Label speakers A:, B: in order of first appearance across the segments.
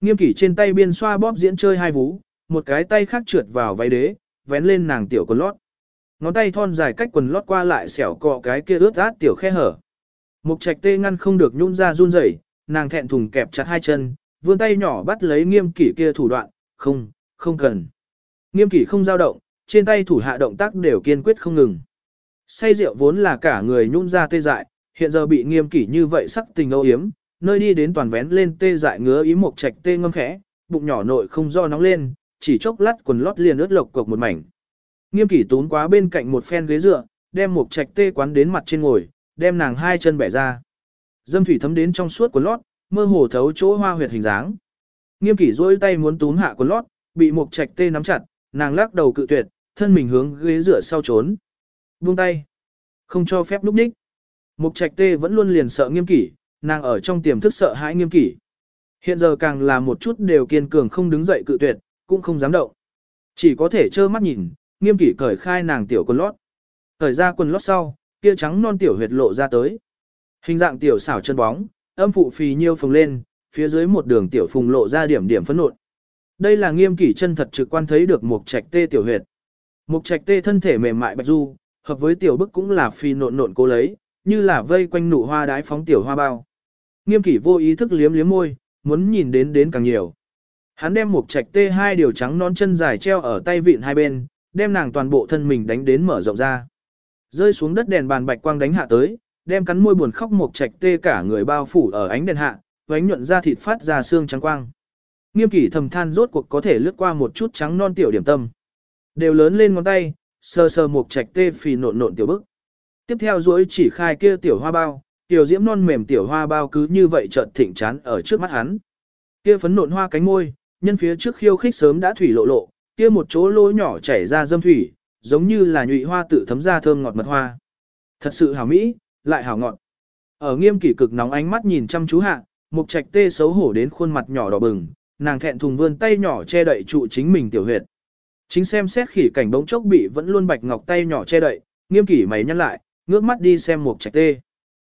A: Nghiêm kỷ trên tay biên xoa bóp diễn chơi hai vú, một cái tay khác trượt vào váy đế, vén lên nàng tiểu quần lót. Ngón tay thon dài cách quần lót qua lại xẻo cọ cái kia ướt át tiểu khe hở. Mục trạch tê ngăn không được nhún ra run rẩy, nàng thẹn thùng kẹp chặt hai chân, vươn tay nhỏ bắt lấy nghiêm kỷ kia thủ đoạn, không, không cần. Nghiêm kỷ không dao động, trên tay thủ hạ động tác đều kiên quyết không ngừng. Say rượu vốn là cả người nhún ra tê dại, hiện giờ bị nghiêm kỷ như vậy sắc tình âu yếm, nơi đi đến toàn vén lên tê dại ngứa ý một trạch tê ngâm khẽ, bụng nhỏ nội không do nóng lên, chỉ chốc lát quần lót liền ướt lộc cộc một mảnh. Nghiêm kỷ tốn quá bên cạnh một phen ghế dựa, đem một trạch tê quán đến mặt trên ngồi, đem nàng hai chân bẻ ra. Dâm thủy thấm đến trong suốt quần lót, mơ hồ thấu chỗ hoa huyệt hình dáng. Nghiêm kỷ duỗi tay muốn túm hạ quần lót, bị một trạch tê nắm chặt, nàng lắc đầu cự tuyệt, thân mình hướng ghế dựa sau trốn. Buông tay. Không cho phép núp ních. Mục trạch tê vẫn luôn liền sợ nghiêm kỷ, nàng ở trong tiềm thức sợ hãi nghiêm kỷ. Hiện giờ càng là một chút đều kiên cường không đứng dậy cự tuyệt, cũng không dám động. Chỉ có thể trơ mắt nhìn, nghiêm kỷ cởi khai nàng tiểu quần lót. Cởi ra quần lót sau, kia trắng non tiểu huyệt lộ ra tới. Hình dạng tiểu xảo chân bóng, âm phụ phì nhiêu phồng lên, phía dưới một đường tiểu phùng lộ ra điểm điểm phấn nộn. Đây là nghiêm kỷ chân thật trực quan thấy được một trạch tê tiểu huyệt. Một trạch tê thân thể mềm mại bạch du, hợp với tiểu bức cũng là phi nộn nộn cố lấy, như là vây quanh nụ hoa đái phóng tiểu hoa bao. Nghiêm kỷ vô ý thức liếm liếm môi, muốn nhìn đến đến càng nhiều. Hắn đem một trạch tê hai điều trắng non chân dài treo ở tay vịn hai bên, đem nàng toàn bộ thân mình đánh đến mở rộng ra. Rơi xuống đất đèn bàn bạch quang đánh hạ tới, đem cắn môi buồn khóc một trạch tê cả người bao phủ ở ánh đèn hạ, vánh nhuận ra thịt phát ra xương trắng quang. Nghiêm kỷ thầm than rốt cuộc có thể lướt qua một chút trắng non tiểu điểm tâm. Đều lớn lên ngón tay, sờ sờ một trạch tê phì nộn nộn tiểu bức. Tiếp theo duỗi chỉ khai kia tiểu hoa bao, tiểu diễm non mềm tiểu hoa bao cứ như vậy chợt thịnh chán ở trước mắt hắn. Kia phấn nộn hoa cánh môi, nhân phía trước khiêu khích sớm đã thủy lộ lộ, kia một chỗ lỗ nhỏ chảy ra dâm thủy, giống như là nhụy hoa tự thấm ra thơm ngọt mật hoa. Thật sự hảo mỹ, lại hảo ngọt. Ở nghiêm kỷ cực nóng ánh mắt nhìn chăm chú hạ, mục trạch tê xấu hổ đến khuôn mặt nhỏ đỏ bừng, nàng thẹn thùng vươn tay nhỏ che đậy trụ chính mình tiểu huyệt. Chính xem xét khỉ cảnh bỗng chốc bị vẫn luôn bạch ngọc tay nhỏ che đậy, nghiêm kỷ mày nhăn lại, ngước mắt đi xem mục trạch tê.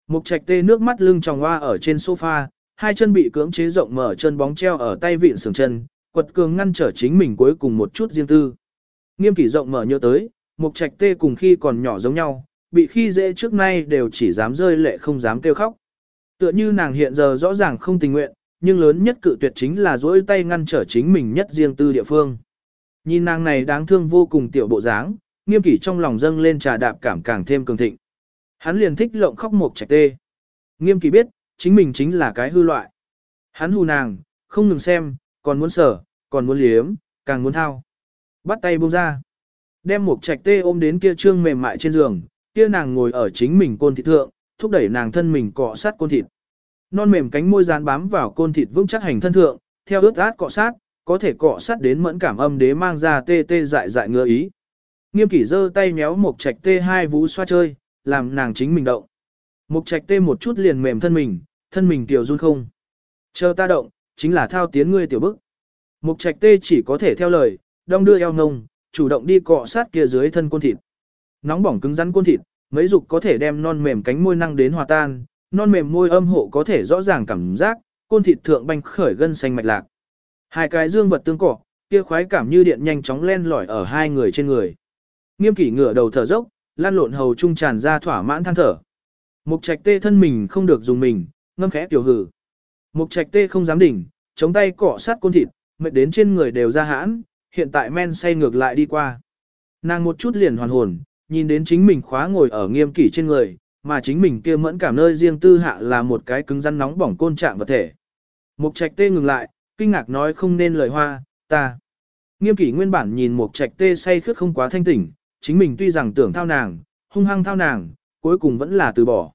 A: Mục trạch tê nước mắt lưng tròng hoa ở trên sofa, hai chân bị cưỡng chế rộng mở chân bóng treo ở tay vịn sườn chân, quật cường ngăn trở chính mình cuối cùng một chút riêng tư. Nghiêm kỷ rộng mở nhớ tới, mục trạch tê cùng khi còn nhỏ giống nhau, bị khi dễ trước nay đều chỉ dám rơi lệ không dám kêu khóc. Tựa như nàng hiện giờ rõ ràng không tình nguyện, nhưng lớn nhất cự tuyệt chính là dỗi tay ngăn trở chính mình nhất riêng tư địa phương. Nhìn nàng này đáng thương vô cùng tiểu bộ dáng, nghiêm kỷ trong lòng dâng lên trà đạp cảm càng thêm cường thịnh. Hắn liền thích lộng khóc một trạch tê. Nghiêm kỷ biết, chính mình chính là cái hư loại. Hắn hù nàng, không ngừng xem, còn muốn sở, còn muốn liếm, càng muốn thao. Bắt tay buông ra. Đem một trạch tê ôm đến kia trương mềm mại trên giường, kia nàng ngồi ở chính mình côn thịt thượng, thúc đẩy nàng thân mình cọ sát côn thịt. Non mềm cánh môi dán bám vào côn thịt vững chắc hành thân thượng, theo ướt át cọ sát, có thể cọ sát đến mẫn cảm âm đế mang ra tê tê dại dại ngứa ý. Nghiêm kỷ giơ tay méo một trạch tê hai vú xoa chơi, làm nàng chính mình động. Mục trạch tê một chút liền mềm thân mình, thân mình tiểu run không. Chờ ta động, chính là thao tiến ngươi tiểu bức. Mục trạch tê chỉ có thể theo lời, đong đưa eo ngông, chủ động đi cọ sát kia dưới thân côn thịt. Nóng bỏng cứng rắn côn thịt, mấy dục có thể đem non mềm cánh môi năng đến hòa tan, non mềm môi âm hộ có thể rõ ràng cảm giác, côn thịt thượng banh khởi gân xanh mạch lạc. Hai cái dương vật tương cọ, kia khoái cảm như điện nhanh chóng len lỏi ở hai người trên người. Nghiêm kỷ ngửa đầu thở dốc, lan lộn hầu trung tràn ra thỏa mãn than thở. Mục trạch tê thân mình không được dùng mình, ngâm khẽ tiểu hử. Mục trạch tê không dám đỉnh, chống tay cọ sát côn thịt, mệt đến trên người đều ra hãn, hiện tại men say ngược lại đi qua. Nàng một chút liền hoàn hồn, nhìn đến chính mình khóa ngồi ở nghiêm kỷ trên người, mà chính mình kia mẫn cảm nơi riêng tư hạ là một cái cứng rắn nóng bỏng côn trạng vật thể. Mục trạch tê ngừng lại, kinh ngạc nói không nên lời hoa, ta. Nghiêm kỷ nguyên bản nhìn mục trạch tê say khướt không quá thanh tỉnh, chính mình tuy rằng tưởng thao nàng, hung hăng thao nàng, cuối cùng vẫn là từ bỏ.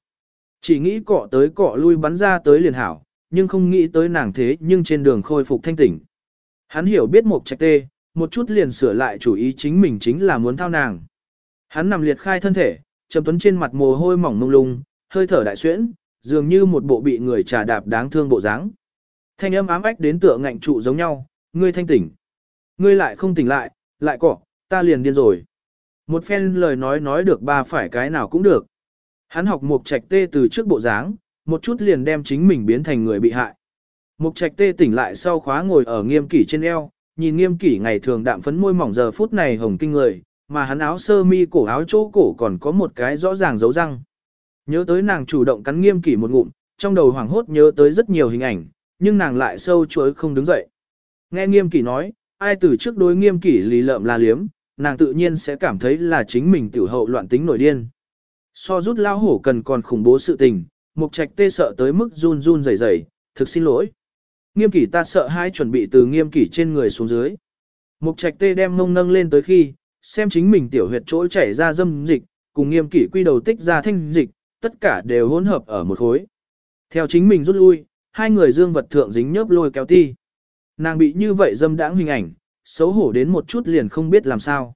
A: Chỉ nghĩ cọ tới cọ lui bắn ra tới liền hảo, nhưng không nghĩ tới nàng thế nhưng trên đường khôi phục thanh tỉnh. Hắn hiểu biết một trạch tê, một chút liền sửa lại chủ ý chính mình chính là muốn thao nàng. Hắn nằm liệt khai thân thể, trầm tuấn trên mặt mồ hôi mỏng mông lung, hơi thở đại xuyễn, dường như một bộ bị người trà đạp đáng thương bộ dáng. Thanh âm ám ách đến tựa ngạnh trụ giống nhau, ngươi thanh tỉnh. Ngươi lại không tỉnh lại, lại cọ, ta liền điên rồi. Một phen lời nói nói được ba phải cái nào cũng được. Hắn học mục trạch tê từ trước bộ dáng, một chút liền đem chính mình biến thành người bị hại. Mục trạch tê tỉnh lại sau khóa ngồi ở nghiêm kỷ trên eo, nhìn nghiêm kỷ ngày thường đạm phấn môi mỏng giờ phút này hồng kinh người, mà hắn áo sơ mi cổ áo chỗ cổ còn có một cái rõ ràng dấu răng. Nhớ tới nàng chủ động cắn nghiêm kỷ một ngụm, trong đầu hoảng hốt nhớ tới rất nhiều hình ảnh, nhưng nàng lại sâu chuối không đứng dậy. Nghe nghiêm kỷ nói, ai từ trước đối nghiêm kỷ lì lợm la liếm, nàng tự nhiên sẽ cảm thấy là chính mình tiểu hậu loạn tính nổi điên. So rút lao hổ cần còn khủng bố sự tình, mục trạch tê sợ tới mức run run rẩy rẩy, thực xin lỗi. Nghiêm kỷ ta sợ hai chuẩn bị từ nghiêm kỷ trên người xuống dưới. Mục trạch tê đem mông nâng lên tới khi, xem chính mình tiểu huyệt chỗ chảy ra dâm dịch, cùng nghiêm kỷ quy đầu tích ra thanh dịch, tất cả đều hỗn hợp ở một khối. Theo chính mình rút lui, hai người dương vật thượng dính nhớp lôi kéo ti. Nàng bị như vậy dâm đãng hình ảnh, xấu hổ đến một chút liền không biết làm sao.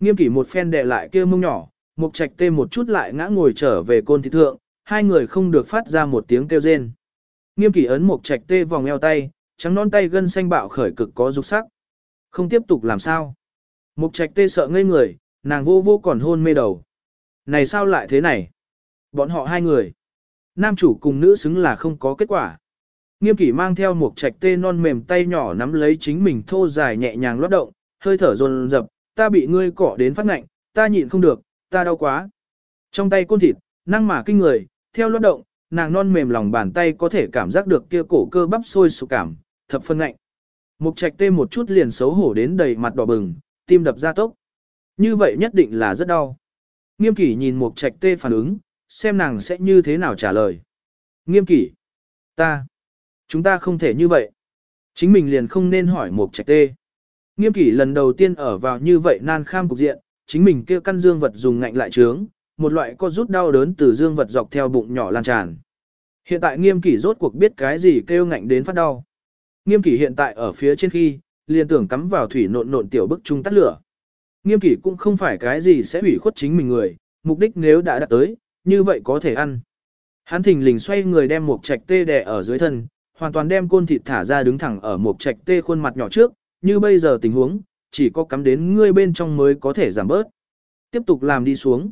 A: Nghiêm kỷ một phen đè lại kia mông nhỏ, mục trạch tê một chút lại ngã ngồi trở về côn thị thượng, hai người không được phát ra một tiếng kêu rên. Nghiêm kỷ ấn mục trạch tê vòng eo tay, trắng non tay gân xanh bạo khởi cực có dục sắc. Không tiếp tục làm sao. Mục trạch tê sợ ngây người, nàng vô vô còn hôn mê đầu. Này sao lại thế này? Bọn họ hai người. Nam chủ cùng nữ xứng là không có kết quả. Nghiêm kỷ mang theo một trạch tê non mềm tay nhỏ nắm lấy chính mình thô dài nhẹ nhàng lót động, hơi thở dồn dập, ta bị ngươi cỏ đến phát ngạnh, ta nhịn không được, ta đau quá. Trong tay côn thịt, năng mà kinh người, theo lót động, nàng non mềm lòng bàn tay có thể cảm giác được kia cổ cơ bắp sôi sục cảm, thập phân ngạnh. Mục trạch tê một chút liền xấu hổ đến đầy mặt đỏ bừng, tim đập ra tốc. Như vậy nhất định là rất đau. Nghiêm kỷ nhìn mục trạch tê phản ứng, xem nàng sẽ như thế nào trả lời. Nghiêm kỷ. Ta. Chúng ta không thể như vậy. Chính mình liền không nên hỏi một trạch tê. Nghiêm kỷ lần đầu tiên ở vào như vậy nan kham cục diện, chính mình kia căn dương vật dùng ngạnh lại trướng, một loại co rút đau đớn từ dương vật dọc theo bụng nhỏ lan tràn. Hiện tại nghiêm kỷ rốt cuộc biết cái gì kêu ngạnh đến phát đau. Nghiêm kỷ hiện tại ở phía trên khi, liền tưởng cắm vào thủy nộn nộn tiểu bức trung tắt lửa. Nghiêm kỷ cũng không phải cái gì sẽ ủy khuất chính mình người, mục đích nếu đã đạt tới, như vậy có thể ăn. Hắn thình lình xoay người đem một trạch tê đè ở dưới thân, hoàn toàn đem côn thịt thả ra đứng thẳng ở một trạch tê khuôn mặt nhỏ trước, như bây giờ tình huống, chỉ có cắm đến ngươi bên trong mới có thể giảm bớt. Tiếp tục làm đi xuống.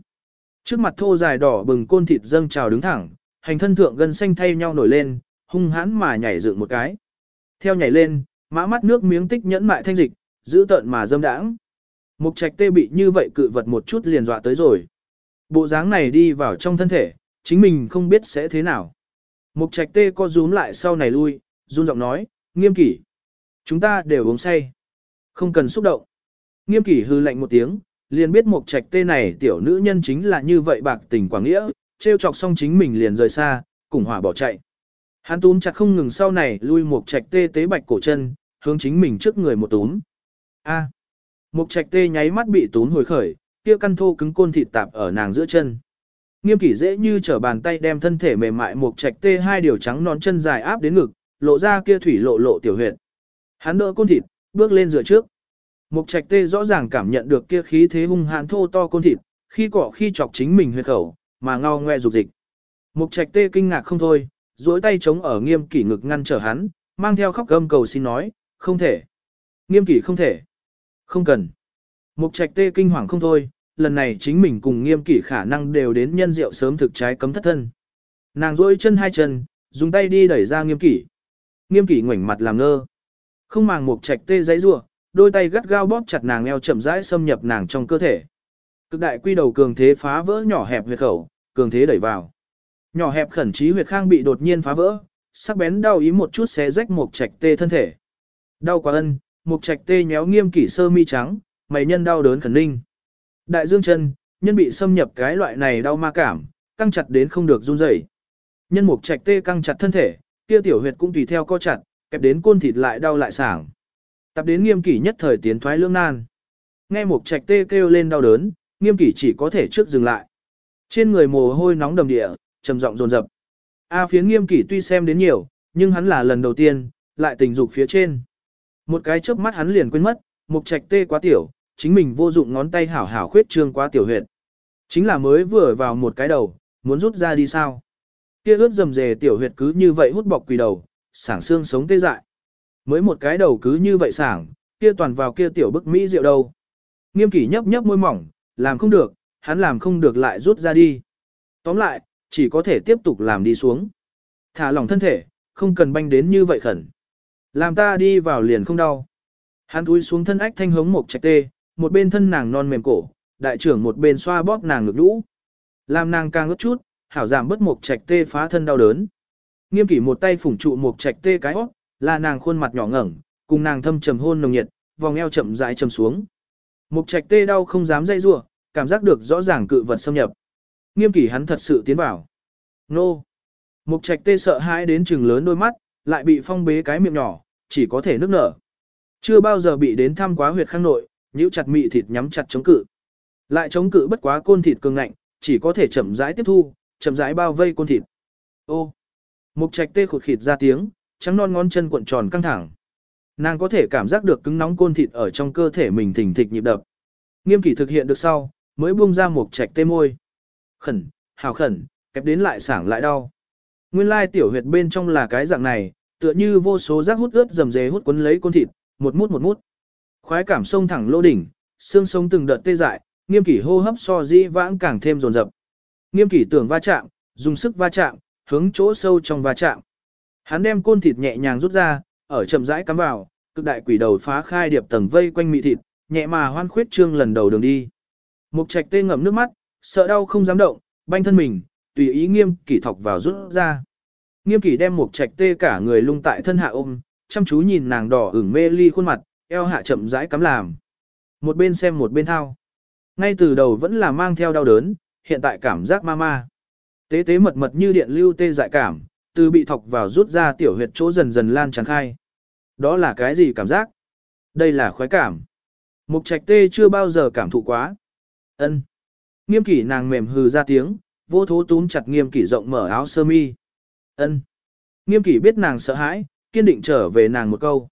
A: Trước mặt thô dài đỏ bừng côn thịt dâng trào đứng thẳng, hành thân thượng gân xanh thay nhau nổi lên, hung hãn mà nhảy dựng một cái. Theo nhảy lên, mã mắt nước miếng tích nhẫn mại thanh dịch, giữ tợn mà dâm đãng. Mục trạch tê bị như vậy cự vật một chút liền dọa tới rồi. Bộ dáng này đi vào trong thân thể, chính mình không biết sẽ thế nào. Mục trạch tê co rúm lại sau này lui, run giọng nói, nghiêm kỷ. Chúng ta đều uống say. Không cần xúc động. Nghiêm kỷ hư lạnh một tiếng, liền biết mục trạch tê này tiểu nữ nhân chính là như vậy bạc tình quảng nghĩa, trêu chọc xong chính mình liền rời xa, cùng hỏa bỏ chạy. Hắn túm chặt không ngừng sau này lui mục trạch tê tế bạch cổ chân, hướng chính mình trước người một túm. A. Mục trạch tê nháy mắt bị túm hồi khởi, kia căn thô cứng côn thịt tạp ở nàng giữa chân. Nghiêm kỷ dễ như trở bàn tay đem thân thể mềm mại một trạch tê hai điều trắng nón chân dài áp đến ngực, lộ ra kia thủy lộ lộ tiểu huyệt. Hắn đỡ côn thịt, bước lên dựa trước. Mục trạch tê rõ ràng cảm nhận được kia khí thế hung hãn thô to côn thịt, khi cọ khi chọc chính mình huyệt khẩu, mà ngao ngoe dục dịch. Mục trạch tê kinh ngạc không thôi, duỗi tay chống ở nghiêm kỷ ngực ngăn trở hắn, mang theo khóc gâm cầu xin nói, không thể. Nghiêm kỷ không thể. Không cần. Mục trạch tê kinh hoàng không thôi, lần này chính mình cùng nghiêm kỷ khả năng đều đến nhân rượu sớm thực trái cấm thất thân. Nàng duỗi chân hai chân, dùng tay đi đẩy ra nghiêm kỷ. Nghiêm kỷ ngoảnh mặt làm ngơ. Không màng một trạch tê giấy rủa đôi tay gắt gao bóp chặt nàng eo chậm rãi xâm nhập nàng trong cơ thể. Cực đại quy đầu cường thế phá vỡ nhỏ hẹp huyệt khẩu, cường thế đẩy vào. Nhỏ hẹp khẩn trí huyệt khang bị đột nhiên phá vỡ, sắc bén đau ý một chút xé rách một trạch tê thân thể. Đau quá ân, một trạch tê nhéo nghiêm kỷ sơ mi trắng, mày nhân đau đớn khẩn ninh. Đại dương chân, nhân bị xâm nhập cái loại này đau ma cảm, căng chặt đến không được run rẩy. Nhân mục trạch tê căng chặt thân thể, kia tiểu huyệt cũng tùy theo co chặt, kẹp đến côn thịt lại đau lại sảng. Tập đến nghiêm kỷ nhất thời tiến thoái lương nan. Nghe mục trạch tê kêu lên đau đớn, nghiêm kỷ chỉ có thể trước dừng lại. Trên người mồ hôi nóng đầm địa, trầm giọng dồn dập. A à, phiến nghiêm kỷ tuy xem đến nhiều, nhưng hắn là lần đầu tiên, lại tình dục phía trên. Một cái chớp mắt hắn liền quên mất, mục trạch tê quá tiểu, chính mình vô dụng ngón tay hảo hảo khuyết trương qua tiểu huyệt. Chính là mới vừa vào một cái đầu, muốn rút ra đi sao. Kia ướt dầm dề tiểu huyệt cứ như vậy hút bọc quỳ đầu, sảng xương sống tê dại. Mới một cái đầu cứ như vậy sảng, kia toàn vào kia tiểu bức Mỹ rượu đâu. Nghiêm kỷ nhấp nhấp môi mỏng, làm không được, hắn làm không được lại rút ra đi. Tóm lại, chỉ có thể tiếp tục làm đi xuống. Thả lỏng thân thể, không cần banh đến như vậy khẩn. Làm ta đi vào liền không đau. Hắn túi xuống thân ách thanh hống một trạch tê, một bên thân nàng non mềm cổ, đại trưởng một bên xoa bóp nàng ngực lũ. Làm nàng càng ướt chút, hảo giảm bất mục trạch tê phá thân đau đớn. Nghiêm kỷ một tay phủng trụ một trạch tê cái óc, là nàng khuôn mặt nhỏ ngẩng, cùng nàng thâm trầm hôn nồng nhiệt, vòng eo chậm rãi chầm xuống. Mục trạch tê đau không dám dây rủa, cảm giác được rõ ràng cự vật xâm nhập. Nghiêm kỷ hắn thật sự tiến vào. Nô! Mục trạch tê sợ hãi đến chừng lớn đôi mắt, lại bị phong bế cái miệng nhỏ, chỉ có thể nước nở. Chưa bao giờ bị đến thăm quá huyệt khang nội, nhíu chặt mị thịt nhắm chặt chống cự. Lại chống cự bất quá côn thịt cường ngạnh, chỉ có thể chậm rãi tiếp thu, chậm rãi bao vây côn thịt. Ô! Mục trạch tê khụt khịt ra tiếng, trắng non ngón chân cuộn tròn căng thẳng. Nàng có thể cảm giác được cứng nóng côn thịt ở trong cơ thể mình thình thịch nhịp đập. Nghiêm kỷ thực hiện được sau, mới buông ra một trạch tê môi. Khẩn, hào khẩn, kẹp đến lại sảng lại đau. Nguyên lai tiểu huyệt bên trong là cái dạng này, tựa như vô số rác hút ướt dầm dề hút quấn lấy côn thịt, một mút một mút. Khoái cảm sông thẳng lỗ đỉnh, xương sống từng đợt tê dại, nghiêm kỷ hô hấp so dĩ vãng càng thêm dồn dập. Nghiêm kỷ tưởng va chạm, dùng sức va chạm, hướng chỗ sâu trong va chạm. Hắn đem côn thịt nhẹ nhàng rút ra, ở chậm rãi cắm vào, cực đại quỷ đầu phá khai điệp tầng vây quanh mị thịt, nhẹ mà hoan khuyết trương lần đầu đường đi. Mục trạch tê ngậm nước mắt, sợ đau không dám động, banh thân mình, tùy ý nghiêm kỷ thọc vào rút ra. Nghiêm kỷ đem mục trạch tê cả người lung tại thân hạ ôm, chăm chú nhìn nàng đỏ ửng mê ly khuôn mặt, eo hạ chậm rãi cắm làm. Một bên xem một bên thao. Ngay từ đầu vẫn là mang theo đau đớn, hiện tại cảm giác ma ma. Tế tế mật mật như điện lưu tê dại cảm, từ bị thọc vào rút ra tiểu huyệt chỗ dần dần lan tràn khai. Đó là cái gì cảm giác? Đây là khoái cảm. Mục trạch tê chưa bao giờ cảm thụ quá. ân Nghiêm kỷ nàng mềm hừ ra tiếng, vô thố túm chặt nghiêm kỷ rộng mở áo sơ mi. ân Nghiêm kỷ biết nàng sợ hãi, kiên định trở về nàng một câu.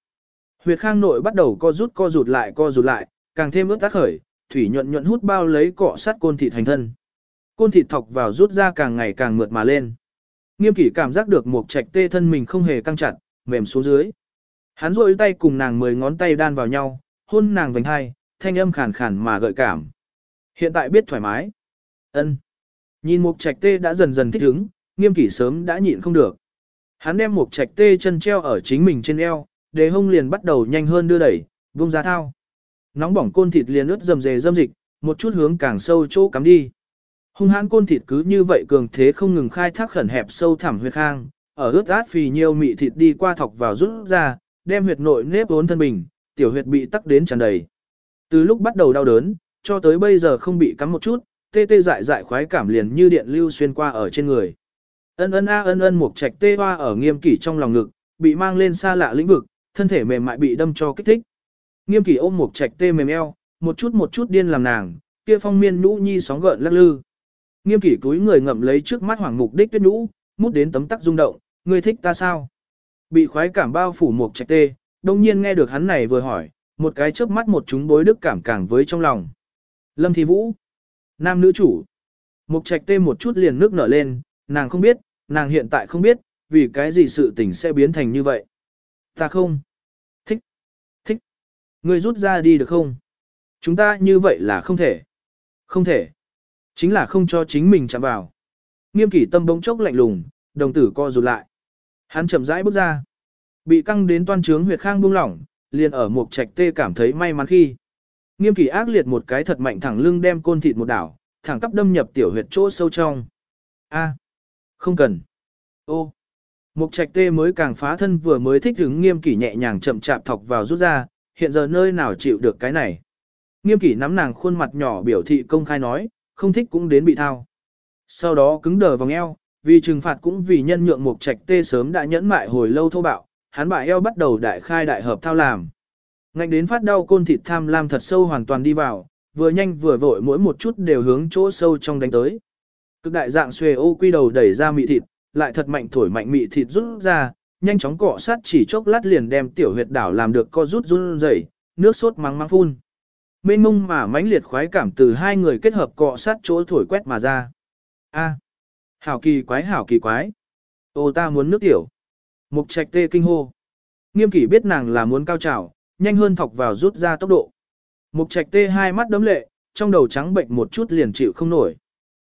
A: Huyệt khang nội bắt đầu co rút co rụt lại co rụt lại, càng thêm ướt tác khởi, thủy nhuận nhuận hút bao lấy cọ sắt côn thịt thành thân. Côn thịt thọc vào rút ra càng ngày càng mượt mà lên. Nghiêm kỷ cảm giác được một trạch tê thân mình không hề căng chặt, mềm xuống dưới. Hắn rôi tay cùng nàng mười ngón tay đan vào nhau, hôn nàng vành hai, thanh âm khàn khàn mà gợi cảm. Hiện tại biết thoải mái. ân Nhìn một trạch tê đã dần dần thích ứng, nghiêm kỷ sớm đã nhịn không được. Hắn đem một trạch tê chân treo ở chính mình trên eo, đề hông liền bắt đầu nhanh hơn đưa đẩy, vung ra thao. Nóng bỏng côn thịt liền ướt dầm dề dâm dịch, một chút hướng càng sâu chỗ cắm đi. Hung hãn côn thịt cứ như vậy cường thế không ngừng khai thác khẩn hẹp sâu thẳm huyệt khang, ở ướt át phì nhiều mị thịt đi qua thọc vào rút ra, đem huyệt nội nếp vốn thân bình, tiểu huyệt bị tắc đến tràn đầy. Từ lúc bắt đầu đau đớn, cho tới bây giờ không bị cắm một chút, tê tê dại dại khoái cảm liền như điện lưu xuyên qua ở trên người. Ân ân a ân ân một trạch tê hoa ở nghiêm kỷ trong lòng ngực, bị mang lên xa lạ lĩnh vực, thân thể mềm mại bị đâm cho kích thích. Nghiêm kỷ ôm một trạch tê mềm eo, một chút một chút điên làm nàng, kia phong miên nhũ nhi sóng gợn lắc lư. Nghiêm kỷ túi người ngậm lấy trước mắt hoàng mục đích tuyết nhũ, mút đến tấm tắc rung động, ngươi thích ta sao? Bị khoái cảm bao phủ một trạch tê, đông nhiên nghe được hắn này vừa hỏi, một cái chớp mắt một chúng bối đức cảm càng với trong lòng. Lâm Thi Vũ, nam nữ chủ. Mục trạch tê một chút liền nước nở lên, nàng không biết, nàng hiện tại không biết, vì cái gì sự tình sẽ biến thành như vậy. Ta không. Thích. Thích. Ngươi rút ra đi được không? Chúng ta như vậy là không thể. Không thể. Chính là không cho chính mình chạm vào. Nghiêm kỷ tâm bỗng chốc lạnh lùng, đồng tử co rụt lại. Hắn chậm rãi bước ra. Bị căng đến toan trướng huyệt khang buông lỏng, liền ở một trạch tê cảm thấy may mắn khi. Nghiêm kỷ ác liệt một cái thật mạnh thẳng lưng đem côn thịt một đảo, thẳng tắp đâm nhập tiểu huyệt chỗ sâu trong. A, không cần. Ô, Mục trạch tê mới càng phá thân vừa mới thích ứng nghiêm kỷ nhẹ nhàng chậm chạp thọc vào rút ra, hiện giờ nơi nào chịu được cái này. Nghiêm kỷ nắm nàng khuôn mặt nhỏ biểu thị công khai nói, không thích cũng đến bị thao. Sau đó cứng đờ vòng eo, vì trừng phạt cũng vì nhân nhượng Mục trạch tê sớm đã nhẫn mại hồi lâu thô bạo, hắn bại eo bắt đầu đại khai đại hợp thao làm. Ngạnh đến phát đau côn thịt tham lam thật sâu hoàn toàn đi vào, vừa nhanh vừa vội mỗi một chút đều hướng chỗ sâu trong đánh tới. Cực đại dạng xuề ô quy đầu đẩy ra mị thịt, lại thật mạnh thổi mạnh mị thịt rút ra, nhanh chóng cọ sát chỉ chốc lát liền đem tiểu huyệt đảo làm được co rút run rẩy, nước sốt mắng mắng phun. Mênh mông mà mãnh liệt khoái cảm từ hai người kết hợp cọ sát chỗ thổi quét mà ra. A, hảo kỳ quái hảo kỳ quái. Ô ta muốn nước tiểu. Mục trạch tê kinh hô. Nghiêm kỷ biết nàng là muốn cao trào, nhanh hơn thọc vào rút ra tốc độ. Mục trạch tê hai mắt đấm lệ, trong đầu trắng bệnh một chút liền chịu không nổi.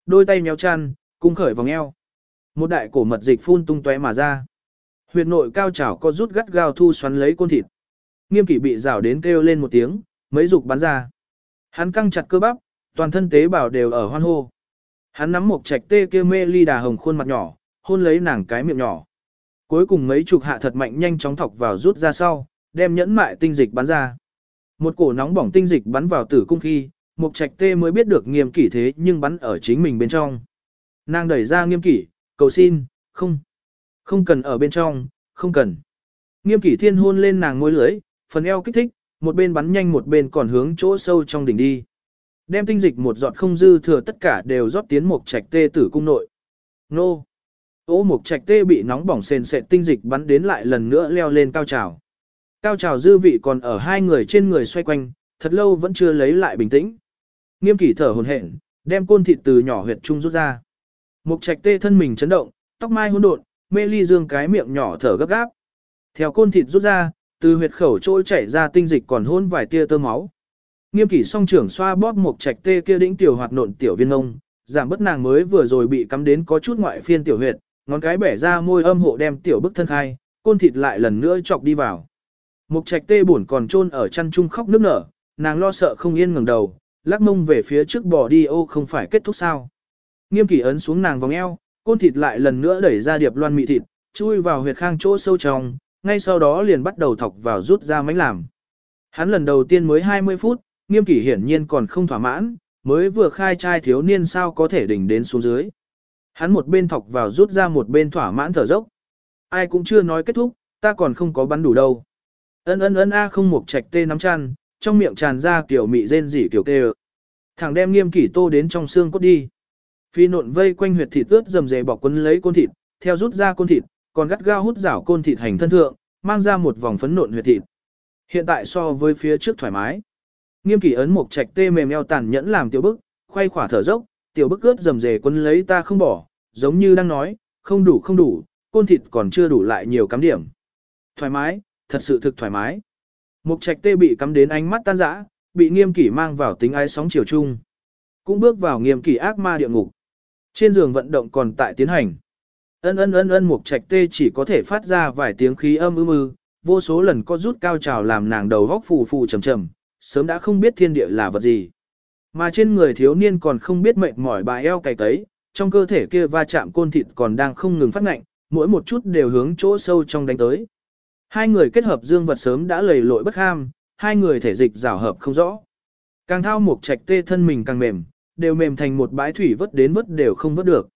A: Đôi tay méo chăn, cung khởi vòng eo. Một đại cổ mật dịch phun tung tóe mà ra. Huyệt nội cao trào có rút gắt gao thu xoắn lấy côn thịt. Nghiêm kỷ bị rào đến kêu lên một tiếng, mấy dục bắn ra. Hắn căng chặt cơ bắp, toàn thân tế bào đều ở hoan hô. Hắn nắm một trạch tê kia mê ly đà hồng khuôn mặt nhỏ, hôn lấy nàng cái miệng nhỏ. Cuối cùng mấy chục hạ thật mạnh nhanh chóng thọc vào rút ra sau, đem nhẫn mại tinh dịch bắn ra. Một cổ nóng bỏng tinh dịch bắn vào tử cung khi, một trạch tê mới biết được nghiêm kỷ thế nhưng bắn ở chính mình bên trong. Nàng đẩy ra nghiêm kỷ, cầu xin, không, không cần ở bên trong, không cần. Nghiêm kỷ thiên hôn lên nàng môi lưới, phần eo kích thích, một bên bắn nhanh một bên còn hướng chỗ sâu trong đỉnh đi. Đem tinh dịch một giọt không dư thừa tất cả đều rót tiến một trạch tê tử cung nội. Nô! Ô một trạch tê bị nóng bỏng sền sệt tinh dịch bắn đến lại lần nữa leo lên cao trào. Cao trào dư vị còn ở hai người trên người xoay quanh, thật lâu vẫn chưa lấy lại bình tĩnh. Nghiêm kỷ thở hồn hển, đem côn thịt từ nhỏ huyệt trung rút ra. Mục trạch tê thân mình chấn động, tóc mai hỗn độn, mê ly dương cái miệng nhỏ thở gấp gáp. Theo côn thịt rút ra, từ huyệt khẩu trôi chảy ra tinh dịch còn hôn vài tia tơ máu. Nghiêm kỷ song trưởng xoa bóp một trạch tê kia đĩnh tiểu hoạt nộn tiểu viên ngông, giảm bất nàng mới vừa rồi bị cắm đến có chút ngoại phiên tiểu huyệt, ngón cái bẻ ra môi âm hộ đem tiểu bức thân khai, côn thịt lại lần nữa chọc đi vào. Mục trạch tê buồn còn chôn ở chăn chung khóc nước nở, nàng lo sợ không yên ngẩng đầu, lắc mông về phía trước bỏ đi ô không phải kết thúc sao. Nghiêm kỷ ấn xuống nàng vòng eo, côn thịt lại lần nữa đẩy ra điệp loan mị thịt, chui vào huyệt khang chỗ sâu trong, ngay sau đó liền bắt đầu thọc vào rút ra mánh làm. Hắn lần đầu tiên mới 20 phút, nghiêm kỷ hiển nhiên còn không thỏa mãn, mới vừa khai trai thiếu niên sao có thể đỉnh đến xuống dưới. Hắn một bên thọc vào rút ra một bên thỏa mãn thở dốc. Ai cũng chưa nói kết thúc, ta còn không có bắn đủ đâu. Ân ân ân a không một trạch tê nắm chăn, trong miệng tràn ra kiểu mị rên rỉ kiểu tê Thằng đem nghiêm kỷ tô đến trong xương cốt đi. Phi nộn vây quanh huyệt thịt ướt dầm dề bọc quấn lấy côn thịt, theo rút ra côn thịt, còn gắt gao hút rảo côn thịt hành thân thượng, mang ra một vòng phấn nộn huyệt thịt. Hiện tại so với phía trước thoải mái. Nghiêm kỷ ấn một trạch tê mềm eo tàn nhẫn làm tiểu bức, khoay khỏa thở dốc, tiểu bức ướt dầm dề quấn lấy ta không bỏ, giống như đang nói, không đủ không đủ, côn thịt còn chưa đủ lại nhiều cắm điểm. Thoải mái, thật sự thực thoải mái. Mục trạch tê bị cắm đến ánh mắt tan rã, bị nghiêm kỷ mang vào tính ái sóng chiều chung. Cũng bước vào nghiêm kỷ ác ma địa ngục. Trên giường vận động còn tại tiến hành. Ân ân ân ân mục trạch tê chỉ có thể phát ra vài tiếng khí âm ư mư, vô số lần có rút cao trào làm nàng đầu góc phù phù trầm trầm, sớm đã không biết thiên địa là vật gì. Mà trên người thiếu niên còn không biết mệt mỏi bà eo cày tấy, trong cơ thể kia va chạm côn thịt còn đang không ngừng phát ngạnh, mỗi một chút đều hướng chỗ sâu trong đánh tới. Hai người kết hợp dương vật sớm đã lầy lội bất ham, hai người thể dịch rào hợp không rõ. Càng thao một trạch tê thân mình càng mềm, đều mềm thành một bãi thủy vớt đến vớt đều không vớt được.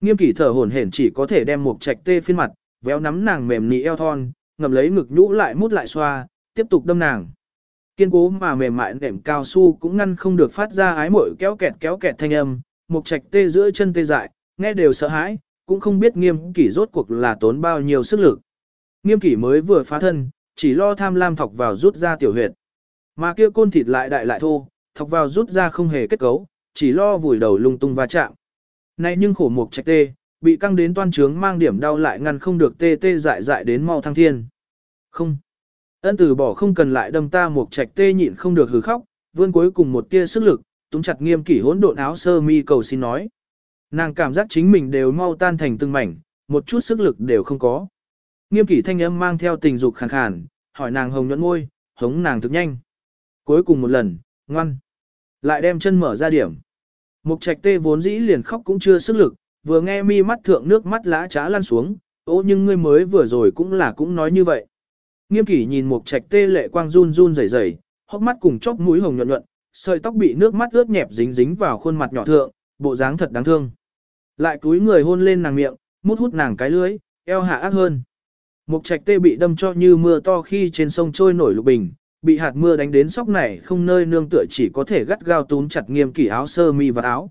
A: Nghiêm kỷ thở hổn hển chỉ có thể đem một trạch tê phiên mặt, véo nắm nàng mềm nị eo thon, ngầm lấy ngực nhũ lại mút lại xoa, tiếp tục đâm nàng. Kiên cố mà mềm mại nệm cao su cũng ngăn không được phát ra ái mội kéo kẹt kéo kẹt thanh âm, một trạch tê giữa chân tê dại, nghe đều sợ hãi, cũng không biết nghiêm kỷ rốt cuộc là tốn bao nhiêu sức lực. Nghiêm kỷ mới vừa phá thân, chỉ lo tham lam thọc vào rút ra tiểu huyệt. Mà kia côn thịt lại đại lại thô, thọc vào rút ra không hề kết cấu, chỉ lo vùi đầu lung tung va chạm. nay nhưng khổ mục trạch tê, bị căng đến toan trướng mang điểm đau lại ngăn không được tê tê dại dại đến mau thăng thiên. Không. Ân tử bỏ không cần lại đâm ta mục trạch tê nhịn không được hừ khóc, vươn cuối cùng một tia sức lực, túng chặt nghiêm kỷ hỗn độn áo sơ mi cầu xin nói. Nàng cảm giác chính mình đều mau tan thành từng mảnh, một chút sức lực đều không có. Nghiêm kỷ thanh âm mang theo tình dục khàn khàn, hỏi nàng hồng nhuận môi, hống nàng thực nhanh. Cuối cùng một lần, ngoan. Lại đem chân mở ra điểm. Mục trạch tê vốn dĩ liền khóc cũng chưa sức lực, vừa nghe mi mắt thượng nước mắt lã trá lăn xuống, ô nhưng ngươi mới vừa rồi cũng là cũng nói như vậy. Nghiêm kỷ nhìn mục trạch tê lệ quang run run rẩy rẩy, hốc mắt cùng chóp mũi hồng nhuận nhuận, sợi tóc bị nước mắt ướt nhẹp dính dính vào khuôn mặt nhỏ thượng, bộ dáng thật đáng thương. Lại cúi người hôn lên nàng miệng, mút hút nàng cái lưới, eo hạ ác hơn. Mục trạch tê bị đâm cho như mưa to khi trên sông trôi nổi lục bình, bị hạt mưa đánh đến sóc này không nơi nương tựa chỉ có thể gắt gao túm chặt nghiêm kỷ áo sơ mi và áo.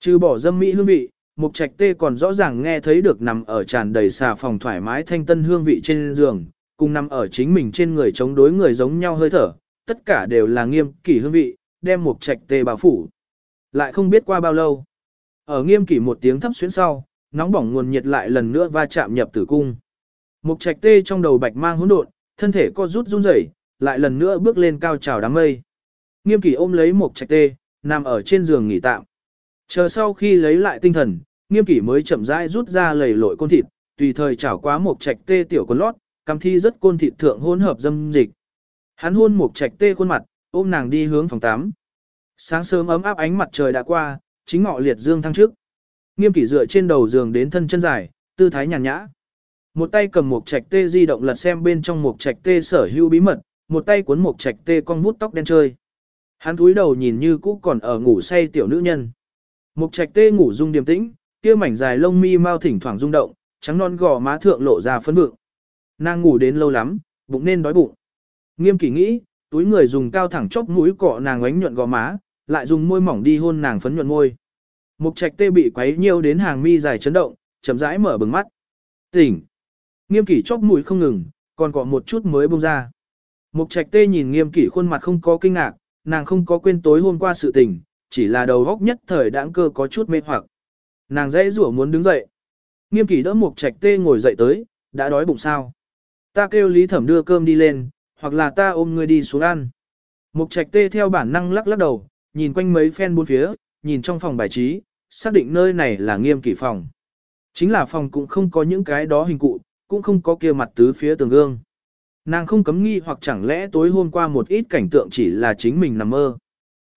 A: Trừ bỏ dâm mỹ hương vị, mục trạch tê còn rõ ràng nghe thấy được nằm ở tràn đầy xà phòng thoải mái thanh tân hương vị trên giường, cùng nằm ở chính mình trên người chống đối người giống nhau hơi thở, tất cả đều là nghiêm kỷ hương vị, đem mục trạch tê bao phủ. Lại không biết qua bao lâu. Ở nghiêm kỷ một tiếng thấp xuyến sau, nóng bỏng nguồn nhiệt lại lần nữa va chạm nhập tử cung. Mục trạch tê trong đầu bạch mang hỗn độn, thân thể co rút run rẩy, lại lần nữa bước lên cao trào đám mây. Nghiêm kỷ ôm lấy một trạch tê, nằm ở trên giường nghỉ tạm. Chờ sau khi lấy lại tinh thần, nghiêm kỷ mới chậm rãi rút ra lầy lội côn thịt, tùy thời chảo quá một trạch tê tiểu con lót, cam thi rất côn thịt thượng hỗn hợp dâm dịch. Hắn hôn một trạch tê khuôn mặt, ôm nàng đi hướng phòng 8. Sáng sớm ấm áp ánh mặt trời đã qua, chính ngọ liệt dương thăng trước. Nghiêm kỷ dựa trên đầu giường đến thân chân dài, tư thái nhàn nhã. Một tay cầm một trạch tê di động lật xem bên trong một trạch tê sở hữu bí mật, một tay cuốn một trạch tê con vút tóc đen chơi. Hắn cúi đầu nhìn như cũ còn ở ngủ say tiểu nữ nhân. Một trạch tê ngủ rung điềm tĩnh, kia mảnh dài lông mi mau thỉnh thoảng rung động, trắng non gò má thượng lộ ra phấn vượng. Nàng ngủ đến lâu lắm, bụng nên đói bụng. Nghiêm kỷ nghĩ, túi người dùng cao thẳng chóp mũi cọ nàng ánh nhuận gò má, lại dùng môi mỏng đi hôn nàng phấn nhuận môi. Mục trạch tê bị quấy nhiều đến hàng mi dài chấn động, chậm rãi mở bừng mắt. Tỉnh. Nghiêm kỷ chóp mũi không ngừng, còn cọ một chút mới bông ra. Mục trạch tê nhìn nghiêm kỷ khuôn mặt không có kinh ngạc, nàng không có quên tối hôm qua sự tình, chỉ là đầu góc nhất thời đãng cơ có chút mê hoặc. Nàng dễ rủa muốn đứng dậy. Nghiêm kỷ đỡ mục trạch tê ngồi dậy tới, đã đói bụng sao. Ta kêu lý thẩm đưa cơm đi lên, hoặc là ta ôm ngươi đi xuống ăn. Mục trạch tê theo bản năng lắc lắc đầu, nhìn quanh mấy phen bốn phía, nhìn trong phòng bài trí, xác định nơi này là nghiêm kỷ phòng. Chính là phòng cũng không có những cái đó hình cụ, cũng không có kia mặt tứ phía tường gương. Nàng không cấm nghi hoặc chẳng lẽ tối hôm qua một ít cảnh tượng chỉ là chính mình nằm mơ.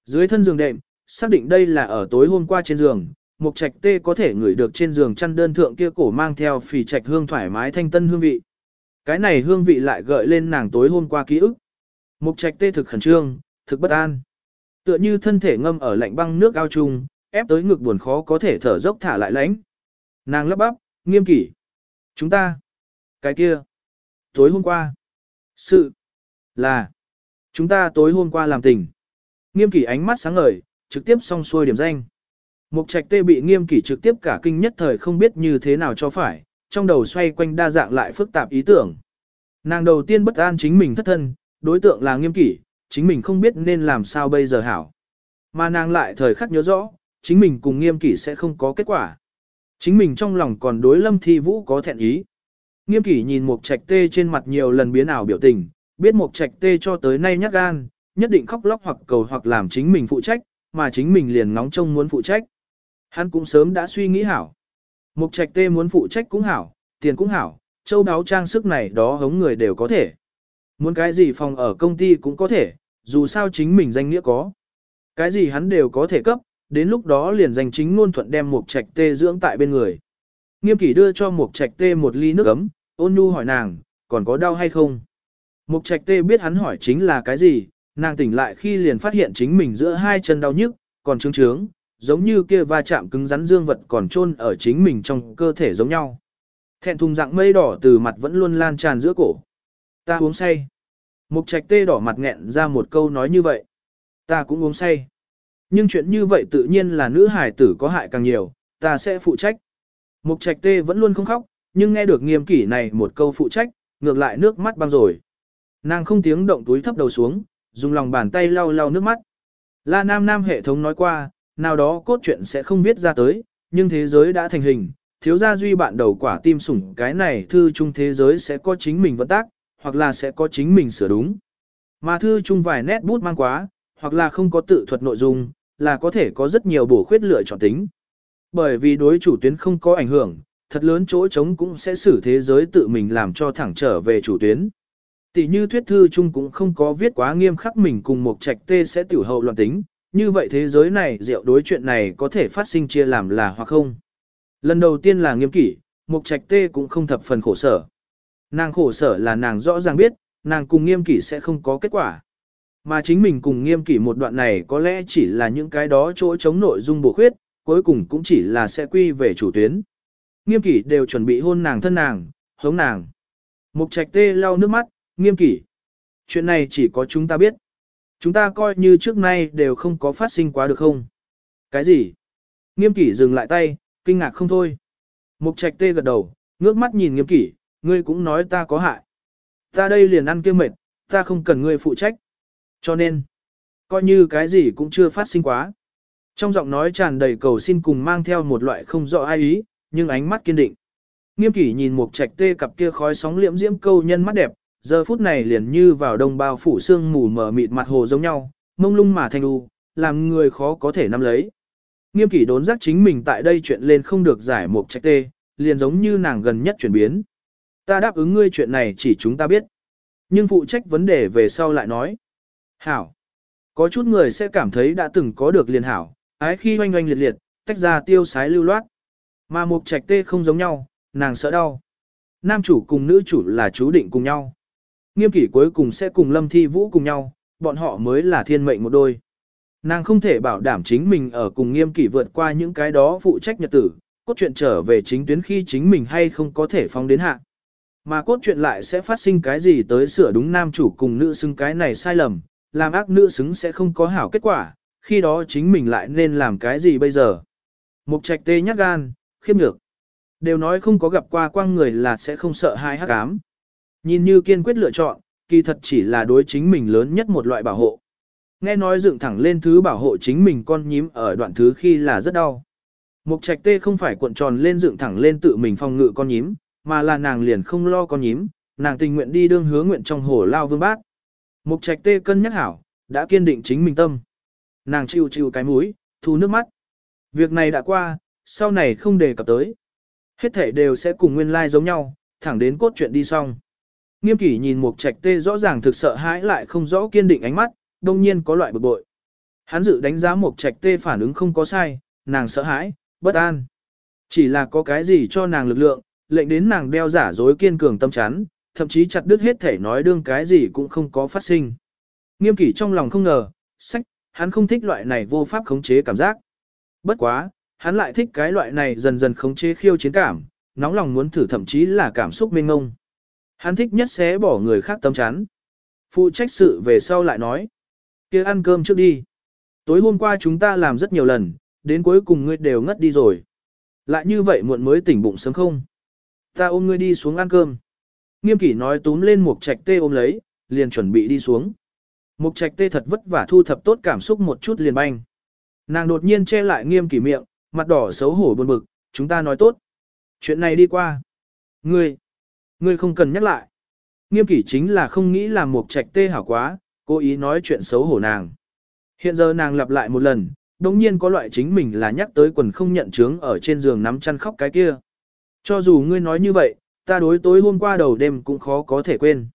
A: Dưới thân giường đệm, xác định đây là ở tối hôm qua trên giường, Mục Trạch Tê có thể ngửi được trên giường chăn đơn thượng kia cổ mang theo phì trạch hương thoải mái thanh tân hương vị. Cái này hương vị lại gợi lên nàng tối hôm qua ký ức. Mục Trạch Tê thực khẩn trương, thực bất an. Tựa như thân thể ngâm ở lạnh băng nước ao chung, ép tới ngực buồn khó có thể thở dốc thả lại lãnh. Nàng lắp bắp, nghiêm kỷ. Chúng ta. Cái kia. Tối hôm qua. Sự. Là. Chúng ta tối hôm qua làm tình. Nghiêm kỷ ánh mắt sáng ngời, trực tiếp xong xuôi điểm danh. Mục trạch tê bị nghiêm kỷ trực tiếp cả kinh nhất thời không biết như thế nào cho phải, trong đầu xoay quanh đa dạng lại phức tạp ý tưởng. Nàng đầu tiên bất an chính mình thất thân, đối tượng là nghiêm kỷ, chính mình không biết nên làm sao bây giờ hảo. Mà nàng lại thời khắc nhớ rõ, chính mình cùng nghiêm kỷ sẽ không có kết quả. Chính mình trong lòng còn đối lâm thi vũ có thẹn ý. Nghiêm kỷ nhìn một trạch tê trên mặt nhiều lần biến ảo biểu tình, biết một trạch tê cho tới nay nhát gan, nhất định khóc lóc hoặc cầu hoặc làm chính mình phụ trách, mà chính mình liền ngóng trông muốn phụ trách. Hắn cũng sớm đã suy nghĩ hảo. Mục trạch tê muốn phụ trách cũng hảo, tiền cũng hảo, châu đáo trang sức này đó hống người đều có thể. Muốn cái gì phòng ở công ty cũng có thể, dù sao chính mình danh nghĩa có. Cái gì hắn đều có thể cấp, đến lúc đó liền danh chính ngôn thuận đem mục trạch tê dưỡng tại bên người. Nghiêm kỷ đưa cho mục trạch tê một ly nước ấm, ôn nhu hỏi nàng, còn có đau hay không? Mục trạch tê biết hắn hỏi chính là cái gì, nàng tỉnh lại khi liền phát hiện chính mình giữa hai chân đau nhức, còn trướng trướng, giống như kia va chạm cứng rắn dương vật còn chôn ở chính mình trong cơ thể giống nhau. Thẹn thùng dạng mây đỏ từ mặt vẫn luôn lan tràn giữa cổ. Ta uống say. Mục trạch tê đỏ mặt nghẹn ra một câu nói như vậy. Ta cũng uống say. Nhưng chuyện như vậy tự nhiên là nữ hải tử có hại càng nhiều, ta sẽ phụ trách. Mục trạch tê vẫn luôn không khóc, nhưng nghe được nghiêm kỷ này một câu phụ trách, ngược lại nước mắt băng rồi. Nàng không tiếng động túi thấp đầu xuống, dùng lòng bàn tay lau lau nước mắt. La Nam Nam hệ thống nói qua, nào đó cốt truyện sẽ không viết ra tới, nhưng thế giới đã thành hình, thiếu gia duy bạn đầu quả tim sủng cái này thư chung thế giới sẽ có chính mình vận tác, hoặc là sẽ có chính mình sửa đúng. Mà thư chung vài nét bút mang quá, hoặc là không có tự thuật nội dung, là có thể có rất nhiều bổ khuyết lựa chọn tính. Bởi vì đối chủ tuyến không có ảnh hưởng, thật lớn chỗ trống cũng sẽ xử thế giới tự mình làm cho thẳng trở về chủ tuyến. Tỷ như thuyết thư chung cũng không có viết quá nghiêm khắc mình cùng một trạch tê sẽ tiểu hậu loạn tính, như vậy thế giới này diệu đối chuyện này có thể phát sinh chia làm là hoặc không. Lần đầu tiên là nghiêm kỷ, một trạch tê cũng không thập phần khổ sở. Nàng khổ sở là nàng rõ ràng biết, nàng cùng nghiêm kỷ sẽ không có kết quả. Mà chính mình cùng nghiêm kỷ một đoạn này có lẽ chỉ là những cái đó chỗ chống nội dung bổ khuyết, cuối cùng cũng chỉ là sẽ quy về chủ tuyến. Nghiêm kỷ đều chuẩn bị hôn nàng thân nàng, hống nàng. Mục trạch tê lau nước mắt, nghiêm kỷ. Chuyện này chỉ có chúng ta biết. Chúng ta coi như trước nay đều không có phát sinh quá được không? Cái gì? Nghiêm kỷ dừng lại tay, kinh ngạc không thôi. Mục trạch tê gật đầu, ngước mắt nhìn nghiêm kỷ, ngươi cũng nói ta có hại. Ta đây liền ăn kia mệt, ta không cần ngươi phụ trách. Cho nên, coi như cái gì cũng chưa phát sinh quá. Trong giọng nói tràn đầy cầu xin cùng mang theo một loại không rõ ai ý, nhưng ánh mắt kiên định. Nghiêm kỷ nhìn một trạch tê cặp kia khói sóng liễm diễm câu nhân mắt đẹp, giờ phút này liền như vào đông bao phủ sương mù mờ mịt mặt hồ giống nhau, mông lung mà thanh đu, làm người khó có thể nắm lấy. Nghiêm kỷ đốn giác chính mình tại đây chuyện lên không được giải một trạch tê, liền giống như nàng gần nhất chuyển biến. Ta đáp ứng ngươi chuyện này chỉ chúng ta biết. Nhưng phụ trách vấn đề về sau lại nói. Hảo. Có chút người sẽ cảm thấy đã từng có được liền hảo, ái khi oanh oanh liệt liệt, tách ra tiêu sái lưu loát. Mà mục trạch tê không giống nhau, nàng sợ đau. Nam chủ cùng nữ chủ là chú định cùng nhau. Nghiêm kỷ cuối cùng sẽ cùng lâm thi vũ cùng nhau, bọn họ mới là thiên mệnh một đôi. Nàng không thể bảo đảm chính mình ở cùng nghiêm kỷ vượt qua những cái đó phụ trách nhật tử, cốt truyện trở về chính tuyến khi chính mình hay không có thể phóng đến hạ. Mà cốt truyện lại sẽ phát sinh cái gì tới sửa đúng nam chủ cùng nữ xứng cái này sai lầm, làm ác nữ xứng sẽ không có hảo kết quả, khi đó chính mình lại nên làm cái gì bây giờ. Mục trạch tê nhắc gan, khiếp nhược. Đều nói không có gặp qua quang người là sẽ không sợ hai hắc ám. Nhìn như kiên quyết lựa chọn, kỳ thật chỉ là đối chính mình lớn nhất một loại bảo hộ. Nghe nói dựng thẳng lên thứ bảo hộ chính mình con nhím ở đoạn thứ khi là rất đau. Mục trạch tê không phải cuộn tròn lên dựng thẳng lên tự mình phòng ngự con nhím, mà là nàng liền không lo con nhím, nàng tình nguyện đi đương hứa nguyện trong hồ lao vương bát. Mục trạch tê cân nhắc hảo, đã kiên định chính mình tâm. Nàng chịu chịu cái mũi, thu nước mắt. Việc này đã qua, sau này không đề cập tới. Hết thể đều sẽ cùng nguyên lai like giống nhau, thẳng đến cốt truyện đi xong. Nghiêm kỷ nhìn mục trạch tê rõ ràng thực sợ hãi lại không rõ kiên định ánh mắt, đông nhiên có loại bực bội. Hắn dự đánh giá mục trạch tê phản ứng không có sai, nàng sợ hãi, bất an. Chỉ là có cái gì cho nàng lực lượng, lệnh đến nàng đeo giả dối kiên cường tâm chán, thậm chí chặt đứt hết thể nói đương cái gì cũng không có phát sinh. Nghiêm kỷ trong lòng không ngờ, sách, hắn không thích loại này vô pháp khống chế cảm giác. Bất quá, hắn lại thích cái loại này dần dần khống chế khiêu chiến cảm, nóng lòng muốn thử thậm chí là cảm xúc mênh ngông. Hắn thích nhất xé bỏ người khác tâm chán. Phụ trách sự về sau lại nói. kia ăn cơm trước đi. Tối hôm qua chúng ta làm rất nhiều lần, đến cuối cùng ngươi đều ngất đi rồi. Lại như vậy muộn mới tỉnh bụng sớm không? Ta ôm ngươi đi xuống ăn cơm. Nghiêm kỷ nói túm lên một trạch tê ôm lấy, liền chuẩn bị đi xuống. Mục trạch tê thật vất vả thu thập tốt cảm xúc một chút liền banh. Nàng đột nhiên che lại nghiêm kỷ miệng, mặt đỏ xấu hổ buồn bực, chúng ta nói tốt. Chuyện này đi qua. Ngươi, ngươi không cần nhắc lại. Nghiêm kỷ chính là không nghĩ làm một trạch tê hảo quá, cố ý nói chuyện xấu hổ nàng. Hiện giờ nàng lặp lại một lần, đồng nhiên có loại chính mình là nhắc tới quần không nhận chướng ở trên giường nắm chăn khóc cái kia. Cho dù ngươi nói như vậy, ta đối tối hôm qua đầu đêm cũng khó có thể quên.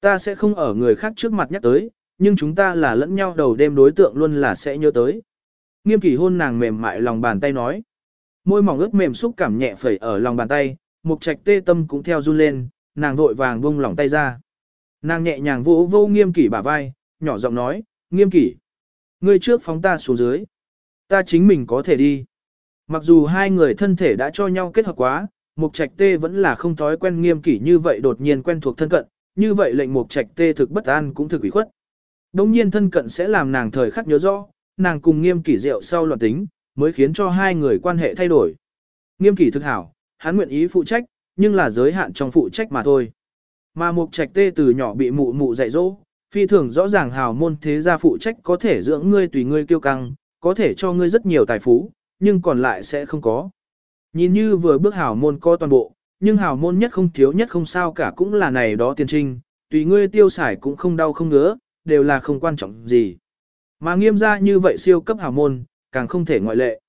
A: Ta sẽ không ở người khác trước mặt nhắc tới, nhưng chúng ta là lẫn nhau đầu đêm đối tượng luôn là sẽ nhớ tới. Nghiêm kỷ hôn nàng mềm mại lòng bàn tay nói. Môi mỏng ướt mềm xúc cảm nhẹ phẩy ở lòng bàn tay, mục trạch tê tâm cũng theo run lên, nàng vội vàng buông lỏng tay ra. Nàng nhẹ nhàng vỗ vô nghiêm kỷ bả vai, nhỏ giọng nói, nghiêm kỷ. Ngươi trước phóng ta xuống dưới. Ta chính mình có thể đi. Mặc dù hai người thân thể đã cho nhau kết hợp quá, mục trạch tê vẫn là không thói quen nghiêm kỷ như vậy đột nhiên quen thuộc thân cận, như vậy lệnh mục trạch tê thực bất an cũng thực ủy khuất. Đông nhiên thân cận sẽ làm nàng thời khắc nhớ rõ, nàng cùng nghiêm kỷ rượu sau loạn tính, mới khiến cho hai người quan hệ thay đổi. Nghiêm kỷ thực hảo, hắn nguyện ý phụ trách, nhưng là giới hạn trong phụ trách mà thôi. Mà mục trạch tê từ nhỏ bị mụ mụ dạy dỗ, phi thường rõ ràng hào môn thế gia phụ trách có thể dưỡng ngươi tùy ngươi kiêu căng, có thể cho ngươi rất nhiều tài phú, nhưng còn lại sẽ không có. Nhìn như vừa bước hào môn co toàn bộ, nhưng hào môn nhất không thiếu nhất không sao cả cũng là này đó tiền trinh, tùy ngươi tiêu xài cũng không đau không ngứa, đều là không quan trọng gì. Mà nghiêm ra như vậy siêu cấp hào môn, càng không thể ngoại lệ.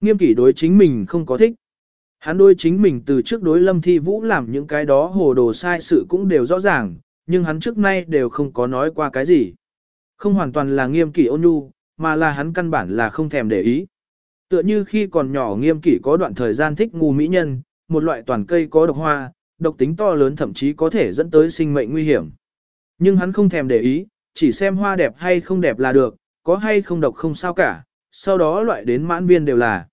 A: Nghiêm kỷ đối chính mình không có thích. Hắn đối chính mình từ trước đối lâm thi vũ làm những cái đó hồ đồ sai sự cũng đều rõ ràng, nhưng hắn trước nay đều không có nói qua cái gì. Không hoàn toàn là nghiêm kỷ ôn nhu, mà là hắn căn bản là không thèm để ý. Tựa như khi còn nhỏ nghiêm kỷ có đoạn thời gian thích ngu mỹ nhân, một loại toàn cây có độc hoa, độc tính to lớn thậm chí có thể dẫn tới sinh mệnh nguy hiểm. Nhưng hắn không thèm để ý, chỉ xem hoa đẹp hay không đẹp là được, có hay không độc không sao cả, sau đó loại đến mãn viên đều là.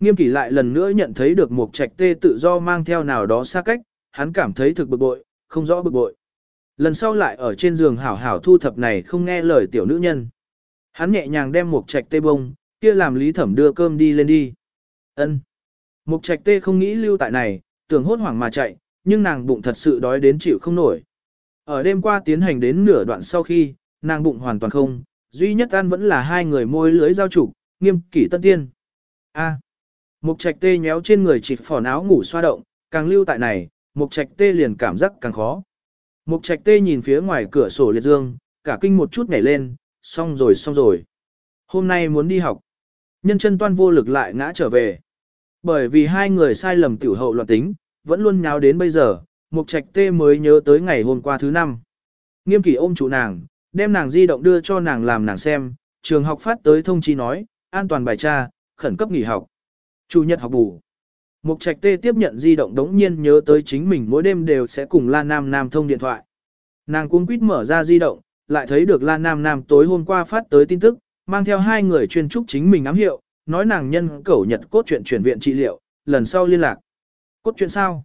A: Nghiêm kỷ lại lần nữa nhận thấy được một trạch tê tự do mang theo nào đó xa cách, hắn cảm thấy thực bực bội, không rõ bực bội. Lần sau lại ở trên giường hảo hảo thu thập này không nghe lời tiểu nữ nhân. Hắn nhẹ nhàng đem một trạch tê bông, kia làm lý thẩm đưa cơm đi lên đi. ân Mục trạch tê không nghĩ lưu tại này, tưởng hốt hoảng mà chạy, nhưng nàng bụng thật sự đói đến chịu không nổi. Ở đêm qua tiến hành đến nửa đoạn sau khi, nàng bụng hoàn toàn không, duy nhất ăn vẫn là hai người môi lưới giao trục, nghiêm kỷ tân tiên. A. Mục trạch tê nhéo trên người chỉ phỏ áo ngủ xoa động, càng lưu tại này, mục trạch tê liền cảm giác càng khó. Mục trạch tê nhìn phía ngoài cửa sổ liệt dương, cả kinh một chút nhảy lên, xong rồi xong rồi. Hôm nay muốn đi học. Nhân chân toan vô lực lại ngã trở về. Bởi vì hai người sai lầm tiểu hậu loạn tính, vẫn luôn nháo đến bây giờ, Mục Trạch Tê mới nhớ tới ngày hôm qua thứ năm. Nghiêm kỷ ôm chủ nàng, đem nàng di động đưa cho nàng làm nàng xem, trường học phát tới thông chi nói, an toàn bài tra, khẩn cấp nghỉ học. Chủ nhật học bù. Mục Trạch Tê tiếp nhận di động đống nhiên nhớ tới chính mình mỗi đêm đều sẽ cùng La Nam Nam thông điện thoại. Nàng cuống quýt mở ra di động, lại thấy được La Nam Nam tối hôm qua phát tới tin tức, mang theo hai người chuyên trúc chính mình ám hiệu, nói nàng nhân cẩu nhật cốt truyện chuyển viện trị liệu, lần sau liên lạc. Cốt truyện sao?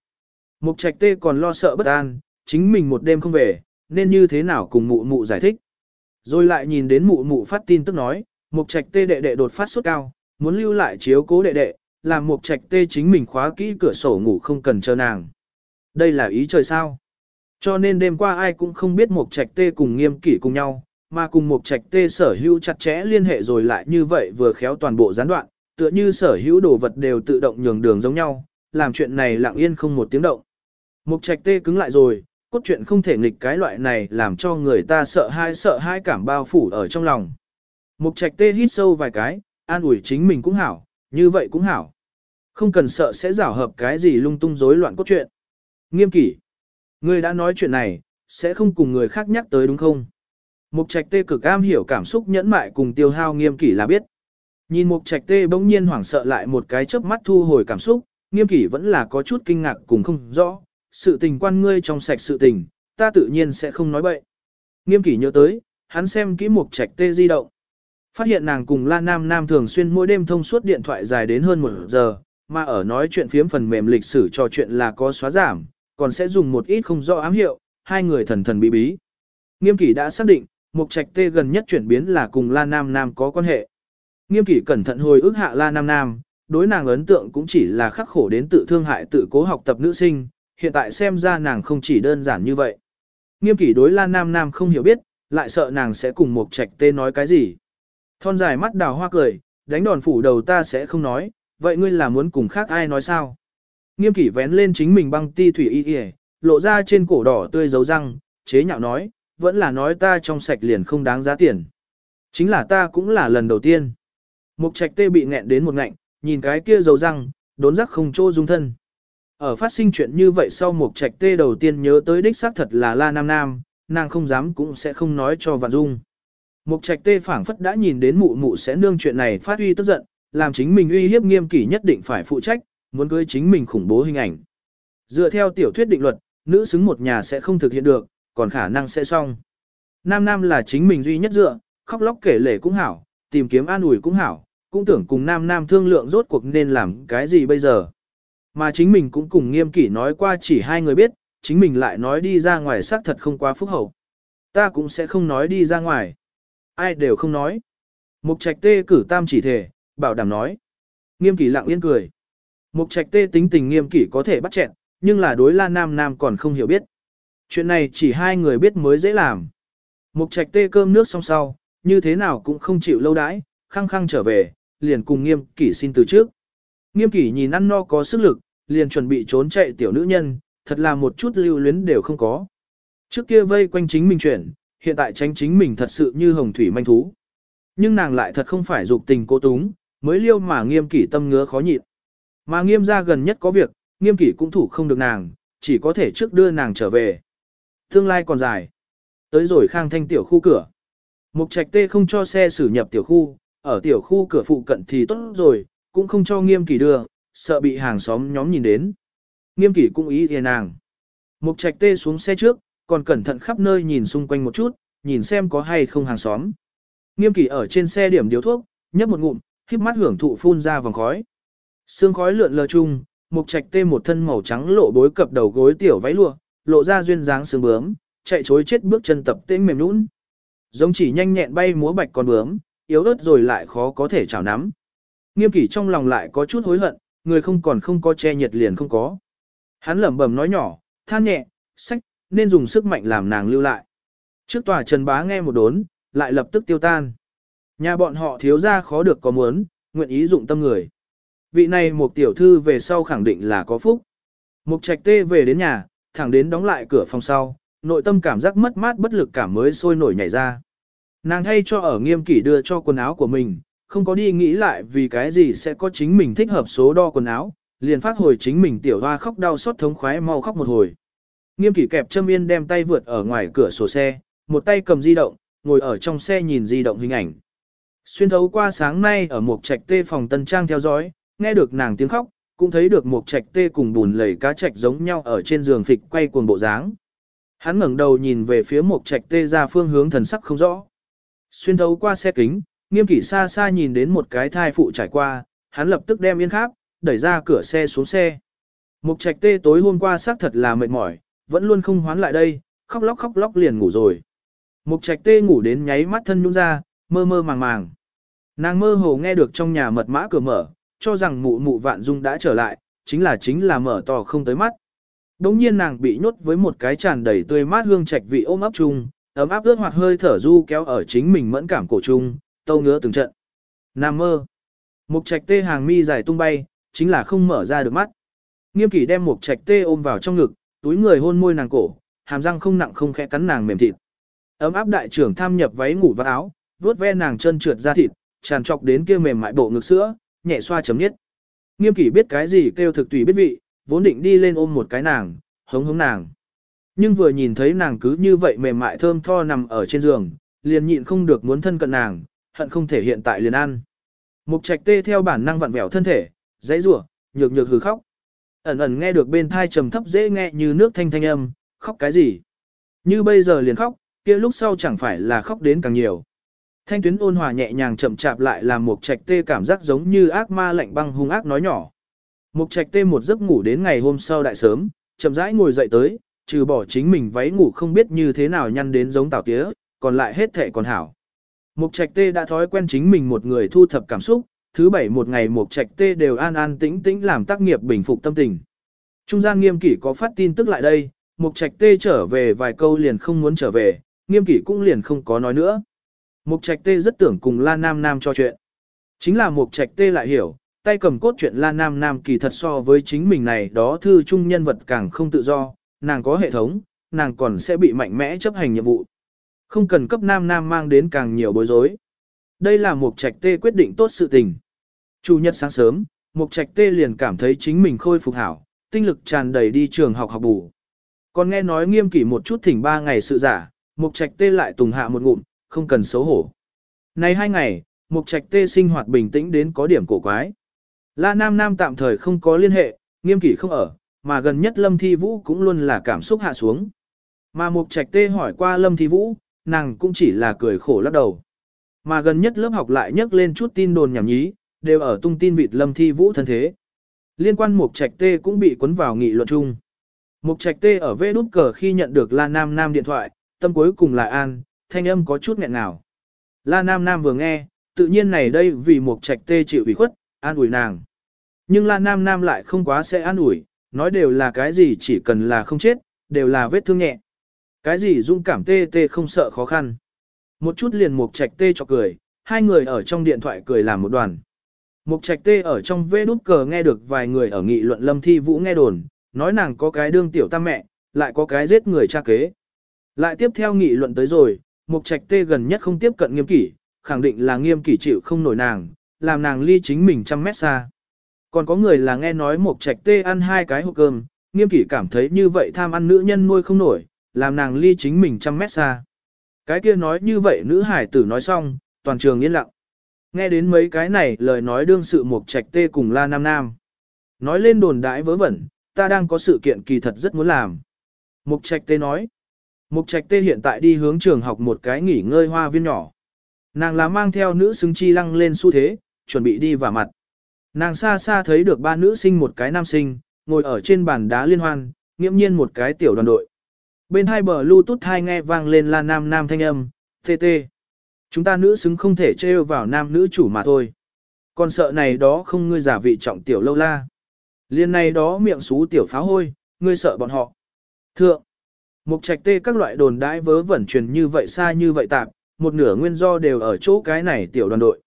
A: Mục Trạch Tê còn lo sợ bất an, chính mình một đêm không về, nên như thế nào cùng mụ mụ giải thích. Rồi lại nhìn đến mụ mụ phát tin tức nói, Mục Trạch Tê đệ đệ đột phát sốt cao, muốn lưu lại chiếu cố đệ đệ, làm Mục Trạch Tê chính mình khóa kỹ cửa sổ ngủ không cần chờ nàng. Đây là ý trời sao? Cho nên đêm qua ai cũng không biết Mục Trạch Tê cùng Nghiêm Kỷ cùng nhau, mà cùng Mục Trạch Tê sở hữu chặt chẽ liên hệ rồi lại như vậy vừa khéo toàn bộ gián đoạn, tựa như sở hữu đồ vật đều tự động nhường đường giống nhau, làm chuyện này lặng yên không một tiếng động. Mục Trạch Tê cứng lại rồi, cốt truyện không thể nghịch cái loại này làm cho người ta sợ hai sợ hai cảm bao phủ ở trong lòng. Mục trạch tê hít sâu vài cái, an ủi chính mình cũng hảo, như vậy cũng hảo. Không cần sợ sẽ rảo hợp cái gì lung tung rối loạn cốt truyện. Nghiêm kỷ. Ngươi đã nói chuyện này, sẽ không cùng người khác nhắc tới đúng không? Mục trạch tê cực am hiểu cảm xúc nhẫn mại cùng tiêu hao nghiêm kỷ là biết. Nhìn mục trạch tê bỗng nhiên hoảng sợ lại một cái chớp mắt thu hồi cảm xúc, nghiêm kỷ vẫn là có chút kinh ngạc cùng không rõ, sự tình quan ngươi trong sạch sự tình, ta tự nhiên sẽ không nói bậy. Nghiêm kỷ nhớ tới, hắn xem kỹ mục trạch tê di động. Phát hiện nàng cùng La Nam Nam thường xuyên mỗi đêm thông suốt điện thoại dài đến hơn một giờ, mà ở nói chuyện phiếm phần mềm lịch sử trò chuyện là có xóa giảm, còn sẽ dùng một ít không rõ ám hiệu, hai người thần thần bí bí. Nghiêm kỷ đã xác định, mục trạch tê gần nhất chuyển biến là cùng La Nam Nam có quan hệ. Nghiêm kỷ cẩn thận hồi ức hạ La Nam Nam, đối nàng ấn tượng cũng chỉ là khắc khổ đến tự thương hại tự cố học tập nữ sinh, hiện tại xem ra nàng không chỉ đơn giản như vậy. Nghiêm kỷ đối lan Nam Nam không hiểu biết, lại sợ nàng sẽ cùng một trạch tê nói cái gì. Thon dài mắt đào hoa cười, đánh đòn phủ đầu ta sẽ không nói, vậy ngươi là muốn cùng khác ai nói sao? Nghiêm kỷ vén lên chính mình băng ti thủy y y, lộ ra trên cổ đỏ tươi dấu răng, chế nhạo nói, vẫn là nói ta trong sạch liền không đáng giá tiền. Chính là ta cũng là lần đầu tiên. Mục trạch tê bị nghẹn đến một ngạnh, nhìn cái kia dấu răng, đốn rắc không chỗ dung thân. Ở phát sinh chuyện như vậy sau một trạch tê đầu tiên nhớ tới đích xác thật là La Nam Nam, nàng không dám cũng sẽ không nói cho Vạn Dung. Mục trạch tê phảng phất đã nhìn đến mụ mụ sẽ nương chuyện này phát uy tức giận, làm chính mình uy hiếp nghiêm kỷ nhất định phải phụ trách, muốn cưới chính mình khủng bố hình ảnh. Dựa theo tiểu thuyết định luật, nữ xứng một nhà sẽ không thực hiện được, còn khả năng sẽ xong. Nam Nam là chính mình duy nhất dựa, khóc lóc kể lể cũng hảo, tìm kiếm an ủi cũng hảo, cũng tưởng cùng Nam Nam thương lượng rốt cuộc nên làm cái gì bây giờ. Mà chính mình cũng cùng nghiêm kỷ nói qua chỉ hai người biết, chính mình lại nói đi ra ngoài xác thật không quá phúc hậu. Ta cũng sẽ không nói đi ra ngoài. Ai đều không nói. Mục trạch tê cử tam chỉ thể, bảo đảm nói. Nghiêm kỷ lặng yên cười. Mục trạch tê tính tình nghiêm kỷ có thể bắt chẹn, nhưng là đối la nam nam còn không hiểu biết. Chuyện này chỉ hai người biết mới dễ làm. Mục trạch tê cơm nước xong sau, như thế nào cũng không chịu lâu đãi, khăng khăng trở về, liền cùng nghiêm kỷ xin từ trước. Nghiêm kỷ nhìn ăn no có sức lực, liền chuẩn bị trốn chạy tiểu nữ nhân, thật là một chút lưu luyến đều không có. Trước kia vây quanh chính mình chuyển, hiện tại tránh chính mình thật sự như hồng thủy manh thú. Nhưng nàng lại thật không phải dục tình cố túng, mới liêu mà nghiêm kỷ tâm ngứa khó nhịn. Mà nghiêm ra gần nhất có việc, nghiêm kỷ cũng thủ không được nàng, chỉ có thể trước đưa nàng trở về. Tương lai còn dài. Tới rồi khang thanh tiểu khu cửa. Mục trạch tê không cho xe xử nhập tiểu khu, ở tiểu khu cửa phụ cận thì tốt rồi, cũng không cho nghiêm kỷ đưa, sợ bị hàng xóm nhóm nhìn đến. Nghiêm kỷ cũng ý thề nàng. Mục trạch tê xuống xe trước, còn cẩn thận khắp nơi nhìn xung quanh một chút, nhìn xem có hay không hàng xóm. Nghiêm kỷ ở trên xe điểm điếu thuốc, nhấp một ngụm, híp mắt hưởng thụ phun ra vòng khói. Sương khói lượn lờ chung, mục trạch tê một thân màu trắng lộ bối cập đầu gối tiểu váy lụa, lộ ra duyên dáng sương bướm, chạy chối chết bước chân tập tễnh mềm nũng. Giống chỉ nhanh nhẹn bay múa bạch con bướm, yếu ớt rồi lại khó có thể chảo nắm. Nghiêm kỷ trong lòng lại có chút hối hận, người không còn không có che nhiệt liền không có. Hắn lẩm bẩm nói nhỏ, than nhẹ, sách, nên dùng sức mạnh làm nàng lưu lại. Trước tòa Trần Bá nghe một đốn, lại lập tức tiêu tan. Nhà bọn họ thiếu ra khó được có muốn, nguyện ý dụng tâm người. Vị này một tiểu thư về sau khẳng định là có phúc. Mục trạch tê về đến nhà, thẳng đến đóng lại cửa phòng sau, nội tâm cảm giác mất mát bất lực cảm mới sôi nổi nhảy ra. Nàng thay cho ở nghiêm kỷ đưa cho quần áo của mình, không có đi nghĩ lại vì cái gì sẽ có chính mình thích hợp số đo quần áo, liền phát hồi chính mình tiểu hoa khóc đau xót thống khoái mau khóc một hồi. Nghiêm kỷ kẹp châm yên đem tay vượt ở ngoài cửa sổ xe, một tay cầm di động, ngồi ở trong xe nhìn di động hình ảnh. Xuyên thấu qua sáng nay ở một trạch tê phòng tân trang theo dõi, nghe được nàng tiếng khóc, cũng thấy được một trạch tê cùng bùn lầy cá trạch giống nhau ở trên giường phịch quay cuồng bộ dáng. Hắn ngẩng đầu nhìn về phía một trạch tê ra phương hướng thần sắc không rõ. Xuyên thấu qua xe kính, nghiêm kỷ xa xa nhìn đến một cái thai phụ trải qua, hắn lập tức đem yên kháp, đẩy ra cửa xe xuống xe. Mục trạch tê tối hôm qua xác thật là mệt mỏi, vẫn luôn không hoán lại đây, khóc lóc khóc lóc liền ngủ rồi. Mục trạch tê ngủ đến nháy mắt thân nhung ra, mơ mơ màng màng. Nàng mơ hồ nghe được trong nhà mật mã cửa mở, cho rằng mụ mụ vạn dung đã trở lại, chính là chính là mở to không tới mắt. Đống nhiên nàng bị nhốt với một cái tràn đầy tươi mát hương trạch vị ôm ấp chung, ấm áp ướt hoặc hơi thở du kéo ở chính mình mẫn cảm cổ chung, tâu ngứa từng trận. Nam mơ. Mục trạch tê hàng mi dài tung bay, chính là không mở ra được mắt. Nghiêm kỷ đem mục trạch tê ôm vào trong ngực, túi người hôn môi nàng cổ, hàm răng không nặng không khẽ cắn nàng mềm thịt. Ấm áp đại trưởng tham nhập váy ngủ và áo, vuốt ve nàng chân trượt ra thịt, tràn trọc đến kia mềm mại bộ ngực sữa, nhẹ xoa chấm nhất. Nghiêm kỷ biết cái gì kêu thực tùy biết vị, vốn định đi lên ôm một cái nàng, hống hống nàng. Nhưng vừa nhìn thấy nàng cứ như vậy mềm mại thơm tho nằm ở trên giường, liền nhịn không được muốn thân cận nàng, hận không thể hiện tại liền ăn. Mục trạch tê theo bản năng vặn vẹo thân thể, dãy rủa, nhược nhược hừ khóc. Ẩn ẩn nghe được bên thai trầm thấp dễ nghe như nước thanh thanh âm, khóc cái gì? Như bây giờ liền khóc, kia lúc sau chẳng phải là khóc đến càng nhiều. Thanh tuyến ôn hòa nhẹ nhàng chậm chạp lại làm Mục trạch tê cảm giác giống như ác ma lạnh băng hung ác nói nhỏ. Mục trạch tê một giấc ngủ đến ngày hôm sau đại sớm, chậm rãi ngồi dậy tới, trừ bỏ chính mình váy ngủ không biết như thế nào nhăn đến giống tảo tía, còn lại hết thệ còn hảo. Mục trạch tê đã thói quen chính mình một người thu thập cảm xúc, thứ bảy một ngày mục trạch tê đều an an tĩnh tĩnh làm tác nghiệp bình phục tâm tình. Trung gian nghiêm kỷ có phát tin tức lại đây, mục trạch tê trở về vài câu liền không muốn trở về, nghiêm kỷ cũng liền không có nói nữa. Mục trạch tê rất tưởng cùng La Nam Nam cho chuyện. Chính là mục trạch tê lại hiểu, tay cầm cốt chuyện La Nam Nam kỳ thật so với chính mình này đó thư trung nhân vật càng không tự do, nàng có hệ thống, nàng còn sẽ bị mạnh mẽ chấp hành nhiệm vụ. Không cần cấp Nam Nam mang đến càng nhiều bối rối. Đây là một trạch tê quyết định tốt sự tình. Chủ nhật sáng sớm, một trạch tê liền cảm thấy chính mình khôi phục hảo, tinh lực tràn đầy đi trường học học bù. Còn nghe nói nghiêm kỷ một chút thỉnh ba ngày sự giả, một trạch tê lại tùng hạ một ngụm, không cần xấu hổ. Này hai ngày, một trạch tê sinh hoạt bình tĩnh đến có điểm cổ quái. La Nam Nam tạm thời không có liên hệ, nghiêm kỷ không ở, mà gần nhất Lâm Thi Vũ cũng luôn là cảm xúc hạ xuống. Mà Mục Trạch Tê hỏi qua Lâm Thi Vũ, nàng cũng chỉ là cười khổ lắc đầu. Mà gần nhất lớp học lại nhắc lên chút tin đồn nhảm nhí, đều ở tung tin vịt Lâm Thi Vũ thân thế. Liên quan Mục Trạch Tê cũng bị cuốn vào nghị luận chung. Mục Trạch Tê ở vê đút cờ khi nhận được La Nam Nam điện thoại, tâm cuối cùng là An, thanh âm có chút nghẹn ngào. La Nam Nam vừa nghe, tự nhiên này đây vì Mục Trạch Tê chịu ủy khuất, an ủi nàng. Nhưng La Nam Nam lại không quá sẽ an ủi, nói đều là cái gì chỉ cần là không chết, đều là vết thương nhẹ. Cái gì dung cảm tê tê không sợ khó khăn. Một chút liền mục trạch tê cho cười, hai người ở trong điện thoại cười làm một đoàn. Mục trạch tê ở trong vê đút cờ nghe được vài người ở nghị luận lâm thi vũ nghe đồn, nói nàng có cái đương tiểu tam mẹ, lại có cái giết người cha kế. Lại tiếp theo nghị luận tới rồi, mục trạch tê gần nhất không tiếp cận nghiêm kỷ, khẳng định là nghiêm kỷ chịu không nổi nàng, làm nàng ly chính mình trăm mét xa. Còn có người là nghe nói mục trạch tê ăn hai cái hộp cơm, nghiêm kỷ cảm thấy như vậy tham ăn nữ nhân nuôi không nổi, làm nàng ly chính mình trăm mét xa. Cái kia nói như vậy nữ hải tử nói xong, toàn trường yên lặng. Nghe đến mấy cái này lời nói đương sự mục trạch tê cùng la nam nam. Nói lên đồn đãi vớ vẩn, ta đang có sự kiện kỳ thật rất muốn làm. Mục trạch tê nói. Mục trạch tê hiện tại đi hướng trường học một cái nghỉ ngơi hoa viên nhỏ. Nàng là mang theo nữ xứng chi lăng lên xu thế, chuẩn bị đi vào mặt. Nàng xa xa thấy được ba nữ sinh một cái nam sinh, ngồi ở trên bàn đá liên hoan, nghiễm nhiên một cái tiểu đoàn đội. Bên hai bờ Bluetooth hai nghe vang lên là nam nam thanh âm, tê tê. Chúng ta nữ xứng không thể trêu vào nam nữ chủ mà thôi. Còn sợ này đó không ngươi giả vị trọng tiểu lâu la. Liên này đó miệng xú tiểu pháo hôi, ngươi sợ bọn họ. Thượng, mục trạch tê các loại đồn đãi vớ vẩn truyền như vậy xa như vậy tạp, một nửa nguyên do đều ở chỗ cái này tiểu đoàn đội.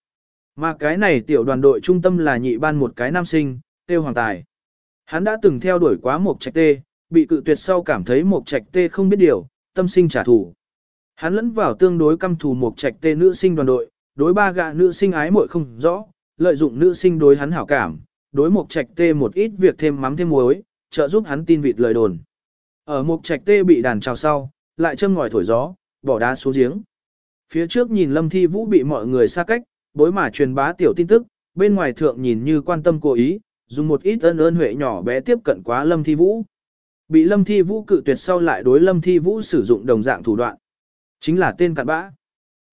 A: Mà cái này tiểu đoàn đội trung tâm là nhị ban một cái nam sinh, tiêu hoàng tài. Hắn đã từng theo đuổi quá mục trạch tê, bị cự tuyệt sau cảm thấy một trạch tê không biết điều, tâm sinh trả thù. Hắn lẫn vào tương đối căm thù một trạch tê nữ sinh đoàn đội, đối ba gạ nữ sinh ái muội không rõ, lợi dụng nữ sinh đối hắn hảo cảm, đối mục trạch tê một ít việc thêm mắm thêm muối, trợ giúp hắn tin vịt lời đồn. Ở mục trạch tê bị đàn trào sau, lại châm ngòi thổi gió, bỏ đá xuống giếng. Phía trước nhìn Lâm Thi Vũ bị mọi người xa cách, bối mà truyền bá tiểu tin tức, bên ngoài thượng nhìn như quan tâm cố ý, dùng một ít ân ơn huệ nhỏ bé tiếp cận quá Lâm Thi Vũ. Bị Lâm Thi Vũ cự tuyệt sau lại đối Lâm Thi Vũ sử dụng đồng dạng thủ đoạn. Chính là tên cặn bã.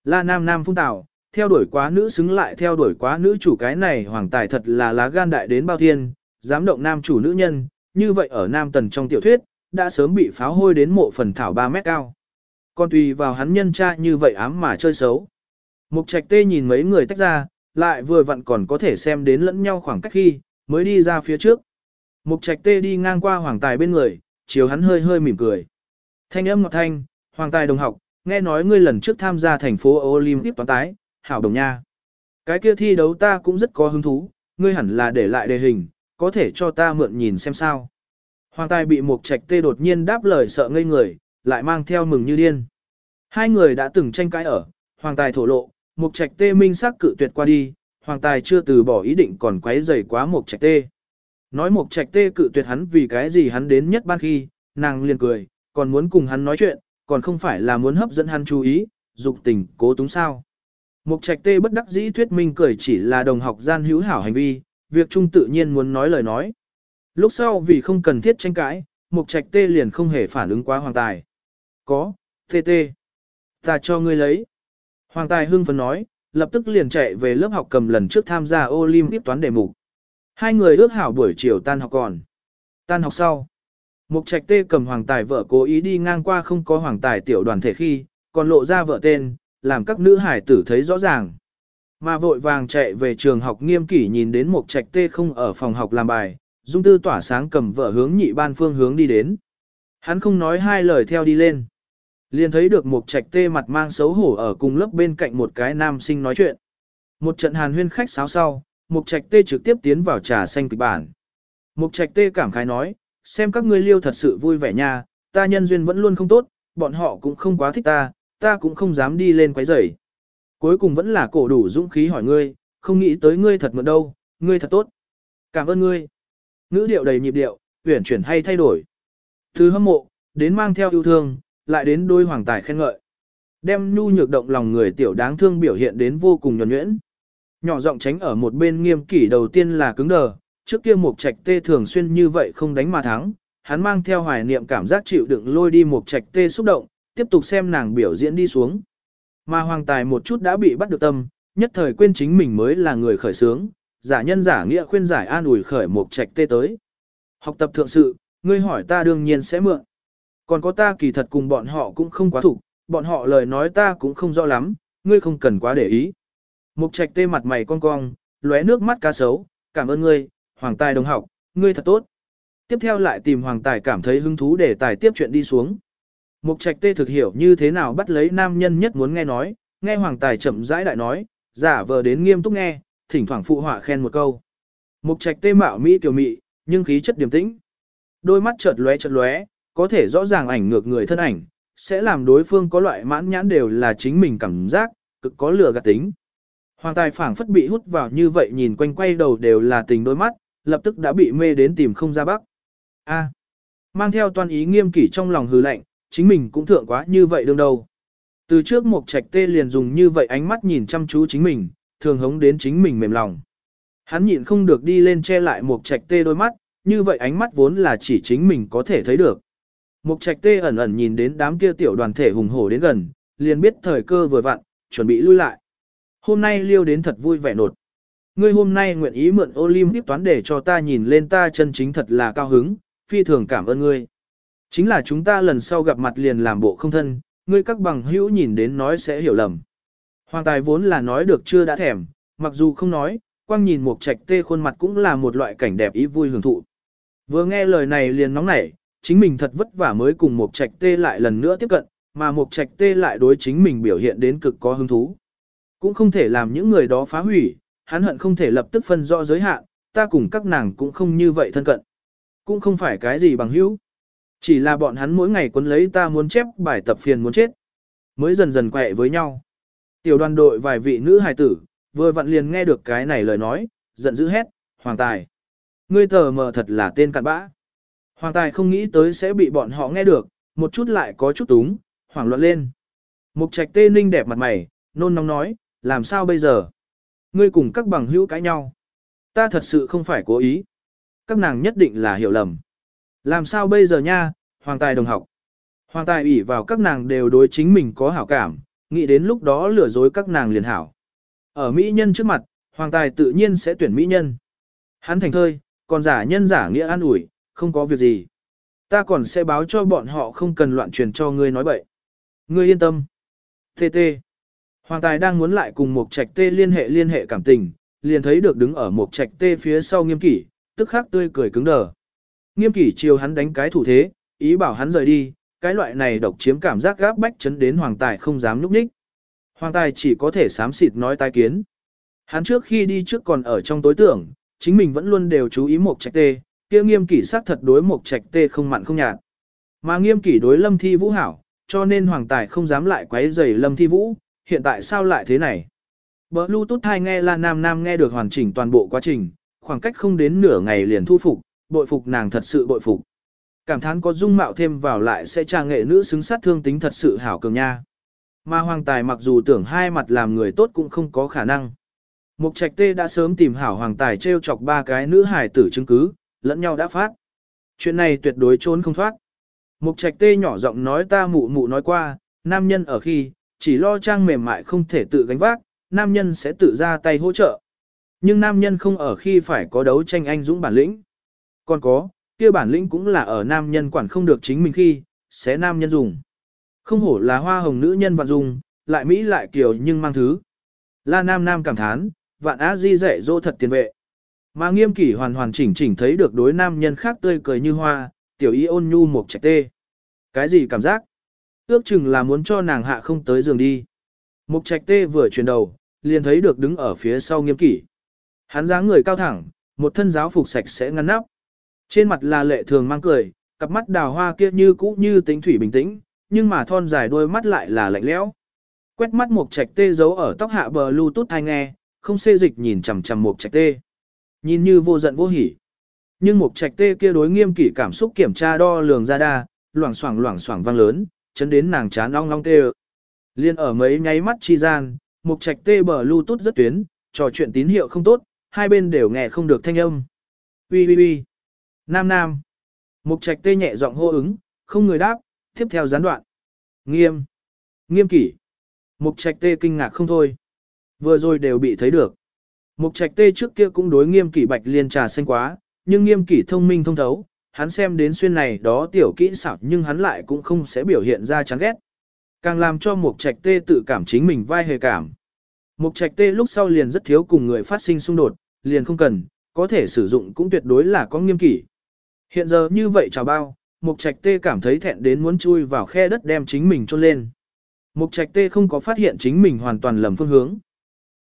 A: La Nam Nam Phung Tào, theo đuổi quá nữ xứng lại theo đuổi quá nữ chủ cái này hoàng tài thật là lá gan đại đến bao thiên, dám động nam chủ nữ nhân, như vậy ở Nam Tần trong tiểu thuyết, đã sớm bị pháo hôi đến mộ phần thảo 3 mét cao. Còn tùy vào hắn nhân tra như vậy ám mà chơi xấu. Mục trạch tê nhìn mấy người tách ra, lại vừa vặn còn có thể xem đến lẫn nhau khoảng cách khi, mới đi ra phía trước. Mục trạch tê đi ngang qua hoàng tài bên người, chiều hắn hơi hơi mỉm cười. Thanh âm ngọt thanh, hoàng tài đồng học, nghe nói ngươi lần trước tham gia thành phố Olympic toán tái, hảo đồng nha. Cái kia thi đấu ta cũng rất có hứng thú, ngươi hẳn là để lại đề hình, có thể cho ta mượn nhìn xem sao. Hoàng tài bị mục trạch tê đột nhiên đáp lời sợ ngây người, lại mang theo mừng như điên. Hai người đã từng tranh cãi ở, hoàng tài thổ lộ, mục trạch tê minh sắc cự tuyệt qua đi, hoàng tài chưa từ bỏ ý định còn quấy rầy quá mục trạch tê. Nói một trạch tê cự tuyệt hắn vì cái gì hắn đến nhất ban khi, nàng liền cười, còn muốn cùng hắn nói chuyện, còn không phải là muốn hấp dẫn hắn chú ý, dục tình, cố túng sao. Mục trạch tê bất đắc dĩ thuyết minh cười chỉ là đồng học gian hữu hảo hành vi, việc chung tự nhiên muốn nói lời nói. Lúc sau vì không cần thiết tranh cãi, mục trạch tê liền không hề phản ứng quá hoàng tài. Có, tê tê. Ta cho ngươi lấy. Hoàng tài hưng phấn nói, lập tức liền chạy về lớp học cầm lần trước tham gia Olympic toán đề mục. Hai người ước hảo buổi chiều tan học còn. Tan học sau. Mục trạch tê cầm hoàng tài vợ cố ý đi ngang qua không có hoàng tài tiểu đoàn thể khi, còn lộ ra vợ tên, làm các nữ hải tử thấy rõ ràng. Mà vội vàng chạy về trường học nghiêm kỷ nhìn đến mục trạch tê không ở phòng học làm bài, dung tư tỏa sáng cầm vợ hướng nhị ban phương hướng đi đến. Hắn không nói hai lời theo đi lên. Liền thấy được một trạch tê mặt mang xấu hổ ở cùng lớp bên cạnh một cái nam sinh nói chuyện. Một trận hàn huyên khách sáo sau, Mục trạch tê trực tiếp tiến vào trà xanh kịch bản. Mục trạch tê cảm khái nói, xem các ngươi liêu thật sự vui vẻ nha, ta nhân duyên vẫn luôn không tốt, bọn họ cũng không quá thích ta, ta cũng không dám đi lên quấy rầy. Cuối cùng vẫn là cổ đủ dũng khí hỏi ngươi, không nghĩ tới ngươi thật mượn đâu, ngươi thật tốt. Cảm ơn ngươi. Ngữ điệu đầy nhịp điệu, uyển chuyển hay thay đổi. Từ hâm mộ, đến mang theo yêu thương, lại đến đôi hoàng tài khen ngợi. Đem nhu nhược động lòng người tiểu đáng thương biểu hiện đến vô cùng nhuần nhuyễn. Nhỏ giọng tránh ở một bên nghiêm kỷ đầu tiên là cứng đờ, trước kia một trạch tê thường xuyên như vậy không đánh mà thắng, hắn mang theo hoài niệm cảm giác chịu đựng lôi đi một trạch tê xúc động, tiếp tục xem nàng biểu diễn đi xuống. Mà hoàng tài một chút đã bị bắt được tâm, nhất thời quên chính mình mới là người khởi sướng, giả nhân giả nghĩa khuyên giải an ủi khởi một trạch tê tới. Học tập thượng sự, ngươi hỏi ta đương nhiên sẽ mượn. Còn có ta kỳ thật cùng bọn họ cũng không quá thủ, bọn họ lời nói ta cũng không rõ lắm, ngươi không cần quá để ý. Mục trạch tê mặt mày cong cong, lóe nước mắt cá sấu, cảm ơn ngươi, hoàng tài đồng học, ngươi thật tốt. Tiếp theo lại tìm hoàng tài cảm thấy hứng thú để tài tiếp chuyện đi xuống. Mục trạch tê thực hiểu như thế nào bắt lấy nam nhân nhất muốn nghe nói, nghe hoàng tài chậm rãi đại nói, giả vờ đến nghiêm túc nghe, thỉnh thoảng phụ họa khen một câu. Mục trạch tê mạo mỹ tiểu mị, nhưng khí chất điềm tĩnh. Đôi mắt chợt lóe chợt lóe, có thể rõ ràng ảnh ngược người thân ảnh, sẽ làm đối phương có loại mãn nhãn đều là chính mình cảm giác, cực có lừa gạt tính. Hoàng tài phảng phất bị hút vào như vậy nhìn quanh quay đầu đều là tình đôi mắt, lập tức đã bị mê đến tìm không ra bắc. A. mang theo toàn ý nghiêm kỷ trong lòng hừ lạnh, chính mình cũng thượng quá như vậy đương đâu. Từ trước một trạch tê liền dùng như vậy ánh mắt nhìn chăm chú chính mình, thường hống đến chính mình mềm lòng. Hắn nhịn không được đi lên che lại một trạch tê đôi mắt, như vậy ánh mắt vốn là chỉ chính mình có thể thấy được. Mục trạch tê ẩn ẩn nhìn đến đám kia tiểu đoàn thể hùng hổ đến gần, liền biết thời cơ vừa vặn, chuẩn bị lui lại. Hôm nay liêu đến thật vui vẻ nột. Ngươi hôm nay nguyện ý mượn Olympic toán để cho ta nhìn lên ta chân chính thật là cao hứng, phi thường cảm ơn ngươi. Chính là chúng ta lần sau gặp mặt liền làm bộ không thân, ngươi các bằng hữu nhìn đến nói sẽ hiểu lầm. Hoàng tài vốn là nói được chưa đã thèm, mặc dù không nói, quang nhìn một trạch tê khuôn mặt cũng là một loại cảnh đẹp ý vui hưởng thụ. Vừa nghe lời này liền nóng nảy, chính mình thật vất vả mới cùng một trạch tê lại lần nữa tiếp cận, mà một trạch tê lại đối chính mình biểu hiện đến cực có hứng thú. Cũng không thể làm những người đó phá hủy, hắn hận không thể lập tức phân rõ giới hạn, ta cùng các nàng cũng không như vậy thân cận. Cũng không phải cái gì bằng hữu. Chỉ là bọn hắn mỗi ngày quấn lấy ta muốn chép bài tập phiền muốn chết. Mới dần dần quẹ với nhau. Tiểu đoàn đội vài vị nữ hài tử, vừa vặn liền nghe được cái này lời nói, giận dữ hét, Hoàng Tài. Ngươi tờ mờ thật là tên cặn bã. Hoàng Tài không nghĩ tới sẽ bị bọn họ nghe được, một chút lại có chút túng, hoảng loạn lên. Mục trạch tê ninh đẹp mặt mày, nôn nóng nói, làm sao bây giờ? Ngươi cùng các bằng hữu cãi nhau. Ta thật sự không phải cố ý. Các nàng nhất định là hiểu lầm. Làm sao bây giờ nha, Hoàng Tài đồng học. Hoàng Tài ủy vào các nàng đều đối chính mình có hảo cảm, nghĩ đến lúc đó lừa dối các nàng liền hảo. Ở Mỹ nhân trước mặt, Hoàng Tài tự nhiên sẽ tuyển Mỹ nhân. Hắn thành thơi, còn giả nhân giả nghĩa an ủi, không có việc gì. Ta còn sẽ báo cho bọn họ không cần loạn truyền cho ngươi nói bậy. Ngươi yên tâm. Tê tê. Hoàng Tài đang muốn lại cùng một trạch tê liên hệ liên hệ cảm tình, liền thấy được đứng ở một trạch tê phía sau nghiêm kỷ, tức khắc tươi cười cứng đờ. Nghiêm kỷ chiều hắn đánh cái thủ thế, ý bảo hắn rời đi, cái loại này độc chiếm cảm giác gáp bách chấn đến Hoàng Tài không dám núp ních. Hoàng Tài chỉ có thể sám xịt nói tai kiến. Hắn trước khi đi trước còn ở trong tối tưởng, chính mình vẫn luôn đều chú ý một trạch tê, kia nghiêm kỷ sát thật đối một trạch tê không mặn không nhạt. Mà nghiêm kỷ đối lâm thi vũ hảo, cho nên hoàng tài không dám lại quấy rầy lâm thi vũ, hiện tại sao lại thế này? Bluetooth hai nghe là nam nam nghe được hoàn chỉnh toàn bộ quá trình, khoảng cách không đến nửa ngày liền thu phục, bội phục nàng thật sự bội phục. Cảm thán có dung mạo thêm vào lại sẽ trang nghệ nữ xứng sát thương tính thật sự hảo cường nha. Mà hoàng tài mặc dù tưởng hai mặt làm người tốt cũng không có khả năng. Mục trạch tê đã sớm tìm hảo hoàng tài treo chọc ba cái nữ hải tử chứng cứ, lẫn nhau đã phát. Chuyện này tuyệt đối trốn không thoát. Mục trạch tê nhỏ giọng nói ta mụ mụ nói qua, nam nhân ở khi, chỉ lo trang mềm mại không thể tự gánh vác, nam nhân sẽ tự ra tay hỗ trợ. Nhưng nam nhân không ở khi phải có đấu tranh anh dũng bản lĩnh. Còn có, kia bản lĩnh cũng là ở nam nhân quản không được chính mình khi, sẽ nam nhân dùng. Không hổ là hoa hồng nữ nhân vạn dùng, lại Mỹ lại kiều nhưng mang thứ. La Nam Nam cảm thán, vạn á di dạy dỗ thật tiền vệ. Mà nghiêm kỷ hoàn hoàn chỉnh chỉnh thấy được đối nam nhân khác tươi cười như hoa, tiểu y ôn nhu một trạch tê. Cái gì cảm giác? Ước chừng là muốn cho nàng hạ không tới giường đi. Mục trạch tê vừa chuyển đầu, liền thấy được đứng ở phía sau nghiêm kỷ. Hắn dáng người cao thẳng, một thân giáo phục sạch sẽ ngăn nắp. Trên mặt là lệ thường mang cười, cặp mắt đào hoa kia như cũ như tính thủy bình tĩnh, nhưng mà thon dài đôi mắt lại là lạnh lẽo. Quét mắt mục trạch tê giấu ở tóc hạ bờ lưu tút hay nghe, không xê dịch nhìn chằm chằm mục trạch tê. Nhìn như vô giận vô hỉ. Nhưng mục trạch tê kia đối nghiêm kỷ cảm xúc kiểm tra đo lường ra đa, loảng xoảng loảng xoảng vang lớn, chấn đến nàng chán long long tê. Liên ở mấy nháy mắt chi gian, mục trạch tê bờ lưu tút rất tuyến, trò chuyện tín hiệu không tốt, hai bên đều nghe không được thanh âm. Ui ui ui. Nam nam. Mục trạch tê nhẹ giọng hô ứng, không người đáp, tiếp theo gián đoạn. Nghiêm. Nghiêm kỷ. Mục trạch tê kinh ngạc không thôi. Vừa rồi đều bị thấy được. Mục trạch tê trước kia cũng đối nghiêm kỷ bạch liên trà xanh quá, nhưng nghiêm kỷ thông minh thông thấu, hắn xem đến xuyên này đó tiểu kỹ xảo nhưng hắn lại cũng không sẽ biểu hiện ra chán ghét. Càng làm cho mục trạch tê tự cảm chính mình vai hề cảm. Mục trạch tê lúc sau liền rất thiếu cùng người phát sinh xung đột, liền không cần, có thể sử dụng cũng tuyệt đối là có nghiêm kỷ. Hiện giờ như vậy chào bao, mục trạch tê cảm thấy thẹn đến muốn chui vào khe đất đem chính mình trôn lên. Mục trạch tê không có phát hiện chính mình hoàn toàn lầm phương hướng.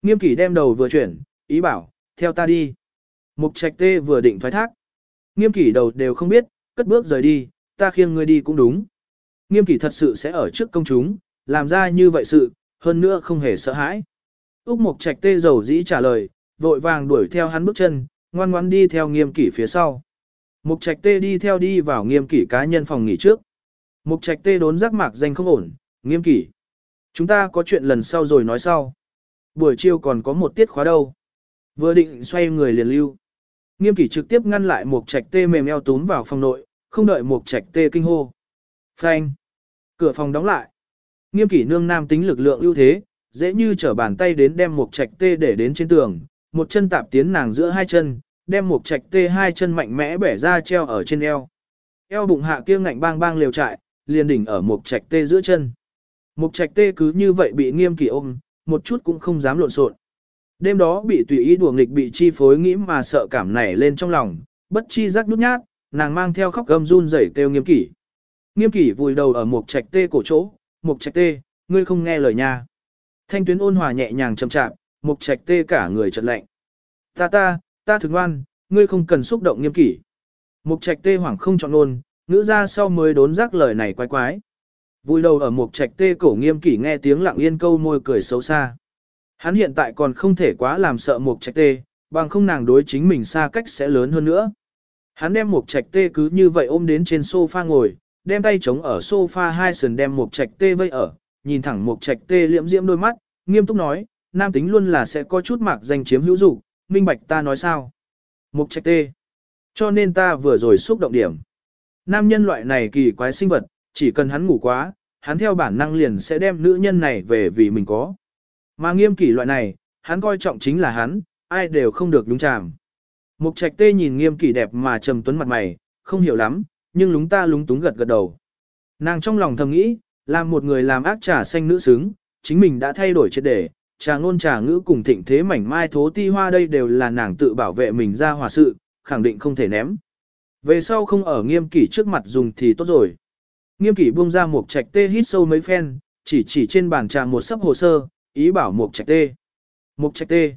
A: Nghiêm kỷ đem đầu vừa chuyển, ý bảo, theo ta đi. Mục trạch tê vừa định thoái thác. Nghiêm kỷ đầu đều không biết, cất bước rời đi, ta khiêng ngươi đi cũng đúng. Nghiêm kỷ thật sự sẽ ở trước công chúng, làm ra như vậy sự, hơn nữa không hề sợ hãi. Úc Mộc trạch tê dầu dĩ trả lời, vội vàng đuổi theo hắn bước chân, ngoan ngoãn đi theo nghiêm kỷ phía sau. Mục trạch tê đi theo đi vào nghiêm kỷ cá nhân phòng nghỉ trước. Mục trạch tê đốn giác mạc danh không ổn, nghiêm kỷ. Chúng ta có chuyện lần sau rồi nói sau. Buổi chiều còn có một tiết khóa đâu. Vừa định xoay người liền lưu. Nghiêm kỷ trực tiếp ngăn lại một trạch tê mềm eo túm vào phòng nội, không đợi một trạch tê kinh hô. Phanh. Cửa phòng đóng lại. Nghiêm kỷ nương nam tính lực lượng ưu thế, dễ như trở bàn tay đến đem một trạch tê để đến trên tường, một chân tạp tiến nàng giữa hai chân, đem một trạch tê hai chân mạnh mẽ bẻ ra treo ở trên eo. Eo bụng hạ kia ngạnh bang bang liều trại, liền đỉnh ở một trạch tê giữa chân. Một trạch tê cứ như vậy bị nghiêm kỷ ôm, một chút cũng không dám lộn xộn. Đêm đó bị tùy ý đùa nghịch bị chi phối nghĩ mà sợ cảm nảy lên trong lòng, bất chi giác nút nhát, nàng mang theo khóc gầm run rẩy kêu nghiêm kỷ. Nghiêm kỷ vùi đầu ở một trạch tê cổ chỗ, một trạch tê, ngươi không nghe lời nha. Thanh tuyến ôn hòa nhẹ nhàng chậm chạm, một trạch tê cả người chợt lạnh. Ta ta, ta thực ngoan, ngươi không cần xúc động nghiêm kỷ. Một trạch tê hoảng không chọn luôn, ngữ ra sau mới đốn giác lời này quái quái. Vui đầu ở một trạch tê cổ nghiêm kỷ nghe tiếng lặng yên câu môi cười xấu xa. Hắn hiện tại còn không thể quá làm sợ mục trạch tê, bằng không nàng đối chính mình xa cách sẽ lớn hơn nữa. Hắn đem mục trạch tê cứ như vậy ôm đến trên sofa ngồi, đem tay chống ở sofa hai sườn đem mục trạch tê vây ở, nhìn thẳng mục trạch tê liễm diễm đôi mắt, nghiêm túc nói, nam tính luôn là sẽ có chút mạc danh chiếm hữu dục, minh bạch ta nói sao. Mục trạch tê. Cho nên ta vừa rồi xúc động điểm. Nam nhân loại này kỳ quái sinh vật, chỉ cần hắn ngủ quá, hắn theo bản năng liền sẽ đem nữ nhân này về vì mình có. Mà nghiêm kỷ loại này, hắn coi trọng chính là hắn, ai đều không được đúng chàm. Mục trạch tê nhìn nghiêm kỷ đẹp mà trầm tuấn mặt mày, không hiểu lắm, nhưng lúng ta lúng túng gật gật đầu. Nàng trong lòng thầm nghĩ, làm một người làm ác trà xanh nữ xứng, chính mình đã thay đổi triệt để, trà ngôn trà ngữ cùng thịnh thế mảnh mai thố ti hoa đây đều là nàng tự bảo vệ mình ra hòa sự, khẳng định không thể ném. Về sau không ở nghiêm kỷ trước mặt dùng thì tốt rồi. Nghiêm kỷ buông ra một trạch tê hít sâu mấy phen, chỉ chỉ trên bàn trà một sấp hồ sơ, ý bảo mục trạch tê. mục trạch tê.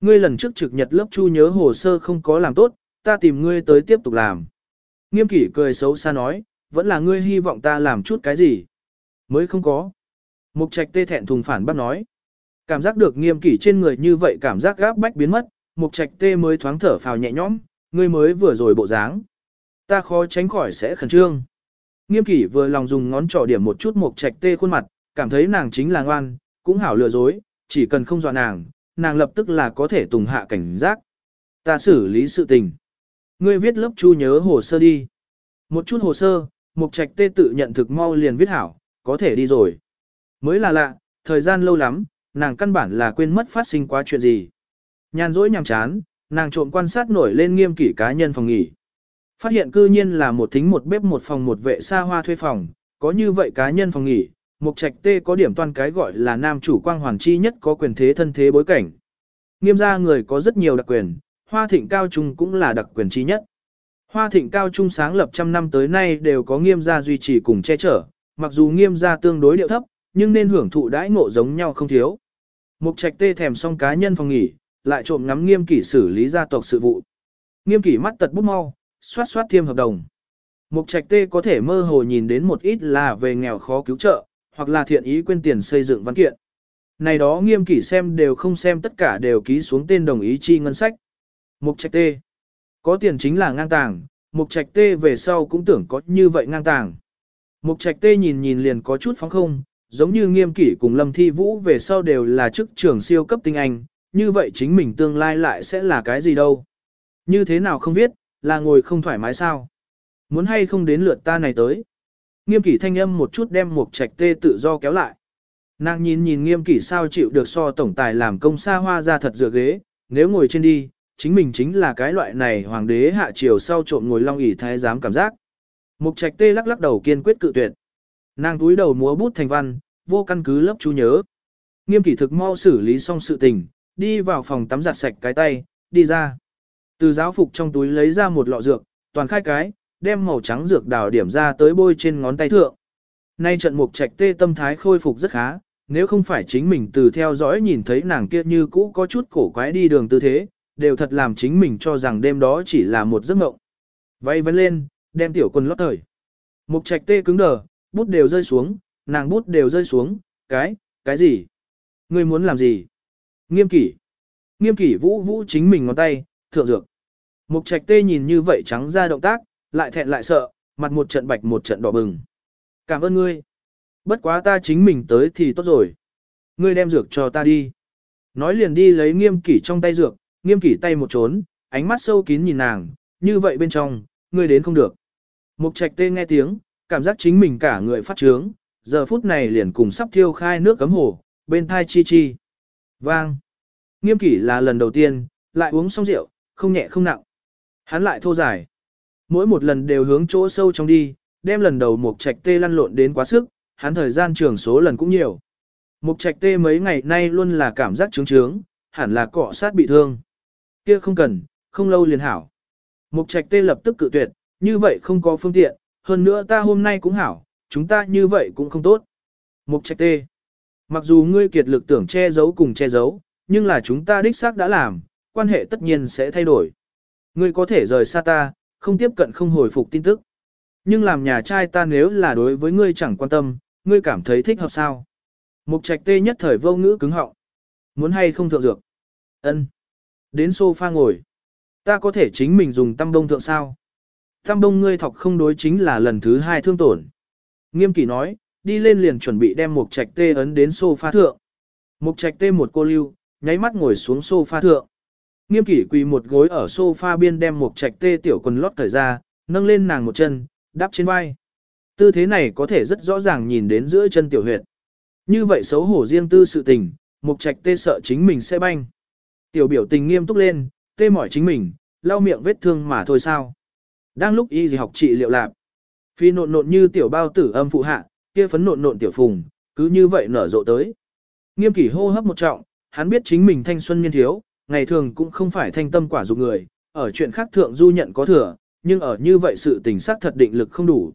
A: Ngươi lần trước trực nhật lớp chu nhớ hồ sơ không có làm tốt, ta tìm ngươi tới tiếp tục làm. Nghiêm kỷ cười xấu xa nói, vẫn là ngươi hy vọng ta làm chút cái gì. Mới không có. Mục trạch tê thẹn thùng phản bác nói. Cảm giác được nghiêm kỷ trên người như vậy cảm giác gáp bách biến mất, mục trạch tê mới thoáng thở phào nhẹ nhõm, ngươi mới vừa rồi bộ dáng. Ta khó tránh khỏi sẽ khẩn trương. Nghiêm kỷ vừa lòng dùng ngón trỏ điểm một chút mục trạch tê khuôn mặt, cảm thấy nàng chính là ngoan, cũng hảo lừa dối, chỉ cần không dọa nàng, nàng lập tức là có thể tùng hạ cảnh giác. Ta xử lý sự tình. Ngươi viết lớp chu nhớ hồ sơ đi. Một chút hồ sơ, mục trạch tê tự nhận thực mau liền viết hảo, có thể đi rồi. Mới là lạ, thời gian lâu lắm, nàng căn bản là quên mất phát sinh quá chuyện gì. Nhàn rỗi nhàm chán, nàng trộm quan sát nổi lên nghiêm kỷ cá nhân phòng nghỉ. Phát hiện cư nhiên là một thính một bếp một phòng một vệ xa hoa thuê phòng, có như vậy cá nhân phòng nghỉ, Mục Trạch Tê có điểm toan cái gọi là nam chủ quang hoàng chi nhất có quyền thế thân thế bối cảnh. Nghiêm gia người có rất nhiều đặc quyền, Hoa Thịnh Cao Trung cũng là đặc quyền chi nhất. Hoa Thịnh Cao Trung sáng lập trăm năm tới nay đều có nghiêm gia duy trì cùng che chở, mặc dù nghiêm gia tương đối điệu thấp, nhưng nên hưởng thụ đãi ngộ giống nhau không thiếu. Mục Trạch Tê thèm xong cá nhân phòng nghỉ, lại trộm ngắm nghiêm kỷ xử lý gia tộc sự vụ. Nghiêm kỷ mắt tật bút mau, xoát xoát thiêm hợp đồng. Mục Trạch Tê có thể mơ hồ nhìn đến một ít là về nghèo khó cứu trợ, hoặc là thiện ý quên tiền xây dựng văn kiện. Này đó nghiêm kỷ xem đều không xem tất cả đều ký xuống tên đồng ý chi ngân sách. Mục trạch tê. Có tiền chính là ngang tàng, mục trạch tê về sau cũng tưởng có như vậy ngang tàng. Mục trạch tê nhìn nhìn liền có chút phóng không, giống như nghiêm kỷ cùng lâm thi vũ về sau đều là chức trưởng siêu cấp tinh anh, như vậy chính mình tương lai lại sẽ là cái gì đâu. Như thế nào không biết, là ngồi không thoải mái sao. Muốn hay không đến lượt ta này tới. Nghiêm kỷ thanh âm một chút đem một trạch tê tự do kéo lại. Nàng nhìn nhìn nghiêm kỷ sao chịu được so tổng tài làm công xa hoa ra thật dựa ghế, nếu ngồi trên đi, chính mình chính là cái loại này hoàng đế hạ triều sau trộm ngồi long ỷ thái giám cảm giác. Mục trạch tê lắc lắc đầu kiên quyết cự tuyệt. Nàng túi đầu múa bút thành văn, vô căn cứ lớp chú nhớ. Nghiêm kỷ thực mau xử lý xong sự tình, đi vào phòng tắm giặt sạch cái tay, đi ra. Từ giáo phục trong túi lấy ra một lọ dược, toàn khai cái, đem màu trắng dược đào điểm ra tới bôi trên ngón tay thượng. Nay trận mục trạch tê tâm thái khôi phục rất khá, nếu không phải chính mình từ theo dõi nhìn thấy nàng kia như cũ có chút cổ quái đi đường tư thế, đều thật làm chính mình cho rằng đêm đó chỉ là một giấc mộng. Vây vấn lên, đem tiểu quân lót thời. Mục trạch tê cứng đờ, bút đều rơi xuống, nàng bút đều rơi xuống, cái, cái gì? Ngươi muốn làm gì? Nghiêm kỷ. Nghiêm kỷ vũ vũ chính mình ngón tay, thượng dược. Mục trạch tê nhìn như vậy trắng ra động tác, lại thẹn lại sợ, mặt một trận bạch một trận đỏ bừng. Cảm ơn ngươi. Bất quá ta chính mình tới thì tốt rồi. Ngươi đem dược cho ta đi. Nói liền đi lấy nghiêm kỷ trong tay dược, nghiêm kỷ tay một trốn, ánh mắt sâu kín nhìn nàng, như vậy bên trong, ngươi đến không được. Mục trạch tê nghe tiếng, cảm giác chính mình cả người phát trướng, giờ phút này liền cùng sắp thiêu khai nước cấm hồ, bên thai chi chi. Vang. Nghiêm kỷ là lần đầu tiên, lại uống xong rượu, không nhẹ không nặng. Hắn lại thô dài mỗi một lần đều hướng chỗ sâu trong đi, đem lần đầu Mục Trạch Tê lăn lộn đến quá sức, hắn thời gian trường số lần cũng nhiều. Mục Trạch Tê mấy ngày nay luôn là cảm giác trướng trướng, hẳn là cọ sát bị thương. Kia không cần, không lâu liền hảo. Mục Trạch Tê lập tức cự tuyệt, như vậy không có phương tiện, hơn nữa ta hôm nay cũng hảo, chúng ta như vậy cũng không tốt. Mục Trạch Tê, mặc dù ngươi kiệt lực tưởng che giấu cùng che giấu, nhưng là chúng ta đích xác đã làm, quan hệ tất nhiên sẽ thay đổi. Ngươi có thể rời xa ta, không tiếp cận không hồi phục tin tức. Nhưng làm nhà trai ta nếu là đối với ngươi chẳng quan tâm, ngươi cảm thấy thích hợp sao? Mục trạch tê nhất thời vô ngữ cứng họng. Muốn hay không thượng dược? Ân. Đến sofa ngồi. Ta có thể chính mình dùng tăm đông thượng sao? Tăm đông ngươi thọc không đối chính là lần thứ hai thương tổn. Nghiêm kỷ nói, đi lên liền chuẩn bị đem mục trạch tê ấn đến sofa thượng. Mục trạch tê một cô lưu, nháy mắt ngồi xuống sofa thượng. Nghiêm kỷ quỳ một gối ở sofa biên đem mục trạch tê tiểu quần lót cởi ra, nâng lên nàng một chân, đắp trên vai. Tư thế này có thể rất rõ ràng nhìn đến giữa chân tiểu huyệt. Như vậy xấu hổ riêng tư sự tình, mục trạch tê sợ chính mình sẽ banh. Tiểu biểu tình nghiêm túc lên, tê mỏi chính mình, lau miệng vết thương mà thôi sao. Đang lúc y gì học trị liệu lạp. Phi nộn nộn như tiểu bao tử âm phụ hạ, kia phấn nộn nộn tiểu phùng, cứ như vậy nở rộ tới. Nghiêm kỷ hô hấp một trọng, hắn biết chính mình thanh xuân niên thiếu, ngày thường cũng không phải thanh tâm quả dục người, ở chuyện khác thượng du nhận có thừa, nhưng ở như vậy sự tình xác thật định lực không đủ.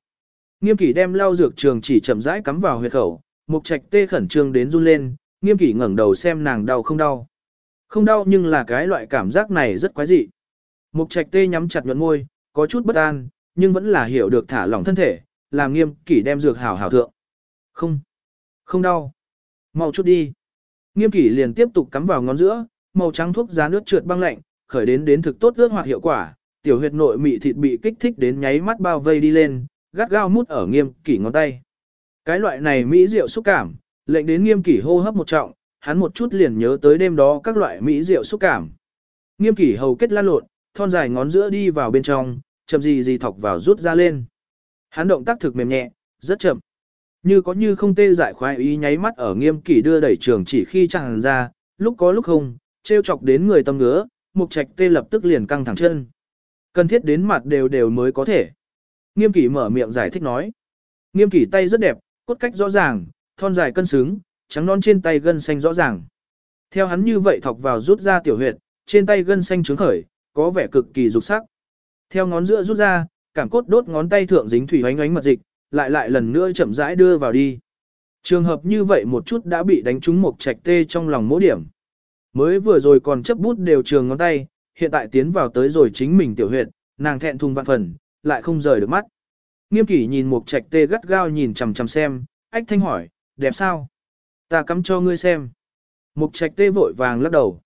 A: Nghiêm kỷ đem lau dược trường chỉ chậm rãi cắm vào huyệt khẩu, mục trạch tê khẩn trương đến run lên, nghiêm kỷ ngẩng đầu xem nàng đau không đau. Không đau nhưng là cái loại cảm giác này rất quái dị. Mục trạch tê nhắm chặt nhuận môi, có chút bất an, nhưng vẫn là hiểu được thả lỏng thân thể, làm nghiêm kỷ đem dược hảo hảo thượng. Không, không đau. Mau chút đi. Nghiêm kỷ liền tiếp tục cắm vào ngón giữa, màu trắng thuốc giá nước trượt băng lạnh, khởi đến đến thực tốt ước hoạt hiệu quả, tiểu huyệt nội mị thịt bị kích thích đến nháy mắt bao vây đi lên, gắt gao mút ở nghiêm kỷ ngón tay. Cái loại này mỹ rượu xúc cảm, lệnh đến nghiêm kỷ hô hấp một trọng, hắn một chút liền nhớ tới đêm đó các loại mỹ rượu xúc cảm. Nghiêm kỷ hầu kết lan lộn, thon dài ngón giữa đi vào bên trong, chậm gì gì thọc vào rút ra lên. Hắn động tác thực mềm nhẹ, rất chậm. Như có như không tê giải khoái ý nháy mắt ở nghiêm kỷ đưa đẩy trường chỉ khi chẳng ra, lúc có lúc không, treo chọc đến người tâm ngứa, mục trạch tê lập tức liền căng thẳng chân. Cần thiết đến mặt đều đều mới có thể. Nghiêm kỷ mở miệng giải thích nói. Nghiêm kỷ tay rất đẹp, cốt cách rõ ràng, thon dài cân xứng, trắng non trên tay gân xanh rõ ràng. Theo hắn như vậy thọc vào rút ra tiểu huyệt, trên tay gân xanh trướng khởi, có vẻ cực kỳ dục sắc. Theo ngón giữa rút ra, cảm cốt đốt ngón tay thượng dính thủy ánh ánh mật dịch, lại lại lần nữa chậm rãi đưa vào đi. Trường hợp như vậy một chút đã bị đánh trúng một trạch tê trong lòng mỗi điểm. Mới vừa rồi còn chấp bút đều trường ngón tay, hiện tại tiến vào tới rồi chính mình tiểu huyệt, nàng thẹn thùng vạn phần, lại không rời được mắt. Nghiêm kỷ nhìn một trạch tê gắt gao nhìn chằm chằm xem, ách thanh hỏi, đẹp sao? Ta cắm cho ngươi xem. Mục trạch tê vội vàng lắc đầu.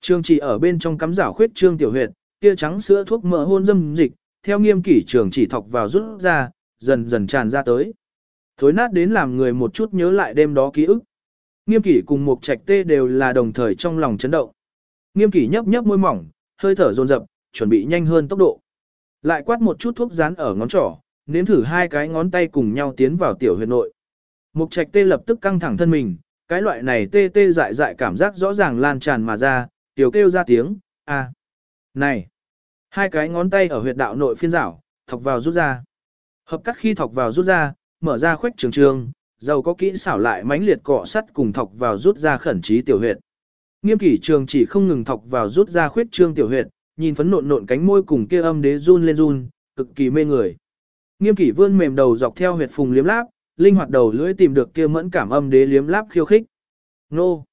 A: Trương chỉ ở bên trong cắm rảo khuyết trương tiểu huyệt, tia trắng sữa thuốc mỡ hôn dâm dịch, theo nghiêm kỷ trường chỉ thọc vào rút ra, dần dần tràn ra tới. Thối nát đến làm người một chút nhớ lại đêm đó ký ức. Nghiêm kỷ cùng một trạch tê đều là đồng thời trong lòng chấn động. Nghiêm kỷ nhấp nhấp môi mỏng, hơi thở dồn dập, chuẩn bị nhanh hơn tốc độ. Lại quát một chút thuốc dán ở ngón trỏ, nếm thử hai cái ngón tay cùng nhau tiến vào tiểu huyệt nội. Mục trạch tê lập tức căng thẳng thân mình, cái loại này tê tê dại dại cảm giác rõ ràng lan tràn mà ra, tiểu kêu ra tiếng, a, này, hai cái ngón tay ở huyệt đạo nội phiên rảo, thọc vào rút ra. Hợp cắt khi thọc vào rút ra, mở ra khuếch trường trường, giàu có kỹ xảo lại mãnh liệt cọ sắt cùng thọc vào rút ra khẩn trí tiểu huyệt. Nghiêm kỷ trường chỉ không ngừng thọc vào rút ra khuyết trương tiểu huyệt, nhìn phấn nộn nộn cánh môi cùng kia âm đế run lên run, cực kỳ mê người. Nghiêm kỷ vươn mềm đầu dọc theo huyệt phùng liếm láp, linh hoạt đầu lưỡi tìm được kia mẫn cảm âm đế liếm láp khiêu khích. Nô!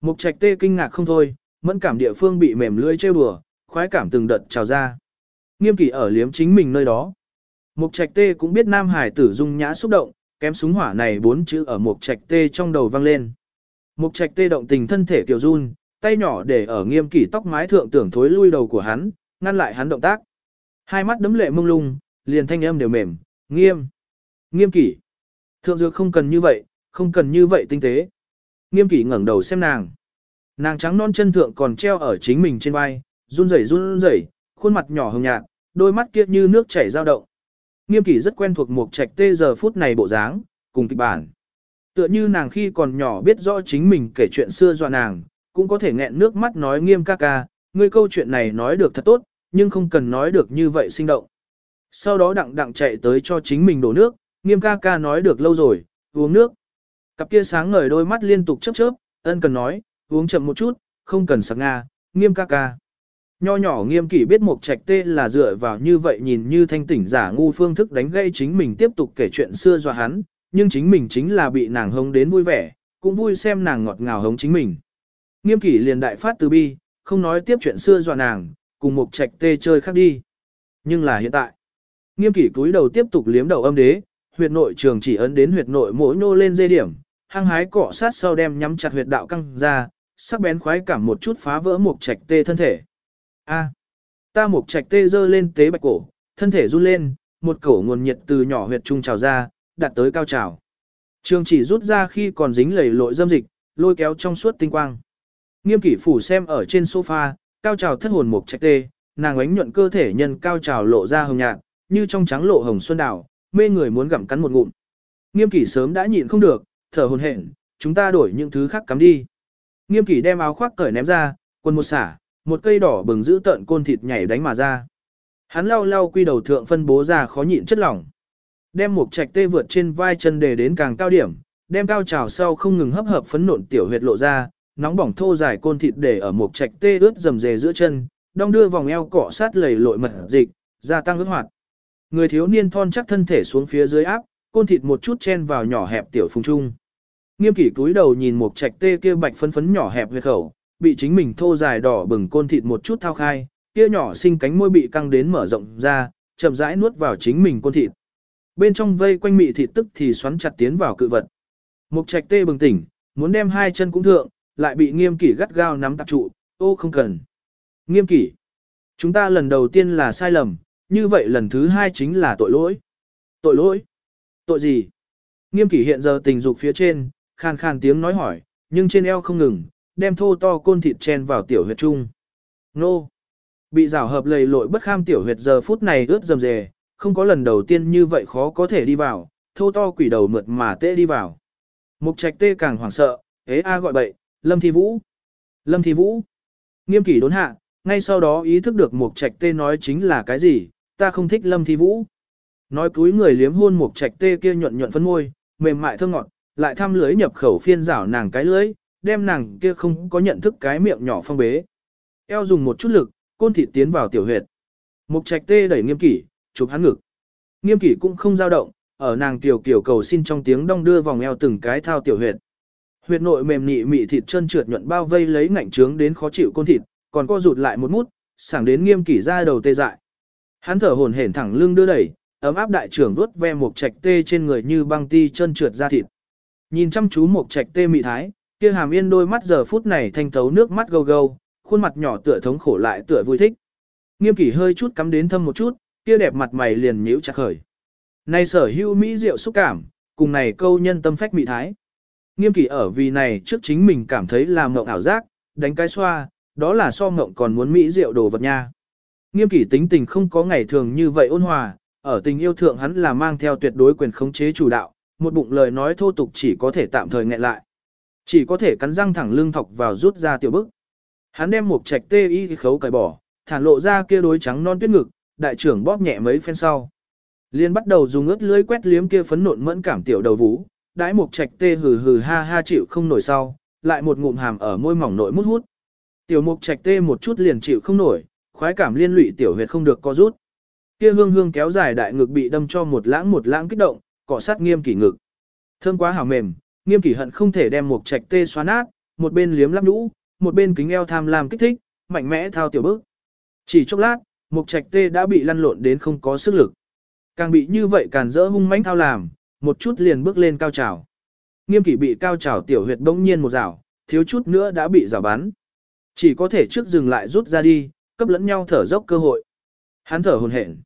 A: Mục trạch tê kinh ngạc không thôi, mẫn cảm địa phương bị mềm lưỡi trêu bừa, khoái cảm từng đợt trào ra. Nghiêm kỷ ở liếm chính mình nơi đó. Mục trạch tê cũng biết nam hải tử dung nhã xúc động, kém súng hỏa này bốn chữ ở mục trạch tê trong đầu vang lên. Mục trạch tê động tình thân thể tiểu run, tay nhỏ để ở nghiêm kỷ tóc mái thượng tưởng thối lui đầu của hắn, ngăn lại hắn động tác. Hai mắt đấm lệ mông lung, liền thanh âm đều mềm, nghiêm, nghiêm kỷ. Thượng dược không cần như vậy, không cần như vậy tinh tế. Nghiêm kỷ ngẩng đầu xem nàng. Nàng trắng non chân thượng còn treo ở chính mình trên vai, run rẩy run rẩy, khuôn mặt nhỏ hồng nhạt, đôi mắt kia như nước chảy dao động. Nghiêm kỷ rất quen thuộc một trạch tê giờ phút này bộ dáng, cùng kịch bản. Tựa như nàng khi còn nhỏ biết rõ chính mình kể chuyện xưa dọa nàng, cũng có thể nghẹn nước mắt nói nghiêm ca ca, ngươi câu chuyện này nói được thật tốt, nhưng không cần nói được như vậy sinh động. Sau đó đặng đặng chạy tới cho chính mình đổ nước, nghiêm ca ca nói được lâu rồi, uống nước. Cặp kia sáng ngời đôi mắt liên tục chớp chớp, ân cần nói, uống chậm một chút, không cần sặc nga, nghiêm ca ca. Nho nhỏ nghiêm kỷ biết một trạch tê là dựa vào như vậy nhìn như thanh tỉnh giả ngu phương thức đánh gây chính mình tiếp tục kể chuyện xưa do hắn, nhưng chính mình chính là bị nàng hống đến vui vẻ, cũng vui xem nàng ngọt ngào hống chính mình. Nghiêm kỷ liền đại phát từ bi, không nói tiếp chuyện xưa dọa nàng, cùng một trạch tê chơi khác đi. Nhưng là hiện tại, nghiêm kỷ cúi đầu tiếp tục liếm đầu âm đế, huyệt nội trường chỉ ấn đến huyệt nội mỗi nô lên dây điểm, hăng hái cọ sát sau đem nhắm chặt huyệt đạo căng ra, sắc bén khoái cảm một chút phá vỡ một trạch tê thân thể. A, ta mục trạch tê dơ lên tế bạch cổ, thân thể run lên, một cổ nguồn nhiệt từ nhỏ huyệt trung trào ra, đạt tới cao trào. Trường chỉ rút ra khi còn dính lầy lội dâm dịch, lôi kéo trong suốt tinh quang. Nghiêm kỷ phủ xem ở trên sofa, cao trào thất hồn mục trạch tê, nàng ánh nhuận cơ thể nhân cao trào lộ ra hồng nhạt, như trong trắng lộ hồng xuân đảo, mê người muốn gặm cắn một ngụm. Nghiêm kỷ sớm đã nhịn không được, thở hồn hển, chúng ta đổi những thứ khác cắm đi. Nghiêm kỷ đem áo khoác cởi ném ra, quần một xả, một cây đỏ bừng giữ tợn côn thịt nhảy đánh mà ra. Hắn lau lau quy đầu thượng phân bố ra khó nhịn chất lỏng. Đem một trạch tê vượt trên vai chân để đến càng cao điểm, đem cao trào sau không ngừng hấp hợp phấn nộn tiểu huyệt lộ ra, nóng bỏng thô dài côn thịt để ở một trạch tê ướt dầm dề giữa chân, đong đưa vòng eo cọ sát lầy lội mật dịch, gia tăng ướt hoạt. Người thiếu niên thon chắc thân thể xuống phía dưới áp, côn thịt một chút chen vào nhỏ hẹp tiểu phùng trung. Nghiêm kỷ túi đầu nhìn một trạch tê kia bạch phấn phấn nhỏ hẹp huyệt khẩu, bị chính mình thô dài đỏ bừng côn thịt một chút thao khai, kia nhỏ sinh cánh môi bị căng đến mở rộng ra, chậm rãi nuốt vào chính mình côn thịt. Bên trong vây quanh mị thịt tức thì xoắn chặt tiến vào cự vật. Mục trạch tê bừng tỉnh, muốn đem hai chân cũng thượng, lại bị nghiêm kỷ gắt gao nắm tạp trụ, ô không cần. Nghiêm kỷ, chúng ta lần đầu tiên là sai lầm, như vậy lần thứ hai chính là tội lỗi. Tội lỗi? Tội gì? Nghiêm kỷ hiện giờ tình dục phía trên, khàn khàn tiếng nói hỏi, nhưng trên eo không ngừng, đem thô to côn thịt chen vào tiểu huyệt trung. Nô! Bị rào hợp lầy lội bất kham tiểu huyệt giờ phút này ướt dầm dề, không có lần đầu tiên như vậy khó có thể đi vào, thô to quỷ đầu mượt mà tê đi vào. Mục trạch tê càng hoảng sợ, ế a gọi bậy, lâm thi vũ. Lâm thi vũ. Nghiêm kỷ đốn hạ, ngay sau đó ý thức được mục trạch tê nói chính là cái gì, ta không thích lâm thi vũ. Nói cúi người liếm hôn mục trạch tê kia nhuận nhuận phân môi, mềm mại thơm ngọt, lại thăm lưới nhập khẩu phiên rảo nàng cái lưới, đem nàng kia không có nhận thức cái miệng nhỏ phong bế. Eo dùng một chút lực, côn thịt tiến vào tiểu huyệt. Mục trạch tê đẩy nghiêm kỷ, chụp hắn ngực. Nghiêm kỷ cũng không dao động, ở nàng tiểu kiểu cầu xin trong tiếng đong đưa vòng eo từng cái thao tiểu huyệt. Huyệt nội mềm nị mị thịt chân trượt nhuận bao vây lấy ngạnh trướng đến khó chịu côn thịt, còn co rụt lại một mút, sảng đến nghiêm kỷ ra đầu tê dại. Hắn thở hổn hển thẳng lưng đưa đẩy, ấm áp đại trưởng vuốt ve một trạch tê trên người như băng ti chân trượt ra thịt. Nhìn chăm chú một trạch tê mị thái, kia hàm yên đôi mắt giờ phút này thanh thấu nước mắt gâu gâu, khuôn mặt nhỏ tựa thống khổ lại tựa vui thích. Nghiêm kỷ hơi chút cắm đến thâm một chút, kia đẹp mặt mày liền nhíu chặt khởi. Này sở hữu mỹ diệu xúc cảm, cùng này câu nhân tâm phách mỹ thái. Nghiêm kỷ ở vì này trước chính mình cảm thấy là mộng ảo giác, đánh cái xoa, đó là so mộng còn muốn mỹ diệu đồ vật nha. Nghiêm kỷ tính tình không có ngày thường như vậy ôn hòa, ở tình yêu thượng hắn là mang theo tuyệt đối quyền khống chế chủ đạo, một bụng lời nói thô tục chỉ có thể tạm thời nghẹn lại. Chỉ có thể cắn răng thẳng lưng thọc vào rút ra tiểu bức. Hắn đem một trạch tê y khấu cải bỏ, thản lộ ra kia đối trắng non tuyết ngực, đại trưởng bóp nhẹ mấy phen sau. Liên bắt đầu dùng ướt lưới quét liếm kia phấn nộn mẫn cảm tiểu đầu vũ, đãi một trạch tê hừ hừ ha ha chịu không nổi sau, lại một ngụm hàm ở môi mỏng nội mút hút. Tiểu mục trạch tê một chút liền chịu không nổi, khoái cảm liên lụy tiểu huyệt không được co rút. Kia hương hương kéo dài đại ngực bị đâm cho một lãng một lãng kích động, cọ sát nghiêm kỷ ngực. Thơm quá hảo mềm, nghiêm kỷ hận không thể đem một trạch tê xóa nát, một bên liếm lắp nhũ, một bên kính eo tham lam kích thích, mạnh mẽ thao tiểu bước. Chỉ chốc lát, một trạch tê đã bị lăn lộn đến không có sức lực. Càng bị như vậy càng dỡ hung mãnh thao làm, một chút liền bước lên cao trào. Nghiêm kỷ bị cao trào tiểu huyệt bỗng nhiên một rào, thiếu chút nữa đã bị rào bắn. Chỉ có thể trước dừng lại rút ra đi, cấp lẫn nhau thở dốc cơ hội. Hắn thở hồn hển.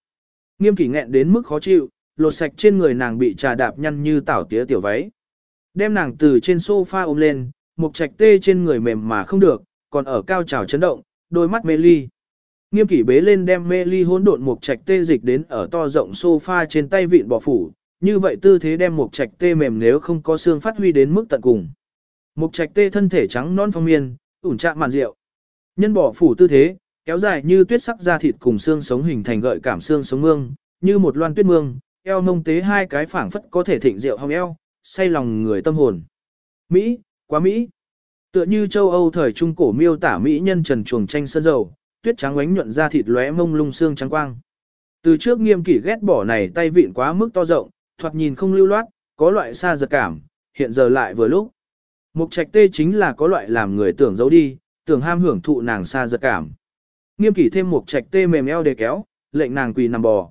A: Nghiêm kỷ nghẹn đến mức khó chịu, lột sạch trên người nàng bị trà đạp nhăn như tảo tía tiểu váy. Đem nàng từ trên sofa ôm lên, một trạch tê trên người mềm mà không được, còn ở cao trào chấn động, đôi mắt mê ly. Nghiêm kỷ bế lên đem mê ly hỗn độn một trạch tê dịch đến ở to rộng sofa trên tay vịn bỏ phủ, như vậy tư thế đem một trạch tê mềm nếu không có xương phát huy đến mức tận cùng. Một trạch tê thân thể trắng non phong miên, ủn trạm màn rượu. Nhân bỏ phủ tư thế, kéo dài như tuyết sắc da thịt cùng xương sống hình thành gợi cảm xương sống mương, như một loan tuyết mương, eo mông tế hai cái phảng phất có thể thịnh rượu hong eo, say lòng người tâm hồn. Mỹ, quá Mỹ. Tựa như châu Âu thời trung cổ miêu tả Mỹ nhân trần chuồng tranh sơn dầu, tuyết trắng ánh nhuận ra thịt lóe mông lung xương trắng quang. Từ trước nghiêm kỷ ghét bỏ này tay vịn quá mức to rộng, thoạt nhìn không lưu loát, có loại xa giật cảm, hiện giờ lại vừa lúc. Mục trạch tê chính là có loại làm người tưởng giấu đi, tưởng ham hưởng thụ nàng xa giật cảm. Nghiêm kỷ thêm mục trạch tê mềm eo để kéo, lệnh nàng quỳ nằm bò.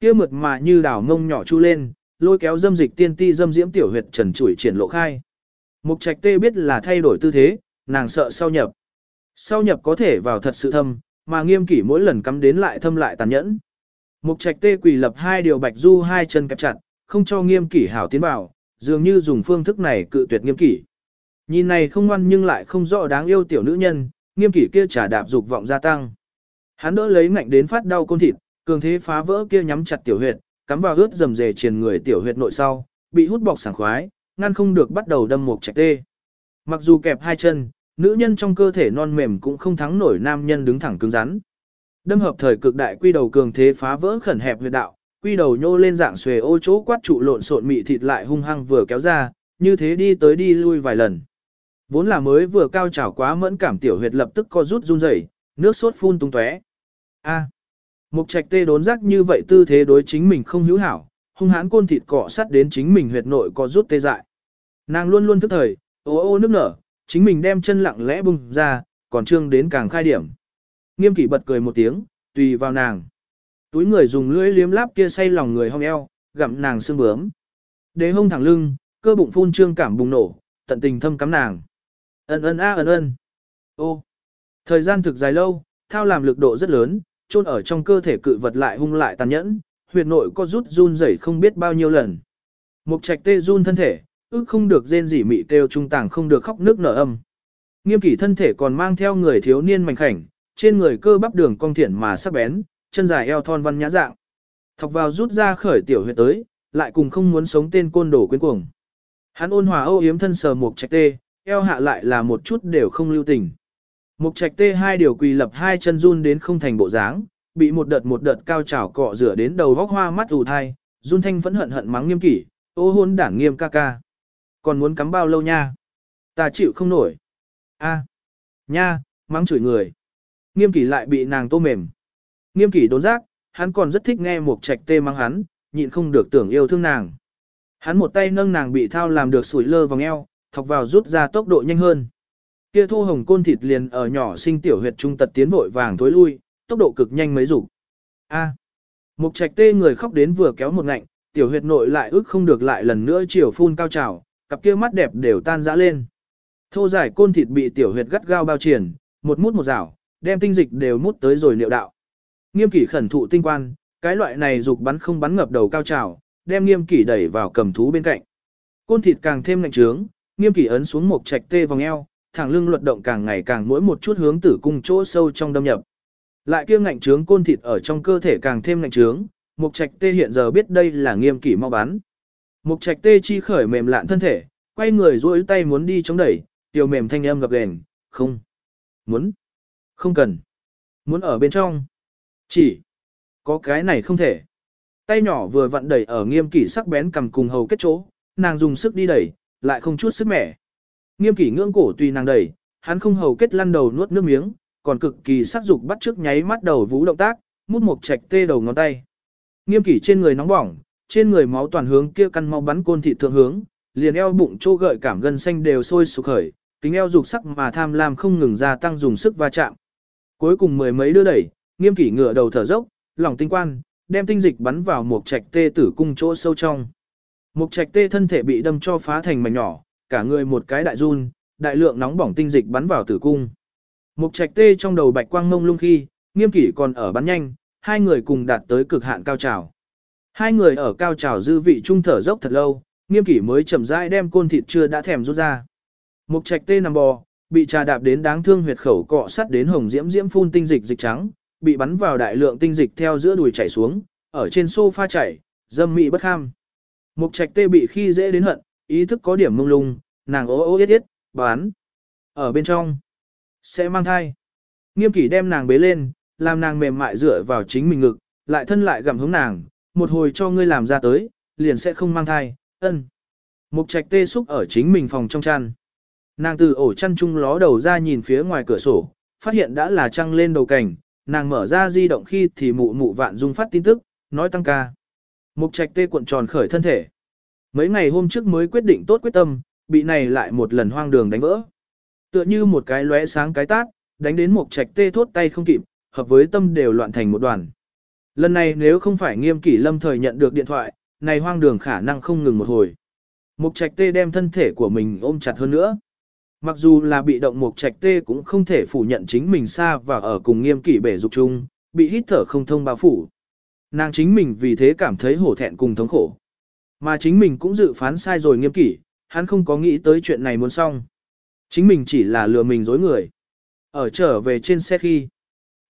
A: Kia mượt mà như đảo ngông nhỏ chu lên, lôi kéo dâm dịch tiên ti dâm diễm tiểu huyệt trần trụi triển lộ khai. Mục trạch tê biết là thay đổi tư thế, nàng sợ sau nhập. Sau nhập có thể vào thật sự thâm, mà nghiêm kỷ mỗi lần cắm đến lại thâm lại tàn nhẫn. Mục trạch tê quỳ lập hai điều bạch du hai chân kẹp chặt, không cho nghiêm kỷ hảo tiến vào, dường như dùng phương thức này cự tuyệt nghiêm kỷ. Nhìn này không ngoan nhưng lại không rõ đáng yêu tiểu nữ nhân, nghiêm kỷ kia trả đạp dục vọng gia tăng. Hắn đỡ lấy ngạnh đến phát đau côn thịt, cường thế phá vỡ kia nhắm chặt tiểu huyệt, cắm vào ướt rầm rề triền người tiểu huyệt nội sau, bị hút bọc sảng khoái, ngăn không được bắt đầu đâm một trạch tê. Mặc dù kẹp hai chân, nữ nhân trong cơ thể non mềm cũng không thắng nổi nam nhân đứng thẳng cứng rắn. Đâm hợp thời cực đại quy đầu cường thế phá vỡ khẩn hẹp huyệt đạo, quy đầu nhô lên dạng xuề ô chỗ quát trụ lộn xộn mị thịt lại hung hăng vừa kéo ra, như thế đi tới đi lui vài lần. Vốn là mới vừa cao trào quá mẫn cảm tiểu huyệt lập tức co rút run rẩy, nước sốt phun tung tóe. A. Mục trạch tê đốn giác như vậy tư thế đối chính mình không hữu hảo, hung hãn côn thịt cọ sắt đến chính mình huyệt nội có rút tê dại. Nàng luôn luôn thức thời, ô ô nước nở, chính mình đem chân lặng lẽ bung ra, còn trương đến càng khai điểm. Nghiêm kỷ bật cười một tiếng, tùy vào nàng. Túi người dùng lưỡi liếm láp kia say lòng người hong eo, gặm nàng xương bướm. Đế hông thẳng lưng, cơ bụng phun trương cảm bùng nổ, tận tình thâm cắm nàng. Ân ân a ân ân. Ô. Thời gian thực dài lâu, thao làm lực độ rất lớn, chôn ở trong cơ thể cự vật lại hung lại tàn nhẫn, huyệt nội có rút run rẩy không biết bao nhiêu lần. Mục trạch tê run thân thể, ước không được rên rỉ mị kêu trung tàng không được khóc nước nở âm. Nghiêm kỷ thân thể còn mang theo người thiếu niên mảnh khảnh, trên người cơ bắp đường cong thiện mà sắc bén, chân dài eo thon văn nhã dạng. Thọc vào rút ra khởi tiểu huyệt tới, lại cùng không muốn sống tên côn đồ quyến cuồng. Hắn ôn hòa âu yếm thân sờ mục trạch tê, eo hạ lại là một chút đều không lưu tình. Mục trạch tê hai điều quỳ lập hai chân run đến không thành bộ dáng, bị một đợt một đợt cao trào cọ rửa đến đầu vóc hoa mắt ù thai, run thanh vẫn hận hận mắng nghiêm kỷ, ô hôn đảng nghiêm ca ca. Còn muốn cắm bao lâu nha? Ta chịu không nổi. a nha, mắng chửi người. Nghiêm kỷ lại bị nàng tô mềm. Nghiêm kỷ đốn giác, hắn còn rất thích nghe một trạch tê mắng hắn, nhịn không được tưởng yêu thương nàng. Hắn một tay nâng nàng bị thao làm được sủi lơ vòng eo, thọc vào rút ra tốc độ nhanh hơn. Kia thô hồng côn thịt liền ở nhỏ sinh tiểu huyệt trung tật tiến vội vàng thối lui, tốc độ cực nhanh mấy rủ A. Mục trạch tê người khóc đến vừa kéo một ngạnh, tiểu huyệt nội lại ức không được lại lần nữa chiều phun cao trào, cặp kia mắt đẹp đều tan rã lên. Thô dài côn thịt bị tiểu huyệt gắt gao bao triển, một mút một rảo, đem tinh dịch đều mút tới rồi liệu đạo. Nghiêm kỷ khẩn thụ tinh quan, cái loại này dục bắn không bắn ngập đầu cao trào, đem nghiêm kỷ đẩy vào cầm thú bên cạnh. Côn thịt càng thêm lạnh trướng, nghiêm kỷ ấn xuống một trạch tê vòng eo, thẳng lưng luật động càng ngày càng mỗi một chút hướng tử cung chỗ sâu trong đâm nhập. Lại kia ngạnh trướng côn thịt ở trong cơ thể càng thêm ngạnh trướng, mục trạch tê hiện giờ biết đây là nghiêm kỷ mau bán. Mục trạch tê chi khởi mềm lạn thân thể, quay người duỗi tay muốn đi chống đẩy, tiểu mềm thanh âm gập ghềnh, không, muốn, không cần, muốn ở bên trong, chỉ, có cái này không thể. Tay nhỏ vừa vặn đẩy ở nghiêm kỷ sắc bén cầm cùng hầu kết chỗ, nàng dùng sức đi đẩy, lại không chút sức mẻ. Nghiêm kỷ ngưỡng cổ tùy nàng đẩy, hắn không hầu kết lăn đầu nuốt nước miếng, còn cực kỳ sắc dục bắt trước nháy mắt đầu vũ động tác, mút một trạch tê đầu ngón tay. Nghiêm kỷ trên người nóng bỏng, trên người máu toàn hướng kia căn mau bắn côn thịt thượng hướng, liền eo bụng chỗ gợi cảm gân xanh đều sôi sục khởi, kính eo dục sắc mà tham lam không ngừng gia tăng dùng sức va chạm. Cuối cùng mười mấy đưa đẩy, nghiêm kỷ ngựa đầu thở dốc, lòng tinh quan, đem tinh dịch bắn vào một trạch tê tử cung chỗ sâu trong. Một trạch tê thân thể bị đâm cho phá thành mảnh nhỏ, cả người một cái đại run, đại lượng nóng bỏng tinh dịch bắn vào tử cung. mục trạch tê trong đầu bạch quang ngông lung khi, nghiêm kỷ còn ở bắn nhanh, hai người cùng đạt tới cực hạn cao trào. Hai người ở cao trào dư vị trung thở dốc thật lâu, nghiêm kỷ mới chậm rãi đem côn thịt chưa đã thèm rút ra. Mục trạch tê nằm bò, bị trà đạp đến đáng thương huyệt khẩu cọ sắt đến hồng diễm diễm phun tinh dịch dịch trắng, bị bắn vào đại lượng tinh dịch theo giữa đùi chảy xuống, ở trên sofa chảy, dâm mị bất kham. Mục trạch tê bị khi dễ đến hận, ý thức có điểm mông lung, nàng ố ô yết yết, bán. Ở bên trong, sẽ mang thai. Nghiêm kỷ đem nàng bế lên, làm nàng mềm mại dựa vào chính mình ngực, lại thân lại gặm hướng nàng, một hồi cho ngươi làm ra tới, liền sẽ không mang thai, ân. Mục trạch tê xúc ở chính mình phòng trong chăn. Nàng từ ổ chăn chung ló đầu ra nhìn phía ngoài cửa sổ, phát hiện đã là trăng lên đầu cảnh, nàng mở ra di động khi thì mụ mụ vạn dung phát tin tức, nói tăng ca. Mục trạch tê cuộn tròn khởi thân thể. Mấy ngày hôm trước mới quyết định tốt quyết tâm, bị này lại một lần hoang đường đánh vỡ. Tựa như một cái lóe sáng cái tát, đánh đến mục trạch tê thốt tay không kịp, hợp với tâm đều loạn thành một đoàn. Lần này nếu không phải nghiêm kỷ lâm thời nhận được điện thoại, này hoang đường khả năng không ngừng một hồi. Mục trạch tê đem thân thể của mình ôm chặt hơn nữa. Mặc dù là bị động mục trạch tê cũng không thể phủ nhận chính mình xa và ở cùng nghiêm kỷ bể dục chung, bị hít thở không thông bao phủ. Nàng chính mình vì thế cảm thấy hổ thẹn cùng thống khổ. Mà chính mình cũng dự phán sai rồi nghiêm kỷ, hắn không có nghĩ tới chuyện này muốn xong. Chính mình chỉ là lừa mình dối người. Ở trở về trên xe khi,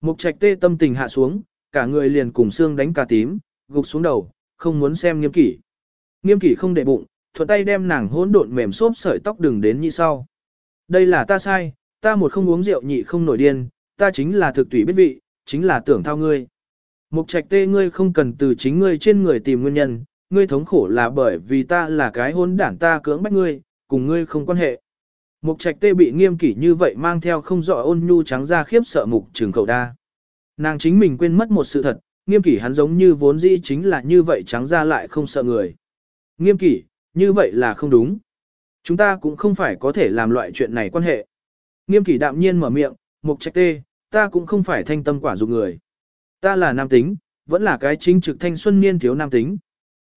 A: mục trạch tê tâm tình hạ xuống, cả người liền cùng xương đánh cà tím, gục xuống đầu, không muốn xem nghiêm kỷ. Nghiêm kỷ không để bụng, thuận tay đem nàng hỗn độn mềm xốp sợi tóc đừng đến như sau. Đây là ta sai, ta một không uống rượu nhị không nổi điên, ta chính là thực tùy biết vị, chính là tưởng thao ngươi. Mục trạch tê ngươi không cần từ chính ngươi trên người tìm nguyên nhân, ngươi thống khổ là bởi vì ta là cái hôn đảng ta cưỡng bách ngươi, cùng ngươi không quan hệ. Mục trạch tê bị nghiêm kỷ như vậy mang theo không rõ ôn nhu trắng ra khiếp sợ mục trường khẩu đa. Nàng chính mình quên mất một sự thật, nghiêm kỷ hắn giống như vốn dĩ chính là như vậy trắng ra lại không sợ người. Nghiêm kỷ, như vậy là không đúng. Chúng ta cũng không phải có thể làm loại chuyện này quan hệ. Nghiêm kỷ đạm nhiên mở miệng, mục trạch tê, ta cũng không phải thanh tâm quả dục người. Ta là nam tính, vẫn là cái chính trực thanh xuân niên thiếu nam tính.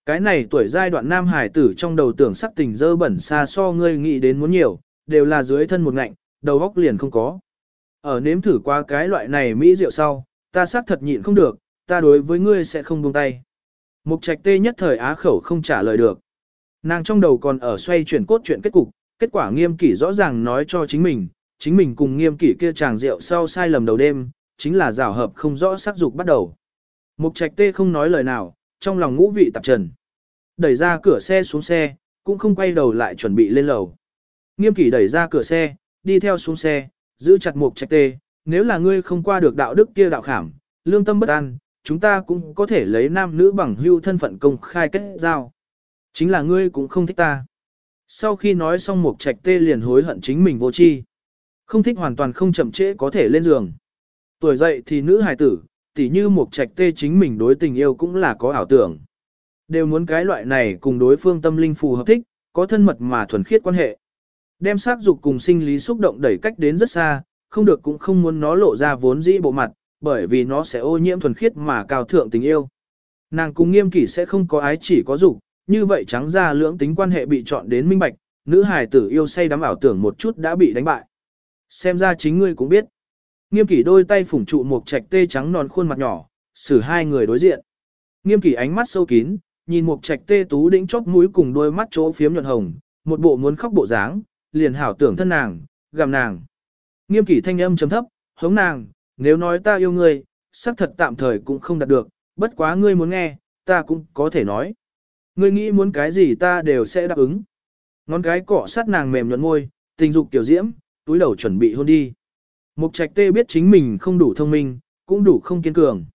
A: Cái này tuổi giai đoạn nam hải tử trong đầu tưởng sắc tình dơ bẩn xa so ngươi nghĩ đến muốn nhiều, đều là dưới thân một ngạnh, đầu góc liền không có. Ở nếm thử qua cái loại này mỹ rượu sau, ta xác thật nhịn không được, ta đối với ngươi sẽ không buông tay. Mục trạch tê nhất thời á khẩu không trả lời được. Nàng trong đầu còn ở xoay chuyển cốt chuyện kết cục, kết quả nghiêm kỷ rõ ràng nói cho chính mình, chính mình cùng nghiêm kỷ kia chàng rượu sau sai lầm đầu đêm, chính là rào hợp không rõ sắc dục bắt đầu. Mục trạch tê không nói lời nào, trong lòng ngũ vị tạp trần. Đẩy ra cửa xe xuống xe, cũng không quay đầu lại chuẩn bị lên lầu. Nghiêm kỷ đẩy ra cửa xe, đi theo xuống xe, giữ chặt mục trạch tê, nếu là ngươi không qua được đạo đức kia đạo khảm, lương tâm bất an, chúng ta cũng có thể lấy nam nữ bằng hưu thân phận công khai kết giao. Chính là ngươi cũng không thích ta. Sau khi nói xong mục trạch tê liền hối hận chính mình vô tri Không thích hoàn toàn không chậm trễ có thể lên giường. Tuổi dậy thì nữ hài tử, tỉ như một trạch tê chính mình đối tình yêu cũng là có ảo tưởng. Đều muốn cái loại này cùng đối phương tâm linh phù hợp thích, có thân mật mà thuần khiết quan hệ. Đem sắc dục cùng sinh lý xúc động đẩy cách đến rất xa, không được cũng không muốn nó lộ ra vốn dĩ bộ mặt, bởi vì nó sẽ ô nhiễm thuần khiết mà cao thượng tình yêu. Nàng cùng nghiêm kỷ sẽ không có ái chỉ có dục, như vậy trắng ra lưỡng tính quan hệ bị chọn đến minh bạch, nữ hài tử yêu say đắm ảo tưởng một chút đã bị đánh bại. Xem ra chính ngươi cũng biết. Nghiêm kỷ đôi tay phủng trụ một trạch tê trắng non khuôn mặt nhỏ, xử hai người đối diện. Nghiêm kỷ ánh mắt sâu kín, nhìn một trạch tê tú đĩnh chóp mũi cùng đôi mắt chỗ phiếm nhuận hồng, một bộ muốn khóc bộ dáng, liền hảo tưởng thân nàng, gặm nàng. Nghiêm kỷ thanh âm chấm thấp, hống nàng, nếu nói ta yêu ngươi, xác thật tạm thời cũng không đạt được, bất quá ngươi muốn nghe, ta cũng có thể nói. Ngươi nghĩ muốn cái gì ta đều sẽ đáp ứng. Ngón cái cọ sát nàng mềm nhuận môi, tình dục tiểu diễm, túi đầu chuẩn bị hôn đi. Mục trạch tê biết chính mình không đủ thông minh, cũng đủ không kiên cường.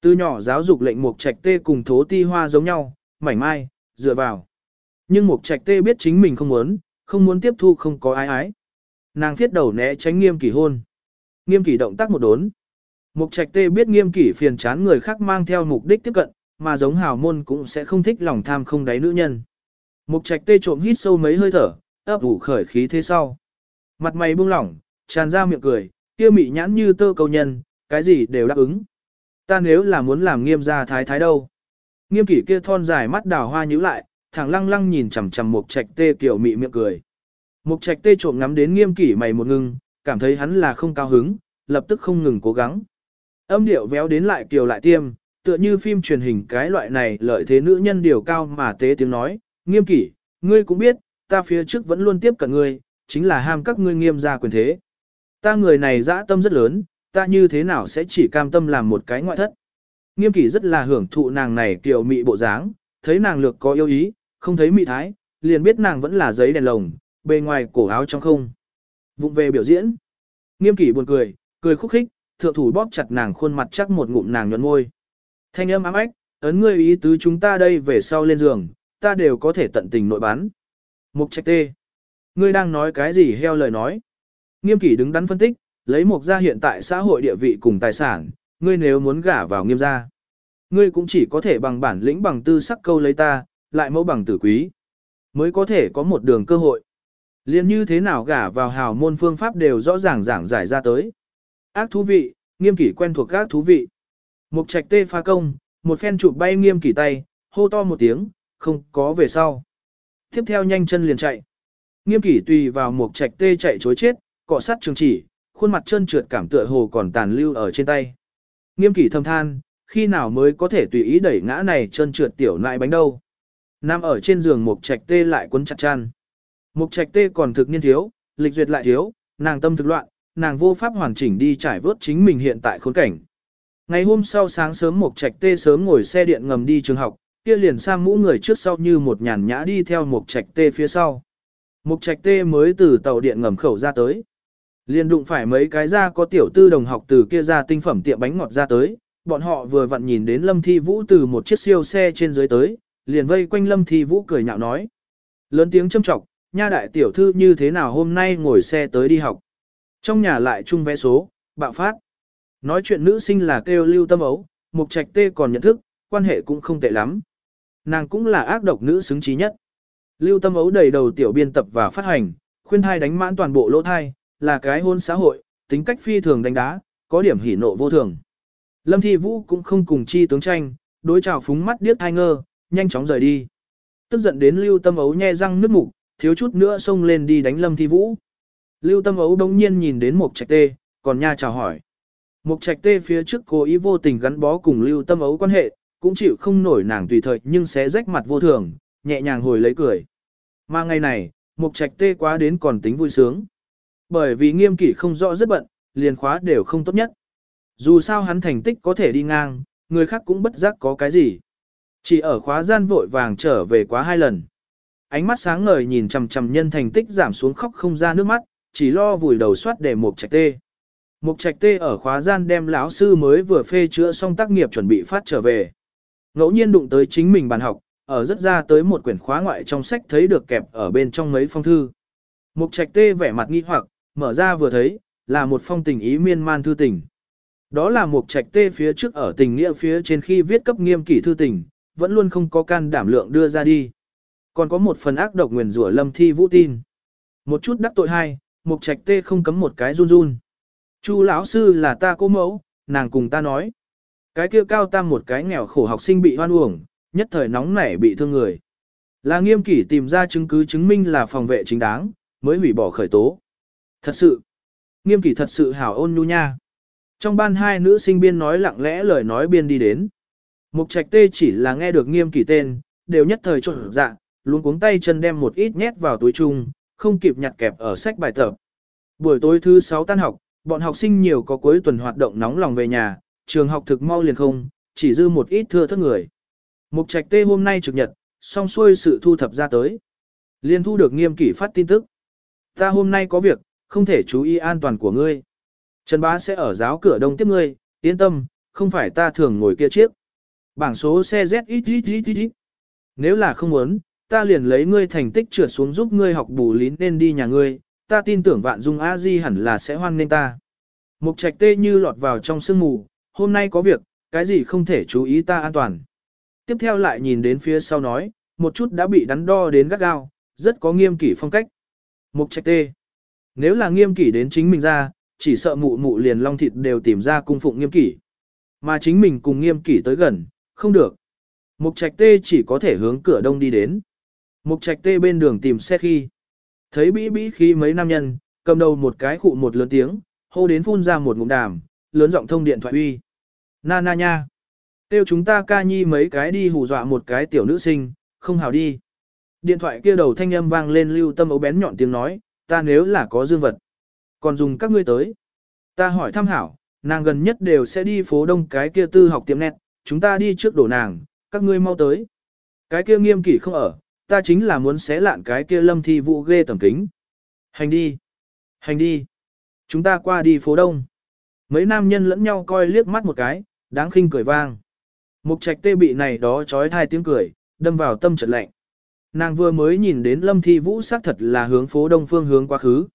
A: Từ nhỏ giáo dục lệnh mục trạch tê cùng thố ti hoa giống nhau, mảnh mai, dựa vào. Nhưng mục trạch tê biết chính mình không muốn, không muốn tiếp thu không có ai ái. Nàng thiết đầu né tránh nghiêm kỷ hôn. Nghiêm kỷ động tác một đốn. Mục trạch tê biết nghiêm kỷ phiền chán người khác mang theo mục đích tiếp cận, mà giống hào môn cũng sẽ không thích lòng tham không đáy nữ nhân. Mục trạch tê trộm hít sâu mấy hơi thở, ấp ủ khởi khí thế sau. Mặt mày buông lỏng, tràn ra miệng cười, kia mị nhãn như tơ cầu nhân, cái gì đều đáp ứng. Ta nếu là muốn làm nghiêm gia thái thái đâu. Nghiêm kỷ kia thon dài mắt đào hoa nhíu lại, thẳng lăng lăng nhìn chằm chằm mục trạch tê kiểu mị miệng cười. Mục trạch tê trộm ngắm đến nghiêm kỷ mày một ngưng, cảm thấy hắn là không cao hứng, lập tức không ngừng cố gắng. Âm điệu véo đến lại kiều lại tiêm, tựa như phim truyền hình cái loại này lợi thế nữ nhân điều cao mà tế tiếng nói, nghiêm kỷ, ngươi cũng biết, ta phía trước vẫn luôn tiếp cận ngươi, chính là ham các ngươi nghiêm gia quyền thế. Ta người này dã tâm rất lớn, ta như thế nào sẽ chỉ cam tâm làm một cái ngoại thất. Nghiêm kỷ rất là hưởng thụ nàng này kiểu mị bộ dáng, thấy nàng lược có yêu ý, không thấy mị thái, liền biết nàng vẫn là giấy đèn lồng, bề ngoài cổ áo trong không. Vụng về biểu diễn. Nghiêm kỷ buồn cười, cười khúc khích, thượng thủ bóp chặt nàng khuôn mặt chắc một ngụm nàng nhuận môi. Thanh âm ám ách, ấn ngươi ý tứ chúng ta đây về sau lên giường, ta đều có thể tận tình nội bán. Mục trạch tê. Ngươi đang nói cái gì heo lời nói. Nghiêm kỷ đứng đắn phân tích, lấy mục gia hiện tại xã hội địa vị cùng tài sản, ngươi nếu muốn gả vào nghiêm gia. Ngươi cũng chỉ có thể bằng bản lĩnh bằng tư sắc câu lấy ta, lại mẫu bằng tử quý. Mới có thể có một đường cơ hội. Liên như thế nào gả vào hào môn phương pháp đều rõ ràng giảng giải ra tới. Ác thú vị, nghiêm kỷ quen thuộc các thú vị. Mục trạch tê pha công, một phen chụp bay nghiêm kỷ tay, hô to một tiếng, không có về sau. Tiếp theo nhanh chân liền chạy. Nghiêm kỷ tùy vào một trạch tê chạy chối chết, cọ sát trường chỉ, khuôn mặt trơn trượt cảm tựa hồ còn tàn lưu ở trên tay. Nghiêm kỷ thầm than, khi nào mới có thể tùy ý đẩy ngã này trơn trượt tiểu nại bánh đâu. Nam ở trên giường mục trạch tê lại quấn chặt chăn. Mục trạch tê còn thực niên thiếu, lịch duyệt lại thiếu, nàng tâm thực loạn, nàng vô pháp hoàn chỉnh đi trải vớt chính mình hiện tại khốn cảnh. Ngày hôm sau sáng sớm Mục Trạch Tê sớm ngồi xe điện ngầm đi trường học, kia liền sang mũ người trước sau như một nhàn nhã đi theo Mục Trạch Tê phía sau. Mục Trạch Tê mới từ tàu điện ngầm khẩu ra tới. Liền đụng phải mấy cái ra có tiểu tư đồng học từ kia ra tinh phẩm tiệm bánh ngọt ra tới, bọn họ vừa vặn nhìn đến Lâm Thi Vũ từ một chiếc siêu xe trên dưới tới, liền vây quanh Lâm Thi Vũ cười nhạo nói. Lớn tiếng châm trọng, nha đại tiểu thư như thế nào hôm nay ngồi xe tới đi học. Trong nhà lại chung vé số, bạo phát. Nói chuyện nữ sinh là kêu lưu tâm ấu, mục trạch tê còn nhận thức, quan hệ cũng không tệ lắm. Nàng cũng là ác độc nữ xứng trí nhất. Lưu tâm ấu đầy đầu tiểu biên tập và phát hành, khuyên thai đánh mãn toàn bộ lỗ thai, là cái hôn xã hội, tính cách phi thường đánh đá, có điểm hỉ nộ vô thường. Lâm Thi Vũ cũng không cùng chi tướng tranh, đối chào phúng mắt điếc thai ngơ, nhanh chóng rời đi. Tức giận đến lưu tâm ấu nhe răng nước mục, thiếu chút nữa xông lên đi đánh Lâm Thi Vũ. Lưu tâm ấu đông nhiên nhìn đến Mục trạch tê, còn nha chào hỏi. Mục trạch tê phía trước cố ý vô tình gắn bó cùng lưu tâm ấu quan hệ, cũng chịu không nổi nàng tùy thời nhưng sẽ rách mặt vô thường, nhẹ nhàng hồi lấy cười. Mà ngày này, mục trạch tê quá đến còn tính vui sướng. Bởi vì nghiêm kỷ không rõ rất bận, liền khóa đều không tốt nhất. Dù sao hắn thành tích có thể đi ngang, người khác cũng bất giác có cái gì. Chỉ ở khóa gian vội vàng trở về quá hai lần. Ánh mắt sáng ngời nhìn chằm chằm nhân thành tích giảm xuống khóc không ra nước mắt, chỉ lo vùi đầu soát để mục trạch tê. Mục trạch tê ở khóa gian đem lão sư mới vừa phê chữa xong tác nghiệp chuẩn bị phát trở về. Ngẫu nhiên đụng tới chính mình bàn học, ở rất ra tới một quyển khóa ngoại trong sách thấy được kẹp ở bên trong mấy phong thư. Mục trạch tê vẻ mặt nghi hoặc, mở ra vừa thấy, là một phong tình ý miên man thư tình. Đó là mục trạch tê phía trước ở tình nghĩa phía trên khi viết cấp nghiêm kỷ thư tình, vẫn luôn không có can đảm lượng đưa ra đi. Còn có một phần ác độc nguyền rủa lâm thi vũ tin. Một chút đắc tội hai, mục trạch tê không cấm một cái run run. Chu lão sư là ta cô mẫu, nàng cùng ta nói. Cái kia cao tam một cái nghèo khổ học sinh bị hoan uổng, nhất thời nóng nảy bị thương người. Là nghiêm kỷ tìm ra chứng cứ chứng minh là phòng vệ chính đáng, mới hủy bỏ khởi tố. Thật sự, nghiêm kỷ thật sự hảo ôn nhu nha. Trong ban hai nữ sinh biên nói lặng lẽ lời nói biên đi đến. Mục trạch tê chỉ là nghe được nghiêm kỷ tên, đều nhất thời trộn dạ, luôn cuống tay chân đem một ít nhét vào túi chung, không kịp nhặt kẹp ở sách bài tập. Buổi tối thứ 6 tan học, bọn học sinh nhiều có cuối tuần hoạt động nóng lòng về nhà, trường học thực mau liền không, chỉ dư một ít thưa thất người. Mục trạch tê hôm nay trực nhật, xong xuôi sự thu thập ra tới. Liên thu được nghiêm kỷ phát tin tức. Ta hôm nay có việc, không thể chú ý an toàn của ngươi. Trần bá sẽ ở giáo cửa đông tiếp ngươi, yên tâm, không phải ta thường ngồi kia chiếc. Bảng số xe Z ít ít ít ít ít. Nếu là không muốn, ta liền lấy ngươi thành tích trượt xuống giúp ngươi học bù lín nên đi nhà ngươi, ta tin tưởng vạn dung a di hẳn là sẽ hoan nghênh ta. Mục trạch tê như lọt vào trong sương mù, hôm nay có việc, cái gì không thể chú ý ta an toàn. Tiếp theo lại nhìn đến phía sau nói, một chút đã bị đắn đo đến gắt gao, rất có nghiêm kỷ phong cách. Mục trạch tê. Nếu là nghiêm kỷ đến chính mình ra, chỉ sợ mụ mụ liền long thịt đều tìm ra cung phụng nghiêm kỷ. Mà chính mình cùng nghiêm kỷ tới gần, không được. Mục trạch tê chỉ có thể hướng cửa đông đi đến. Mục trạch tê bên đường tìm xe khi. Thấy bĩ bĩ khi mấy nam nhân, cầm đầu một cái khụ một lớn tiếng, hô đến phun ra một ngụm đàm, lớn giọng thông điện thoại uy. Na na nha. Tiêu chúng ta ca nhi mấy cái đi hù dọa một cái tiểu nữ sinh, không hào đi. Điện thoại kia đầu thanh âm vang lên lưu tâm ấu bén nhọn tiếng nói, ta nếu là có dương vật. Còn dùng các ngươi tới. Ta hỏi thăm hảo, nàng gần nhất đều sẽ đi phố đông cái kia tư học tiệm nét, chúng ta đi trước đổ nàng, các ngươi mau tới. Cái kia nghiêm kỷ không ở, ta chính là muốn xé lạn cái kia lâm thi vụ ghê tầm kính. Hành đi. Hành đi. Chúng ta qua đi phố đông. Mấy nam nhân lẫn nhau coi liếc mắt một cái, đáng khinh cười vang. Mục trạch tê bị này đó trói thai tiếng cười, đâm vào tâm trật lạnh. Nàng vừa mới nhìn đến lâm thi vũ xác thật là hướng phố đông phương hướng quá khứ.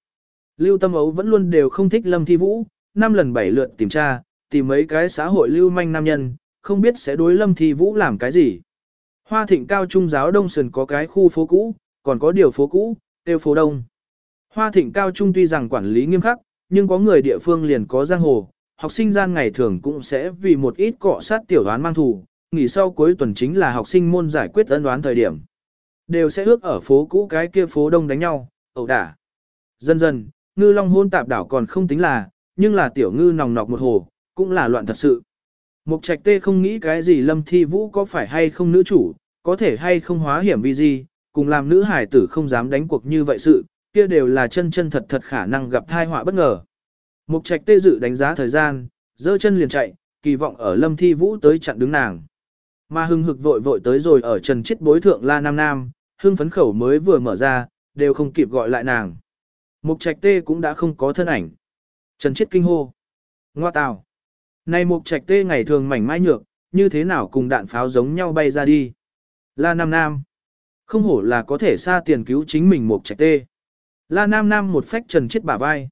A: Lưu tâm ấu vẫn luôn đều không thích lâm thi vũ, năm lần bảy lượt tìm tra, tìm mấy cái xã hội lưu manh nam nhân, không biết sẽ đối lâm thi vũ làm cái gì. Hoa thịnh cao trung giáo Đông Sơn có cái khu phố cũ, còn có điều phố cũ, tiêu phố Đông. Hoa thịnh cao trung tuy rằng quản lý nghiêm khắc, nhưng có người địa phương liền có giang hồ, học sinh gian ngày thường cũng sẽ vì một ít cọ sát tiểu đoán mang thủ, nghỉ sau cuối tuần chính là học sinh môn giải quyết ân đoán thời điểm. Đều sẽ ước ở phố cũ cái kia phố đông đánh nhau, ẩu đả. Dần dần, ngư long hôn tạp đảo còn không tính là, nhưng là tiểu ngư nòng nọc một hồ, cũng là loạn thật sự. Mục trạch tê không nghĩ cái gì lâm thi vũ có phải hay không nữ chủ, có thể hay không hóa hiểm vì gì, cùng làm nữ hải tử không dám đánh cuộc như vậy sự, kia đều là chân chân thật thật khả năng gặp thai họa bất ngờ. Mục trạch tê dự đánh giá thời gian, dơ chân liền chạy, kỳ vọng ở lâm thi vũ tới chặn đứng nàng. Mà hưng hực vội vội tới rồi ở trần chết bối thượng la nam nam, hưng phấn khẩu mới vừa mở ra, đều không kịp gọi lại nàng. Mục trạch tê cũng đã không có thân ảnh. Trần chết kinh hô. Ngoa tào. Này mục trạch tê ngày thường mảnh mai nhược, như thế nào cùng đạn pháo giống nhau bay ra đi. La Nam Nam. Không hổ là có thể xa tiền cứu chính mình mục trạch tê. La Nam Nam một phách trần chết bả vai.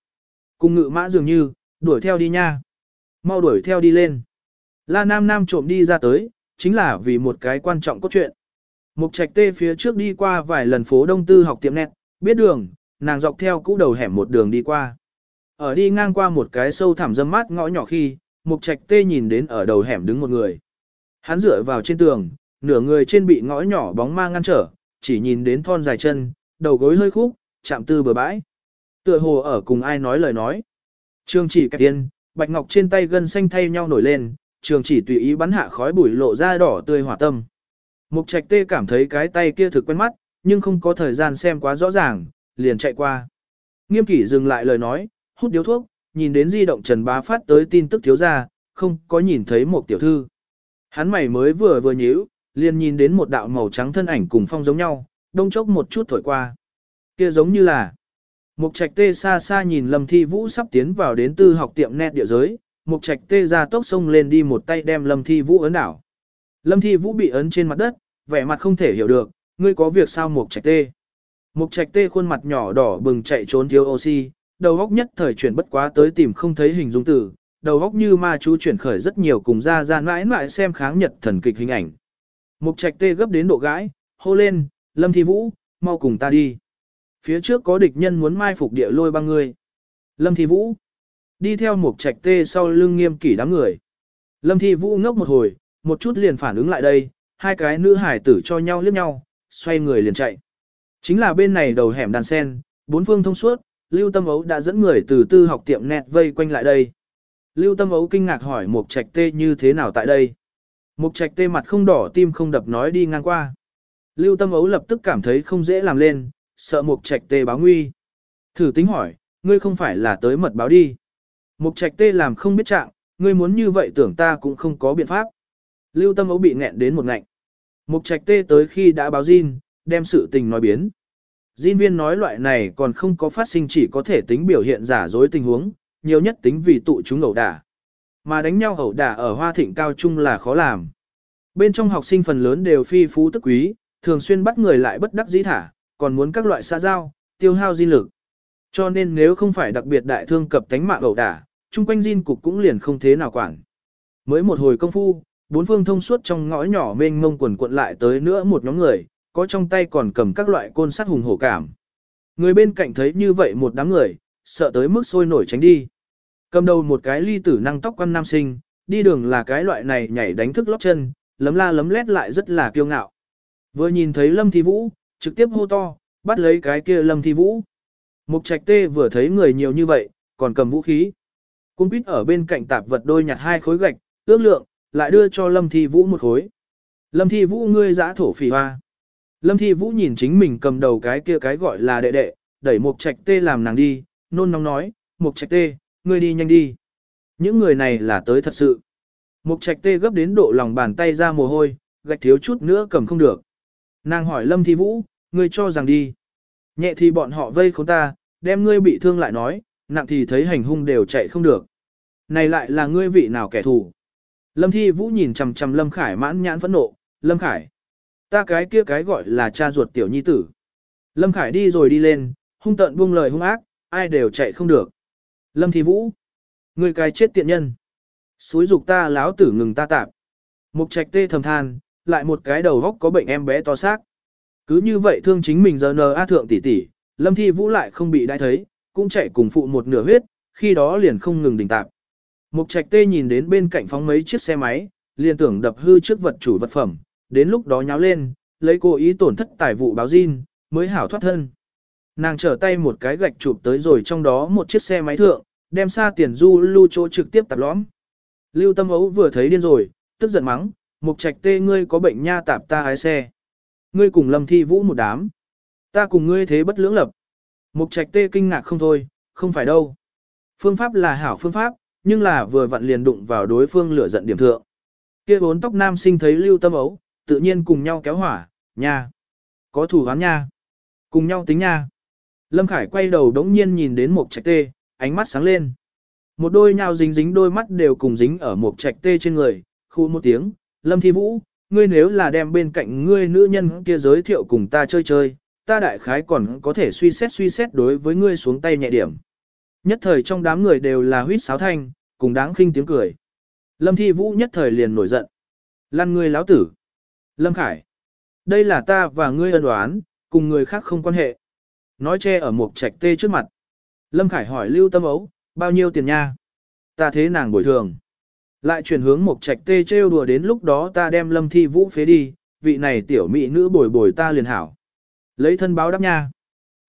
A: Cùng ngự mã dường như, đuổi theo đi nha. Mau đuổi theo đi lên. La Nam Nam trộm đi ra tới, chính là vì một cái quan trọng cốt truyện. Mục trạch tê phía trước đi qua vài lần phố Đông Tư học tiệm nét, biết đường, nàng dọc theo cũ đầu hẻm một đường đi qua. Ở đi ngang qua một cái sâu thẳm dâm mát ngõ nhỏ khi, mục trạch tê nhìn đến ở đầu hẻm đứng một người. Hắn dựa vào trên tường, nửa người trên bị ngõ nhỏ bóng ma ngăn trở, chỉ nhìn đến thon dài chân, đầu gối hơi khúc, chạm tư bờ bãi. Tựa hồ ở cùng ai nói lời nói. Trường chỉ kẹp tiên, bạch ngọc trên tay gân xanh thay nhau nổi lên, trường chỉ tùy ý bắn hạ khói bụi lộ ra đỏ tươi hỏa tâm. Mục trạch tê cảm thấy cái tay kia thực quen mắt, nhưng không có thời gian xem quá rõ ràng, liền chạy qua. Nghiêm kỷ dừng lại lời nói, hút điếu thuốc, nhìn đến di động Trần Bá phát tới tin tức thiếu ra, không có nhìn thấy một tiểu thư. Hắn mày mới vừa vừa nhíu, liền nhìn đến một đạo màu trắng thân ảnh cùng phong giống nhau, đông chốc một chút thổi qua. Kia giống như là Mục trạch tê xa xa nhìn Lâm Thi Vũ sắp tiến vào đến tư học tiệm nét địa giới, mục trạch tê ra tốc sông lên đi một tay đem Lâm Thi Vũ ấn đảo. Lâm Thi Vũ bị ấn trên mặt đất, vẻ mặt không thể hiểu được, ngươi có việc sao mục trạch tê. Mục trạch tê khuôn mặt nhỏ đỏ bừng chạy trốn thiếu oxy, đầu góc nhất thời chuyển bất quá tới tìm không thấy hình dung tử, đầu góc như ma chú chuyển khởi rất nhiều cùng ra ra mãi mãi xem kháng nhật thần kịch hình ảnh. Mục trạch tê gấp đến độ gãi, hô lên, Lâm Thi Vũ, mau cùng ta đi. Phía trước có địch nhân muốn mai phục địa lôi băng ngươi. Lâm Thi Vũ. Đi theo Mục trạch tê sau lưng nghiêm kỷ đám người. Lâm Thi Vũ ngốc một hồi, một chút liền phản ứng lại đây, hai cái nữ hải tử cho nhau liếc nhau, xoay người liền chạy. Chính là bên này đầu hẻm đàn sen, bốn phương thông suốt, Lưu Tâm Ấu đã dẫn người từ tư học tiệm nẹt vây quanh lại đây. Lưu Tâm Ấu kinh ngạc hỏi Mục Trạch Tê như thế nào tại đây. Mục Trạch Tê mặt không đỏ tim không đập nói đi ngang qua. Lưu Tâm Ấu lập tức cảm thấy không dễ làm lên, sợ mục trạch tê báo nguy. Thử tính hỏi, ngươi không phải là tới mật báo đi. Mục trạch tê làm không biết trạng, ngươi muốn như vậy tưởng ta cũng không có biện pháp. Lưu tâm ấu bị nghẹn đến một ngạnh. Mục trạch tê tới khi đã báo Jin, đem sự tình nói biến. Jin viên nói loại này còn không có phát sinh chỉ có thể tính biểu hiện giả dối tình huống, nhiều nhất tính vì tụ chúng ẩu đả. Mà đánh nhau ẩu đả ở hoa thịnh cao trung là khó làm. Bên trong học sinh phần lớn đều phi phú tức quý, thường xuyên bắt người lại bất đắc dĩ thả, còn muốn các loại xã giao, tiêu hao di lực. Cho nên nếu không phải đặc biệt đại thương cập tánh mạng ẩu đả, chung quanh Jin cục cũng liền không thế nào quản. Mới một hồi công phu, bốn phương thông suốt trong ngõ nhỏ mênh mông quần cuộn lại tới nữa một nhóm người, có trong tay còn cầm các loại côn sắt hùng hổ cảm. Người bên cạnh thấy như vậy một đám người, sợ tới mức sôi nổi tránh đi. Cầm đầu một cái ly tử năng tóc quan nam sinh, đi đường là cái loại này nhảy đánh thức lóc chân, lấm la lấm lét lại rất là kiêu ngạo. Vừa nhìn thấy Lâm Thi Vũ, trực tiếp hô to, bắt lấy cái kia lâm thi vũ. Mục trạch tê vừa thấy người nhiều như vậy, còn cầm vũ khí. Cung quýt ở bên cạnh tạp vật đôi nhặt hai khối gạch, ước lượng, lại đưa cho lâm thi vũ một khối. Lâm thi vũ ngươi giã thổ phỉ hoa. Lâm thi vũ nhìn chính mình cầm đầu cái kia cái gọi là đệ đệ, đẩy mục trạch tê làm nàng đi, nôn nóng nói, mục trạch tê, ngươi đi nhanh đi. Những người này là tới thật sự. Mục trạch tê gấp đến độ lòng bàn tay ra mồ hôi, gạch thiếu chút nữa cầm không được. Nàng hỏi lâm thi vũ, ngươi cho rằng đi. Nhẹ thì bọn họ vây khốn ta, đem ngươi bị thương lại nói, nặng thì thấy hành hung đều chạy không được. Này lại là ngươi vị nào kẻ thù. Lâm Thi Vũ nhìn chằm chằm Lâm Khải mãn nhãn phẫn nộ, Lâm Khải. Ta cái kia cái gọi là cha ruột tiểu nhi tử. Lâm Khải đi rồi đi lên, hung tận buông lời hung ác, ai đều chạy không được. Lâm Thi Vũ. Ngươi cái chết tiện nhân. Xúi dục ta láo tử ngừng ta tạp. Mục trạch tê thầm than, lại một cái đầu góc có bệnh em bé to xác. Cứ như vậy thương chính mình giờ nờ a thượng tỷ tỷ, lâm thi vũ lại không bị đai thấy, cũng chạy cùng phụ một nửa huyết, khi đó liền không ngừng đình tạp. Mục trạch tê nhìn đến bên cạnh phóng mấy chiếc xe máy, liền tưởng đập hư trước vật chủ vật phẩm, đến lúc đó nháo lên, lấy cố ý tổn thất tài vụ báo zin, mới hảo thoát thân. Nàng trở tay một cái gạch chụp tới rồi trong đó một chiếc xe máy thượng, đem xa tiền du lưu chỗ trực tiếp tạp lõm. Lưu tâm ấu vừa thấy điên rồi, tức giận mắng, mục trạch tê ngươi có bệnh nha tạp ta ái xe. Ngươi cùng lâm thi vũ một đám. Ta cùng ngươi thế bất lưỡng lập. Mục trạch tê kinh ngạc không thôi, không phải đâu. Phương pháp là hảo phương pháp, nhưng là vừa vặn liền đụng vào đối phương lửa giận điểm thượng. Kia bốn tóc nam sinh thấy lưu tâm ấu, tự nhiên cùng nhau kéo hỏa, nha. Có thủ án nha. Cùng nhau tính nha. Lâm Khải quay đầu đống nhiên nhìn đến một trạch tê, ánh mắt sáng lên. Một đôi nhau dính dính đôi mắt đều cùng dính ở một trạch tê trên người, khu một tiếng, Lâm Thi Vũ, ngươi nếu là đem bên cạnh ngươi nữ nhân kia giới thiệu cùng ta chơi chơi, ta đại khái còn có thể suy xét suy xét đối với ngươi xuống tay nhẹ điểm. Nhất thời trong đám người đều là huýt sáo thanh, cùng đáng khinh tiếng cười. Lâm Thi Vũ nhất thời liền nổi giận. Lăn ngươi láo tử. Lâm Khải. Đây là ta và ngươi ân đoán, cùng người khác không quan hệ. Nói che ở một trạch tê trước mặt. Lâm Khải hỏi Lưu Tâm Ấu, bao nhiêu tiền nha? Ta thế nàng bồi thường. Lại chuyển hướng một trạch tê trêu đùa đến lúc đó ta đem Lâm Thi Vũ phế đi, vị này tiểu mỹ nữ bồi bồi ta liền hảo. Lấy thân báo đáp nha.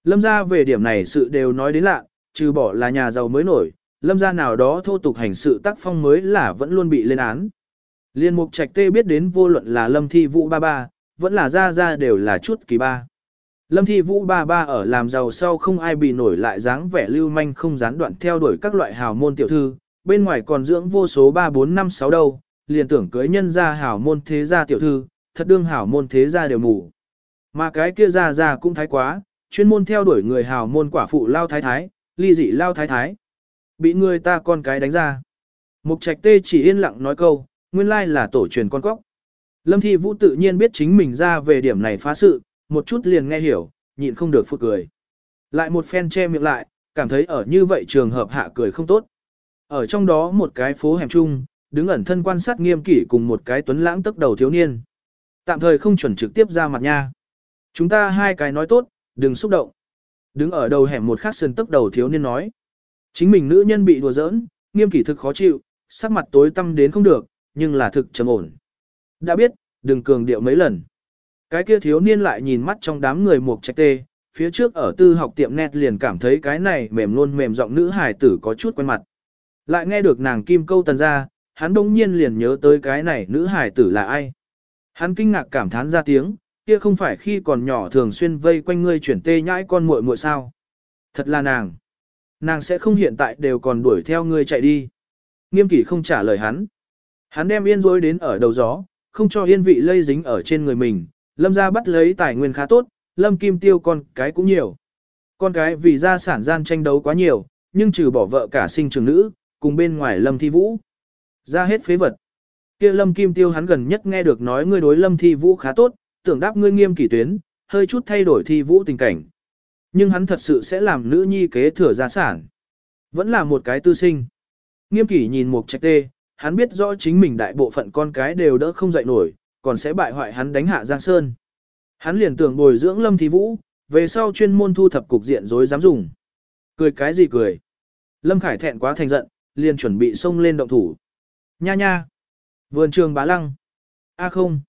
A: Lâm ra về điểm này sự đều nói đến lạ, trừ bỏ là nhà giàu mới nổi, lâm gia nào đó thô tục hành sự tác phong mới là vẫn luôn bị lên án. Liên mục trạch tê biết đến vô luận là lâm thi vũ ba ba, vẫn là ra ra đều là chút kỳ ba. Lâm thi vũ ba ba ở làm giàu sau không ai bị nổi lại dáng vẻ lưu manh không gián đoạn theo đuổi các loại hào môn tiểu thư, bên ngoài còn dưỡng vô số 3 4 5 6 đâu, liền tưởng cưới nhân ra hảo môn thế gia tiểu thư, thật đương hảo môn thế gia đều mù. Mà cái kia ra ra cũng thái quá, chuyên môn theo đuổi người hảo môn quả phụ lao thái thái, ly dị lao thái thái. Bị người ta con cái đánh ra. Mục trạch tê chỉ yên lặng nói câu, nguyên lai là tổ truyền con cóc. Lâm Thi Vũ tự nhiên biết chính mình ra về điểm này phá sự, một chút liền nghe hiểu, nhịn không được phụt cười. Lại một phen che miệng lại, cảm thấy ở như vậy trường hợp hạ cười không tốt. Ở trong đó một cái phố hẻm chung, đứng ẩn thân quan sát nghiêm kỷ cùng một cái tuấn lãng tức đầu thiếu niên. Tạm thời không chuẩn trực tiếp ra mặt nha. Chúng ta hai cái nói tốt, đừng xúc động. Đứng ở đầu hẻm một khắc sườn tức đầu thiếu niên nói. Chính mình nữ nhân bị đùa giỡn, nghiêm kỷ thực khó chịu, sắc mặt tối tăm đến không được, nhưng là thực trầm ổn. Đã biết, đừng cường điệu mấy lần. Cái kia thiếu niên lại nhìn mắt trong đám người mục trạch tê, phía trước ở tư học tiệm net liền cảm thấy cái này mềm luôn mềm giọng nữ hài tử có chút quen mặt. Lại nghe được nàng kim câu tần ra, hắn đông nhiên liền nhớ tới cái này nữ hài tử là ai. Hắn kinh ngạc cảm thán ra tiếng, kia không phải khi còn nhỏ thường xuyên vây quanh ngươi chuyển tê nhãi con muội muội sao. Thật là nàng. Nàng sẽ không hiện tại đều còn đuổi theo ngươi chạy đi. Nghiêm kỷ không trả lời hắn. Hắn đem yên rối đến ở đầu gió, không cho yên vị lây dính ở trên người mình. Lâm ra bắt lấy tài nguyên khá tốt, lâm kim tiêu con cái cũng nhiều. Con cái vì gia sản gian tranh đấu quá nhiều, nhưng trừ bỏ vợ cả sinh trường nữ, cùng bên ngoài lâm thi vũ. Ra hết phế vật. kia lâm kim tiêu hắn gần nhất nghe được nói ngươi đối lâm thi vũ khá tốt, tưởng đáp ngươi nghiêm kỷ tuyến, hơi chút thay đổi thi vũ tình cảnh. Nhưng hắn thật sự sẽ làm nữ nhi kế thừa gia sản. Vẫn là một cái tư sinh. Nghiêm kỷ nhìn một trạch tê, hắn biết rõ chính mình đại bộ phận con cái đều đỡ không dậy nổi, còn sẽ bại hoại hắn đánh hạ Giang Sơn. Hắn liền tưởng bồi dưỡng lâm thi vũ, về sau chuyên môn thu thập cục diện dối dám dùng. Cười cái gì cười? Lâm Khải thẹn quá thành giận, liền chuẩn bị xông lên động thủ. Nha nha! Vườn trường bá lăng. A không!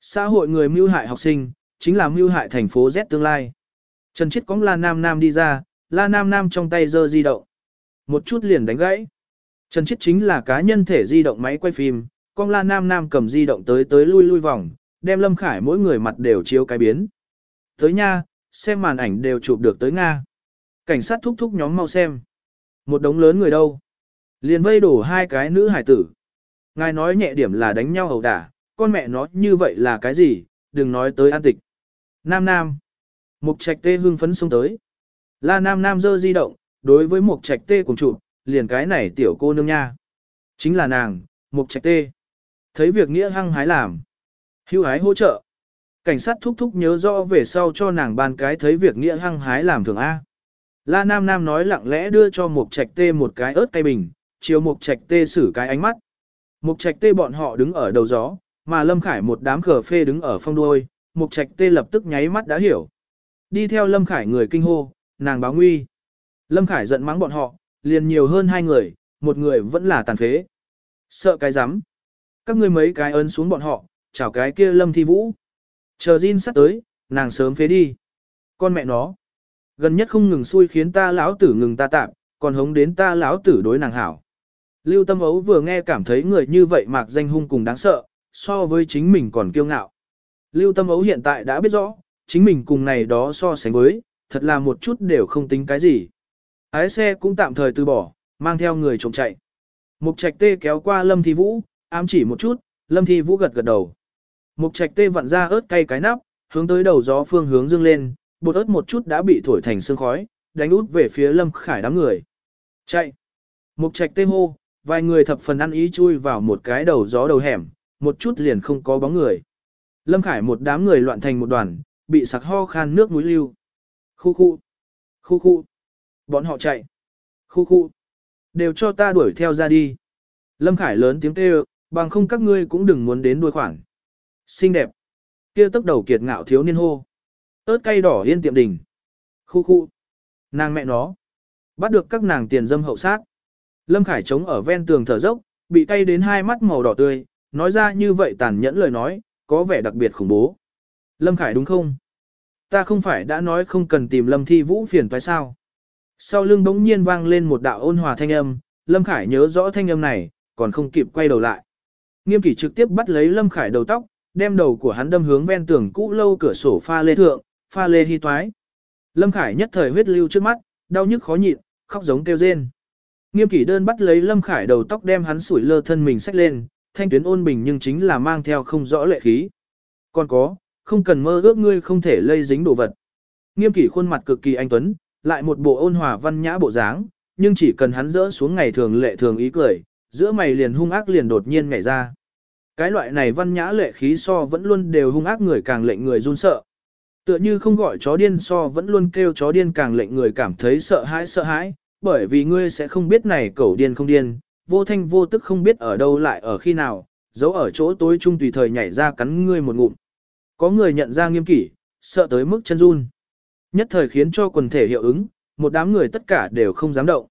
A: Xã hội người mưu hại học sinh, chính là mưu hại thành phố Z tương lai. Trần Chiết cóng La Nam Nam đi ra, La Nam Nam trong tay giơ di động. Một chút liền đánh gãy. Trần Chiết chính là cá nhân thể di động máy quay phim, con La Nam Nam cầm di động tới tới lui lui vòng, đem Lâm Khải mỗi người mặt đều chiếu cái biến. Tới nha, xem màn ảnh đều chụp được tới Nga. Cảnh sát thúc thúc nhóm mau xem. Một đống lớn người đâu. Liền vây đổ hai cái nữ hải tử. Ngài nói nhẹ điểm là đánh nhau ẩu đả, con mẹ nó như vậy là cái gì, đừng nói tới an tịch. Nam Nam. Mục trạch tê hưng phấn xuống tới. La Nam Nam dơ di động, đối với mục trạch tê cùng chụp, liền cái này tiểu cô nương nha. Chính là nàng, mục trạch tê. Thấy việc nghĩa hăng hái làm. Hưu hái hỗ trợ. Cảnh sát thúc thúc nhớ rõ về sau cho nàng ban cái thấy việc nghĩa hăng hái làm thường A. La Nam Nam nói lặng lẽ đưa cho mục trạch tê một cái ớt cay bình, chiều mục trạch tê xử cái ánh mắt. Mục trạch tê bọn họ đứng ở đầu gió, mà Lâm Khải một đám khờ phê đứng ở phong đuôi, mục trạch tê lập tức nháy mắt đã hiểu. Đi theo Lâm Khải người kinh hô, nàng báo nguy. Lâm Khải giận mắng bọn họ, liền nhiều hơn hai người, một người vẫn là tàn phế. Sợ cái rắm Các ngươi mấy cái ấn xuống bọn họ, chào cái kia lâm thi vũ. Chờ Jin sắp tới, nàng sớm phế đi. Con mẹ nó. Gần nhất không ngừng xui khiến ta lão tử ngừng ta tạm, còn hống đến ta lão tử đối nàng hảo. Lưu Tâm Ấu vừa nghe cảm thấy người như vậy mạc danh hung cùng đáng sợ, so với chính mình còn kiêu ngạo. Lưu Tâm Ấu hiện tại đã biết rõ, chính mình cùng này đó so sánh với, thật là một chút đều không tính cái gì. Ái xe cũng tạm thời từ bỏ, mang theo người trộm chạy. Mục trạch tê kéo qua Lâm Thi Vũ, ám chỉ một chút, Lâm Thi Vũ gật gật đầu. Mục trạch tê vặn ra ớt cay cái nắp, hướng tới đầu gió phương hướng dương lên, bột ớt một chút đã bị thổi thành sương khói, đánh út về phía Lâm Khải đám người. Chạy! Mục trạch tê hô, vài người thập phần ăn ý chui vào một cái đầu gió đầu hẻm, một chút liền không có bóng người. Lâm Khải một đám người loạn thành một đoàn, bị sặc ho khan nước mũi lưu. Khu khu! Khu khu! Bọn họ chạy! Khu khu! Đều cho ta đuổi theo ra đi. Lâm Khải lớn tiếng kêu, bằng không các ngươi cũng đừng muốn đến đuôi khoản. Xinh đẹp. Kia tốc đầu kiệt ngạo thiếu niên hô. ớt cay đỏ yên tiệm đình. Khu khu. Nàng mẹ nó. Bắt được các nàng tiền dâm hậu sát. Lâm Khải chống ở ven tường thở dốc, bị cay đến hai mắt màu đỏ tươi, nói ra như vậy tàn nhẫn lời nói, có vẻ đặc biệt khủng bố. Lâm Khải đúng không? Ta không phải đã nói không cần tìm Lâm Thi Vũ phiền phải sao? Sau lưng bỗng nhiên vang lên một đạo ôn hòa thanh âm, Lâm Khải nhớ rõ thanh âm này, còn không kịp quay đầu lại. Nghiêm kỷ trực tiếp bắt lấy Lâm Khải đầu tóc, đem đầu của hắn đâm hướng ven tường cũ lâu cửa sổ pha lê thượng, pha lê hy toái. Lâm Khải nhất thời huyết lưu trước mắt, đau nhức khó nhịn, khóc giống kêu rên. Nghiêm kỷ đơn bắt lấy Lâm Khải đầu tóc đem hắn sủi lơ thân mình xách lên, thanh tuyến ôn bình nhưng chính là mang theo không rõ lệ khí. Còn có, không cần mơ ước ngươi không thể lây dính đồ vật. Nghiêm kỷ khuôn mặt cực kỳ anh tuấn, lại một bộ ôn hòa văn nhã bộ dáng, nhưng chỉ cần hắn rỡ xuống ngày thường lệ thường ý cười, giữa mày liền hung ác liền đột nhiên nhảy ra. Cái loại này văn nhã lệ khí so vẫn luôn đều hung ác người càng lệnh người run sợ. Tựa như không gọi chó điên so vẫn luôn kêu chó điên càng lệnh người cảm thấy sợ hãi sợ hãi, bởi vì ngươi sẽ không biết này cẩu điên không điên, vô thanh vô tức không biết ở đâu lại ở khi nào, giấu ở chỗ tối trung tùy thời nhảy ra cắn ngươi một ngụm. Có người nhận ra nghiêm kỷ, sợ tới mức chân run. Nhất thời khiến cho quần thể hiệu ứng, một đám người tất cả đều không dám động.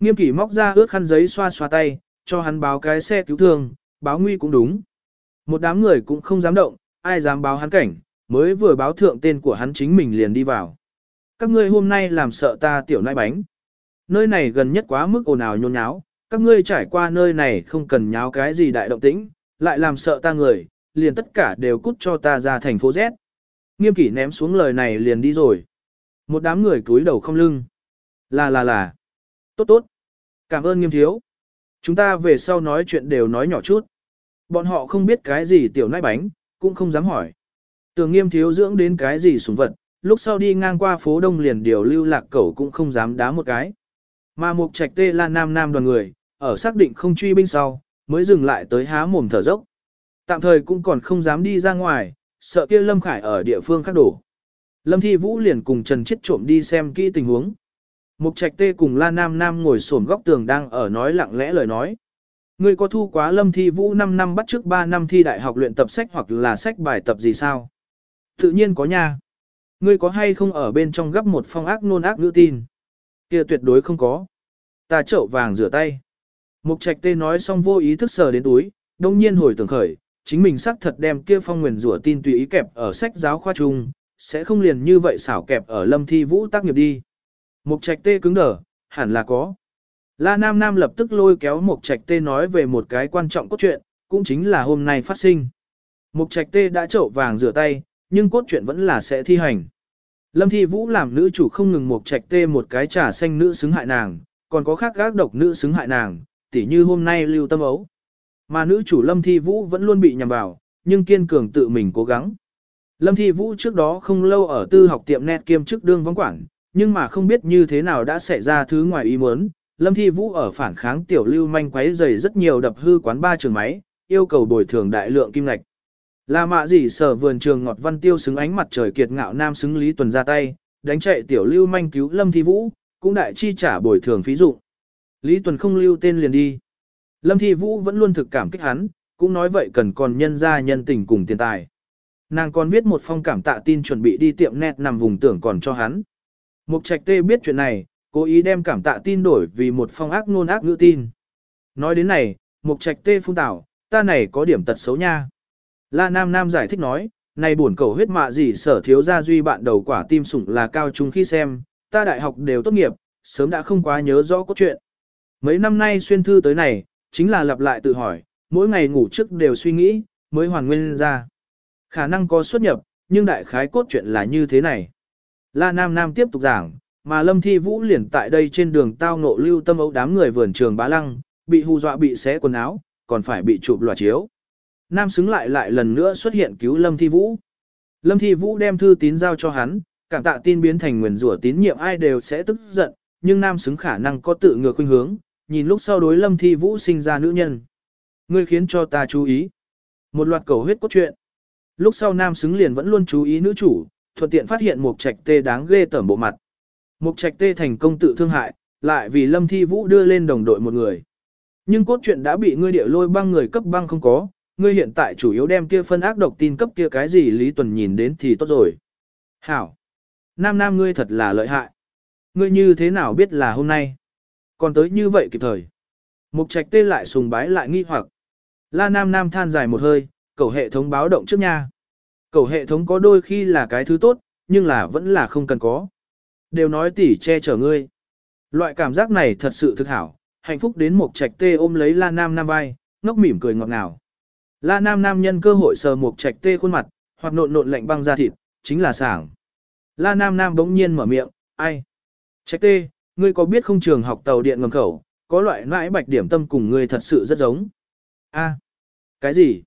A: Nghiêm kỷ móc ra ướt khăn giấy xoa xoa tay, cho hắn báo cái xe cứu thương, báo nguy cũng đúng. Một đám người cũng không dám động, ai dám báo hắn cảnh, mới vừa báo thượng tên của hắn chính mình liền đi vào. Các ngươi hôm nay làm sợ ta tiểu nai bánh. Nơi này gần nhất quá mức ồn ào nhôn nháo, các ngươi trải qua nơi này không cần nháo cái gì đại động tĩnh, lại làm sợ ta người, liền tất cả đều cút cho ta ra thành phố Z. Nghiêm kỷ ném xuống lời này liền đi rồi. Một đám người cúi đầu không lưng. Là là là. Tốt tốt. Cảm ơn nghiêm thiếu. Chúng ta về sau nói chuyện đều nói nhỏ chút. Bọn họ không biết cái gì tiểu nai bánh, cũng không dám hỏi. Tường nghiêm thiếu dưỡng đến cái gì súng vật, lúc sau đi ngang qua phố đông liền điều lưu lạc cẩu cũng không dám đá một cái. Mà mục trạch tê là nam nam đoàn người, ở xác định không truy binh sau, mới dừng lại tới há mồm thở dốc. Tạm thời cũng còn không dám đi ra ngoài, sợ kia Lâm Khải ở địa phương khác đổ. Lâm Thi Vũ liền cùng Trần Chiết trộm đi xem kỹ tình huống. Mục Trạch Tê cùng La Nam Nam ngồi xổm góc tường đang ở nói lặng lẽ lời nói. Ngươi có thu quá Lâm Thi Vũ 5 năm bắt trước 3 năm thi đại học luyện tập sách hoặc là sách bài tập gì sao? Tự nhiên có nha. Ngươi có hay không ở bên trong gấp một phong ác nôn ác ngữ tin? Kia tuyệt đối không có. Ta chậu vàng rửa tay. Mục Trạch Tê nói xong vô ý thức sờ đến túi, đông nhiên hồi tưởng khởi, chính mình xác thật đem kia phong nguyền rủa tin tùy ý kẹp ở sách giáo khoa trung, sẽ không liền như vậy xảo kẹp ở lâm thi vũ tác nghiệp đi. Mục trạch tê cứng đờ, hẳn là có. La Nam Nam lập tức lôi kéo Mục Trạch Tê nói về một cái quan trọng cốt truyện, cũng chính là hôm nay phát sinh. Mục Trạch Tê đã trậu vàng rửa tay, nhưng cốt truyện vẫn là sẽ thi hành. Lâm Thi Vũ làm nữ chủ không ngừng Mục Trạch Tê một cái trà xanh nữ xứng hại nàng, còn có khác gác độc nữ xứng hại nàng, tỉ như hôm nay lưu tâm ấu. Mà nữ chủ Lâm Thi Vũ vẫn luôn bị nhầm vào, nhưng kiên cường tự mình cố gắng. Lâm Thi Vũ trước đó không lâu ở tư học tiệm net kiêm chức đương vắng quản, nhưng mà không biết như thế nào đã xảy ra thứ ngoài ý muốn. Lâm Thi Vũ ở phản kháng tiểu lưu manh quấy dày rất nhiều đập hư quán ba trường máy, yêu cầu bồi thường đại lượng kim ngạch. Là mạ gì sở vườn trường ngọt văn tiêu xứng ánh mặt trời kiệt ngạo nam xứng Lý Tuần ra tay, đánh chạy tiểu lưu manh cứu Lâm Thi Vũ, cũng đại chi trả bồi thường phí dụng. Lý Tuần không lưu tên liền đi. Lâm Thi Vũ vẫn luôn thực cảm kích hắn, cũng nói vậy cần còn nhân ra nhân tình cùng tiền tài. Nàng còn viết một phong cảm tạ tin chuẩn bị đi tiệm net nằm vùng tưởng còn cho hắn. Mục Trạch Tê biết chuyện này, cố ý đem cảm tạ tin đổi vì một phong ác ngôn ác ngữ tin. Nói đến này, Mục Trạch Tê phun tảo, ta này có điểm tật xấu nha. La Nam Nam giải thích nói, này buồn cầu huyết mạ gì sở thiếu gia duy bạn đầu quả tim sủng là cao trung khi xem, ta đại học đều tốt nghiệp, sớm đã không quá nhớ rõ cốt truyện. Mấy năm nay xuyên thư tới này, chính là lặp lại tự hỏi, mỗi ngày ngủ trước đều suy nghĩ, mới hoàn nguyên ra. Khả năng có xuất nhập, nhưng đại khái cốt truyện là như thế này. La Nam Nam tiếp tục giảng, mà Lâm Thi Vũ liền tại đây trên đường tao ngộ lưu tâm ấu đám người vườn trường bá lăng, bị hù dọa bị xé quần áo, còn phải bị chụp lòa chiếu. Nam xứng lại lại lần nữa xuất hiện cứu Lâm Thi Vũ. Lâm Thi Vũ đem thư tín giao cho hắn, cảm tạ tin biến thành nguyền rủa tín nhiệm ai đều sẽ tức giận, nhưng Nam xứng khả năng có tự ngược khuynh hướng, nhìn lúc sau đối Lâm Thi Vũ sinh ra nữ nhân. Ngươi khiến cho ta chú ý. Một loạt cầu huyết cốt truyện. Lúc sau Nam xứng liền vẫn luôn chú ý nữ chủ, thuận tiện phát hiện một trạch tê đáng ghê tởm bộ mặt. Một trạch tê thành công tự thương hại, lại vì Lâm Thi Vũ đưa lên đồng đội một người. Nhưng cốt truyện đã bị ngươi địa lôi băng người cấp băng không có, ngươi hiện tại chủ yếu đem kia phân ác độc tin cấp kia cái gì Lý Tuần nhìn đến thì tốt rồi. Hảo! Nam Nam ngươi thật là lợi hại. Ngươi như thế nào biết là hôm nay? Còn tới như vậy kịp thời. Mục trạch tê lại sùng bái lại nghi hoặc. La Nam Nam than dài một hơi, cầu hệ thống báo động trước nha. Cầu hệ thống có đôi khi là cái thứ tốt, nhưng là vẫn là không cần có. Đều nói tỉ che chở ngươi. Loại cảm giác này thật sự thực hảo, hạnh phúc đến mục trạch tê ôm lấy La Nam Nam vai, ngốc mỉm cười ngọt ngào. La Nam Nam nhân cơ hội sờ mục trạch tê khuôn mặt, hoặc nộn nộn lạnh băng ra thịt, chính là sảng. La Nam Nam bỗng nhiên mở miệng, ai? Trạch tê, ngươi có biết không trường học tàu điện ngầm khẩu, có loại nãi bạch điểm tâm cùng ngươi thật sự rất giống. A, cái gì?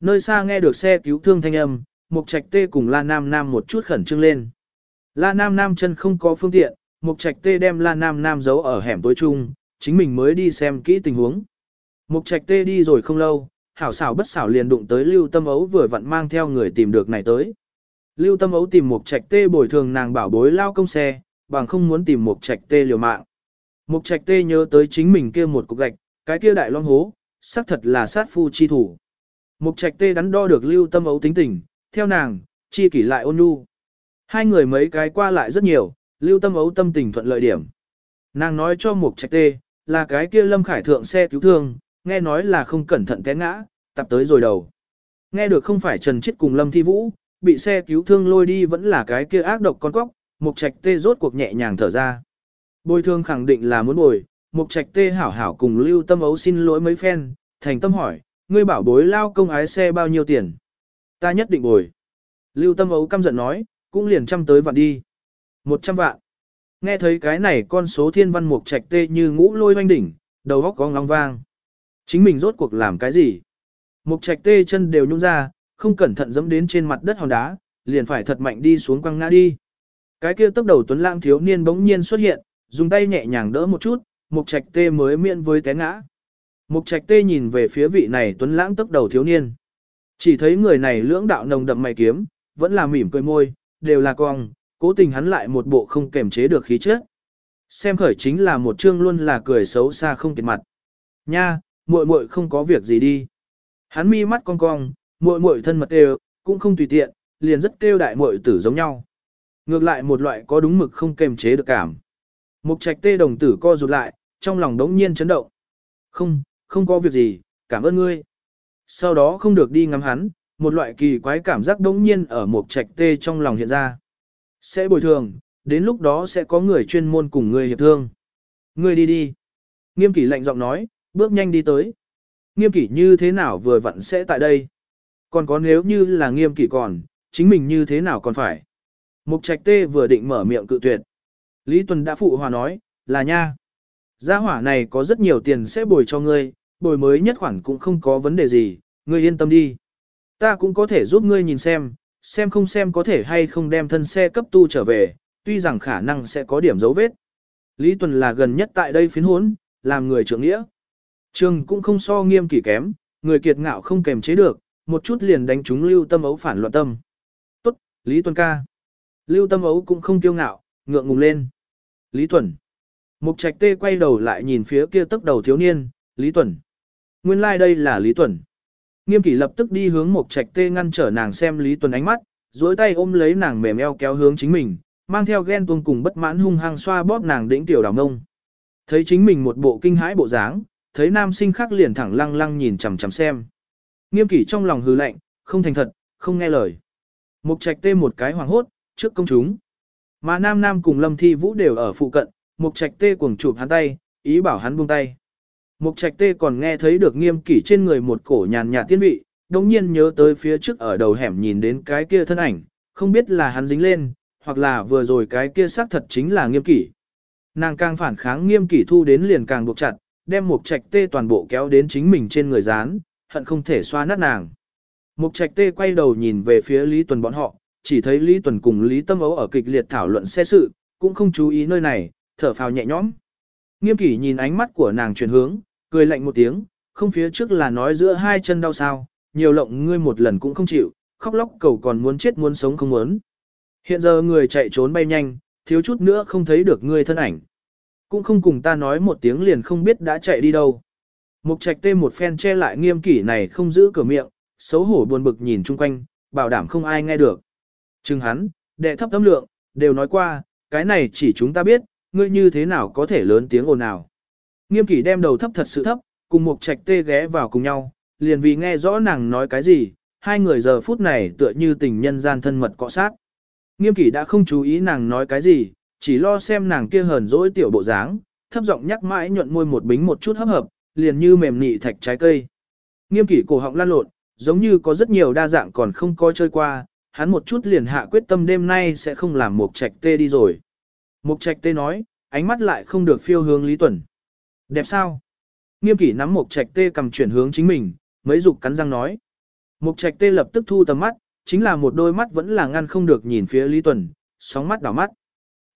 A: Nơi xa nghe được xe cứu thương thanh âm, Mục Trạch Tê cùng La Nam Nam một chút khẩn trương lên. La Nam Nam chân không có phương tiện, Mục Trạch Tê đem La Nam Nam giấu ở hẻm tối chung, chính mình mới đi xem kỹ tình huống. Mục Trạch Tê đi rồi không lâu, hảo xảo bất xảo liền đụng tới Lưu Tâm Ấu vừa vặn mang theo người tìm được này tới. Lưu Tâm Ấu tìm Mục Trạch Tê bồi thường nàng bảo bối lao công xe, bằng không muốn tìm Mục Trạch Tê liều mạng. Mục Trạch Tê nhớ tới chính mình kia một cục gạch, cái kia đại long hố, xác thật là sát phu chi thủ. Mục Trạch Tê đắn đo được Lưu Tâm Ấu tính tình, theo nàng, chi kỷ lại ôn nhu. Hai người mấy cái qua lại rất nhiều, Lưu Tâm Ấu tâm tình thuận lợi điểm. Nàng nói cho Mục Trạch Tê, là cái kia Lâm Khải thượng xe cứu thương, nghe nói là không cẩn thận té ngã, tập tới rồi đầu. Nghe được không phải Trần Chiết cùng Lâm Thi Vũ, bị xe cứu thương lôi đi vẫn là cái kia ác độc con quốc, Mục Trạch Tê rốt cuộc nhẹ nhàng thở ra. Bồi thương khẳng định là muốn bồi, Mục Trạch Tê hảo hảo cùng Lưu Tâm Ấu xin lỗi mấy phen, thành tâm hỏi, ngươi bảo bối lao công ái xe bao nhiêu tiền? Ta nhất định bồi. Lưu Tâm Ấu căm giận nói, cũng liền trăm tới vạn đi. Một trăm vạn. Nghe thấy cái này con số thiên văn Mục Trạch Tê như ngũ lôi oanh đỉnh, đầu góc có ngóng vang. Chính mình rốt cuộc làm cái gì? Mục Trạch Tê chân đều nhung ra, không cẩn thận dẫm đến trên mặt đất hòn đá, liền phải thật mạnh đi xuống quăng ngã đi. Cái kia tốc đầu tuấn lãng thiếu niên bỗng nhiên xuất hiện, dùng tay nhẹ nhàng đỡ một chút, mục trạch tê mới miễn với té ngã. Mục trạch tê nhìn về phía vị này tuấn lãng tốc đầu thiếu niên. Chỉ thấy người này lưỡng đạo nồng đậm mày kiếm, vẫn là mỉm cười môi, đều là cong, cố tình hắn lại một bộ không kềm chế được khí chất. Xem khởi chính là một chương luôn là cười xấu xa không kiệt mặt. Nha, muội muội không có việc gì đi. Hắn mi mắt cong cong, muội muội thân mật đều, cũng không tùy tiện, liền rất kêu đại muội tử giống nhau. Ngược lại một loại có đúng mực không kềm chế được cảm. Mục trạch tê đồng tử co rụt lại, trong lòng đống nhiên chấn động. Không, không có việc gì, cảm ơn ngươi. Sau đó không được đi ngắm hắn, một loại kỳ quái cảm giác đống nhiên ở mục trạch tê trong lòng hiện ra. Sẽ bồi thường, đến lúc đó sẽ có người chuyên môn cùng ngươi hiệp thương. Ngươi đi đi. Nghiêm kỷ lạnh giọng nói, bước nhanh đi tới. Nghiêm kỷ như thế nào vừa vặn sẽ tại đây? Còn có nếu như là nghiêm kỷ còn, chính mình như thế nào còn phải? Mục trạch tê vừa định mở miệng cự tuyệt. Lý Tuần đã phụ hòa nói, là nha. Gia hỏa này có rất nhiều tiền sẽ bồi cho ngươi, bồi mới nhất khoản cũng không có vấn đề gì, ngươi yên tâm đi. Ta cũng có thể giúp ngươi nhìn xem, xem không xem có thể hay không đem thân xe cấp tu trở về, tuy rằng khả năng sẽ có điểm dấu vết. Lý Tuần là gần nhất tại đây phiến hốn, làm người trưởng nghĩa. Trường cũng không so nghiêm kỷ kém, người kiệt ngạo không kềm chế được, một chút liền đánh chúng lưu tâm ấu phản loạn tâm. Tốt, Lý Tuần ca. Lưu tâm ấu cũng không kiêu ngạo, ngượng ngùng lên. Lý Tuần. Mục trạch tê quay đầu lại nhìn phía kia tức đầu thiếu niên, Lý Tuần. Nguyên lai like đây là Lý Tuần. Nghiêm kỷ lập tức đi hướng mục trạch tê ngăn trở nàng xem Lý Tuần ánh mắt, duỗi tay ôm lấy nàng mềm eo kéo hướng chính mình, mang theo ghen tuông cùng bất mãn hung hăng xoa bóp nàng đỉnh tiểu đào ngông. Thấy chính mình một bộ kinh hãi bộ dáng, thấy nam sinh khác liền thẳng lăng lăng nhìn chằm chằm xem. Nghiêm kỷ trong lòng hừ lạnh, không thành thật, không nghe lời. Mục trạch tê một cái hoàng hốt, trước công chúng. Mà Nam Nam cùng Lâm Thi Vũ đều ở phụ cận, Mục trạch tê cuồng chụp hắn tay, ý bảo hắn buông tay. Mục trạch tê còn nghe thấy được nghiêm kỷ trên người một cổ nhàn nhạt tiên vị, đồng nhiên nhớ tới phía trước ở đầu hẻm nhìn đến cái kia thân ảnh, không biết là hắn dính lên, hoặc là vừa rồi cái kia xác thật chính là nghiêm kỷ. Nàng càng phản kháng nghiêm kỷ thu đến liền càng buộc chặt, đem mục trạch tê toàn bộ kéo đến chính mình trên người dán, hận không thể xoa nát nàng. Mục trạch tê quay đầu nhìn về phía Lý Tuần bọn họ, chỉ thấy Lý Tuần cùng Lý Tâm Ấu ở kịch liệt thảo luận xe sự, cũng không chú ý nơi này, thở phào nhẹ nhõm. Nghiêm kỷ nhìn ánh mắt của nàng chuyển hướng, cười lạnh một tiếng, không phía trước là nói giữa hai chân đau sao, nhiều lộng ngươi một lần cũng không chịu, khóc lóc cầu còn muốn chết muốn sống không muốn. Hiện giờ người chạy trốn bay nhanh, thiếu chút nữa không thấy được ngươi thân ảnh. Cũng không cùng ta nói một tiếng liền không biết đã chạy đi đâu. Mục trạch tê một phen che lại nghiêm kỷ này không giữ cửa miệng, xấu hổ buồn bực nhìn chung quanh, bảo đảm không ai nghe được. Chừng hắn, đệ thấp tâm lượng, đều nói qua, cái này chỉ chúng ta biết, ngươi như thế nào có thể lớn tiếng ồn nào. Nghiêm kỷ đem đầu thấp thật sự thấp, cùng một trạch tê ghé vào cùng nhau, liền vì nghe rõ nàng nói cái gì, hai người giờ phút này tựa như tình nhân gian thân mật cọ sát. Nghiêm kỷ đã không chú ý nàng nói cái gì, chỉ lo xem nàng kia hờn dỗi tiểu bộ dáng, thấp giọng nhắc mãi nhuận môi một bính một chút hấp hợp, liền như mềm nị thạch trái cây. Nghiêm kỷ cổ họng lan lộn, giống như có rất nhiều đa dạng còn không có chơi qua, hắn một chút liền hạ quyết tâm đêm nay sẽ không làm mục trạch tê đi rồi. Mục trạch tê nói, ánh mắt lại không được phiêu hướng Lý Tuần. Đẹp sao? Nghiêm kỷ nắm mục trạch tê cầm chuyển hướng chính mình, mấy dục cắn răng nói. Mục trạch tê lập tức thu tầm mắt, chính là một đôi mắt vẫn là ngăn không được nhìn phía Lý Tuần, sóng mắt đảo mắt.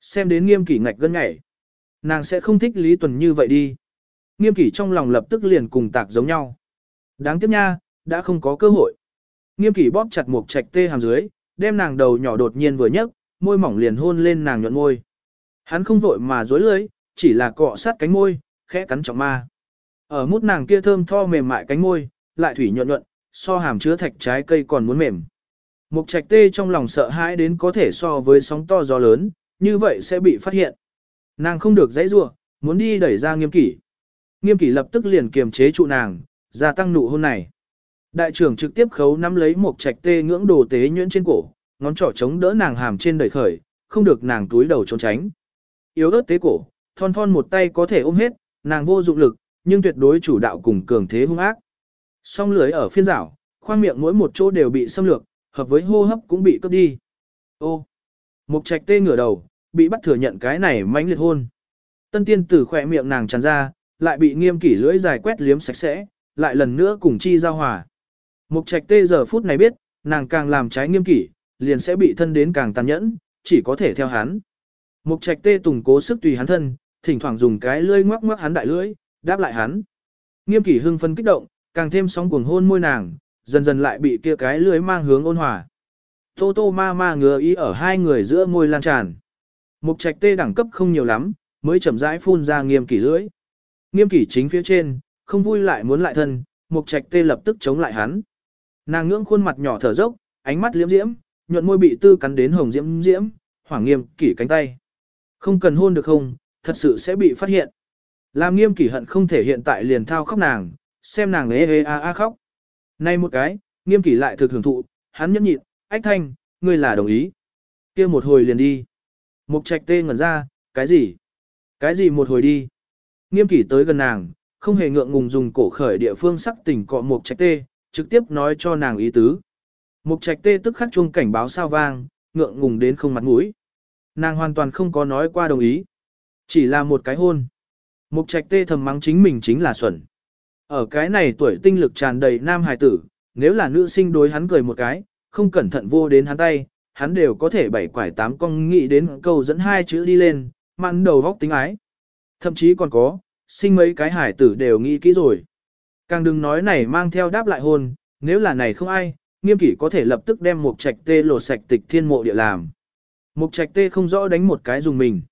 A: Xem đến nghiêm kỷ ngạch gân nhảy. Nàng sẽ không thích Lý Tuần như vậy đi. Nghiêm kỷ trong lòng lập tức liền cùng tạc giống nhau. Đáng tiếc nha, đã không có cơ hội. Nghiêm kỷ bóp chặt một trạch tê hàm dưới, đem nàng đầu nhỏ đột nhiên vừa nhấc, môi mỏng liền hôn lên nàng nhuận môi. Hắn không vội mà dối lưới, chỉ là cọ sát cánh môi, khẽ cắn trọng ma. Ở mút nàng kia thơm tho mềm mại cánh môi, lại thủy nhuận nhuận, so hàm chứa thạch trái cây còn muốn mềm. Mục trạch tê trong lòng sợ hãi đến có thể so với sóng to gió lớn, như vậy sẽ bị phát hiện. Nàng không được dãy rua, muốn đi đẩy ra nghiêm kỷ. Nghiêm kỷ lập tức liền kiềm chế trụ nàng, gia tăng nụ hôn này. Đại trưởng trực tiếp khấu nắm lấy một trạch tê ngưỡng đồ tế nhuyễn trên cổ, ngón trỏ chống đỡ nàng hàm trên đẩy khởi, không được nàng túi đầu trốn tránh. Yếu ớt tế cổ, thon thon một tay có thể ôm hết, nàng vô dụng lực, nhưng tuyệt đối chủ đạo cùng cường thế hung ác. Song lưới ở phiên rảo, khoang miệng mỗi một chỗ đều bị xâm lược, hợp với hô hấp cũng bị cướp đi. Ô, một trạch tê ngửa đầu, bị bắt thừa nhận cái này mãnh liệt hôn. Tân tiên tử khỏe miệng nàng tràn ra, lại bị nghiêm kỷ lưỡi dài quét liếm sạch sẽ, lại lần nữa cùng chi giao hòa. Mục trạch tê giờ phút này biết, nàng càng làm trái nghiêm kỷ, liền sẽ bị thân đến càng tàn nhẫn, chỉ có thể theo hắn. Mục trạch tê tùng cố sức tùy hắn thân, thỉnh thoảng dùng cái lưỡi ngoắc ngoắc hắn đại lưỡi, đáp lại hắn. Nghiêm kỷ hưng phân kích động, càng thêm sóng cuồng hôn môi nàng, dần dần lại bị kia cái lưỡi mang hướng ôn hòa. Tô tô ma ma ngứa ý ở hai người giữa môi lan tràn. Mục trạch tê đẳng cấp không nhiều lắm, mới chậm rãi phun ra nghiêm kỷ lưỡi. Nghiêm kỷ chính phía trên, không vui lại muốn lại thân, mục trạch tê lập tức chống lại hắn. Nàng ngưỡng khuôn mặt nhỏ thở dốc, ánh mắt liễm diễm, nhuận môi bị tư cắn đến hồng diễm diễm, hoảng nghiêm kỷ cánh tay. Không cần hôn được không, thật sự sẽ bị phát hiện. Làm nghiêm kỷ hận không thể hiện tại liền thao khóc nàng, xem nàng ế ế a a khóc. Nay một cái, nghiêm kỷ lại thực hưởng thụ, hắn nhẫn nhịn, ách thanh, ngươi là đồng ý. kia một hồi liền đi. Mục trạch tê ngẩn ra, cái gì? Cái gì một hồi đi? Nghiêm kỷ tới gần nàng, không hề ngượng ngùng dùng cổ khởi địa phương sắc tình cọ mục trạch tê, trực tiếp nói cho nàng ý tứ. Mục trạch tê tức khắc chuông cảnh báo sao vang, ngượng ngùng đến không mặt mũi. Nàng hoàn toàn không có nói qua đồng ý. Chỉ là một cái hôn. Mục trạch tê thầm mắng chính mình chính là xuẩn. Ở cái này tuổi tinh lực tràn đầy nam hài tử, nếu là nữ sinh đối hắn cười một cái, không cẩn thận vô đến hắn tay, hắn đều có thể bảy quải tám con nghĩ đến câu dẫn hai chữ đi lên, mặn đầu góc tính ái. Thậm chí còn có, sinh mấy cái hải tử đều nghĩ kỹ rồi. Càng đừng nói này mang theo đáp lại hôn, nếu là này không ai, nghiêm kỷ có thể lập tức đem một trạch tê lột sạch tịch thiên mộ địa làm. Một trạch tê không rõ đánh một cái dùng mình.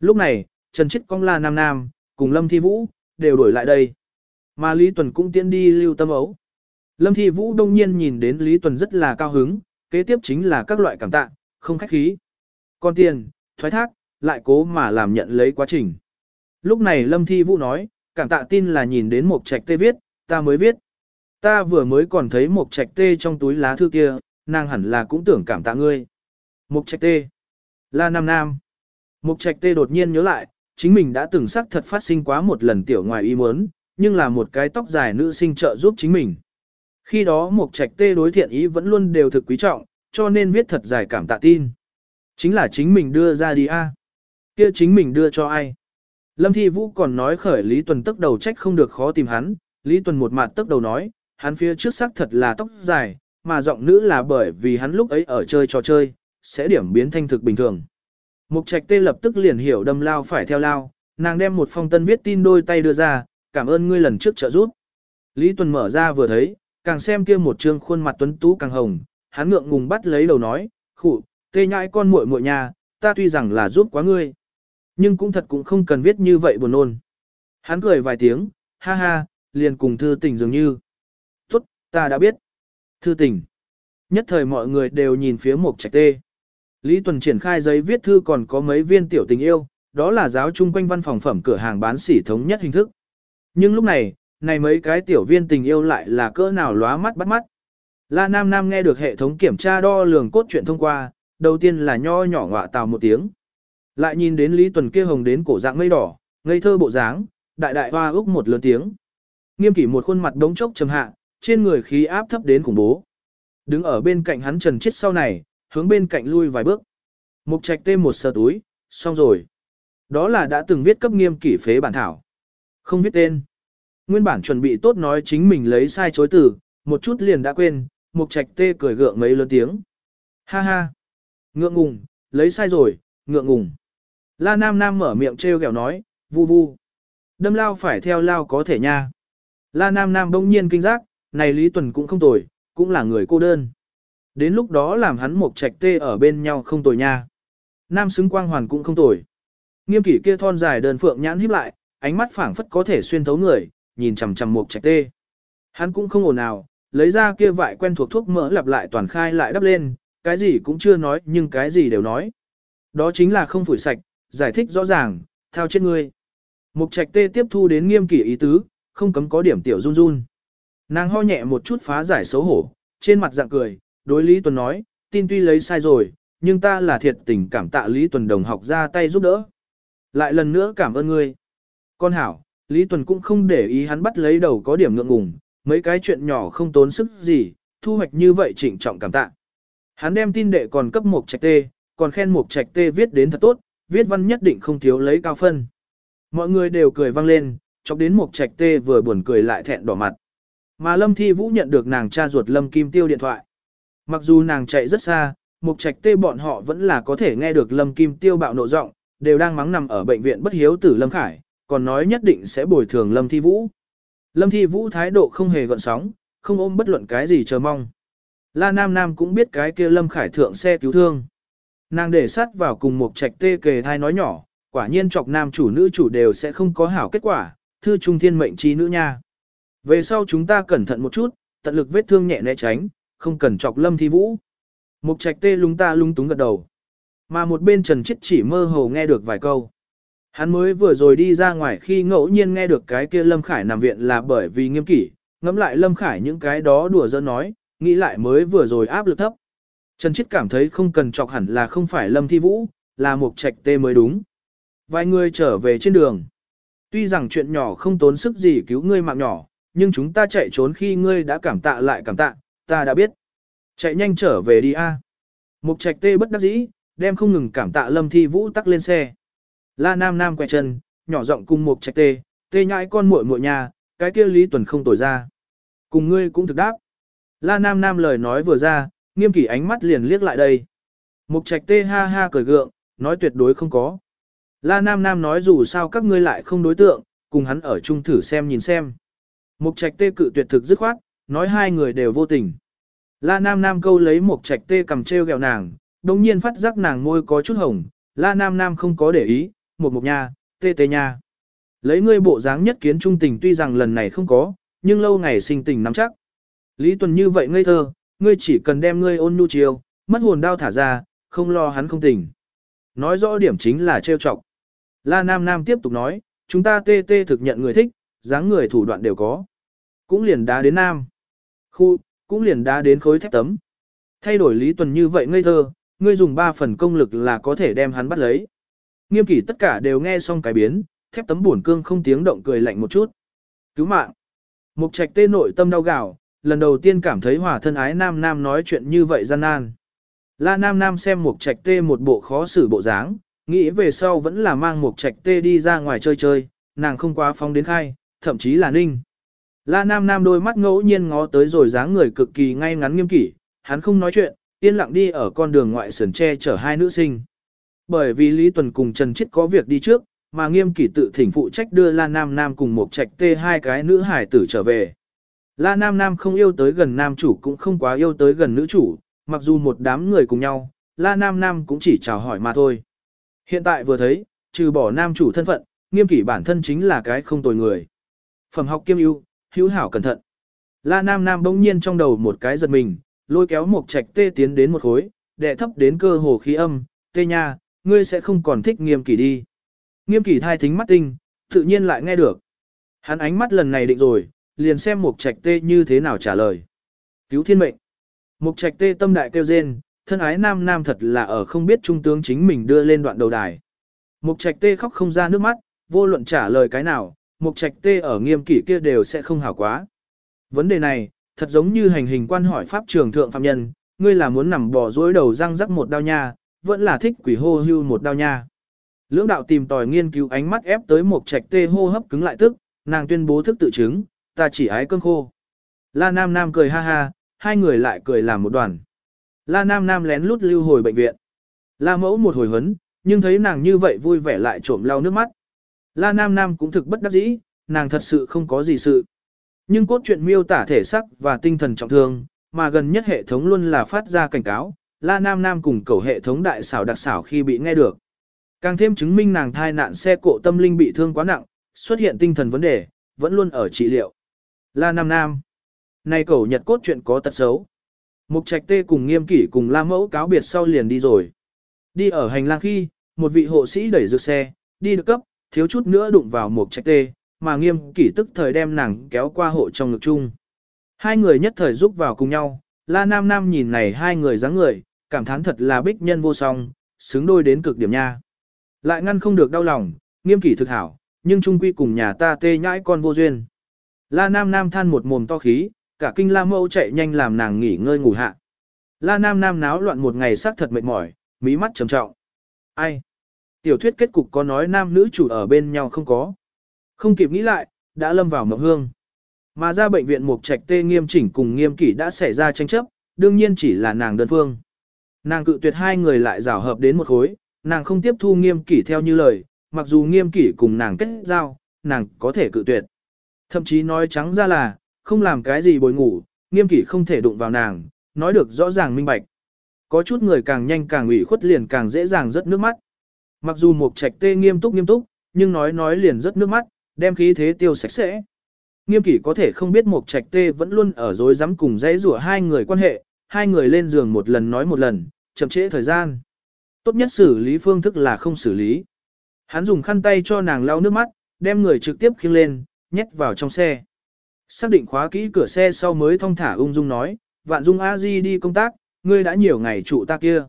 A: Lúc này, Trần Chích Cong La Nam Nam, cùng Lâm Thi Vũ, đều đổi lại đây. Mà Lý Tuần cũng tiến đi lưu tâm ấu. Lâm Thi Vũ đông nhiên nhìn đến Lý Tuần rất là cao hứng, kế tiếp chính là các loại cảm tạ, không khách khí. Còn tiền, thoái thác, lại cố mà làm nhận lấy quá trình. Lúc này Lâm Thi Vũ nói, cảm tạ tin là nhìn đến một trạch tê viết, ta mới viết. Ta vừa mới còn thấy một trạch tê trong túi lá thư kia, nàng hẳn là cũng tưởng cảm tạ ngươi. Mục trạch tê. La Nam Nam. Mục trạch tê đột nhiên nhớ lại, chính mình đã từng xác thật phát sinh quá một lần tiểu ngoài ý muốn, nhưng là một cái tóc dài nữ sinh trợ giúp chính mình. Khi đó Mục trạch tê đối thiện ý vẫn luôn đều thực quý trọng, cho nên viết thật dài cảm tạ tin. Chính là chính mình đưa ra đi a. Kia chính mình đưa cho ai? Lâm Thi Vũ còn nói khởi Lý Tuần tức đầu trách không được khó tìm hắn, Lý Tuần một mặt tức đầu nói, hắn phía trước sắc thật là tóc dài, mà giọng nữ là bởi vì hắn lúc ấy ở chơi trò chơi, sẽ điểm biến thanh thực bình thường. Mục trạch tê lập tức liền hiểu đâm lao phải theo lao, nàng đem một phong tân viết tin đôi tay đưa ra, cảm ơn ngươi lần trước trợ giúp. Lý Tuần mở ra vừa thấy, càng xem kia một trương khuôn mặt tuấn tú càng hồng, hắn ngượng ngùng bắt lấy đầu nói, khụ, tê nhãi con muội muội nhà, ta tuy rằng là giúp quá ngươi, nhưng cũng thật cũng không cần viết như vậy buồn nôn. Hắn cười vài tiếng, ha ha, liền cùng thư tình dường như. Tốt, ta đã biết. Thư tình. Nhất thời mọi người đều nhìn phía một trạch tê. Lý Tuần triển khai giấy viết thư còn có mấy viên tiểu tình yêu, đó là giáo chung quanh văn phòng phẩm cửa hàng bán sỉ thống nhất hình thức. Nhưng lúc này, này mấy cái tiểu viên tình yêu lại là cỡ nào lóa mắt bắt mắt. La Nam Nam nghe được hệ thống kiểm tra đo lường cốt truyện thông qua, đầu tiên là nho nhỏ ngọa tào một tiếng. Lại nhìn đến Lý Tuần kia hồng đến cổ dạng mây đỏ, ngây thơ bộ dáng, đại đại hoa úc một lớn tiếng. Nghiêm kỷ một khuôn mặt đống chốc trầm hạ, trên người khí áp thấp đến khủng bố. Đứng ở bên cạnh hắn trần chết sau này, hướng bên cạnh lui vài bước. Mục trạch tê một sờ túi, xong rồi. Đó là đã từng viết cấp nghiêm kỷ phế bản thảo. Không viết tên. Nguyên bản chuẩn bị tốt nói chính mình lấy sai chối từ, một chút liền đã quên, mục trạch tê cười gượng mấy lớn tiếng. Ha ha. Ngượng ngùng, lấy sai rồi, ngượng ngùng. La Nam Nam mở miệng trêu ghẹo nói, vu vu. Đâm lao phải theo lao có thể nha. La Nam Nam bỗng nhiên kinh giác, này Lý Tuần cũng không tồi, cũng là người cô đơn. Đến lúc đó làm hắn một trạch tê ở bên nhau không tồi nha. Nam xứng quang hoàn cũng không tồi. Nghiêm kỷ kia thon dài đơn phượng nhãn híp lại, ánh mắt phảng phất có thể xuyên thấu người, nhìn chằm chằm một trạch tê. Hắn cũng không ổn nào, lấy ra kia vại quen thuộc thuốc mỡ lặp lại toàn khai lại đắp lên, cái gì cũng chưa nói nhưng cái gì đều nói. Đó chính là không phủi sạch, giải thích rõ ràng, thao chết ngươi. Mục trạch tê tiếp thu đến nghiêm kỷ ý tứ, không cấm có điểm tiểu run run. Nàng ho nhẹ một chút phá giải xấu hổ, trên mặt dạng cười, đối Lý Tuần nói, tin tuy lấy sai rồi, nhưng ta là thiệt tình cảm tạ Lý Tuần đồng học ra tay giúp đỡ. Lại lần nữa cảm ơn ngươi. Con hảo, Lý Tuần cũng không để ý hắn bắt lấy đầu có điểm ngượng ngùng, mấy cái chuyện nhỏ không tốn sức gì, thu hoạch như vậy trịnh trọng cảm tạ. Hắn đem tin đệ còn cấp một trạch tê, còn khen một trạch tê viết đến thật tốt, viết văn nhất định không thiếu lấy cao phân. Mọi người đều cười vang lên, chọc đến một trạch tê vừa buồn cười lại thẹn đỏ mặt. Mà Lâm Thi Vũ nhận được nàng cha ruột Lâm Kim Tiêu điện thoại. Mặc dù nàng chạy rất xa, Mục Trạch Tê bọn họ vẫn là có thể nghe được Lâm Kim Tiêu bạo nộ giọng, đều đang mắng nằm ở bệnh viện bất hiếu tử Lâm Khải, còn nói nhất định sẽ bồi thường Lâm Thi Vũ. Lâm Thi Vũ thái độ không hề gợn sóng, không ôm bất luận cái gì chờ mong. La Nam Nam cũng biết cái kia Lâm Khải thượng xe cứu thương. Nàng để sát vào cùng Mục Trạch Tê kề thai nói nhỏ, quả nhiên chọc nam chủ nữ chủ đều sẽ không có hảo kết quả, thư trung thiên mệnh chi nữ nha. Về sau chúng ta cẩn thận một chút, tận lực vết thương nhẹ né tránh, không cần chọc lâm thi vũ. Mục trạch tê lúng ta lung túng gật đầu. Mà một bên trần chết chỉ mơ hồ nghe được vài câu. Hắn mới vừa rồi đi ra ngoài khi ngẫu nhiên nghe được cái kia Lâm Khải nằm viện là bởi vì nghiêm kỷ, ngẫm lại Lâm Khải những cái đó đùa giỡn nói, nghĩ lại mới vừa rồi áp lực thấp. Trần Chiết cảm thấy không cần chọc hẳn là không phải Lâm Thi Vũ, là một trạch tê mới đúng. Vài người trở về trên đường. Tuy rằng chuyện nhỏ không tốn sức gì cứu ngươi mạng nhỏ, nhưng chúng ta chạy trốn khi ngươi đã cảm tạ lại cảm tạ, ta đã biết. Chạy nhanh trở về đi a. Mục trạch tê bất đắc dĩ, đem không ngừng cảm tạ lâm thi vũ tắc lên xe. La Nam Nam quẹt chân, nhỏ giọng cùng mục trạch tê, tê nhãi con muội muội nhà, cái kia Lý Tuần không tồi ra. Cùng ngươi cũng thực đáp. La Nam Nam lời nói vừa ra, nghiêm kỷ ánh mắt liền liếc lại đây. Mục trạch tê ha ha cười gượng, nói tuyệt đối không có. La Nam Nam nói dù sao các ngươi lại không đối tượng, cùng hắn ở chung thử xem nhìn xem. Mục trạch tê cự tuyệt thực dứt khoát, nói hai người đều vô tình. La Nam Nam câu lấy mục trạch tê cầm treo gẹo nàng, đồng nhiên phát giác nàng môi có chút hồng, La Nam Nam không có để ý, một mục nha, tê tê nha. Lấy ngươi bộ dáng nhất kiến trung tình tuy rằng lần này không có, nhưng lâu ngày sinh tình nắm chắc. Lý Tuần như vậy ngây thơ, ngươi chỉ cần đem ngươi ôn nhu chiều, mất hồn đau thả ra, không lo hắn không tình. Nói rõ điểm chính là trêu chọc. La Nam Nam tiếp tục nói, chúng ta tê tê thực nhận người thích, dáng người thủ đoạn đều có. Cũng liền đá đến Nam. Khu, cũng liền đá đến khối thép tấm. Thay đổi Lý Tuần như vậy ngây thơ, ngươi dùng 3 phần công lực là có thể đem hắn bắt lấy. Nghiêm kỷ tất cả đều nghe xong cái biến, thép tấm buồn cương không tiếng động cười lạnh một chút. Cứu mạng. Mục trạch tê nội tâm đau gạo, lần đầu tiên cảm thấy hòa thân ái nam nam nói chuyện như vậy gian nan. La nam nam xem mục trạch tê một bộ khó xử bộ dáng, nghĩ về sau vẫn là mang một trạch tê đi ra ngoài chơi chơi, nàng không quá phóng đến khai, thậm chí là ninh. La nam nam đôi mắt ngẫu nhiên ngó tới rồi dáng người cực kỳ ngay ngắn nghiêm kỷ, hắn không nói chuyện, yên lặng đi ở con đường ngoại sườn tre chở hai nữ sinh. Bởi vì Lý Tuần cùng Trần Chiết có việc đi trước, mà nghiêm kỷ tự thỉnh phụ trách đưa La Nam Nam cùng một trạch tê hai cái nữ hải tử trở về. La Nam Nam không yêu tới gần nam chủ cũng không quá yêu tới gần nữ chủ, mặc dù một đám người cùng nhau, La Nam Nam cũng chỉ chào hỏi mà thôi. Hiện tại vừa thấy, trừ bỏ nam chủ thân phận, nghiêm kỷ bản thân chính là cái không tồi người. Phẩm học kiêm ưu, hữu hảo cẩn thận. La Nam Nam bỗng nhiên trong đầu một cái giật mình, lôi kéo một trạch tê tiến đến một khối, đệ thấp đến cơ hồ khí âm, tê nha, ngươi sẽ không còn thích nghiêm kỷ đi. Nghiêm kỷ thai thính mắt tinh, tự nhiên lại nghe được. Hắn ánh mắt lần này định rồi, liền xem một trạch tê như thế nào trả lời. Cứu thiên mệnh. Mục trạch tê tâm đại kêu rên, thân ái nam nam thật là ở không biết trung tướng chính mình đưa lên đoạn đầu đài. Mục trạch tê khóc không ra nước mắt, vô luận trả lời cái nào, mục trạch tê ở nghiêm kỷ kia đều sẽ không hảo quá. Vấn đề này, thật giống như hành hình quan hỏi pháp trường thượng phạm nhân, ngươi là muốn nằm bò dối đầu răng rắc một đao nha, vẫn là thích quỷ hô hưu một đao nha. Lưỡng đạo tìm tòi nghiên cứu ánh mắt ép tới một trạch tê hô hấp cứng lại tức, nàng tuyên bố thức tự chứng, ta chỉ ái cơn khô. La Nam Nam cười ha ha, hai người lại cười làm một đoàn. La Nam Nam lén lút lưu hồi bệnh viện. La mẫu một hồi hấn, nhưng thấy nàng như vậy vui vẻ lại trộm lau nước mắt. La Nam Nam cũng thực bất đắc dĩ, nàng thật sự không có gì sự. Nhưng cốt truyện miêu tả thể sắc và tinh thần trọng thương, mà gần nhất hệ thống luôn là phát ra cảnh cáo, La Nam Nam cùng cầu hệ thống đại xảo đặc xảo khi bị nghe được. Càng thêm chứng minh nàng thai nạn xe cộ tâm linh bị thương quá nặng, xuất hiện tinh thần vấn đề, vẫn luôn ở trị liệu. La Nam Nam. Này cầu nhật cốt truyện có tật xấu. Mục trạch tê cùng nghiêm kỷ cùng la mẫu cáo biệt sau liền đi rồi. Đi ở hành lang khi, một vị hộ sĩ đẩy rực xe, đi được cấp, thiếu chút nữa đụng vào mục trạch tê, mà nghiêm kỷ tức thời đem nàng kéo qua hộ trong ngực chung. Hai người nhất thời giúp vào cùng nhau, la nam nam nhìn này hai người dáng người, cảm thán thật là bích nhân vô song, xứng đôi đến cực điểm nha. Lại ngăn không được đau lòng, nghiêm kỷ thực hảo, nhưng trung quy cùng nhà ta tê nhãi con vô duyên. La Nam Nam than một mồm to khí, cả kinh La Mẫu chạy nhanh làm nàng nghỉ ngơi ngủ hạ. La Nam Nam náo loạn một ngày xác thật mệt mỏi, mí mắt trầm trọng. Ai? Tiểu thuyết kết cục có nói nam nữ chủ ở bên nhau không có. Không kịp nghĩ lại, đã lâm vào mộng hương. Mà ra bệnh viện Mục Trạch Tê nghiêm chỉnh cùng nghiêm kỷ đã xảy ra tranh chấp, đương nhiên chỉ là nàng đơn phương. Nàng cự tuyệt hai người lại rào hợp đến một khối, nàng không tiếp thu nghiêm kỷ theo như lời, mặc dù nghiêm kỷ cùng nàng kết giao, nàng có thể cự tuyệt. Thậm chí nói trắng ra là, không làm cái gì bồi ngủ, nghiêm kỷ không thể đụng vào nàng, nói được rõ ràng minh bạch. Có chút người càng nhanh càng ủy khuất liền càng dễ dàng rớt nước mắt. Mặc dù một trạch tê nghiêm túc nghiêm túc, nhưng nói nói liền rớt nước mắt, đem khí thế tiêu sạch sẽ. Nghiêm kỷ có thể không biết một trạch tê vẫn luôn ở dối dám cùng dãy rủa hai người quan hệ, hai người lên giường một lần nói một lần, chậm trễ thời gian. Tốt nhất xử lý phương thức là không xử lý. Hắn dùng khăn tay cho nàng lau nước mắt, đem người trực tiếp khiêng lên, nhét vào trong xe. Xác định khóa kỹ cửa xe sau mới thong thả ung dung nói, vạn dung a di đi công tác, ngươi đã nhiều ngày trụ ta kia.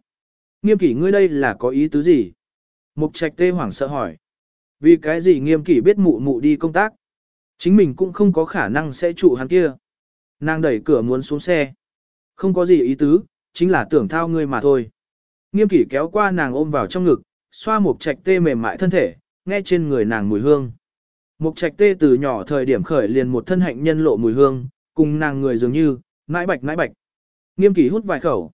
A: Nghiêm kỷ ngươi đây là có ý tứ gì? Mục trạch tê hoảng sợ hỏi. Vì cái gì nghiêm kỷ biết mụ mụ đi công tác? Chính mình cũng không có khả năng sẽ trụ hắn kia. Nàng đẩy cửa muốn xuống xe. Không có gì ý tứ, chính là tưởng thao ngươi mà thôi. Nghiêm kỷ kéo qua nàng ôm vào trong ngực, xoa Mục trạch tê mềm mại thân thể, nghe trên người nàng mùi hương. Mục trạch tê từ nhỏ thời điểm khởi liền một thân hạnh nhân lộ mùi hương, cùng nàng người dường như, nãi bạch nãi bạch. Nghiêm kỷ hút vài khẩu.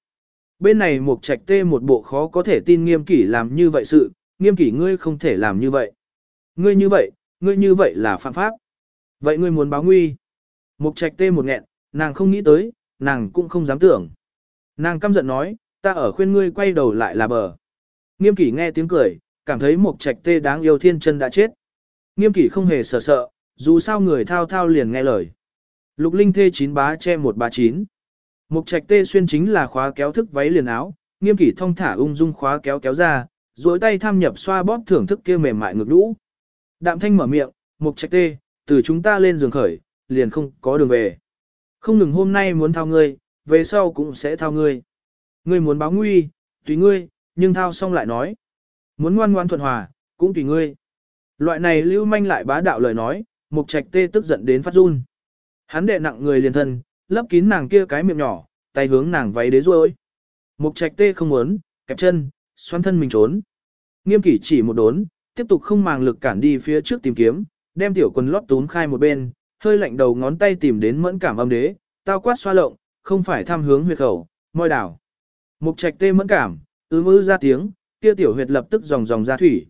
A: Bên này Mục trạch tê một bộ khó có thể tin nghiêm kỷ làm như vậy sự, nghiêm kỷ ngươi không thể làm như vậy. Ngươi như vậy, ngươi như vậy là phạm pháp. Vậy ngươi muốn báo nguy. Mục trạch tê một nghẹn, nàng không nghĩ tới, nàng cũng không dám tưởng. Nàng căm giận nói, ta ở khuyên ngươi quay đầu lại là bờ. Nghiêm kỷ nghe tiếng cười, cảm thấy Mục trạch tê đáng yêu thiên chân đã chết. Nghiêm kỷ không hề sợ sợ, dù sao người thao thao liền nghe lời. Lục linh thê chín bá che một bá chín. Mục trạch tê xuyên chính là khóa kéo thức váy liền áo, nghiêm kỷ thong thả ung dung khóa kéo kéo ra, duỗi tay tham nhập xoa bóp thưởng thức kia mềm mại ngực lũ. Đạm thanh mở miệng, mục trạch tê, từ chúng ta lên giường khởi, liền không có đường về. Không ngừng hôm nay muốn thao ngươi, về sau cũng sẽ thao ngươi. Ngươi muốn báo nguy, tùy ngươi, nhưng thao xong lại nói. Muốn ngoan ngoan thuận hòa, cũng tùy ngươi. Loại này lưu manh lại bá đạo lời nói, mục trạch tê tức giận đến phát run. Hắn đệ nặng người liền thân, lấp kín nàng kia cái miệng nhỏ, tay hướng nàng váy đế rồi. Mục trạch tê không muốn, kẹp chân, xoắn thân mình trốn. Nghiêm kỷ chỉ một đốn, tiếp tục không màng lực cản đi phía trước tìm kiếm, đem tiểu quần lót túm khai một bên, hơi lạnh đầu ngón tay tìm đến mẫn cảm âm đế, tao quát xoa lộng, không phải tham hướng huyệt khẩu, môi đảo. Mục trạch tê mẫn cảm, ư mư ra tiếng, kia tiểu huyệt lập tức dòng dòng ra thủy.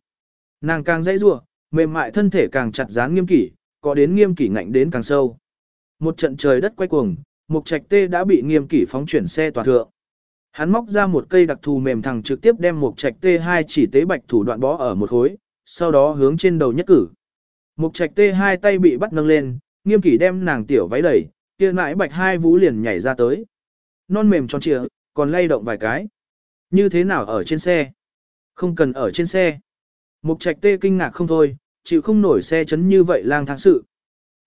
A: Nàng càng dãy rủa, mềm mại thân thể càng chặt dán nghiêm kỷ, có đến nghiêm kỷ ngạnh đến càng sâu. Một trận trời đất quay cuồng, mục trạch tê đã bị nghiêm kỷ phóng chuyển xe tòa thượng. Hắn móc ra một cây đặc thù mềm thẳng trực tiếp đem mục trạch tê hai chỉ tế bạch thủ đoạn bó ở một khối, sau đó hướng trên đầu nhất cử. Mục trạch tê hai tay bị bắt nâng lên, nghiêm kỷ đem nàng tiểu váy đẩy, kia mãi bạch hai vú liền nhảy ra tới. Non mềm tròn trịa, còn lay động vài cái. Như thế nào ở trên xe? Không cần ở trên xe. Mục trạch tê kinh ngạc không thôi, chịu không nổi xe chấn như vậy lang thang sự.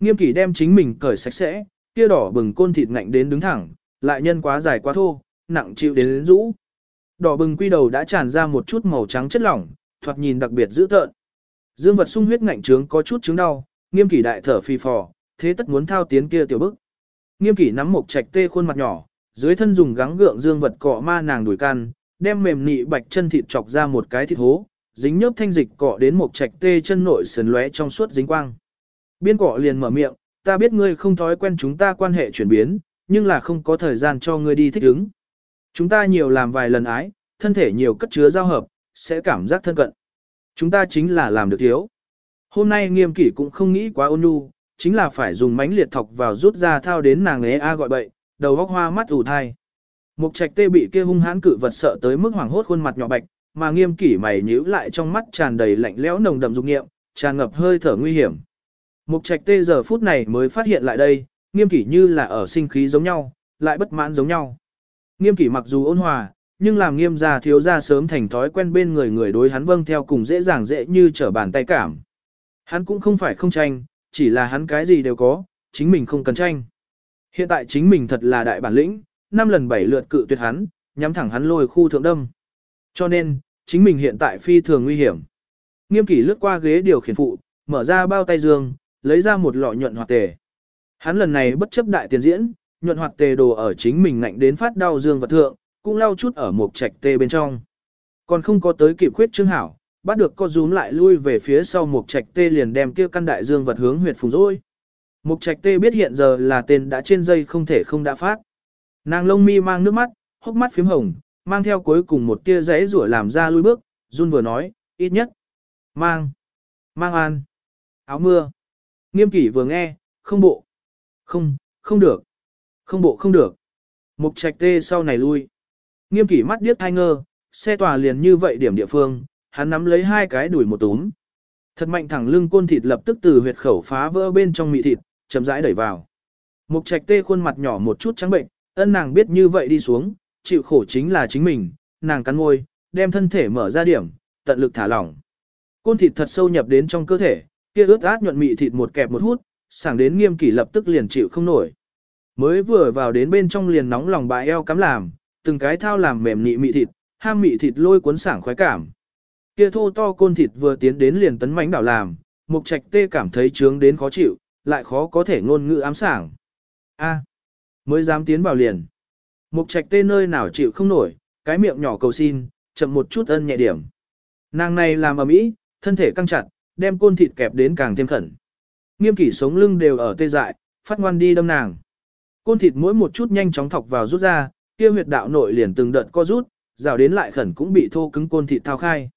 A: Nghiêm kỷ đem chính mình cởi sạch sẽ, kia đỏ bừng côn thịt ngạnh đến đứng thẳng, lại nhân quá dài quá thô, nặng chịu đến, đến rũ. Đỏ bừng quy đầu đã tràn ra một chút màu trắng chất lỏng, thoạt nhìn đặc biệt dữ tợn. Dương vật sung huyết ngạnh trướng có chút chứng đau, nghiêm kỷ đại thở phì phò, thế tất muốn thao tiến kia tiểu bức. Nghiêm kỷ nắm một trạch tê khuôn mặt nhỏ, dưới thân dùng gắng gượng dương vật cọ ma nàng đuổi can, đem mềm nị bạch chân thịt chọc ra một cái thịt hố, dính nhớp thanh dịch cọ đến một trạch tê chân nội sườn lóe trong suốt dính quang. Biên cọ liền mở miệng, ta biết ngươi không thói quen chúng ta quan hệ chuyển biến, nhưng là không có thời gian cho ngươi đi thích ứng. Chúng ta nhiều làm vài lần ái, thân thể nhiều cất chứa giao hợp, sẽ cảm giác thân cận. Chúng ta chính là làm được thiếu. Hôm nay nghiêm kỷ cũng không nghĩ quá ôn nhu, chính là phải dùng mánh liệt thọc vào rút ra thao đến nàng ế a gọi bậy, đầu góc hoa mắt ủ thai. Mục trạch tê bị kia hung hãn cự vật sợ tới mức hoảng hốt khuôn mặt nhỏ bạch, mà nghiêm kỷ mày nhíu lại trong mắt tràn đầy lạnh lẽo nồng đậm dục nghiệm, tràn ngập hơi thở nguy hiểm. Mục trạch tê giờ phút này mới phát hiện lại đây, nghiêm kỷ như là ở sinh khí giống nhau, lại bất mãn giống nhau. Nghiêm kỷ mặc dù ôn hòa, nhưng làm nghiêm gia thiếu gia sớm thành thói quen bên người người đối hắn vâng theo cùng dễ dàng dễ như trở bàn tay cảm. Hắn cũng không phải không tranh, chỉ là hắn cái gì đều có, chính mình không cần tranh. Hiện tại chính mình thật là đại bản lĩnh, năm lần bảy lượt cự tuyệt hắn, nhắm thẳng hắn lôi khu thượng đâm. Cho nên, chính mình hiện tại phi thường nguy hiểm. Nghiêm kỷ lướt qua ghế điều khiển phụ, mở ra bao tay dương, lấy ra một lọ nhuận hoạt tề. Hắn lần này bất chấp đại tiền diễn, nhuận hoạt tề đồ ở chính mình ngạnh đến phát đau dương vật thượng, cũng lau chút ở một trạch tê bên trong. Còn không có tới kịp khuyết trương hảo, bắt được co rúm lại lui về phía sau một trạch tê liền đem kia căn đại dương vật hướng huyệt phùng rồi. Mục trạch tê biết hiện giờ là tên đã trên dây không thể không đã phát. Nàng lông mi mang nước mắt, hốc mắt phím hồng, mang theo cuối cùng một tia giấy rủa làm ra lui bước, run vừa nói, ít nhất. Mang. Mang an. Áo mưa. Nghiêm kỷ vừa nghe, không bộ. Không, không được. Không bộ không được. Mục trạch tê sau này lui. Nghiêm kỷ mắt điếc thai ngơ, xe tòa liền như vậy điểm địa phương, hắn nắm lấy hai cái đuổi một túm. Thật mạnh thẳng lưng côn thịt lập tức từ huyệt khẩu phá vỡ bên trong mị thịt, chậm rãi đẩy vào. Mục trạch tê khuôn mặt nhỏ một chút trắng bệnh, ân nàng biết như vậy đi xuống, chịu khổ chính là chính mình, nàng cắn môi, đem thân thể mở ra điểm, tận lực thả lỏng. Côn thịt thật sâu nhập đến trong cơ thể, kia ướt át nhuận mị thịt một kẹp một hút, sảng đến nghiêm kỷ lập tức liền chịu không nổi. Mới vừa vào đến bên trong liền nóng lòng bà eo cắm làm, từng cái thao làm mềm nị mị thịt, ham mị thịt lôi cuốn sảng khoái cảm. Kia thô to côn thịt vừa tiến đến liền tấn mãnh đảo làm, mục trạch tê cảm thấy trướng đến khó chịu, lại khó có thể ngôn ngữ ám sảng. A, mới dám tiến vào liền. Mục trạch tê nơi nào chịu không nổi, cái miệng nhỏ cầu xin, chậm một chút ân nhẹ điểm. Nàng này làm ở mỹ, thân thể căng chặt, đem côn thịt kẹp đến càng thêm khẩn. Nghiêm kỷ sống lưng đều ở tê dại, phát ngoan đi đâm nàng. Côn thịt mỗi một chút nhanh chóng thọc vào rút ra, kia huyệt đạo nội liền từng đợt co rút, rào đến lại khẩn cũng bị thô cứng côn thịt thao khai.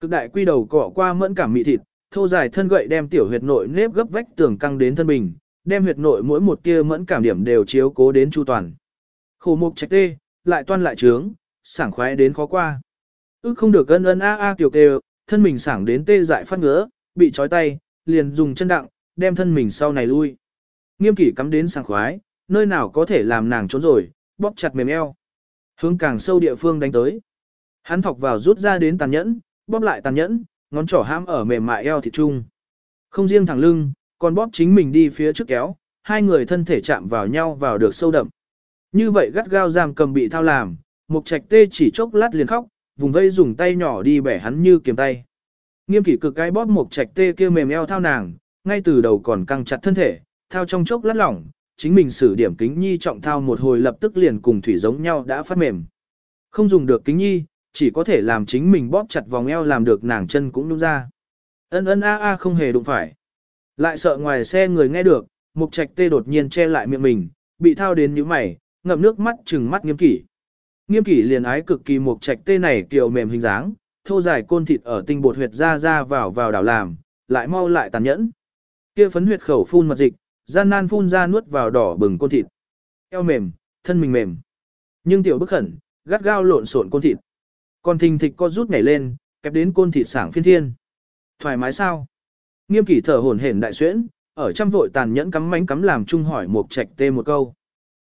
A: Cực đại quy đầu cọ qua mẫn cảm mị thịt, thô dài thân gậy đem tiểu huyệt nội nếp gấp vách tường căng đến thân bình, đem huyệt nội mỗi một kia mẫn cảm điểm đều chiếu cố đến chu toàn. Khổ mục trạch tê, lại toan lại trướng, sảng khoái đến khó qua. Ước không được ân ân a a tiểu kêu, thân mình sảng đến tê dại phát ngứa, bị trói tay, liền dùng chân đặng, đem thân mình sau này lui. Nghiêm kỷ cắm đến sảng khoái, nơi nào có thể làm nàng trốn rồi, bóp chặt mềm eo. Hướng càng sâu địa phương đánh tới. Hắn thọc vào rút ra đến tàn nhẫn, bóp lại tàn nhẫn, ngón trỏ hãm ở mềm mại eo thịt trung. Không riêng thẳng lưng, còn bóp chính mình đi phía trước kéo, hai người thân thể chạm vào nhau vào được sâu đậm. Như vậy gắt gao giam cầm bị thao làm, mục trạch tê chỉ chốc lát liền khóc, vùng vây dùng tay nhỏ đi bẻ hắn như kiếm tay. Nghiêm kỷ cực cái bóp mục trạch tê kia mềm eo thao nàng, ngay từ đầu còn căng chặt thân thể, thao trong chốc lát lỏng, chính mình sử điểm kính nhi trọng thao một hồi lập tức liền cùng thủy giống nhau đã phát mềm. Không dùng được kính nhi, chỉ có thể làm chính mình bóp chặt vòng eo làm được nàng chân cũng nhung ra. Ân ân a a không hề đụng phải. Lại sợ ngoài xe người nghe được, mục trạch tê đột nhiên che lại miệng mình, bị thao đến như mày, ngậm nước mắt trừng mắt nghiêm kỷ. Nghiêm kỷ liền ái cực kỳ mục trạch tê này kiểu mềm hình dáng, thô dài côn thịt ở tinh bột huyệt ra ra vào vào đảo làm, lại mau lại tàn nhẫn. Kia phấn huyệt khẩu phun mật dịch, gian nan phun ra nuốt vào đỏ bừng côn thịt. Eo mềm, thân mình mềm. Nhưng tiểu bức khẩn, gắt gao lộn xộn côn thịt. Còn thình thịch co rút nhảy lên, kẹp đến côn thịt sảng phiên thiên. Thoải mái sao? Nghiêm kỷ thở hổn hển đại xuyễn, ở trăm vội tàn nhẫn cắm mánh cắm làm chung hỏi một trạch tê một câu.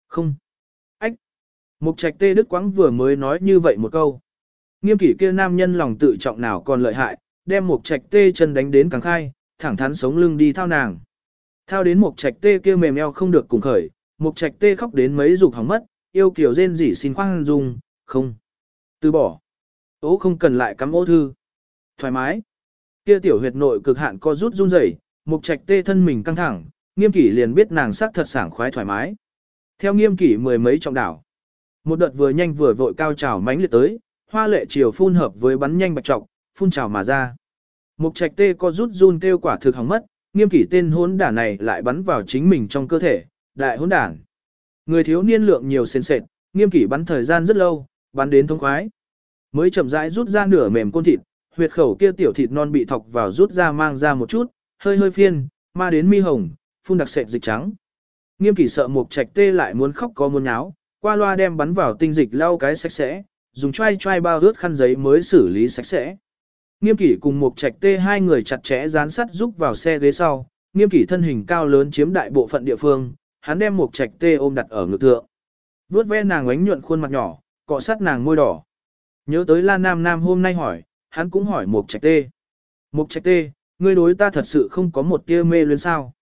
A: Không. Mục trạch tê đức quãng vừa mới nói như vậy một câu. Nghiêm kỷ kia nam nhân lòng tự trọng nào còn lợi hại, đem mục trạch tê chân đánh đến càng khai, thẳng thắn sống lưng đi thao nàng. Thao đến mục trạch tê kia mềm eo không được cùng khởi, mục trạch tê khóc đến mấy dục hỏng mất, yêu kiểu rên rỉ xin khoan dung, không. Từ bỏ. ô không cần lại cắm ô thư. Thoải mái. Kia tiểu huyệt nội cực hạn co rút run rẩy, mục trạch tê thân mình căng thẳng, nghiêm kỷ liền biết nàng sắc thật sảng khoái thoải mái. Theo nghiêm kỷ mười mấy trọng đảo. Một đợt vừa nhanh vừa vội cao trào mãnh liệt tới, hoa lệ chiều phun hợp với bắn nhanh bạch trọc, phun trào mà ra. Mục trạch tê co rút run kêu quả thực hỏng mất, nghiêm kỷ tên hỗn đản này lại bắn vào chính mình trong cơ thể, đại hỗn đản. Người thiếu niên lượng nhiều sền sệt, nghiêm kỷ bắn thời gian rất lâu, bắn đến thông khoái. Mới chậm rãi rút ra nửa mềm côn thịt, huyệt khẩu kia tiểu thịt non bị thọc vào rút ra mang ra một chút, hơi hơi phiên, ma đến mi hồng, phun đặc sệt dịch trắng. Nghiêm kỷ sợ mục trạch tê lại muốn khóc có muốn nháo, qua loa đem bắn vào tinh dịch lau cái sạch sẽ, dùng chai chai bao ướt khăn giấy mới xử lý sạch sẽ. Nghiêm kỷ cùng mục trạch tê hai người chặt chẽ dán sắt giúp vào xe ghế sau, nghiêm kỷ thân hình cao lớn chiếm đại bộ phận địa phương, hắn đem mục trạch tê ôm đặt ở ngực thượng. Vuốt ve nàng ánh nhuận khuôn mặt nhỏ, cọ sát nàng môi đỏ. Nhớ tới La Nam Nam hôm nay hỏi, hắn cũng hỏi mục trạch tê. Mục trạch tê, ngươi đối ta thật sự không có một tia mê luyến sao.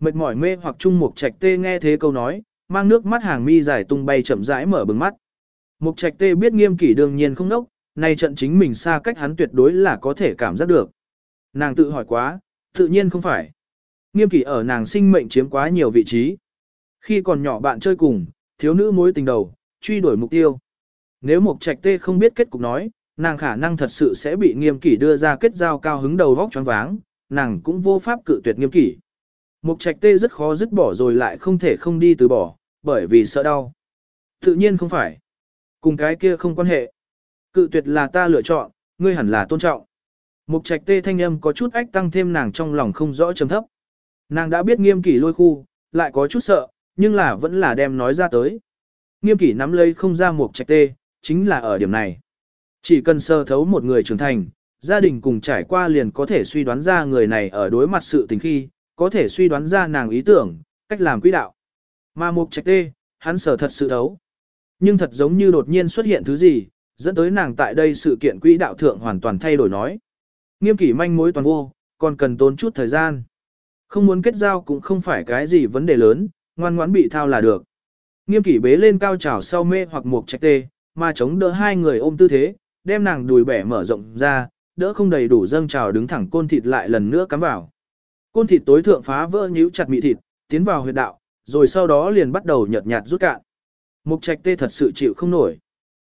A: Mệt mỏi mê hoặc chung mục trạch tê nghe thế câu nói, mang nước mắt hàng mi dài tung bay chậm rãi mở bừng mắt. Mục trạch tê biết nghiêm kỷ đương nhiên không nốc, nay trận chính mình xa cách hắn tuyệt đối là có thể cảm giác được. Nàng tự hỏi quá, tự nhiên không phải. Nghiêm kỷ ở nàng sinh mệnh chiếm quá nhiều vị trí. Khi còn nhỏ bạn chơi cùng, thiếu nữ mối tình đầu, truy đuổi mục tiêu. Nếu mục trạch tê không biết kết cục nói, nàng khả năng thật sự sẽ bị nghiêm kỷ đưa ra kết giao cao hứng đầu vóc choáng váng, nàng cũng vô pháp cự tuyệt nghiêm kỷ. Mục trạch tê rất khó dứt bỏ rồi lại không thể không đi từ bỏ, bởi vì sợ đau. Tự nhiên không phải. Cùng cái kia không quan hệ. Cự tuyệt là ta lựa chọn, ngươi hẳn là tôn trọng. Mục trạch tê thanh âm có chút ách tăng thêm nàng trong lòng không rõ trầm thấp. Nàng đã biết nghiêm kỷ lôi khu, lại có chút sợ, nhưng là vẫn là đem nói ra tới. Nghiêm kỷ nắm lấy không ra mục trạch tê, chính là ở điểm này. Chỉ cần sơ thấu một người trưởng thành, gia đình cùng trải qua liền có thể suy đoán ra người này ở đối mặt sự tình khi, có thể suy đoán ra nàng ý tưởng, cách làm quỹ đạo. Mà mục trạch tê, hắn sở thật sự thấu. Nhưng thật giống như đột nhiên xuất hiện thứ gì, dẫn tới nàng tại đây sự kiện quỹ đạo thượng hoàn toàn thay đổi nói. Nghiêm kỷ manh mối toàn vô, còn cần tốn chút thời gian. Không muốn kết giao cũng không phải cái gì vấn đề lớn, ngoan ngoãn bị thao là được. Nghiêm kỷ bế lên cao trào sau mê hoặc mục trạch tê, mà chống đỡ hai người ôm tư thế, đem nàng đùi bẻ mở rộng ra, đỡ không đầy đủ dâng trào đứng thẳng côn thịt lại lần nữa cắm vào. Côn thịt tối thượng phá vỡ nhíu chặt mị thịt, tiến vào huyệt đạo, rồi sau đó liền bắt đầu nhợt nhạt rút cạn. Mục trạch tê thật sự chịu không nổi.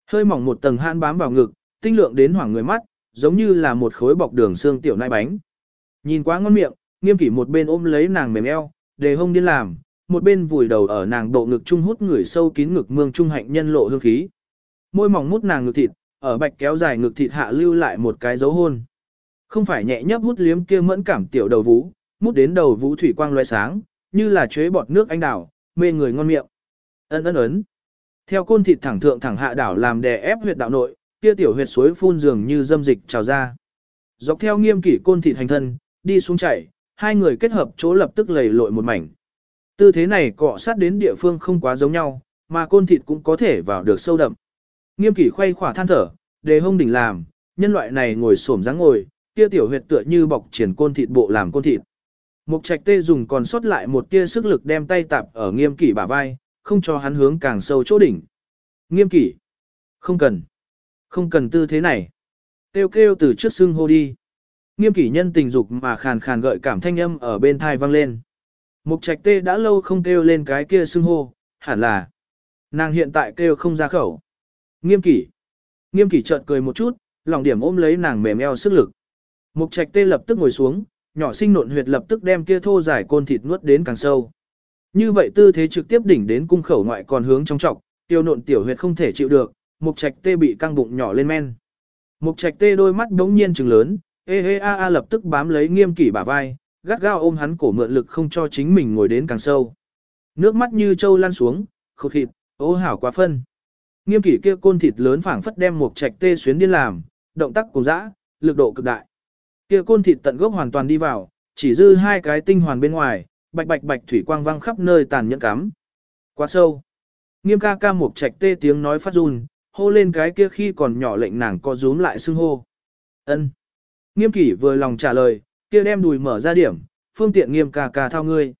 A: Hơi mỏng một tầng han bám vào ngực, tinh lượng đến hoảng người mắt, giống như là một khối bọc đường xương tiểu nai bánh. Nhìn quá ngon miệng, nghiêm kỷ một bên ôm lấy nàng mềm eo, để hông điên làm, một bên vùi đầu ở nàng độ ngực trung hút người sâu kín ngực mương trung hạnh nhân lộ hương khí. Môi mỏng mút nàng ngực thịt, ở bạch kéo dài ngực thịt hạ lưu lại một cái dấu hôn. Không phải nhẹ nhấp hút liếm kia mẫn cảm tiểu đầu vũ, mút đến đầu vũ thủy quang loe sáng, như là chế bọt nước anh đảo, mê người ngon miệng. ấn ấn ấn. Theo côn thịt thẳng thượng thẳng hạ đảo làm đè ép huyệt đạo nội, kia tiểu huyệt suối phun dường như dâm dịch trào ra. Dọc theo nghiêm kỷ côn thịt hành thân, đi xuống chảy, hai người kết hợp chỗ lập tức lầy lội một mảnh. Tư thế này cọ sát đến địa phương không quá giống nhau, mà côn thịt cũng có thể vào được sâu đậm. Nghiêm kỷ khoay khỏa than thở, đề hông đỉnh làm, nhân loại này ngồi xổm dáng ngồi, kia tiểu huyệt tựa như bọc triển côn thịt bộ làm côn thịt. Mục trạch tê dùng còn sót lại một tia sức lực đem tay tạp ở nghiêm kỷ bả vai, không cho hắn hướng càng sâu chỗ đỉnh. Nghiêm kỷ. Không cần. Không cần tư thế này. Kêu kêu từ trước xưng hô đi. Nghiêm kỷ nhân tình dục mà khàn khàn gợi cảm thanh âm ở bên thai vang lên. Mục trạch tê đã lâu không kêu lên cái kia xưng hô, hẳn là. Nàng hiện tại kêu không ra khẩu. Nghiêm kỷ. Nghiêm kỷ chợt cười một chút, lòng điểm ôm lấy nàng mềm eo sức lực. Mục trạch tê lập tức ngồi xuống, nhỏ sinh nộn huyệt lập tức đem kia thô dài côn thịt nuốt đến càng sâu. Như vậy tư thế trực tiếp đỉnh đến cung khẩu ngoại còn hướng trong trọng, tiêu nộn tiểu huyệt không thể chịu được, mục trạch tê bị căng bụng nhỏ lên men. Mục trạch tê đôi mắt đống nhiên trừng lớn, ê ê a a lập tức bám lấy nghiêm kỷ bả vai, gắt gao ôm hắn cổ mượn lực không cho chính mình ngồi đến càng sâu. Nước mắt như trâu lan xuống, khụt thịt, ô hảo quá phân. Nghiêm kỷ kia côn thịt lớn phảng phất đem mục trạch tê xuyến điên làm, động tác cùng dã, lực độ cực đại. Kia côn thịt tận gốc hoàn toàn đi vào, chỉ dư hai cái tinh hoàn bên ngoài, bạch bạch bạch thủy quang văng khắp nơi tàn nhẫn cắm. Quá sâu. Nghiêm ca ca mục trạch tê tiếng nói phát run, hô lên cái kia khi còn nhỏ lệnh nàng co rúm lại xưng hô. Ân. Nghiêm kỷ vừa lòng trả lời, kia đem đùi mở ra điểm, phương tiện nghiêm ca ca thao ngươi.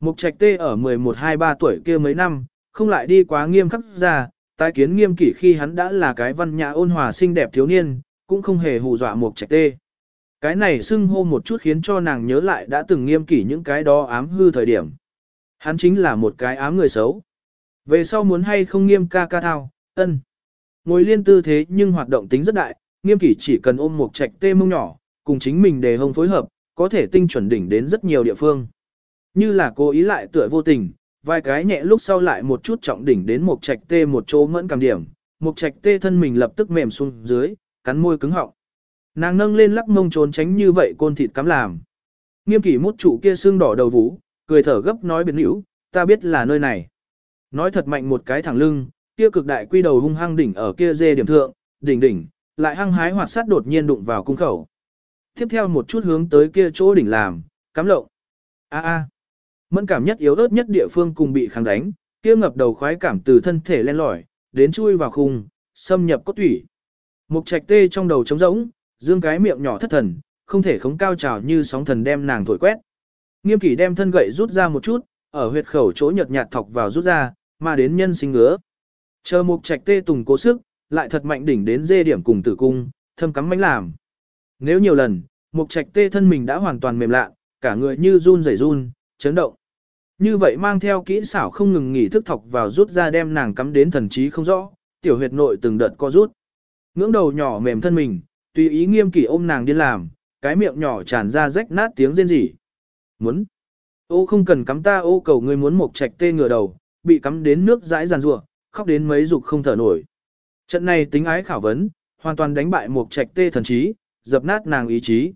A: Mục trạch tê ở 11-23 tuổi kia mấy năm, không lại đi quá nghiêm khắc ra, tái kiến nghiêm kỷ khi hắn đã là cái văn nhã ôn hòa xinh đẹp thiếu niên, cũng không hề hù dọa mục trạch tê. Cái này xưng hô một chút khiến cho nàng nhớ lại đã từng nghiêm kỷ những cái đó ám hư thời điểm. Hắn chính là một cái ám người xấu. Về sau muốn hay không nghiêm ca ca thao, ân. Ngồi liên tư thế nhưng hoạt động tính rất đại, nghiêm kỷ chỉ cần ôm một trạch tê mông nhỏ, cùng chính mình đề hông phối hợp, có thể tinh chuẩn đỉnh đến rất nhiều địa phương. Như là cố ý lại tựa vô tình, vài cái nhẹ lúc sau lại một chút trọng đỉnh đến một trạch tê một chỗ mẫn cảm điểm, một trạch tê thân mình lập tức mềm xuống dưới, cắn môi cứng họng. Nàng nâng lên lắc mông trốn tránh như vậy côn thịt cắm làm. Nghiêm kỷ mút trụ kia xương đỏ đầu vũ, cười thở gấp nói biệt hữu, ta biết là nơi này. Nói thật mạnh một cái thẳng lưng, kia cực đại quy đầu hung hăng đỉnh ở kia dê điểm thượng, đỉnh đỉnh, lại hăng hái hoạt sát đột nhiên đụng vào cung khẩu. Tiếp theo một chút hướng tới kia chỗ đỉnh làm, cắm lộng. A a. Mẫn cảm nhất yếu ớt nhất địa phương cùng bị kháng đánh, kia ngập đầu khoái cảm từ thân thể len lỏi, đến chui vào khung, xâm nhập cốt thủy. Mục trạch tê trong đầu trống rỗng, dương cái miệng nhỏ thất thần, không thể khống cao trào như sóng thần đem nàng thổi quét. Nghiêm kỷ đem thân gậy rút ra một chút, ở huyệt khẩu chỗ nhợt nhạt thọc vào rút ra, mà đến nhân sinh ngứa. Chờ mục trạch tê tùng cố sức, lại thật mạnh đỉnh đến dê điểm cùng tử cung, thâm cắm mánh làm. Nếu nhiều lần, mục trạch tê thân mình đã hoàn toàn mềm lạ, cả người như run rẩy run, chấn động. Như vậy mang theo kỹ xảo không ngừng nghỉ thức thọc vào rút ra đem nàng cắm đến thần trí không rõ, tiểu huyệt nội từng đợt co rút. Ngưỡng đầu nhỏ mềm thân mình, tùy ý nghiêm kỷ ôm nàng đi làm, cái miệng nhỏ tràn ra rách nát tiếng rên rỉ. Muốn. Ô không cần cắm ta ô cầu ngươi muốn một trạch tê ngửa đầu, bị cắm đến nước dãi giàn rủa khóc đến mấy dục không thở nổi. Trận này tính ái khảo vấn, hoàn toàn đánh bại một trạch tê thần trí, dập nát nàng ý chí.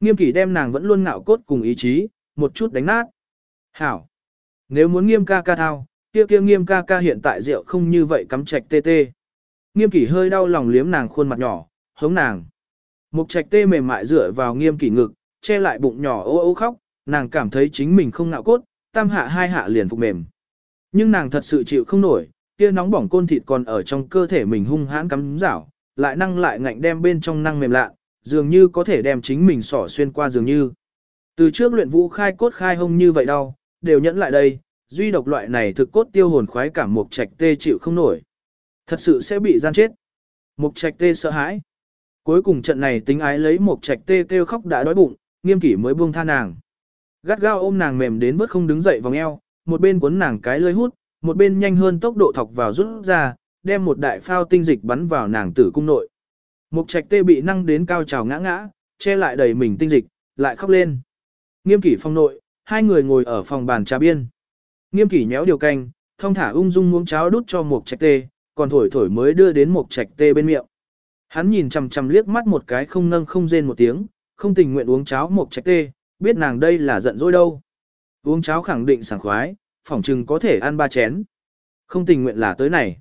A: Nghiêm kỷ đem nàng vẫn luôn ngạo cốt cùng ý chí, một chút đánh nát. Hảo. Nếu muốn nghiêm ca ca thao, kia kia nghiêm ca ca hiện tại rượu không như vậy cắm trạch tê tê. Nghiêm kỷ hơi đau lòng liếm nàng khuôn mặt nhỏ, hống nàng. Mục trạch tê mềm mại dựa vào nghiêm kỷ ngực, che lại bụng nhỏ ô ô khóc, nàng cảm thấy chính mình không ngạo cốt, tam hạ hai hạ liền phục mềm. Nhưng nàng thật sự chịu không nổi, kia nóng bỏng côn thịt còn ở trong cơ thể mình hung hãn cắm rảo, lại năng lại ngạnh đem bên trong năng mềm lạ, dường như có thể đem chính mình sỏ xuyên qua dường như. Từ trước luyện vũ khai cốt khai hông như vậy đau, đều nhẫn lại đây, duy độc loại này thực cốt tiêu hồn khoái cảm mục trạch tê chịu không nổi. Thật sự sẽ bị gian chết. Mục trạch tê sợ hãi. Cuối cùng trận này tính ái lấy một trạch tê kêu khóc đã đói bụng, nghiêm kỷ mới buông tha nàng. Gắt gao ôm nàng mềm đến vớt không đứng dậy vòng eo, một bên cuốn nàng cái lưỡi hút, một bên nhanh hơn tốc độ thọc vào rút ra, đem một đại phao tinh dịch bắn vào nàng tử cung nội. Mục trạch tê bị năng đến cao trào ngã ngã, che lại đầy mình tinh dịch, lại khóc lên. Nghiêm kỷ phong nội, hai người ngồi ở phòng bàn trà biên. Nghiêm kỷ nhéo điều canh, thong thả ung dung muỗng cháo đút cho mục trạch tê, còn thổi thổi mới đưa đến mục trạch tê bên miệng. Hắn nhìn chằm chằm liếc mắt một cái không nâng không rên một tiếng, không tình nguyện uống cháo một trạch tê, biết nàng đây là giận dỗi đâu. Uống cháo khẳng định sảng khoái, phỏng chừng có thể ăn ba chén. Không tình nguyện là tới này.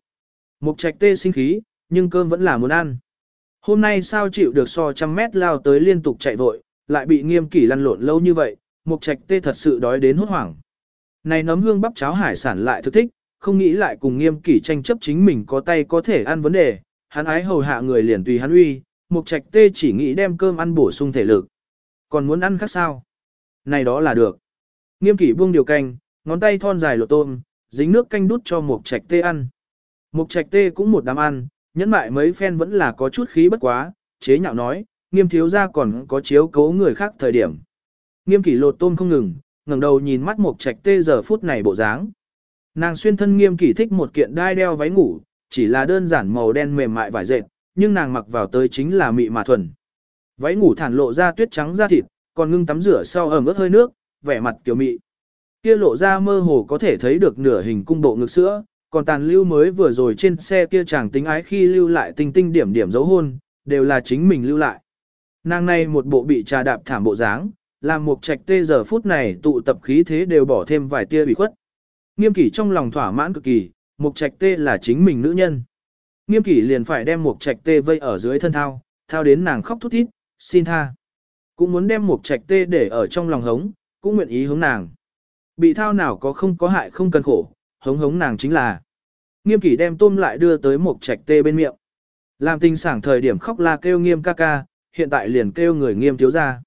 A: Mục trạch tê sinh khí, nhưng cơm vẫn là muốn ăn. Hôm nay sao chịu được so trăm mét lao tới liên tục chạy vội, lại bị nghiêm kỷ lăn lộn lâu như vậy, mục trạch tê thật sự đói đến hốt hoảng. Này nấm hương bắp cháo hải sản lại thức thích, không nghĩ lại cùng nghiêm kỷ tranh chấp chính mình có tay có thể ăn vấn đề, hắn ái hầu hạ người liền tùy hắn uy, mục trạch tê chỉ nghĩ đem cơm ăn bổ sung thể lực. Còn muốn ăn khác sao? này đó là được. Nghiêm kỷ buông điều canh, ngón tay thon dài lộ tôm, dính nước canh đút cho mục trạch tê ăn. mục trạch tê cũng một đám ăn, nhẫn mại mấy phen vẫn là có chút khí bất quá, chế nhạo nói, nghiêm thiếu ra còn có chiếu cố người khác thời điểm. Nghiêm kỷ lột tôm không ngừng, ngẩng đầu nhìn mắt mục trạch tê giờ phút này bộ dáng. Nàng xuyên thân nghiêm kỷ thích một kiện đai đeo váy ngủ, chỉ là đơn giản màu đen mềm mại vải dệt, nhưng nàng mặc vào tới chính là mị mà thuần. Váy ngủ thản lộ ra tuyết trắng da thịt, còn ngưng tắm rửa sau ẩm ướt hơi nước, vẻ mặt kiểu mị. Kia lộ ra mơ hồ có thể thấy được nửa hình cung bộ ngực sữa, còn tàn lưu mới vừa rồi trên xe kia chàng tính ái khi lưu lại tinh tinh điểm điểm dấu hôn, đều là chính mình lưu lại. Nàng này một bộ bị trà đạp thảm bộ dáng, làm một trạch tê giờ phút này tụ tập khí thế đều bỏ thêm vài tia bị khuất. Nghiêm kỷ trong lòng thỏa mãn cực kỳ, Mục trạch tê là chính mình nữ nhân. Nghiêm kỷ liền phải đem mục trạch tê vây ở dưới thân thao, thao đến nàng khóc thút thít, xin tha. Cũng muốn đem mục trạch tê để ở trong lòng hống, cũng nguyện ý hống nàng. Bị thao nào có không có hại không cần khổ, hống hống nàng chính là. Nghiêm kỷ đem tôm lại đưa tới mục trạch tê bên miệng. Làm tình sảng thời điểm khóc la kêu nghiêm ca ca, hiện tại liền kêu người nghiêm thiếu ra.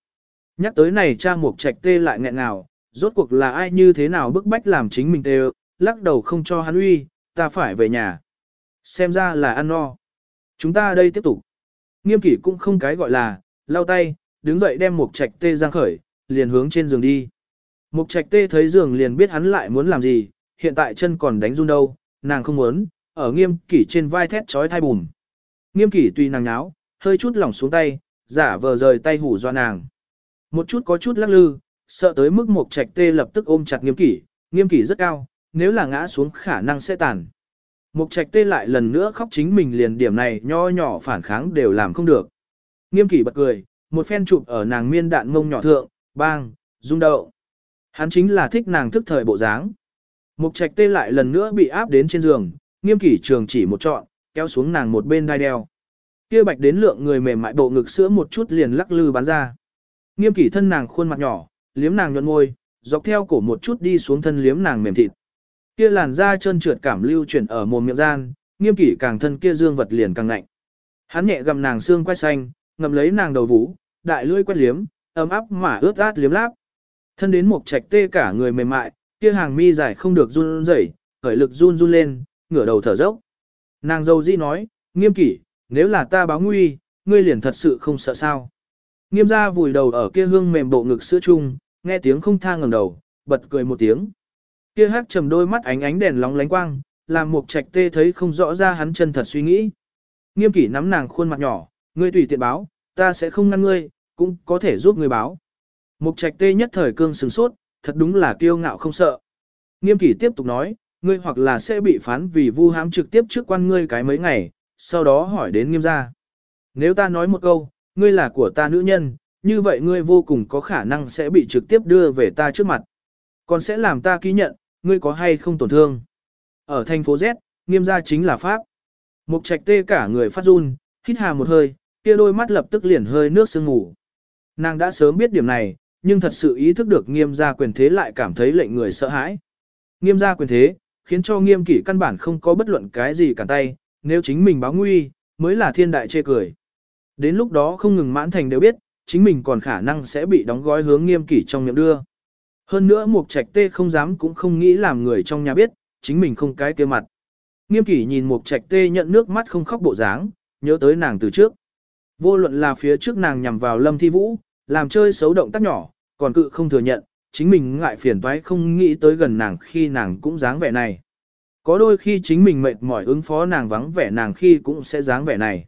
A: Nhắc tới này cha mục trạch tê lại nghẹn ngào, rốt cuộc là ai như thế nào bức bách làm chính mình tê lắc đầu không cho hắn uy, ta phải về nhà. Xem ra là ăn no. Chúng ta đây tiếp tục. Nghiêm kỷ cũng không cái gọi là, lau tay, đứng dậy đem một trạch tê giang khởi, liền hướng trên giường đi. Mục trạch tê thấy giường liền biết hắn lại muốn làm gì, hiện tại chân còn đánh run đâu, nàng không muốn, ở nghiêm kỷ trên vai thét trói thai bùm. Nghiêm kỷ tùy nàng nháo, hơi chút lỏng xuống tay, giả vờ rời tay hủ do nàng. Một chút có chút lắc lư, sợ tới mức mục trạch tê lập tức ôm chặt nghiêm kỷ, nghiêm kỷ rất cao, nếu là ngã xuống khả năng sẽ tàn. Mục trạch tê lại lần nữa khóc chính mình liền điểm này nho nhỏ phản kháng đều làm không được. Nghiêm kỷ bật cười, một phen chụp ở nàng miên đạn mông nhỏ thượng, bang, rung đậu. Hắn chính là thích nàng thức thời bộ dáng. Mục trạch tê lại lần nữa bị áp đến trên giường, nghiêm kỷ trường chỉ một trọn, kéo xuống nàng một bên đai đeo. Kia bạch đến lượng người mềm mại bộ ngực sữa một chút liền lắc lư bắn ra. Nghiêm kỷ thân nàng khuôn mặt nhỏ, liếm nàng nhuận môi, dọc theo cổ một chút đi xuống thân liếm nàng mềm thịt. Kia làn da trơn trượt cảm lưu chuyển ở mồm miệng gian, nghiêm kỷ càng thân kia dương vật liền càng lạnh. Hắn nhẹ gầm nàng xương quay xanh, ngậm lấy nàng đầu vũ đại lưỡi quét liếm, ấm áp mà ướt át liếm láp. Thân đến một trạch tê cả người mềm mại, kia hàng mi dài không được run rẩy, khởi lực run run lên, ngửa đầu thở dốc. Nàng dâu di nói, nghiêm kỷ, nếu là ta báo nguy, ngươi liền thật sự không sợ sao. Nghiêm gia vùi đầu ở kia hương mềm bộ ngực sữa chung, nghe tiếng không tha ngẩng đầu, bật cười một tiếng. Kia hát trầm đôi mắt ánh ánh đèn lóng lánh quang, làm một trạch tê thấy không rõ ra hắn chân thật suy nghĩ. Nghiêm kỷ nắm nàng khuôn mặt nhỏ, ngươi tùy tiện báo, ta sẽ không ngăn ngươi, cũng có thể giúp ngươi báo. Mục trạch tê nhất thời cương sừng sốt, thật đúng là kiêu ngạo không sợ. Nghiêm kỷ tiếp tục nói, ngươi hoặc là sẽ bị phán vì vu hãm trực tiếp trước quan ngươi cái mấy ngày, sau đó hỏi đến nghiêm gia. Nếu ta nói một câu, ngươi là của ta nữ nhân, như vậy ngươi vô cùng có khả năng sẽ bị trực tiếp đưa về ta trước mặt. Còn sẽ làm ta ký nhận, ngươi có hay không tổn thương. Ở thành phố Z, nghiêm gia chính là Pháp. Mục trạch tê cả người phát run, hít hà một hơi, kia đôi mắt lập tức liền hơi nước sương ngủ. Nàng đã sớm biết điểm này, nhưng thật sự ý thức được nghiêm gia quyền thế lại cảm thấy lệnh người sợ hãi. Nghiêm gia quyền thế, khiến cho nghiêm kỷ căn bản không có bất luận cái gì cả tay, nếu chính mình báo nguy, mới là thiên đại chê cười. Đến lúc đó không ngừng mãn thành đều biết, chính mình còn khả năng sẽ bị đóng gói hướng nghiêm kỷ trong miệng đưa. Hơn nữa mục trạch tê không dám cũng không nghĩ làm người trong nhà biết, chính mình không cái kia mặt. Nghiêm kỷ nhìn mục trạch tê nhận nước mắt không khóc bộ dáng, nhớ tới nàng từ trước. Vô luận là phía trước nàng nhằm vào lâm thi vũ, làm chơi xấu động tác nhỏ, còn cự không thừa nhận, chính mình ngại phiền toái không nghĩ tới gần nàng khi nàng cũng dáng vẻ này. Có đôi khi chính mình mệt mỏi ứng phó nàng vắng vẻ nàng khi cũng sẽ dáng vẻ này.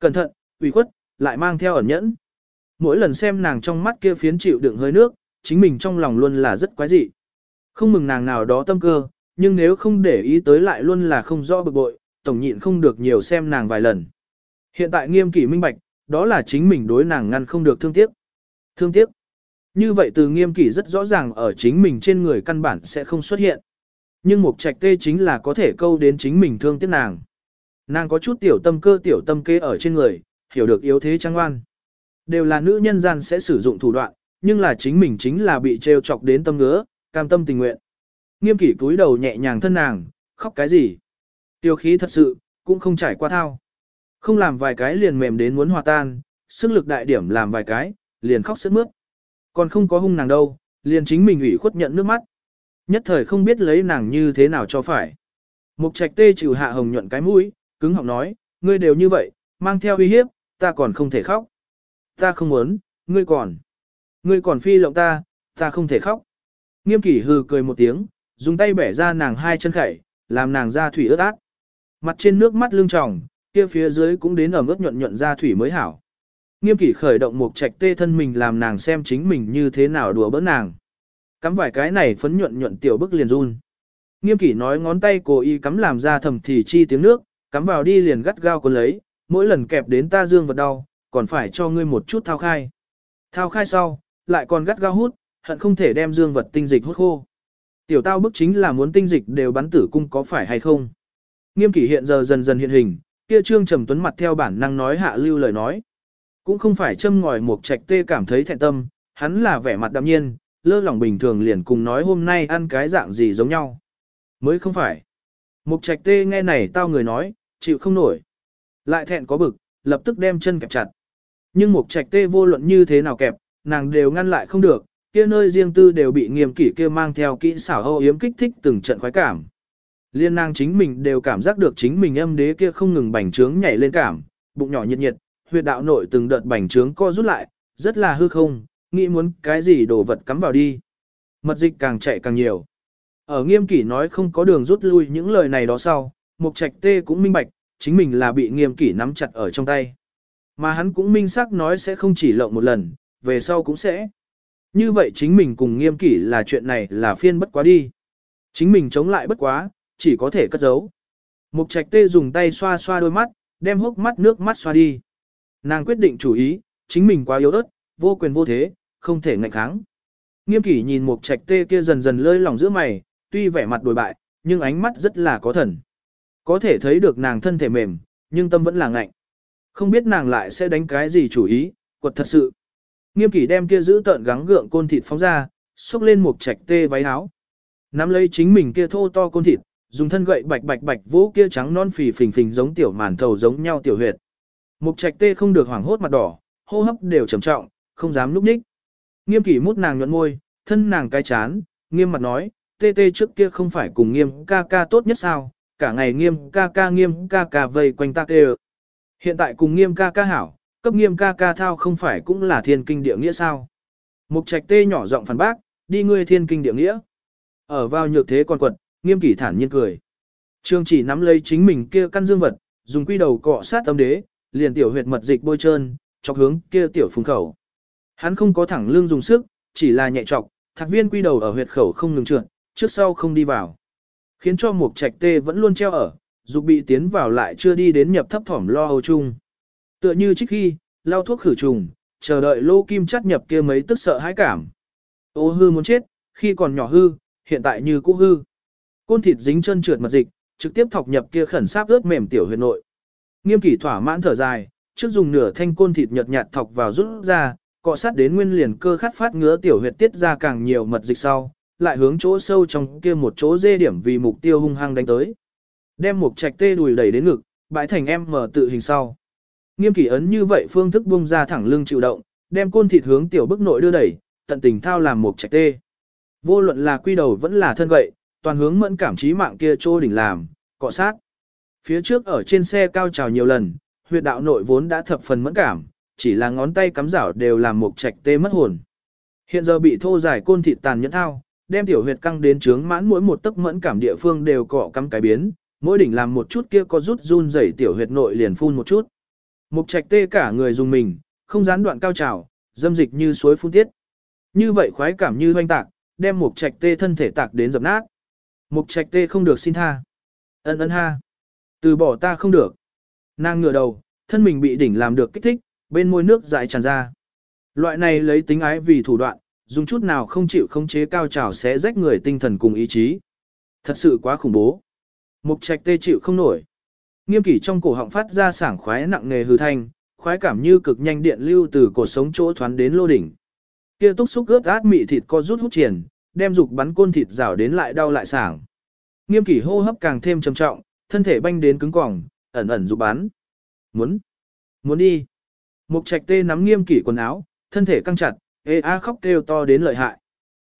A: Cẩn thận, ủy khuất, lại mang theo ẩn nhẫn. Mỗi lần xem nàng trong mắt kia phiến chịu đựng hơi nước, chính mình trong lòng luôn là rất quái dị. Không mừng nàng nào đó tâm cơ, nhưng nếu không để ý tới lại luôn là không rõ bực bội, tổng nhịn không được nhiều xem nàng vài lần. Hiện tại nghiêm kỷ minh bạch, đó là chính mình đối nàng ngăn không được thương tiếc. Thương tiếc. Như vậy từ nghiêm kỷ rất rõ ràng ở chính mình trên người căn bản sẽ không xuất hiện. Nhưng một trạch tê chính là có thể câu đến chính mình thương tiếc nàng. Nàng có chút tiểu tâm cơ tiểu tâm kế ở trên người, hiểu được yếu thế trang oan, Đều là nữ nhân gian sẽ sử dụng thủ đoạn, nhưng là chính mình chính là bị trêu chọc đến tâm ngứa, cam tâm tình nguyện. Nghiêm kỷ cúi đầu nhẹ nhàng thân nàng, khóc cái gì? Tiêu khí thật sự, cũng không trải qua thao. Không làm vài cái liền mềm đến muốn hòa tan, sức lực đại điểm làm vài cái, liền khóc sướt mướt. Còn không có hung nàng đâu, liền chính mình ủy khuất nhận nước mắt. Nhất thời không biết lấy nàng như thế nào cho phải. Mục trạch tê trừ hạ hồng nhuận cái mũi, cứng họng nói, ngươi đều như vậy, mang theo uy hiếp, ta còn không thể khóc. Ta không muốn, ngươi còn. Ngươi còn phi lộng ta, ta không thể khóc. Nghiêm kỷ hừ cười một tiếng, dùng tay bẻ ra nàng hai chân khẩy, làm nàng ra thủy ướt át. Mặt trên nước mắt lưng tròng, kia phía dưới cũng đến ở ướt nhuận nhuận ra thủy mới hảo. Nghiêm kỷ khởi động một trạch tê thân mình làm nàng xem chính mình như thế nào đùa bỡn nàng. Cắm vài cái này phấn nhuận nhuận tiểu bức liền run. Nghiêm kỷ nói ngón tay cố ý cắm làm ra thầm thì chi tiếng nước, cắm vào đi liền gắt gao cuốn lấy, mỗi lần kẹp đến ta dương vật đau, còn phải cho ngươi một chút thao khai. Thao khai sau, lại còn gắt gao hút, hận không thể đem dương vật tinh dịch hút khô. Tiểu tao bức chính là muốn tinh dịch đều bắn tử cung có phải hay không. Nghiêm kỷ hiện giờ dần dần hiện hình, kia trương trầm tuấn mặt theo bản năng nói hạ lưu lời nói. Cũng không phải châm ngòi một trạch tê cảm thấy thẹn tâm, hắn là vẻ mặt đạm nhiên, lơ lỏng bình thường liền cùng nói hôm nay ăn cái dạng gì giống nhau. Mới không phải. Mục trạch tê nghe này tao người nói, chịu không nổi. Lại thẹn có bực, lập tức đem chân kẹp chặt. Nhưng mục trạch tê vô luận như thế nào kẹp, nàng đều ngăn lại không được, kia nơi riêng tư đều bị nghiêm kỷ kia mang theo kỹ xảo hô yếm kích thích từng trận khoái cảm. Liên nàng chính mình đều cảm giác được chính mình âm đế kia không ngừng bành trướng nhảy lên cảm, bụng nhỏ nhiệt nhiệt, huyệt đạo nội từng đợt bành trướng co rút lại, rất là hư không, nghĩ muốn cái gì đồ vật cắm vào đi. Mật dịch càng chạy càng nhiều. Ở nghiêm kỷ nói không có đường rút lui những lời này đó sau, mục trạch tê cũng minh bạch, chính mình là bị nghiêm kỷ nắm chặt ở trong tay. Mà hắn cũng minh xác nói sẽ không chỉ lộng một lần, về sau cũng sẽ. Như vậy chính mình cùng nghiêm kỷ là chuyện này là phiên bất quá đi. Chính mình chống lại bất quá, chỉ có thể cất giấu. Mục trạch tê dùng tay xoa xoa đôi mắt, đem hốc mắt nước mắt xoa đi. Nàng quyết định chủ ý, chính mình quá yếu ớt, vô quyền vô thế, không thể ngạnh kháng. Nghiêm kỷ nhìn mục trạch tê kia dần dần lơi lòng giữa mày, tuy vẻ mặt đổi bại, nhưng ánh mắt rất là có thần. Có thể thấy được nàng thân thể mềm, nhưng tâm vẫn là ngạnh. Không biết nàng lại sẽ đánh cái gì chủ ý, quật thật sự. Nghiêm kỷ đem kia giữ tợn gắng gượng côn thịt phóng ra, xúc lên một trạch tê váy áo. Nắm lấy chính mình kia thô to côn thịt, dùng thân gậy bạch bạch bạch vỗ kia trắng non phì phình phình giống tiểu màn thầu giống nhau tiểu huyệt. Mục trạch tê không được hoảng hốt mặt đỏ, hô hấp đều trầm trọng, không dám núp ních. Nghiêm kỷ mút nàng nhuận môi, thân nàng cái chán, nghiêm mặt nói, tê tê trước kia không phải cùng nghiêm ca ca tốt nhất sao, cả ngày nghiêm ca ca nghiêm ca ca vây quanh ta kêu. Hiện tại cùng nghiêm ca ca hảo, cấp nghiêm ca ca thao không phải cũng là thiên kinh địa nghĩa sao. Mục trạch tê nhỏ giọng phản bác, đi ngươi thiên kinh địa nghĩa. Ở vào nhược thế còn quật, nghiêm kỷ thản nhiên cười. Trương chỉ nắm lấy chính mình kia căn dương vật, dùng quy đầu cọ sát tâm đế, liền tiểu huyệt mật dịch bôi trơn, chọc hướng kia tiểu phùng khẩu. Hắn không có thẳng lưng dùng sức, chỉ là nhẹ chọc, thạc viên quy đầu ở huyệt khẩu không ngừng trượt, trước sau không đi vào. Khiến cho mục trạch tê vẫn luôn treo ở, dục bị tiến vào lại chưa đi đến nhập thấp thỏm lo âu chung. Tựa như trước khi, lau thuốc khử trùng, chờ đợi lô kim chắt nhập kia mấy tức sợ hãi cảm. Ô hư muốn chết, khi còn nhỏ hư, hiện tại như cũ hư. Côn thịt dính chân trượt mật dịch, trực tiếp thọc nhập kia khẩn sáp ướt mềm tiểu huyệt nội. Nghiêm kỷ thỏa mãn thở dài, trước dùng nửa thanh côn thịt nhợt nhạt thọc vào rút ra, cọ sát đến nguyên liền cơ khát phát ngứa tiểu huyệt tiết ra càng nhiều mật dịch sau, lại hướng chỗ sâu trong kia một chỗ dê điểm vì mục tiêu hung hăng đánh tới. Đem một trạch tê đùi đẩy đến ngực, bãi thành em mở tự hình sau. Nghiêm kỷ ấn như vậy phương thức bung ra thẳng lưng chịu động, đem côn thịt hướng tiểu bức nội đưa đẩy, tận tình thao làm một trạch tê. Vô luận là quy đầu vẫn là thân gậy, toàn hướng mẫn cảm trí mạng kia trô đỉnh làm, cọ sát. Phía trước ở trên xe cao trào nhiều lần, huyệt đạo nội vốn đã thập phần mẫn cảm, chỉ là ngón tay cắm rảo đều làm một trạch tê mất hồn. Hiện giờ bị thô giải côn thịt tàn nhẫn thao, đem tiểu huyệt căng đến trướng mãn mỗi một tấc mẫn cảm địa phương đều cọ cắm cái biến, mỗi đỉnh làm một chút kia có rút run rẩy tiểu huyệt nội liền phun một chút. Mục trạch tê cả người dùng mình, không gián đoạn cao trào, dâm dịch như suối phun tiết. Như vậy khoái cảm như hoanh tạc, đem mục trạch tê thân thể tạc đến dập nát. Mục trạch tê không được xin tha. Ân ân ha. Từ bỏ ta không được. Nàng ngửa đầu, thân mình bị đỉnh làm được kích thích, bên môi nước dại tràn ra. Loại này lấy tính ái vì thủ đoạn, dùng chút nào không chịu khống chế cao trào sẽ rách người tinh thần cùng ý chí. Thật sự quá khủng bố. Mục trạch tê chịu không nổi. Nghiêm kỷ trong cổ họng phát ra sảng khoái nặng nề hư thanh, khoái cảm như cực nhanh điện lưu từ cổ sống chỗ thoán đến lô đỉnh. Kia túc xúc ướt át mị thịt co rút hút triển, đem dục bắn côn thịt rảo đến lại đau lại sảng. Nghiêm kỷ hô hấp càng thêm trầm trọng, thân thể banh đến cứng cỏng, ẩn ẩn dục bắn. Muốn, muốn đi. Mục trạch tê nắm nghiêm kỷ quần áo, thân thể căng chặt, ê a khóc kêu to đến lợi hại.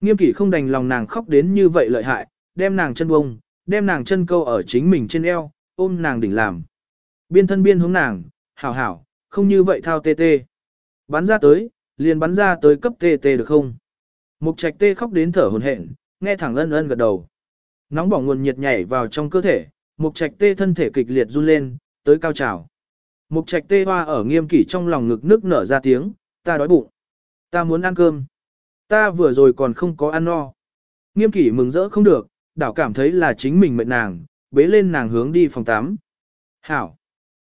A: Nghiêm kỷ không đành lòng nàng khóc đến như vậy lợi hại, đem nàng chân bông, đem nàng chân câu ở chính mình trên eo, ôm nàng đỉnh làm. Biên thân biên hướng nàng, hảo hảo, không như vậy thao tê tê. Bắn ra tới, liền bắn ra tới cấp tê tê được không? Mục trạch tê khóc đến thở hồn hển, nghe thẳng ân ân gật đầu. Nóng bỏng nguồn nhiệt nhảy vào trong cơ thể, mục trạch tê thân thể kịch liệt run lên, tới cao trào. Mục trạch tê hoa ở nghiêm kỷ trong lòng ngực nước nở ra tiếng, ta đói bụng. Ta muốn ăn cơm. Ta vừa rồi còn không có ăn no. Nghiêm kỷ mừng rỡ không được, đảo cảm thấy là chính mình mệt nàng, bế lên nàng hướng đi phòng tắm. Hảo.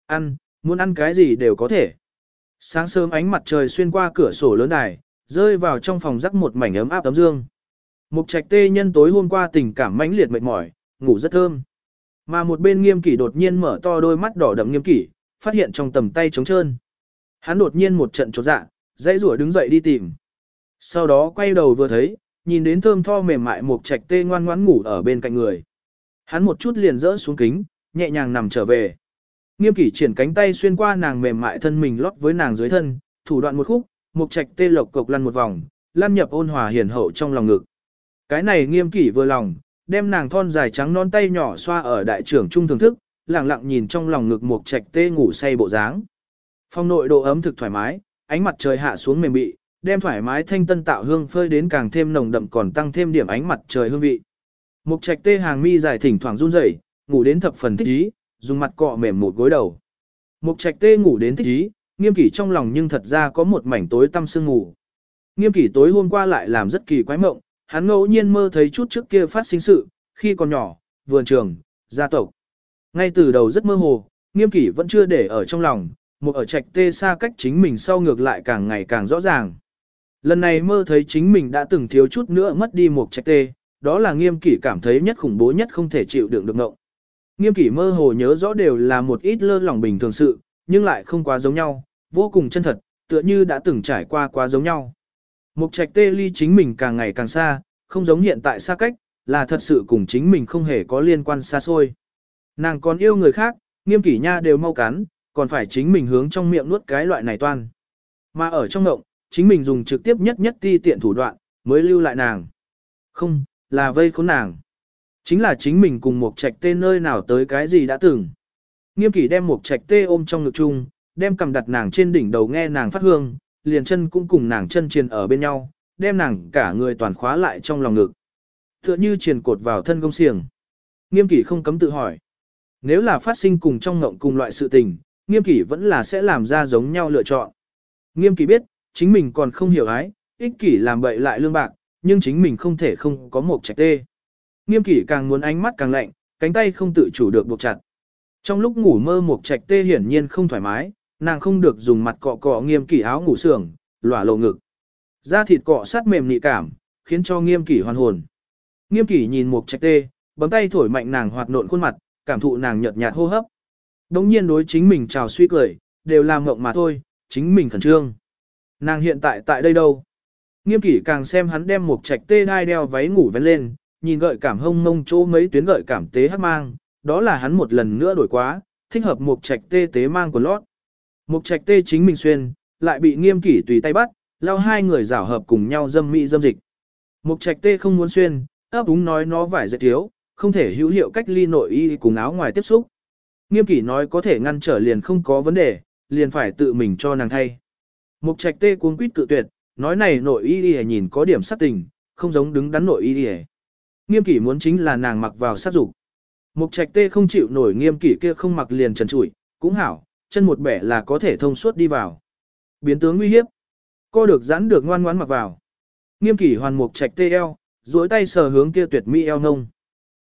A: Ăn, muốn ăn cái gì đều có thể. Sáng sớm ánh mặt trời xuyên qua cửa sổ lớn đài, rơi vào trong phòng rắc một mảnh ấm áp tấm dương. Mục trạch tê nhân tối hôm qua tình cảm mãnh liệt mệt mỏi, ngủ rất thơm. Mà một bên nghiêm kỷ đột nhiên mở to đôi mắt đỏ đậm nghiêm kỷ, phát hiện trong tầm tay trống trơn. Hắn đột nhiên một trận chột dạ, dãy rủa đứng dậy đi tìm. Sau đó quay đầu vừa thấy, nhìn đến thơm tho mềm mại Mục trạch tê ngoan ngoãn ngủ ở bên cạnh người. Hắn một chút liền rỡ xuống kính, nhẹ nhàng nằm trở về. Nghiêm kỷ triển cánh tay xuyên qua nàng mềm mại thân mình lót với nàng dưới thân, thủ đoạn một khúc, một trạch tê lộc cộc lăn một vòng, lăn nhập ôn hòa hiền hậu trong lòng ngực. Cái này nghiêm kỷ vừa lòng, đem nàng thon dài trắng non tay nhỏ xoa ở đại trưởng trung thưởng thức, lặng lặng nhìn trong lòng ngực một trạch tê ngủ say bộ dáng. Phong nội độ ấm thực thoải mái, ánh mặt trời hạ xuống mềm bị, đem thoải mái thanh tân tạo hương phơi đến càng thêm nồng đậm còn tăng thêm điểm ánh mặt trời hương vị. Mục trạch tê hàng mi dài thỉnh thoảng run rẩy, ngủ đến thập phần thích ý, dùng mặt cọ mềm một gối đầu. Mục trạch tê ngủ đến thích ý, nghiêm kỷ trong lòng nhưng thật ra có một mảnh tối tăm sương ngủ. Nghiêm kỷ tối hôm qua lại làm rất kỳ quái mộng, hắn ngẫu nhiên mơ thấy chút trước kia phát sinh sự, khi còn nhỏ, vườn trường, gia tộc. Ngay từ đầu rất mơ hồ, nghiêm kỷ vẫn chưa để ở trong lòng, một ở trạch tê xa cách chính mình sau ngược lại càng ngày càng rõ ràng. Lần này mơ thấy chính mình đã từng thiếu chút nữa mất đi một trạch tê, đó là nghiêm kỷ cảm thấy nhất khủng bố nhất không thể chịu đựng được ngộng. Nghiêm kỷ mơ hồ nhớ rõ đều là một ít lơ lỏng bình thường sự, nhưng lại không quá giống nhau, vô cùng chân thật, tựa như đã từng trải qua quá giống nhau. Mục trạch tê ly chính mình càng ngày càng xa, không giống hiện tại xa cách, là thật sự cùng chính mình không hề có liên quan xa xôi. Nàng còn yêu người khác, nghiêm kỷ nha đều mau cắn, còn phải chính mình hướng trong miệng nuốt cái loại này toan. Mà ở trong ngộng, chính mình dùng trực tiếp nhất nhất ti tiện thủ đoạn, mới lưu lại nàng. Không, là vây khốn nàng. Chính là chính mình cùng một trạch tê nơi nào tới cái gì đã từng. Nghiêm kỷ đem một trạch tê ôm trong ngực chung, đem cầm đặt nàng trên đỉnh đầu nghe nàng phát hương, liền chân cũng cùng nàng chân triền ở bên nhau, đem nàng cả người toàn khóa lại trong lòng ngực. Tựa như triền cột vào thân công xiềng. Nghiêm kỷ không cấm tự hỏi. Nếu là phát sinh cùng trong ngộng cùng loại sự tình, nghiêm kỷ vẫn là sẽ làm ra giống nhau lựa chọn. Nghiêm kỷ biết, chính mình còn không hiểu ái, ích kỷ làm bậy lại lương bạc, nhưng chính mình không thể không có một trạch tê. Nghiêm kỷ càng muốn ánh mắt càng lạnh, cánh tay không tự chủ được buộc chặt. Trong lúc ngủ mơ một trạch tê hiển nhiên không thoải mái, nàng không được dùng mặt cọ cọ nghiêm kỷ áo ngủ sưởng, lỏa lộ ngực. Da thịt cọ sát mềm nị cảm, khiến cho nghiêm kỷ hoàn hồn. Nghiêm kỷ nhìn một trạch tê, bấm tay thổi mạnh nàng hoạt nộn khuôn mặt, cảm thụ nàng nhợt nhạt hô hấp. Đống nhiên đối chính mình chào suy cười, đều làm ngộng mà thôi, chính mình khẩn trương. Nàng hiện tại tại đây đâu? Nghiêm kỷ càng xem hắn đem một trạch tê đai đeo váy ngủ vén lên, nhìn gợi cảm hông mông chỗ mấy tuyến gợi cảm tế hát mang, đó là hắn một lần nữa đổi quá, thích hợp một trạch tê tế mang của lót. Một trạch tê chính mình xuyên, lại bị nghiêm kỷ tùy tay bắt, lao hai người rảo hợp cùng nhau dâm mỹ dâm dịch. Một trạch tê không muốn xuyên, ấp úng nói nó vải dệt thiếu, không thể hữu hiệu cách ly nội y cùng áo ngoài tiếp xúc. Nghiêm kỷ nói có thể ngăn trở liền không có vấn đề, liền phải tự mình cho nàng thay. Mục trạch tê cuống quýt cự tuyệt, nói này nội y y nhìn có điểm sát tình, không giống đứng đắn nội y y. Nghiêm kỷ muốn chính là nàng mặc vào sát dục. Mục trạch tê không chịu nổi nghiêm kỷ kia không mặc liền trần trụi, cũng hảo, chân một bẻ là có thể thông suốt đi vào. Biến tướng nguy hiếp. Co được giãn được ngoan ngoãn mặc vào. Nghiêm kỷ hoàn mục trạch tê eo, duỗi tay sờ hướng kia tuyệt mỹ eo ngông.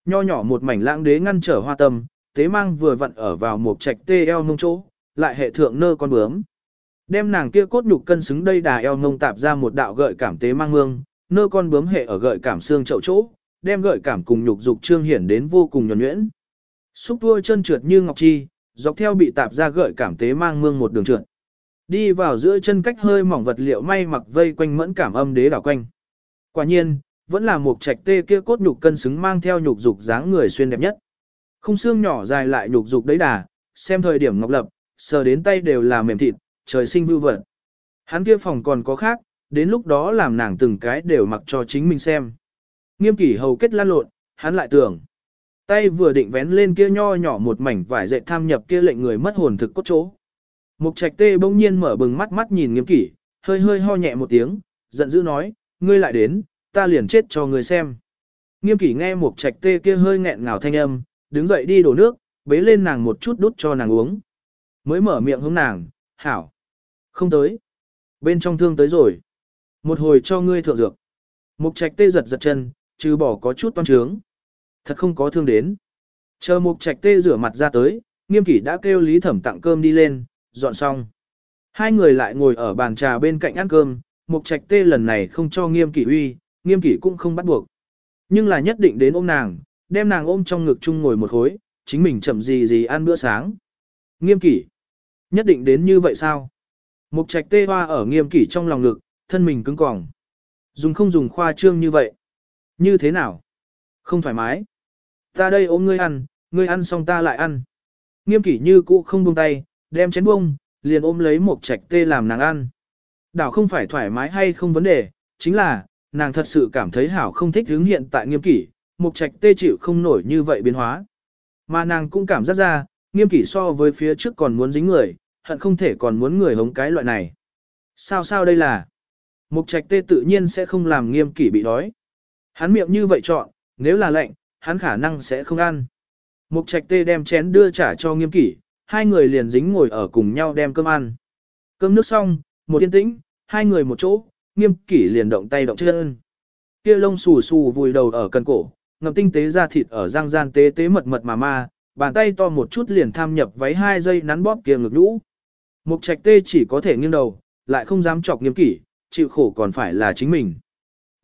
A: Nho nhỏ một mảnh lãng đế ngăn trở hoa tâm, tế mang vừa vặn ở vào mục trạch tê eo ngông chỗ, lại hệ thượng nơ con bướm. Đem nàng kia cốt nhục cân xứng đây đà eo ngông tạp ra một đạo gợi cảm tế mang mương, nơ con bướm hệ ở gợi cảm xương chậu chỗ, đem gợi cảm cùng nhục dục trương hiển đến vô cùng nhuần nhuyễn. Xúc tua chân trượt như ngọc chi, dọc theo bị tạp ra gợi cảm tế mang mương một đường trượt. Đi vào giữa chân cách hơi mỏng vật liệu may mặc vây quanh mẫn cảm âm đế đảo quanh. Quả nhiên, vẫn là một trạch tê kia cốt nhục cân xứng mang theo nhục dục dáng người xuyên đẹp nhất. Không xương nhỏ dài lại nhục dục đấy đà, xem thời điểm ngọc lập, sờ đến tay đều là mềm thịt, trời sinh vưu vật. Hắn kia phòng còn có khác, đến lúc đó làm nàng từng cái đều mặc cho chính mình xem. Nghiêm kỷ hầu kết lan lộn, hắn lại tưởng. Tay vừa định vén lên kia nho nhỏ một mảnh vải dệt tham nhập kia lệnh người mất hồn thực cốt chỗ. Mục trạch tê bỗng nhiên mở bừng mắt mắt nhìn nghiêm kỷ, hơi hơi ho nhẹ một tiếng, giận dữ nói, ngươi lại đến, ta liền chết cho ngươi xem. Nghiêm kỷ nghe mục trạch tê kia hơi nghẹn ngào thanh âm, đứng dậy đi đổ nước, bế lên nàng một chút đút cho nàng uống. Mới mở miệng hướng nàng, hảo. Không tới. Bên trong thương tới rồi. Một hồi cho ngươi thượng dược. Mục trạch tê giật giật chân, trừ bỏ có chút toan trướng. Thật không có thương đến. Chờ mục trạch tê rửa mặt ra tới, nghiêm kỷ đã kêu lý thẩm tặng cơm đi lên, dọn xong. Hai người lại ngồi ở bàn trà bên cạnh ăn cơm, mục trạch tê lần này không cho nghiêm kỷ uy, nghiêm kỷ cũng không bắt buộc. Nhưng là nhất định đến ôm nàng, đem nàng ôm trong ngực chung ngồi một khối, chính mình chậm gì gì ăn bữa sáng. Nghiêm kỷ. Nhất định đến như vậy sao? Mục trạch tê hoa ở nghiêm kỷ trong lòng ngực, thân mình cứng cỏng. Dùng không dùng khoa trương như vậy. Như thế nào? Không thoải mái. Ta đây ôm ngươi ăn, ngươi ăn xong ta lại ăn. Nghiêm kỷ như cũ không buông tay, đem chén bông, liền ôm lấy một trạch tê làm nàng ăn. Đảo không phải thoải mái hay không vấn đề, chính là, nàng thật sự cảm thấy hảo không thích hướng hiện tại nghiêm kỷ, một trạch tê chịu không nổi như vậy biến hóa. Mà nàng cũng cảm giác ra, nghiêm kỷ so với phía trước còn muốn dính người, hận không thể còn muốn người hống cái loại này. Sao sao đây là? Mục trạch tê tự nhiên sẽ không làm nghiêm kỷ bị đói. Hắn miệng như vậy chọn, nếu là lệnh, hắn khả năng sẽ không ăn. Mục trạch tê đem chén đưa trả cho nghiêm kỷ, hai người liền dính ngồi ở cùng nhau đem cơm ăn. Cơm nước xong, một yên tĩnh, hai người một chỗ, nghiêm kỷ liền động tay động chân. Kia lông xù xù vùi đầu ở cần cổ, ngầm tinh tế ra thịt ở răng gian tế tế mật mật mà ma, bàn tay to một chút liền tham nhập váy hai giây nắn bóp kia ngực nhũ. Mục trạch tê chỉ có thể nghiêng đầu, lại không dám chọc nghiêm kỷ, chịu khổ còn phải là chính mình.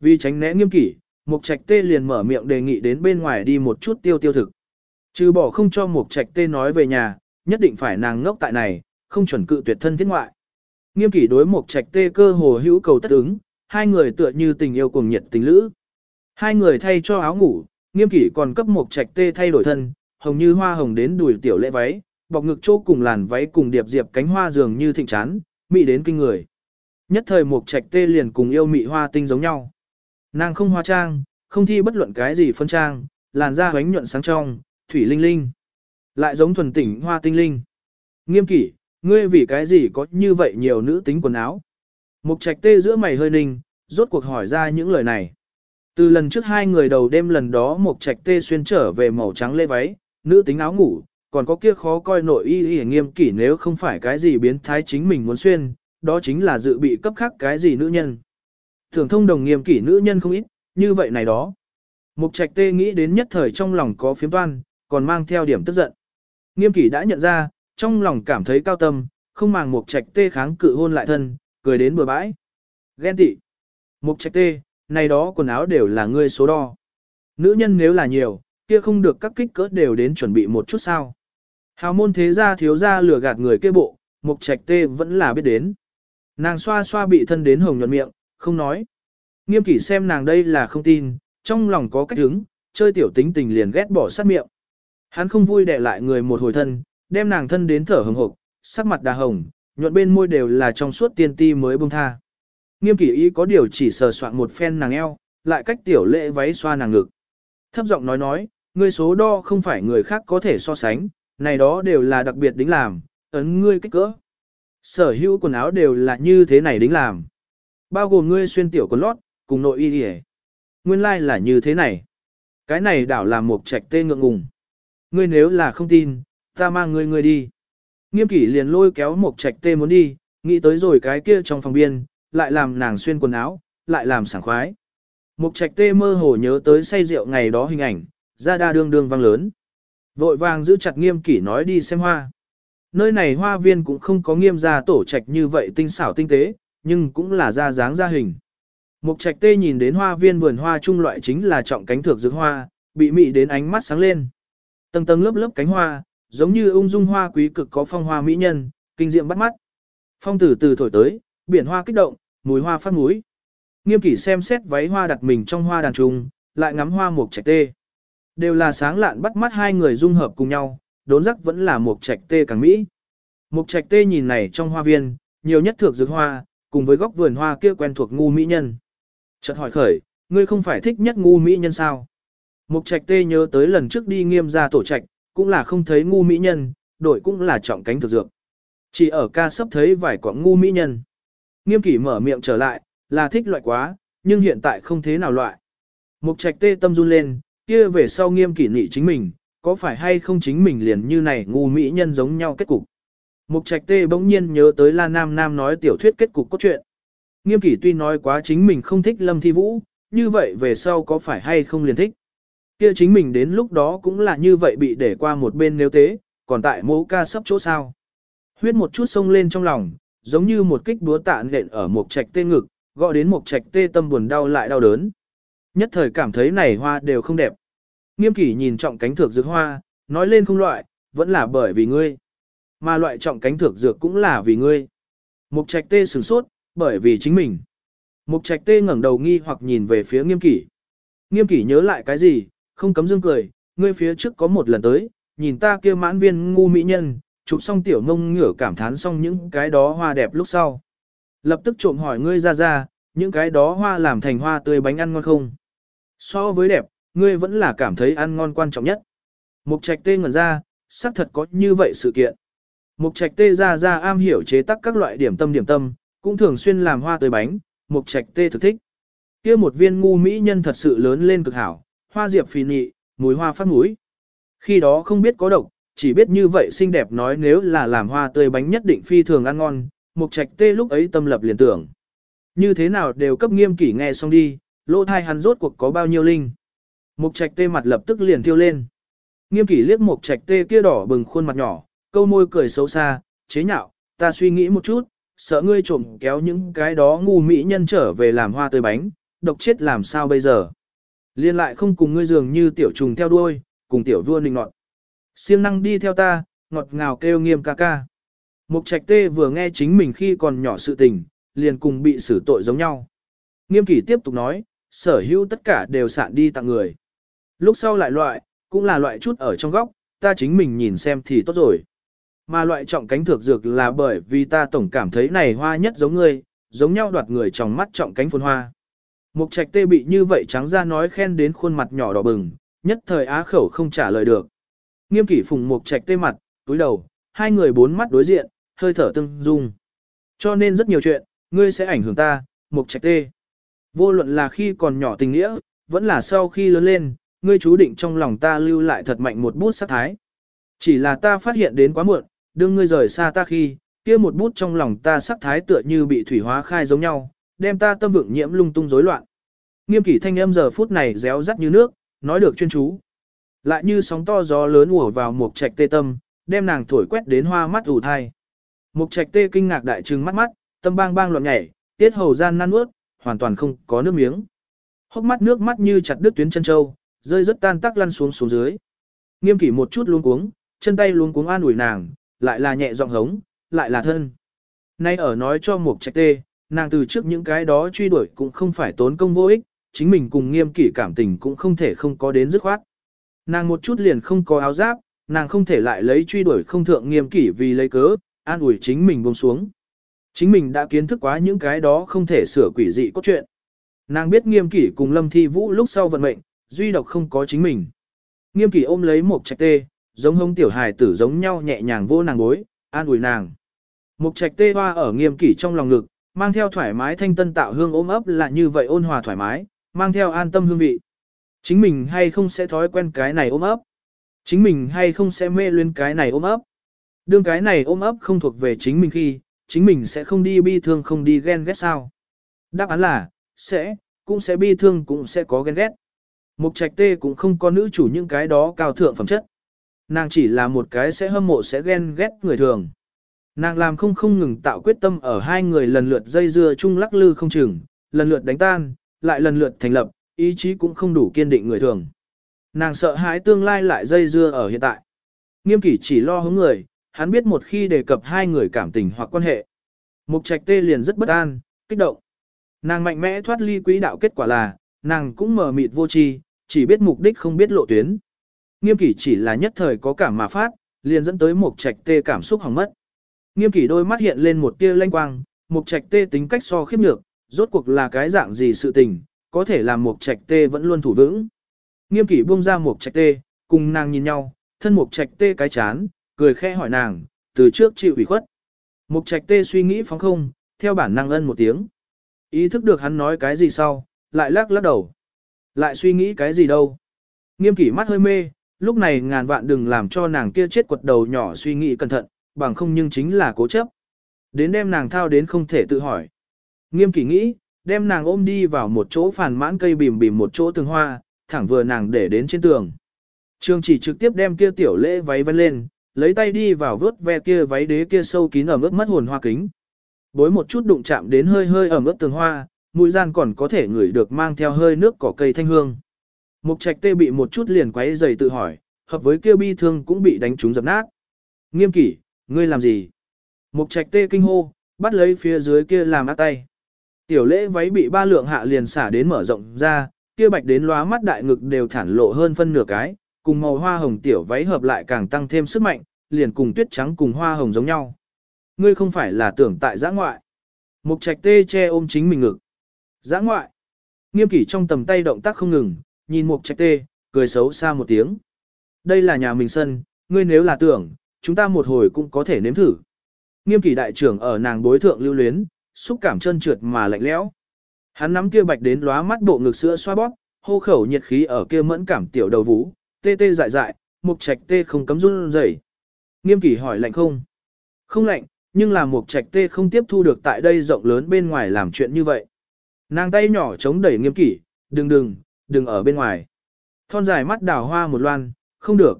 A: Vì tránh né nghiêm kỷ, Mục Trạch Tê liền mở miệng đề nghị đến bên ngoài đi một chút tiêu tiêu thực. Trừ bỏ không cho Mục Trạch Tê nói về nhà, nhất định phải nàng ngốc tại này, không chuẩn cự tuyệt thân thiết ngoại. Nghiêm kỷ đối Mục Trạch Tê cơ hồ hữu cầu tất ứng, hai người tựa như tình yêu cuồng nhiệt tình lữ. Hai người thay cho áo ngủ, Nghiêm kỷ còn cấp Mục Trạch Tê thay đổi thân, hồng như hoa hồng đến đùi tiểu lễ váy, bọc ngực chỗ cùng làn váy cùng điệp diệp cánh hoa dường như thịnh chán, mị đến kinh người. Nhất thời Mục Trạch Tê liền cùng yêu mị hoa tinh giống nhau. Nàng không hoa trang, không thi bất luận cái gì phân trang, làn da hoánh nhuận sáng trong, thủy linh linh. Lại giống thuần tỉnh hoa tinh linh. Nghiêm kỷ, ngươi vì cái gì có như vậy nhiều nữ tính quần áo? Mục trạch tê giữa mày hơi ninh, rốt cuộc hỏi ra những lời này. Từ lần trước hai người đầu đêm lần đó mục trạch tê xuyên trở về màu trắng lê váy, nữ tính áo ngủ, còn có kia khó coi nội y y nghiêm kỷ nếu không phải cái gì biến thái chính mình muốn xuyên, đó chính là dự bị cấp khác cái gì nữ nhân. Thường thông đồng nghiêm kỷ nữ nhân không ít, như vậy này đó. Mục trạch tê nghĩ đến nhất thời trong lòng có phiếm toan, còn mang theo điểm tức giận. Nghiêm kỷ đã nhận ra, trong lòng cảm thấy cao tâm, không màng mục trạch tê kháng cự hôn lại thân, cười đến bừa bãi. Ghen tị. Mục trạch tê, này đó quần áo đều là ngươi số đo. Nữ nhân nếu là nhiều, kia không được các kích cỡ đều đến chuẩn bị một chút sao. Hào môn thế gia thiếu gia lừa gạt người kia bộ, mục trạch tê vẫn là biết đến. Nàng xoa xoa bị thân đến hồng nhuận miệng, không nói. Nghiêm kỷ xem nàng đây là không tin, trong lòng có cách hứng, chơi tiểu tính tình liền ghét bỏ sát miệng. Hắn không vui đè lại người một hồi thân, đem nàng thân đến thở hồng hộc, sắc mặt đà hồng, nhuận bên môi đều là trong suốt tiên ti mới bông tha. Nghiêm kỷ ý có điều chỉ sờ soạn một phen nàng eo, lại cách tiểu lệ váy xoa nàng ngực. Thấp giọng nói nói, ngươi số đo không phải người khác có thể so sánh, này đó đều là đặc biệt đính làm, ấn ngươi kích cỡ. Sở hữu quần áo đều là như thế này đính làm. Bao gồm ngươi xuyên tiểu quần lót, cùng nội y hề. Nguyên lai like là như thế này. Cái này đảo là một trạch tê ngượng ngùng. Ngươi nếu là không tin, ta mang ngươi ngươi đi. Nghiêm kỷ liền lôi kéo một trạch tê muốn đi, nghĩ tới rồi cái kia trong phòng biên, lại làm nàng xuyên quần áo, lại làm sảng khoái. Mục trạch tê mơ hồ nhớ tới say rượu ngày đó hình ảnh, ra đa đương đương vang lớn. Vội vàng giữ chặt nghiêm kỷ nói đi xem hoa. Nơi này hoa viên cũng không có nghiêm gia tổ trạch như vậy tinh xảo tinh tế, nhưng cũng là ra dáng ra hình. Mục trạch tê nhìn đến hoa viên vườn hoa trung loại chính là trọng cánh thược dược hoa, bị mị đến ánh mắt sáng lên. Tầng tầng lớp lớp cánh hoa, giống như ung dung hoa quý cực có phong hoa mỹ nhân, kinh diệm bắt mắt. Phong từ từ thổi tới, biển hoa kích động, mùi hoa phát mũi. Nghiêm kỷ xem xét váy hoa đặt mình trong hoa đàn trùng, lại ngắm hoa mục trạch tê. Đều là sáng lạn bắt mắt hai người dung hợp cùng nhau, đốn rắc vẫn là mục trạch tê càng mỹ. Mục trạch tê nhìn này trong hoa viên, nhiều nhất thược dược hoa, cùng với góc vườn hoa kia quen thuộc ngu mỹ nhân. Chợt hỏi khởi, ngươi không phải thích nhất ngu mỹ nhân sao? Mục trạch tê nhớ tới lần trước đi nghiêm ra tổ trạch, cũng là không thấy ngu mỹ nhân, đội cũng là trọng cánh thực dược. Chỉ ở ca sắp thấy vài quảng ngu mỹ nhân. Nghiêm kỷ mở miệng trở lại, là thích loại quá, nhưng hiện tại không thế nào loại. Mục trạch tê tâm run lên, kia về sau nghiêm kỷ nị chính mình, có phải hay không chính mình liền như này ngu mỹ nhân giống nhau kết cục. Mục trạch tê bỗng nhiên nhớ tới La Nam Nam nói tiểu thuyết kết cục cốt truyện. Nghiêm kỷ tuy nói quá chính mình không thích lâm thi vũ, như vậy về sau có phải hay không liền thích. Kia chính mình đến lúc đó cũng là như vậy bị để qua một bên nếu tế, còn tại mẫu ca sắp chỗ sao. Huyết một chút sông lên trong lòng, giống như một kích búa tạ nện ở một trạch tê ngực, gọi đến một trạch tê tâm buồn đau lại đau đớn. Nhất thời cảm thấy này hoa đều không đẹp. Nghiêm kỷ nhìn trọng cánh thược dược hoa, nói lên không loại, vẫn là bởi vì ngươi. Mà loại trọng cánh thược dược cũng là vì ngươi. Mục trạch tê sửng sốt, bởi vì chính mình. Mục trạch tê ngẩng đầu nghi hoặc nhìn về phía nghiêm kỷ. Nghiêm kỷ nhớ lại cái gì, không cấm dương cười, ngươi phía trước có một lần tới, nhìn ta kia mãn viên ngu mỹ nhân, chụp xong tiểu ngông ngửa cảm thán xong những cái đó hoa đẹp lúc sau. Lập tức trộm hỏi ngươi ra ra, những cái đó hoa làm thành hoa tươi bánh ăn ngon không? So với đẹp, ngươi vẫn là cảm thấy ăn ngon quan trọng nhất. Mục trạch tê ngẩn ra, xác thật có như vậy sự kiện. Mục trạch tê ra ra am hiểu chế tác các loại điểm tâm điểm tâm, cũng thường xuyên làm hoa tươi bánh, mục trạch tê thực thích. kia một viên ngu mỹ nhân thật sự lớn lên cực hảo, hoa diệp phì nị, mùi hoa phát mũi. Khi đó không biết có độc, chỉ biết như vậy xinh đẹp nói nếu là làm hoa tươi bánh nhất định phi thường ăn ngon, mục trạch tê lúc ấy tâm lập liền tưởng. Như thế nào đều cấp nghiêm kỷ nghe xong đi, lỗ thai hắn rốt cuộc có bao nhiêu linh. Mục trạch tê mặt lập tức liền thiêu lên. Nghiêm kỷ liếc mục trạch tê kia đỏ bừng khuôn mặt nhỏ, câu môi cười xấu xa, chế nhạo, ta suy nghĩ một chút, sợ ngươi trộm kéo những cái đó ngu mỹ nhân trở về làm hoa tươi bánh, độc chết làm sao bây giờ. Liên lại không cùng ngươi dường như tiểu trùng theo đuôi, cùng tiểu vua nịnh nọt. Siêng năng đi theo ta, ngọt ngào kêu nghiêm ca ca. Mục trạch tê vừa nghe chính mình khi còn nhỏ sự tình, liền cùng bị xử tội giống nhau. Nghiêm kỷ tiếp tục nói, sở hữu tất cả đều sạn đi tặng người. Lúc sau lại loại, cũng là loại chút ở trong góc, ta chính mình nhìn xem thì tốt rồi. Mà loại trọng cánh thược dược là bởi vì ta tổng cảm thấy này hoa nhất giống ngươi, giống nhau đoạt người trong mắt trọng cánh phun hoa. Mục trạch tê bị như vậy trắng ra nói khen đến khuôn mặt nhỏ đỏ bừng, nhất thời á khẩu không trả lời được. Nghiêm kỷ phùng mục trạch tê mặt, túi đầu, hai người bốn mắt đối diện, hơi thở tương dung. Cho nên rất nhiều chuyện, ngươi sẽ ảnh hưởng ta, mục trạch tê. Vô luận là khi còn nhỏ tình nghĩa, vẫn là sau khi lớn lên, ngươi chú định trong lòng ta lưu lại thật mạnh một bút sát thái. Chỉ là ta phát hiện đến quá muộn, đương ngươi rời xa ta khi, kia một bút trong lòng ta sắc thái tựa như bị thủy hóa khai giống nhau, đem ta tâm vượng nhiễm lung tung rối loạn. Nghiêm kỷ thanh âm giờ phút này réo rắt như nước, nói được chuyên chú. Lại như sóng to gió lớn ùa vào một trạch tê tâm, đem nàng thổi quét đến hoa mắt ủ thai. Một trạch tê kinh ngạc đại trừng mắt mắt, tâm bang bang loạn nhảy, tiết hầu gian năn nuốt hoàn toàn không có nước miếng. Hốc mắt nước mắt như chặt đứt tuyến chân châu, rơi rất tan tắc lăn xuống xuống dưới. Nghiêm kỷ một chút luống cuống, chân tay luống cuống an ủi nàng, lại là nhẹ giọng hống, lại là thân. Nay ở nói cho một trạch tê, nàng từ trước những cái đó truy đuổi cũng không phải tốn công vô ích, chính mình cùng nghiêm kỷ cảm tình cũng không thể không có đến dứt khoát. Nàng một chút liền không có áo giáp, nàng không thể lại lấy truy đuổi không thượng nghiêm kỷ vì lấy cớ, an ủi chính mình buông xuống. Chính mình đã kiến thức quá những cái đó không thể sửa quỷ dị cốt truyện. Nàng biết nghiêm kỷ cùng lâm thi vũ lúc sau vận mệnh, duy độc không có chính mình. Nghiêm kỷ ôm lấy một trạch tê, giống hông tiểu hài tử giống nhau nhẹ nhàng vô nàng bối an ủi nàng. một trạch tê hoa ở nghiêm kỷ trong lòng ngực, mang theo thoải mái thanh tân tạo hương ôm ấp là như vậy ôn hòa thoải mái, mang theo an tâm hương vị. Chính mình hay không sẽ thói quen cái này ôm ấp. Chính mình hay không sẽ mê luyến cái này ôm ấp. Đương cái này ôm ấp không thuộc về chính mình khi, chính mình sẽ không đi bi thương không đi ghen ghét sao. Đáp án là, sẽ, cũng sẽ bi thương cũng sẽ có ghen ghét. Mục trạch tê cũng không có nữ chủ những cái đó cao thượng phẩm chất. Nàng chỉ là một cái sẽ hâm mộ sẽ ghen ghét người thường. Nàng làm không không ngừng tạo quyết tâm ở hai người lần lượt dây dưa chung lắc lư không chừng, lần lượt đánh tan, lại lần lượt thành lập, ý chí cũng không đủ kiên định người thường. Nàng sợ hãi tương lai lại dây dưa ở hiện tại. Nghiêm kỷ chỉ lo hướng người, hắn biết một khi đề cập hai người cảm tình hoặc quan hệ. Mục trạch tê liền rất bất an, kích động. Nàng mạnh mẽ thoát ly quỹ đạo kết quả là, nàng cũng mờ mịt vô tri, chỉ biết mục đích không biết lộ tuyến. Nghiêm kỷ chỉ là nhất thời có cảm mà phát, liền dẫn tới mục trạch tê cảm xúc hỏng mất. Nghiêm kỷ đôi mắt hiện lên một tia lanh quang, mục trạch tê tính cách so khiếp nhược, rốt cuộc là cái dạng gì sự tình, có thể làm mục trạch tê vẫn luôn thủ vững. Nghiêm kỷ buông ra mục trạch tê, cùng nàng nhìn nhau, thân mục trạch tê cái chán, cười khẽ hỏi nàng, từ trước chịu ủy khuất. Mục trạch tê suy nghĩ phóng không, theo bản năng ân một tiếng. Ý thức được hắn nói cái gì sau, lại lắc lắc đầu. Lại suy nghĩ cái gì đâu. Nghiêm kỷ mắt hơi mê, lúc này ngàn vạn đừng làm cho nàng kia chết quật đầu nhỏ suy nghĩ cẩn thận, bằng không nhưng chính là cố chấp. Đến đem nàng thao đến không thể tự hỏi. Nghiêm kỷ nghĩ, đem nàng ôm đi vào một chỗ phản mãn cây bìm bìm một chỗ tường hoa, thẳng vừa nàng để đến trên tường. Trường chỉ trực tiếp đem kia tiểu lễ váy vân lên, lấy tay đi vào vớt ve kia váy đế kia sâu kín ở ướt mất hồn hoa kính. Bối một chút đụng chạm đến hơi hơi ẩm ướt tường hoa, mũi gian còn có thể ngửi được mang theo hơi nước cỏ cây thanh hương. Mục trạch tê bị một chút liền quấy dày tự hỏi, hợp với kia bi thương cũng bị đánh trúng dập nát. Nghiêm kỷ, ngươi làm gì? Mục trạch tê kinh hô, bắt lấy phía dưới kia làm ác tay. Tiểu lễ váy bị ba lượng hạ liền xả đến mở rộng ra, kia bạch đến lóa mắt đại ngực đều thản lộ hơn phân nửa cái, cùng màu hoa hồng tiểu váy hợp lại càng tăng thêm sức mạnh, liền cùng tuyết trắng cùng hoa hồng giống nhau. Ngươi không phải là tưởng tại giã ngoại. Mục trạch tê che ôm chính mình ngực. Giã ngoại. Nghiêm kỷ trong tầm tay động tác không ngừng, nhìn mục trạch tê, cười xấu xa một tiếng. Đây là nhà mình sân, ngươi nếu là tưởng, chúng ta một hồi cũng có thể nếm thử. Nghiêm kỷ đại trưởng ở nàng bối thượng lưu luyến, xúc cảm chân trượt mà lạnh lẽo. Hắn nắm kia bạch đến lóa mắt bộ ngực sữa xoa bóp, hô khẩu nhiệt khí ở kia mẫn cảm tiểu đầu vũ, tê tê dại dại, mục trạch tê không cấm run rẩy. Nghiêm kỷ hỏi lạnh không? Không lạnh, nhưng là mục trạch tê không tiếp thu được tại đây rộng lớn bên ngoài làm chuyện như vậy. Nàng tay nhỏ chống đẩy nghiêm kỷ, đừng đừng, đừng ở bên ngoài. Thon dài mắt đào hoa một loan, không được.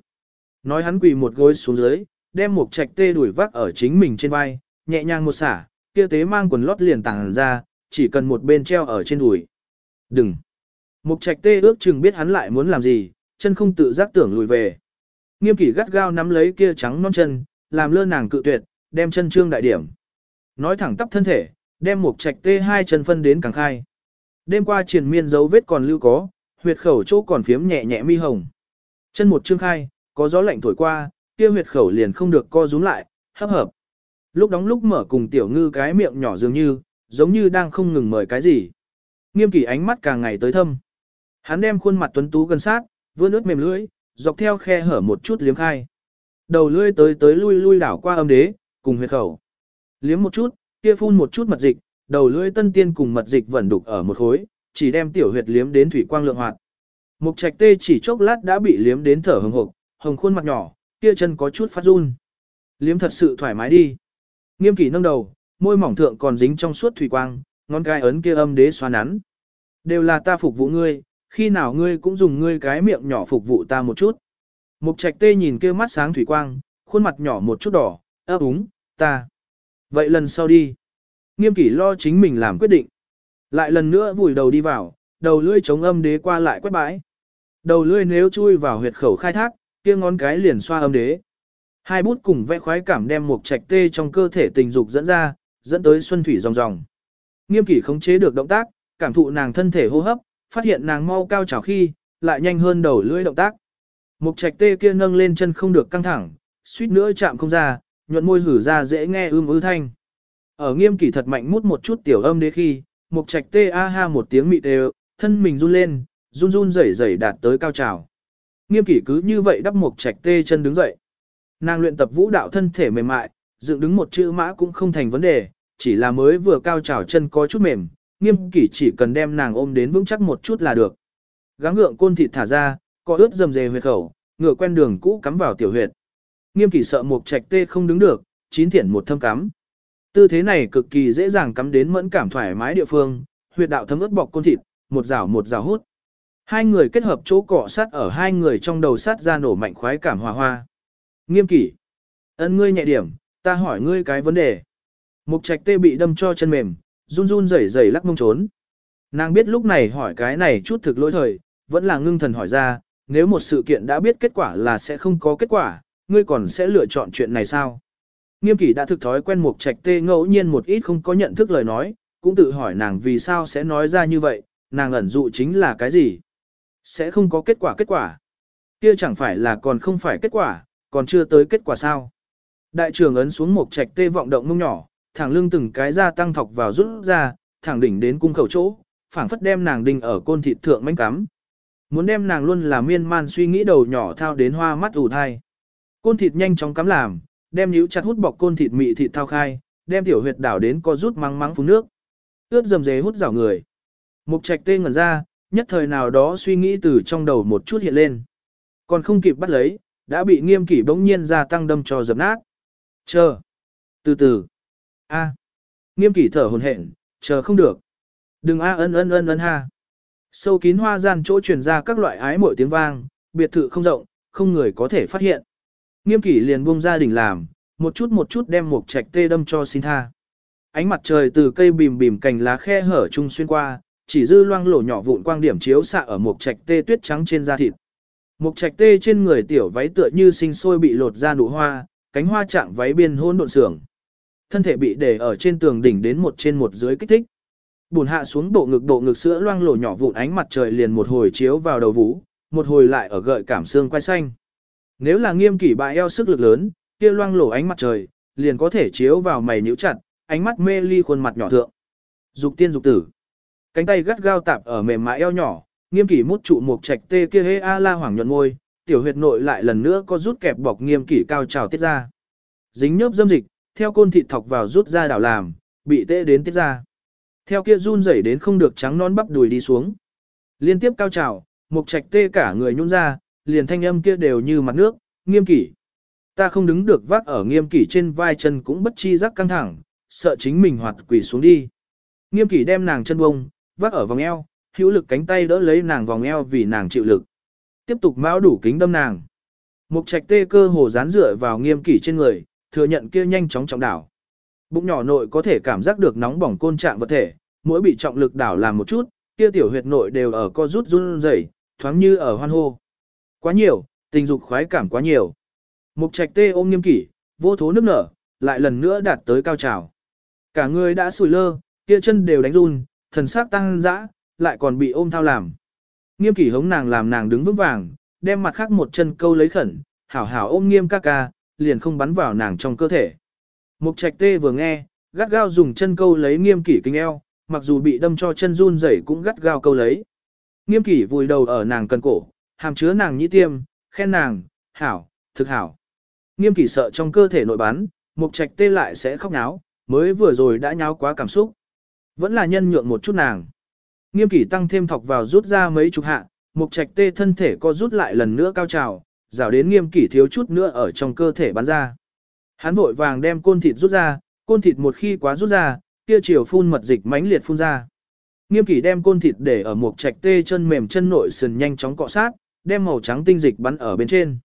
A: Nói hắn quỳ một gối xuống dưới, đem một trạch tê đuổi vác ở chính mình trên vai, nhẹ nhàng một xả, kia tế mang quần lót liền tàng ra, chỉ cần một bên treo ở trên đùi. Đừng. Mục trạch tê ước chừng biết hắn lại muốn làm gì, chân không tự giác tưởng lùi về. Nghiêm kỷ gắt gao nắm lấy kia trắng non chân, làm lơ nàng cự tuyệt, đem chân trương đại điểm. Nói thẳng tắp thân thể, đem một trạch tê hai chân phân đến càng khai. Đêm qua triển miên dấu vết còn lưu có, huyệt khẩu chỗ còn phiếm nhẹ nhẹ mi hồng. Chân một trương khai, có gió lạnh thổi qua, kia huyệt khẩu liền không được co rúm lại, hấp hợp. Lúc đóng lúc mở cùng tiểu ngư cái miệng nhỏ dường như, giống như đang không ngừng mời cái gì. Nghiêm kỷ ánh mắt càng ngày tới thâm. Hắn đem khuôn mặt tuấn tú gần sát, vươn ướt mềm lưỡi, dọc theo khe hở một chút liếm khai. Đầu lưỡi tới tới lui lui đảo qua âm đế, cùng huyệt khẩu. Liếm một chút, kia phun một chút mật dịch, đầu lưỡi tân tiên cùng mật dịch vẫn đục ở một khối, chỉ đem tiểu huyệt liếm đến thủy quang lượng hoạt. Mục trạch tê chỉ chốc lát đã bị liếm đến thở hừng hực, hồng khuôn mặt nhỏ, kia chân có chút phát run. Liếm thật sự thoải mái đi. Nghiêm kỷ nâng đầu, môi mỏng thượng còn dính trong suốt thủy quang, ngón cái ấn kia âm đế xoa nắn. Đều là ta phục vụ ngươi, khi nào ngươi cũng dùng ngươi cái miệng nhỏ phục vụ ta một chút. Mục trạch tê nhìn kia mắt sáng thủy quang, khuôn mặt nhỏ một chút đỏ, ấp úng, ta. Vậy lần sau đi. Nghiêm kỷ lo chính mình làm quyết định. Lại lần nữa vùi đầu đi vào, đầu lưỡi chống âm đế qua lại quét bãi. Đầu lưỡi nếu chui vào huyệt khẩu khai thác, kia ngón cái liền xoa âm đế. Hai bút cùng vẽ khoái cảm đem một trạch tê trong cơ thể tình dục dẫn ra, dẫn tới xuân thủy ròng ròng. Nghiêm kỷ khống chế được động tác, cảm thụ nàng thân thể hô hấp, phát hiện nàng mau cao trào khi, lại nhanh hơn đầu lưỡi động tác. Mục trạch tê kia nâng lên chân không được căng thẳng, suýt nữa chạm không ra, nhuận môi hử ra dễ nghe ưm ư thanh. Ở nghiêm kỷ thật mạnh mút một chút tiểu âm đế khi, mục trạch tê a ha một tiếng mị đều, thân mình run lên, run run rẩy rẩy đạt tới cao trào. Nghiêm kỷ cứ như vậy đắp mục trạch tê chân đứng dậy. Nàng luyện tập vũ đạo thân thể mềm mại, dựng đứng một chữ mã cũng không thành vấn đề, chỉ là mới vừa cao trào chân có chút mềm, nghiêm kỷ chỉ cần đem nàng ôm đến vững chắc một chút là được. Gắng ngượng côn thịt thả ra, có ướt dầm dề huyệt khẩu, ngựa quen đường cũ cắm vào tiểu huyệt. Nghiêm kỷ sợ một trạch tê không đứng được, chín thiển một thâm cắm. Tư thế này cực kỳ dễ dàng cắm đến mẫn cảm thoải mái địa phương, huyệt đạo thấm ướt bọc côn thịt, một rào một rào hút. Hai người kết hợp chỗ cọ sát ở hai người trong đầu sát ra nổ mạnh khoái cảm hòa hoa. Nghiêm kỷ. Ân ngươi nhẹ điểm, ta hỏi ngươi cái vấn đề. Mục trạch tê bị đâm cho chân mềm, run run rẩy rẩy lắc mông trốn. Nàng biết lúc này hỏi cái này chút thực lỗi thời, vẫn là ngưng thần hỏi ra, nếu một sự kiện đã biết kết quả là sẽ không có kết quả, ngươi còn sẽ lựa chọn chuyện này sao? Nghiêm kỷ đã thực thói quen mục trạch tê ngẫu nhiên một ít không có nhận thức lời nói, cũng tự hỏi nàng vì sao sẽ nói ra như vậy, nàng ẩn dụ chính là cái gì? Sẽ không có kết quả kết quả. Kia chẳng phải là còn không phải kết quả, còn chưa tới kết quả sao? Đại trưởng ấn xuống mục trạch tê vọng động mông nhỏ, thẳng lưng từng cái ra tăng thọc vào rút ra, thẳng đỉnh đến cung khẩu chỗ, phảng phất đem nàng đinh ở côn thịt thượng mánh cắm. Muốn đem nàng luôn là miên man suy nghĩ đầu nhỏ thao đến hoa mắt ủ thai. Côn thịt nhanh chóng cắm làm, đem nhíu chặt hút bọc côn thịt mị thịt thao khai, đem tiểu huyệt đảo đến co rút mắng mắng phun nước. Ướt dầm dề hút rảo người. Mục trạch tê ngẩn ra, nhất thời nào đó suy nghĩ từ trong đầu một chút hiện lên. Còn không kịp bắt lấy, đã bị nghiêm kỷ bỗng nhiên ra tăng đâm cho dập nát. Chờ. Từ từ. A. Nghiêm kỷ thở hồn hển, chờ không được. Đừng a ân ân ân ân ha. Sâu kín hoa gian chỗ truyền ra các loại ái mỗi tiếng vang, biệt thự không rộng, không người có thể phát hiện. Nghiêm kỷ liền buông ra đỉnh làm, một chút một chút đem một trạch tê đâm cho xin tha. Ánh mặt trời từ cây bìm bìm cành lá khe hở chung xuyên qua, chỉ dư loang lổ nhỏ vụn quang điểm chiếu xạ ở một trạch tê tuyết trắng trên da thịt. Một trạch tê trên người tiểu váy tựa như sinh sôi bị lột ra nụ hoa, cánh hoa chạm váy biên hôn độn sưởng. Thân thể bị để ở trên tường đỉnh đến một trên một dưới kích thích. Bùn hạ xuống bộ ngực bộ ngực sữa loang lổ nhỏ vụn ánh mặt trời liền một hồi chiếu vào đầu vũ, một hồi lại ở gợi cảm xương quay xanh. Nếu là nghiêm kỷ bại eo sức lực lớn, kia loang lổ ánh mặt trời, liền có thể chiếu vào mày nhíu chặt, ánh mắt mê ly khuôn mặt nhỏ thượng. Dục tiên dục tử. Cánh tay gắt gao tạp ở mềm mại eo nhỏ, nghiêm kỷ mút trụ một trạch tê kia hê a la hoảng nhuận môi, tiểu huyệt nội lại lần nữa có rút kẹp bọc nghiêm kỷ cao trào tiết ra. Dính nhớp dâm dịch, theo côn thịt thọc vào rút ra đảo làm, bị tê đến tiết ra. Theo kia run rẩy đến không được trắng non bắp đùi đi xuống. Liên tiếp cao trào, mục trạch tê cả người nhún ra, liền thanh âm kia đều như mặt nước, nghiêm kỷ. Ta không đứng được vác ở nghiêm kỷ trên vai chân cũng bất chi giác căng thẳng, sợ chính mình hoạt quỷ xuống đi. Nghiêm kỷ đem nàng chân bông, vác ở vòng eo, hữu lực cánh tay đỡ lấy nàng vòng eo vì nàng chịu lực. Tiếp tục mão đủ kính đâm nàng. Mục trạch tê cơ hồ dán dựa vào nghiêm kỷ trên người, thừa nhận kia nhanh chóng trọng đảo. Bụng nhỏ nội có thể cảm giác được nóng bỏng côn trạng vật thể, mỗi bị trọng lực đảo làm một chút, kia tiểu huyệt nội đều ở co rút run rẩy, thoáng như ở hoan hô. Quá nhiều, tình dục khoái cảm quá nhiều. Mục trạch tê ôm nghiêm kỷ, vô thố nước nở, lại lần nữa đạt tới cao trào. Cả người đã sủi lơ, kia chân đều đánh run, thần sắc tăng dã, lại còn bị ôm thao làm. Nghiêm kỷ hống nàng làm nàng đứng vững vàng, đem mặt khác một chân câu lấy khẩn, hảo hảo ôm nghiêm ca ca, liền không bắn vào nàng trong cơ thể. Mục trạch tê vừa nghe, gắt gao dùng chân câu lấy nghiêm kỷ kinh eo, mặc dù bị đâm cho chân run rẩy cũng gắt gao câu lấy. Nghiêm kỷ vùi đầu ở nàng cần cổ, hàm chứa nàng nhĩ tiêm, khen nàng, hảo, thực hảo. Nghiêm kỷ sợ trong cơ thể nội bắn, mục trạch tê lại sẽ khóc náo, mới vừa rồi đã nháo quá cảm xúc. Vẫn là nhân nhượng một chút nàng. Nghiêm kỷ tăng thêm thọc vào rút ra mấy chục hạ, mục trạch tê thân thể co rút lại lần nữa cao trào, rào đến nghiêm kỷ thiếu chút nữa ở trong cơ thể bắn ra. Hắn vội vàng đem côn thịt rút ra, côn thịt một khi quá rút ra, kia chiều phun mật dịch mãnh liệt phun ra. Nghiêm kỷ đem côn thịt để ở một trạch tê chân mềm chân nội sườn nhanh chóng cọ sát, đem màu trắng tinh dịch bắn ở bên trên.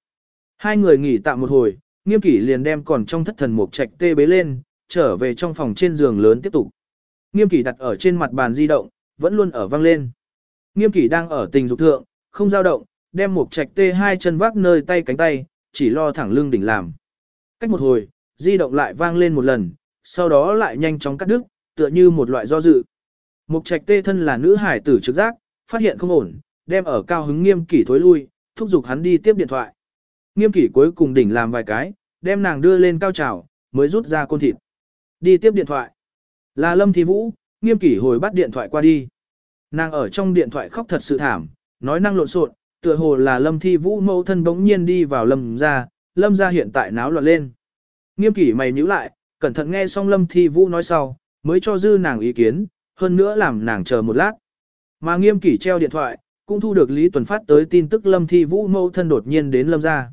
A: Hai người nghỉ tạm một hồi, nghiêm kỷ liền đem còn trong thất thần một trạch tê bế lên, trở về trong phòng trên giường lớn tiếp tục. Nghiêm kỷ đặt ở trên mặt bàn di động, vẫn luôn ở vang lên. Nghiêm kỷ đang ở tình dục thượng, không dao động, đem một trạch tê hai chân vác nơi tay cánh tay, chỉ lo thẳng lưng đỉnh làm. Cách một hồi, di động lại vang lên một lần, sau đó lại nhanh chóng cắt đứt, tựa như một loại do dự. Mục trạch tê thân là nữ hải tử trực giác, phát hiện không ổn, đem ở cao hứng nghiêm kỷ thối lui, thúc giục hắn đi tiếp điện thoại. Nghiêm kỷ cuối cùng đỉnh làm vài cái, đem nàng đưa lên cao trào, mới rút ra côn thịt. Đi tiếp điện thoại. Là Lâm Thi Vũ, nghiêm kỷ hồi bắt điện thoại qua đi. Nàng ở trong điện thoại khóc thật sự thảm, nói năng lộn xộn, tựa hồ là Lâm Thi Vũ mẫu thân bỗng nhiên đi vào Lâm ra, Lâm ra hiện tại náo loạn lên. Nghiêm kỷ mày nhíu lại, cẩn thận nghe xong Lâm Thi Vũ nói sau, mới cho dư nàng ý kiến, hơn nữa làm nàng chờ một lát. Mà nghiêm kỷ treo điện thoại, cũng thu được Lý Tuần phát tới tin tức Lâm Thi Vũ mẫu thân đột nhiên đến Lâm ra.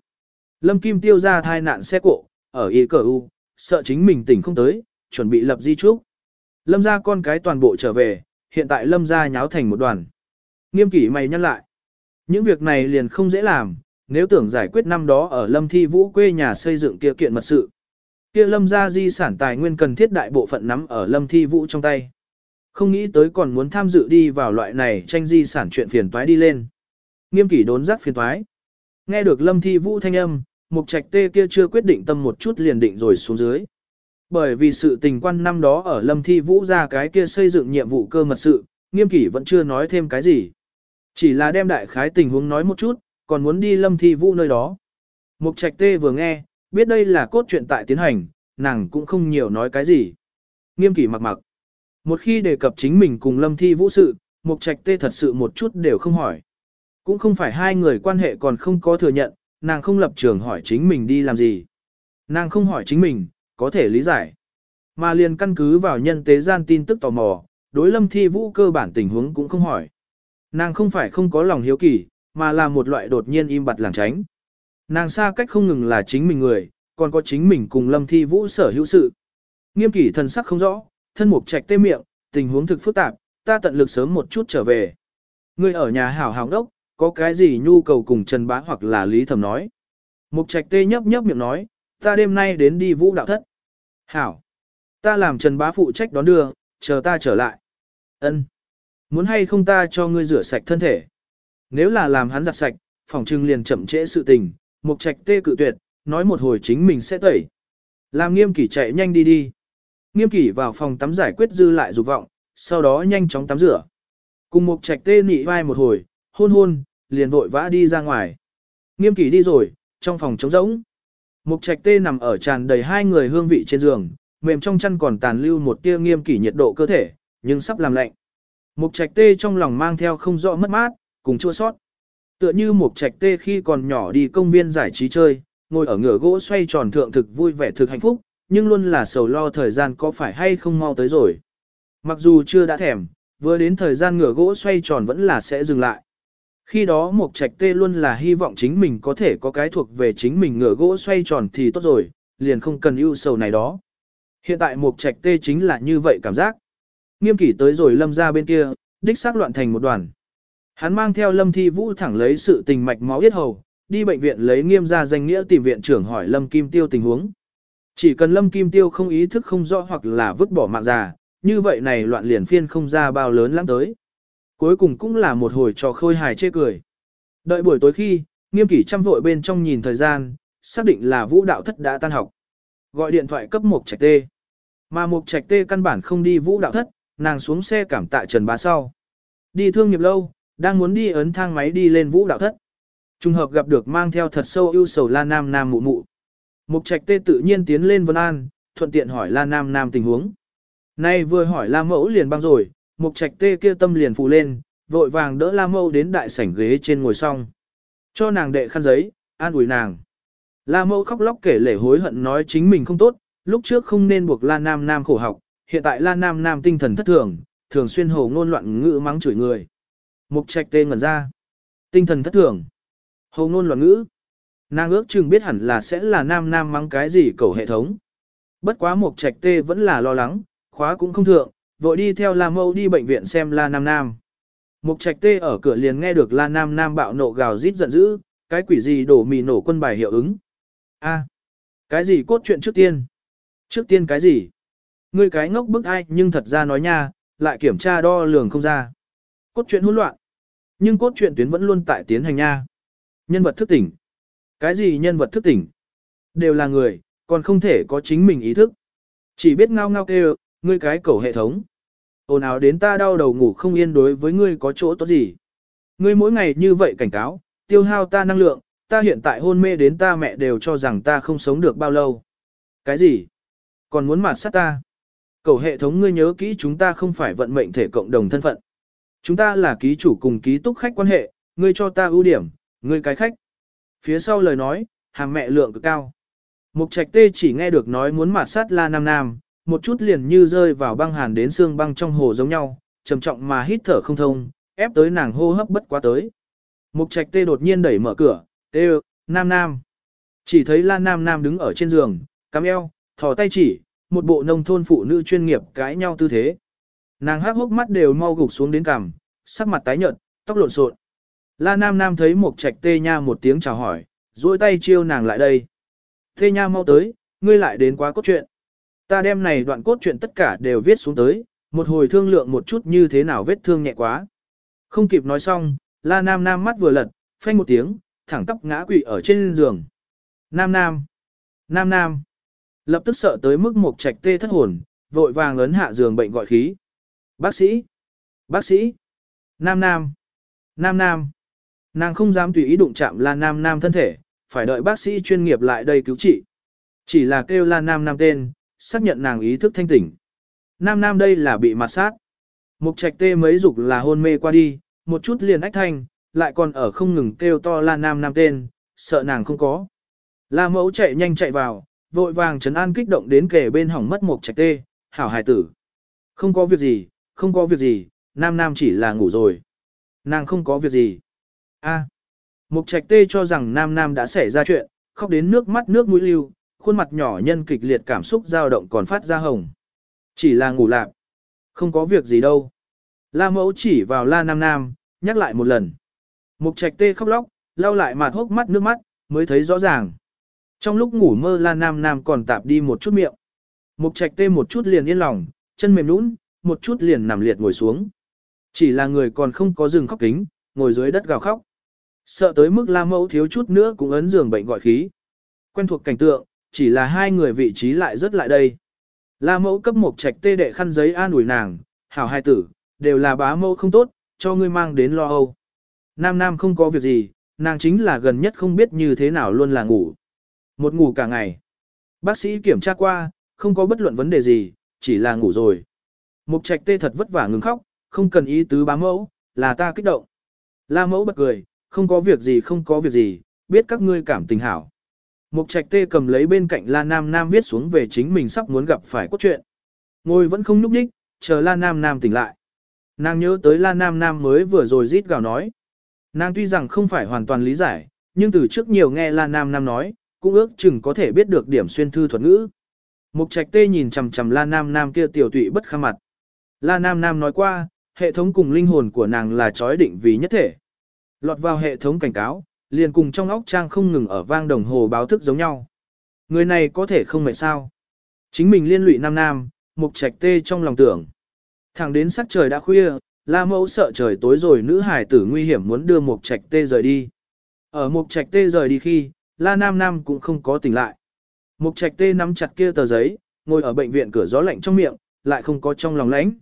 A: Lâm Kim tiêu ra thai nạn xe cộ, ở Y Cờ U, sợ chính mình tỉnh không tới, chuẩn bị lập di trúc. Lâm ra con cái toàn bộ trở về, hiện tại Lâm ra nháo thành một đoàn. Nghiêm kỷ mày nhắc lại. Những việc này liền không dễ làm, nếu tưởng giải quyết năm đó ở Lâm Thi Vũ quê nhà xây dựng kia kiện mật sự. Kia Lâm gia di sản tài nguyên cần thiết đại bộ phận nắm ở Lâm Thi Vũ trong tay. Không nghĩ tới còn muốn tham dự đi vào loại này tranh di sản chuyện phiền toái đi lên. Nghiêm kỷ đốn giác phiền toái. Nghe được Lâm Thi Vũ thanh âm, Mục Trạch Tê kia chưa quyết định tâm một chút liền định rồi xuống dưới. Bởi vì sự tình quan năm đó ở Lâm Thi Vũ ra cái kia xây dựng nhiệm vụ cơ mật sự, nghiêm kỷ vẫn chưa nói thêm cái gì. Chỉ là đem đại khái tình huống nói một chút, còn muốn đi Lâm Thi Vũ nơi đó. Mục Trạch Tê vừa nghe, biết đây là cốt truyện tại tiến hành, nàng cũng không nhiều nói cái gì. Nghiêm kỷ mặc mặc. Một khi đề cập chính mình cùng lâm thi vũ sự, mục trạch tê thật sự một chút đều không hỏi. Cũng không phải hai người quan hệ còn không có thừa nhận, nàng không lập trường hỏi chính mình đi làm gì. Nàng không hỏi chính mình, có thể lý giải. Mà liền căn cứ vào nhân tế gian tin tức tò mò, đối lâm thi vũ cơ bản tình huống cũng không hỏi. Nàng không phải không có lòng hiếu kỳ, mà là một loại đột nhiên im bặt làng tránh. Nàng xa cách không ngừng là chính mình người, còn có chính mình cùng lâm thi vũ sở hữu sự. Nghiêm kỷ thần sắc không rõ, thân mục trạch tê miệng, tình huống thực phức tạp, ta tận lực sớm một chút trở về. Ngươi ở nhà hảo hảo đốc, có cái gì nhu cầu cùng Trần Bá hoặc là Lý Thẩm nói. Mục trạch tê nhấp nhấp miệng nói, ta đêm nay đến đi vũ đạo thất. Hảo. Ta làm Trần Bá phụ trách đón đưa, chờ ta trở lại. Ân. Muốn hay không ta cho ngươi rửa sạch thân thể. Nếu là làm hắn giặt sạch, phòng trưng liền chậm trễ sự tình, mục trạch tê cự tuyệt, nói một hồi chính mình sẽ tẩy. Làm nghiêm kỷ chạy nhanh đi đi. Nghiêm kỷ vào phòng tắm giải quyết dư lại dục vọng, sau đó nhanh chóng tắm rửa. Cùng mục trạch tê nị vai một hồi, hôn hôn, liền vội vã đi ra ngoài. Nghiêm kỷ đi rồi, trong phòng trống rỗng. Mục trạch tê nằm ở tràn đầy hai người hương vị trên giường, mềm trong chăn còn tàn lưu một tia nghiêm kỷ nhiệt độ cơ thể, nhưng sắp làm lạnh. Mục trạch tê trong lòng mang theo không rõ mất mát, cùng chua sót. Tựa như mục trạch tê khi còn nhỏ đi công viên giải trí chơi, ngồi ở ngựa gỗ xoay tròn thượng thực vui vẻ thực hạnh phúc, nhưng luôn là sầu lo thời gian có phải hay không mau tới rồi. Mặc dù chưa đã thèm, vừa đến thời gian ngựa gỗ xoay tròn vẫn là sẽ dừng lại. Khi đó Mục Trạch Tê luôn là hy vọng chính mình có thể có cái thuộc về chính mình ngựa gỗ xoay tròn thì tốt rồi, liền không cần ưu sầu này đó. Hiện tại Mục Trạch Tê chính là như vậy cảm giác. Nghiêm kỷ tới rồi lâm ra bên kia, đích xác loạn thành một đoàn. Hắn mang theo lâm thi vũ thẳng lấy sự tình mạch máu yết hầu, đi bệnh viện lấy nghiêm ra danh nghĩa tìm viện trưởng hỏi lâm kim tiêu tình huống. Chỉ cần lâm kim tiêu không ý thức không rõ hoặc là vứt bỏ mạng già, như vậy này loạn liền phiên không ra bao lớn lắm tới. Cuối cùng cũng là một hồi trò khôi hài chê cười. Đợi buổi tối khi, nghiêm kỷ chăm vội bên trong nhìn thời gian, xác định là vũ đạo thất đã tan học. Gọi điện thoại cấp một trạch tê. Mà một trạch tê căn bản không đi vũ đạo thất, nàng xuống xe cảm tạ Trần Bá sau. Đi thương nghiệp lâu, đang muốn đi ấn thang máy đi lên vũ đạo thất. Trùng hợp gặp được mang theo thật sâu ưu sầu La Nam Nam mụ mụ. Mục trạch tê tự nhiên tiến lên Vân An, thuận tiện hỏi La Nam Nam tình huống. Nay vừa hỏi La Mẫu liền băng rồi, mục trạch tê kia tâm liền phù lên, vội vàng đỡ La Mẫu đến đại sảnh ghế trên ngồi xong. Cho nàng đệ khăn giấy, an ủi nàng. La Mẫu khóc lóc kể lể hối hận nói chính mình không tốt, lúc trước không nên buộc La Nam Nam khổ học, hiện tại La Nam Nam tinh thần thất thường, thường xuyên hồ ngôn loạn ngữ mắng chửi người. Mục trạch tê ngẩn ra. Tinh thần thất thường. Hồ ngôn loạn ngữ. Nàng ước chừng biết hẳn là sẽ là nam nam mắng cái gì cầu hệ thống. Bất quá mục trạch tê vẫn là lo lắng, khóa cũng không thượng, vội đi theo La Mâu đi bệnh viện xem La Nam Nam. Mục trạch tê ở cửa liền nghe được La Nam Nam bạo nộ gào rít giận dữ, cái quỷ gì đổ mì nổ quân bài hiệu ứng. a cái gì cốt chuyện trước tiên? Trước tiên cái gì? Ngươi cái ngốc bức ai nhưng thật ra nói nha, lại kiểm tra đo lường không ra. Cốt truyện hỗn loạn. Nhưng cốt truyện tuyến vẫn luôn tại tiến hành nha. Nhân vật thức tỉnh. Cái gì nhân vật thức tỉnh? Đều là người, còn không thể có chính mình ý thức. Chỉ biết ngao ngao kêu, ngươi cái cầu hệ thống. Ồn ào đến ta đau đầu ngủ không yên đối với ngươi có chỗ tốt gì. Ngươi mỗi ngày như vậy cảnh cáo, tiêu hao ta năng lượng, ta hiện tại hôn mê đến ta mẹ đều cho rằng ta không sống được bao lâu. Cái gì? Còn muốn mạt sát ta? Cầu hệ thống ngươi nhớ kỹ chúng ta không phải vận mệnh thể cộng đồng thân phận. Chúng ta là ký chủ cùng ký túc khách quan hệ, ngươi cho ta ưu điểm, ngươi cái khách. Phía sau lời nói, hàng mẹ lượng cực cao. Mục trạch tê chỉ nghe được nói muốn mạt sát la nam nam, một chút liền như rơi vào băng hàn đến xương băng trong hồ giống nhau, trầm trọng mà hít thở không thông, ép tới nàng hô hấp bất quá tới. Mục trạch tê đột nhiên đẩy mở cửa, tê nam nam. Chỉ thấy la nam nam đứng ở trên giường, cắm eo, thò tay chỉ, một bộ nông thôn phụ nữ chuyên nghiệp cãi nhau tư thế. Nàng hắc hốc mắt đều mau gục xuống đến cằm, sắc mặt tái nhợt, tóc lộn xộn. La Nam Nam thấy một trạch tê nha một tiếng chào hỏi, duỗi tay chiêu nàng lại đây. Tê nha mau tới, ngươi lại đến quá cốt truyện. Ta đem này đoạn cốt truyện tất cả đều viết xuống tới, một hồi thương lượng một chút như thế nào vết thương nhẹ quá. Không kịp nói xong, La Nam Nam mắt vừa lật, phanh một tiếng, thẳng tóc ngã quỵ ở trên giường. Nam Nam, Nam Nam, lập tức sợ tới mức một trạch tê thất hồn, vội vàng ấn hạ giường bệnh gọi khí. Bác sĩ, bác sĩ, Nam Nam, Nam Nam. Nàng không dám tùy ý đụng chạm La Nam Nam thân thể, phải đợi bác sĩ chuyên nghiệp lại đây cứu trị. Chỉ là kêu La Nam Nam tên, xác nhận nàng ý thức thanh tỉnh. nam nam đây là bị mặt sát. Mục trạch tê mấy dục là hôn mê qua đi, một chút liền ách thanh, lại còn ở không ngừng kêu to la nam nam tên, sợ nàng không có. La mẫu chạy nhanh chạy vào, vội vàng trấn an kích động đến kề bên hỏng mất một trạch tê, hảo hài tử. Không có việc gì, không có việc gì, nam nam chỉ là ngủ rồi. Nàng không có việc gì. a Mục trạch tê cho rằng nam nam đã xảy ra chuyện, khóc đến nước mắt nước mũi lưu, khuôn mặt nhỏ nhân kịch liệt cảm xúc dao động còn phát ra hồng. Chỉ là ngủ lạc. Không có việc gì đâu. La mẫu chỉ vào la nam nam, nhắc lại một lần. Mục trạch tê khóc lóc, lau lại mặt hốc mắt nước mắt, mới thấy rõ ràng. Trong lúc ngủ mơ la nam nam còn tạp đi một chút miệng. Mục trạch tê một chút liền yên lòng, chân mềm nũng, một chút liền nằm liệt ngồi xuống. Chỉ là người còn không có rừng khóc kính, ngồi dưới đất gào khóc. Sợ tới mức la mẫu thiếu chút nữa cũng ấn giường bệnh gọi khí. Quen thuộc cảnh tượng, chỉ là hai người vị trí lại rất lại đây. La mẫu cấp mục trạch tê đệ khăn giấy an ủi nàng, hảo hai tử, đều là bá mẫu không tốt, cho ngươi mang đến lo âu. Nam nam không có việc gì, nàng chính là gần nhất không biết như thế nào luôn là ngủ. Một ngủ cả ngày. Bác sĩ kiểm tra qua, không có bất luận vấn đề gì, chỉ là ngủ rồi. Mục trạch tê thật vất vả ngừng khóc, không cần ý tứ bá mẫu, là ta kích động. La mẫu bật cười, không có việc gì không có việc gì, biết các ngươi cảm tình hảo. Mục trạch tê cầm lấy bên cạnh La Nam Nam viết xuống về chính mình sắp muốn gặp phải cốt truyện. Ngồi vẫn không nhúc nhích, chờ La Nam Nam tỉnh lại. Nàng nhớ tới La Nam Nam mới vừa rồi rít gào nói. Nàng tuy rằng không phải hoàn toàn lý giải, nhưng từ trước nhiều nghe La Nam Nam nói, cũng ước chừng có thể biết được điểm xuyên thư thuật ngữ. Mục trạch tê nhìn chằm chằm La Nam Nam kia tiểu tụy bất kham mặt. La Nam Nam nói qua, hệ thống cùng linh hồn của nàng là chói định vì nhất thể. Lọt vào hệ thống cảnh cáo, liền cùng trong óc trang không ngừng ở vang đồng hồ báo thức giống nhau. Người này có thể không mệt sao. Chính mình liên lụy nam nam, mục trạch tê trong lòng tưởng. Thẳng đến sắc trời đã khuya, la mẫu sợ trời tối rồi nữ hải tử nguy hiểm muốn đưa mục trạch tê rời đi. Ở mục trạch tê rời đi khi, la nam nam cũng không có tỉnh lại. Mục trạch tê nắm chặt kia tờ giấy, ngồi ở bệnh viện cửa gió lạnh trong miệng, lại không có trong lòng lãnh.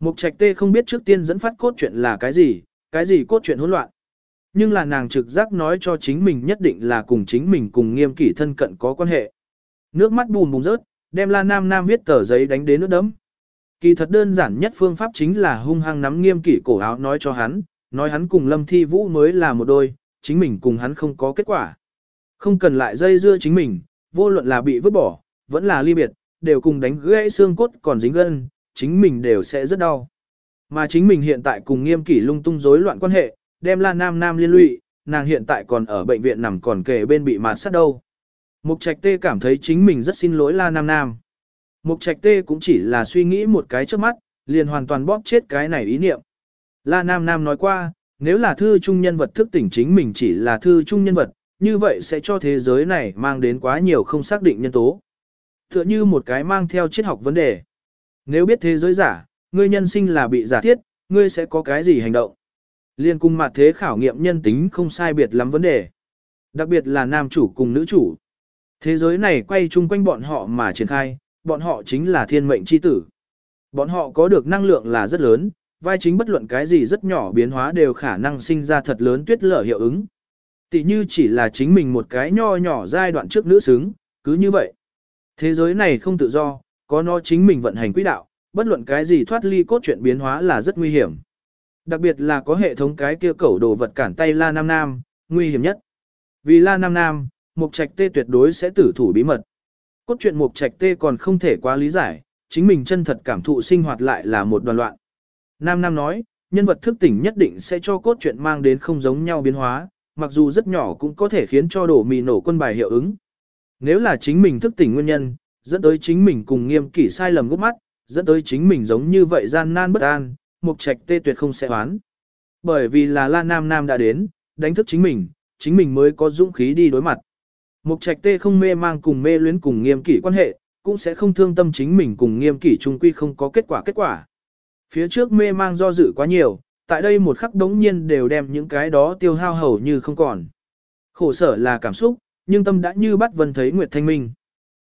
A: Mục trạch tê không biết trước tiên dẫn phát cốt truyện là cái gì, cái gì cốt truyện hỗn loạn. Nhưng là nàng trực giác nói cho chính mình nhất định là cùng chính mình cùng nghiêm kỷ thân cận có quan hệ. Nước mắt bùm bùm rớt, đem la nam nam viết tờ giấy đánh đến nước đấm. Kỳ thật đơn giản nhất phương pháp chính là hung hăng nắm nghiêm kỷ cổ áo nói cho hắn, nói hắn cùng lâm thi vũ mới là một đôi, chính mình cùng hắn không có kết quả. Không cần lại dây dưa chính mình, vô luận là bị vứt bỏ, vẫn là ly biệt, đều cùng đánh gãy xương cốt còn dính gân, chính mình đều sẽ rất đau. Mà chính mình hiện tại cùng nghiêm kỷ lung tung rối loạn quan hệ, đem La Nam Nam liên lụy, nàng hiện tại còn ở bệnh viện nằm còn kề bên bị mạt sát đâu. Mục Trạch Tê cảm thấy chính mình rất xin lỗi La Nam Nam. Mục Trạch Tê cũng chỉ là suy nghĩ một cái trước mắt, liền hoàn toàn bóp chết cái này ý niệm. La Nam Nam nói qua, nếu là thư trung nhân vật thức tỉnh chính mình chỉ là thư trung nhân vật, như vậy sẽ cho thế giới này mang đến quá nhiều không xác định nhân tố. Tựa như một cái mang theo triết học vấn đề. Nếu biết thế giới giả, ngươi nhân sinh là bị giả thiết, ngươi sẽ có cái gì hành động? Liên cung mặt thế khảo nghiệm nhân tính không sai biệt lắm vấn đề. Đặc biệt là nam chủ cùng nữ chủ. Thế giới này quay chung quanh bọn họ mà triển khai, bọn họ chính là thiên mệnh chi tử. Bọn họ có được năng lượng là rất lớn, vai chính bất luận cái gì rất nhỏ biến hóa đều khả năng sinh ra thật lớn tuyết lở hiệu ứng. Tỷ như chỉ là chính mình một cái nho nhỏ giai đoạn trước nữ xứng, cứ như vậy. Thế giới này không tự do, có nó chính mình vận hành quỹ đạo, bất luận cái gì thoát ly cốt truyện biến hóa là rất nguy hiểm. Đặc biệt là có hệ thống cái kia cẩu đồ vật cản tay La Nam Nam, nguy hiểm nhất. Vì La Nam Nam, Mục Trạch Tê tuyệt đối sẽ tử thủ bí mật. Cốt truyện Mục Trạch Tê còn không thể quá lý giải, chính mình chân thật cảm thụ sinh hoạt lại là một đoàn loạn. Nam Nam nói, nhân vật thức tỉnh nhất định sẽ cho cốt truyện mang đến không giống nhau biến hóa, mặc dù rất nhỏ cũng có thể khiến cho đổ mì nổ quân bài hiệu ứng. Nếu là chính mình thức tỉnh nguyên nhân, dẫn tới chính mình cùng nghiêm kỷ sai lầm gốc mắt, dẫn tới chính mình giống như vậy gian nan bất an, mục trạch tê tuyệt không sẽ oán. Bởi vì là La Nam Nam đã đến, đánh thức chính mình, chính mình mới có dũng khí đi đối mặt. Mục trạch tê không mê mang cùng mê luyến cùng nghiêm kỷ quan hệ, cũng sẽ không thương tâm chính mình cùng nghiêm kỷ trung quy không có kết quả kết quả. Phía trước mê mang do dự quá nhiều, tại đây một khắc đống nhiên đều đem những cái đó tiêu hao hầu như không còn. Khổ sở là cảm xúc, nhưng tâm đã như bắt vân thấy Nguyệt Thanh Minh.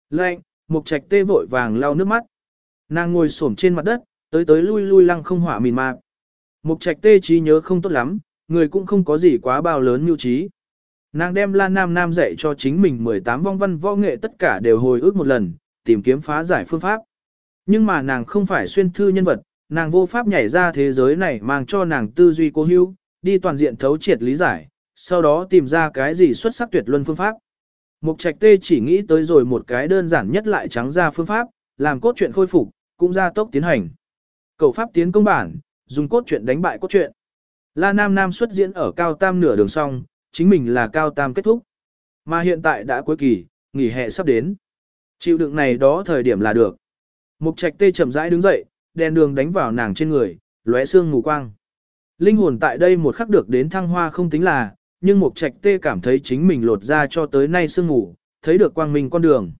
A: Lệnh, mục trạch tê vội vàng lau nước mắt. Nàng ngồi xổm trên mặt đất, tới tới lui lui lăng không hỏa mịn mạc. Mục trạch tê trí nhớ không tốt lắm, người cũng không có gì quá bao lớn mưu trí. Nàng đem La Nam Nam dạy cho chính mình 18 vong văn võ nghệ tất cả đều hồi ức một lần, tìm kiếm phá giải phương pháp. Nhưng mà nàng không phải xuyên thư nhân vật, nàng vô pháp nhảy ra thế giới này mang cho nàng tư duy cố hữu, đi toàn diện thấu triệt lý giải, sau đó tìm ra cái gì xuất sắc tuyệt luân phương pháp. Mục trạch tê chỉ nghĩ tới rồi một cái đơn giản nhất lại trắng ra phương pháp, làm cốt truyện khôi phục, cũng ra tốc tiến hành. Cầu pháp tiến công bản, dùng cốt truyện đánh bại cốt truyện. La Nam Nam xuất diễn ở cao tam nửa đường xong, chính mình là cao tam kết thúc. Mà hiện tại đã cuối kỳ, nghỉ hè sắp đến. Chịu đựng này đó thời điểm là được. Mục trạch tê chậm rãi đứng dậy, đèn đường đánh vào nàng trên người, lóe xương mù quang. Linh hồn tại đây một khắc được đến thăng hoa không tính là, nhưng Mục Trạch Tê cảm thấy chính mình lột ra cho tới nay sương ngủ, thấy được quang minh con đường.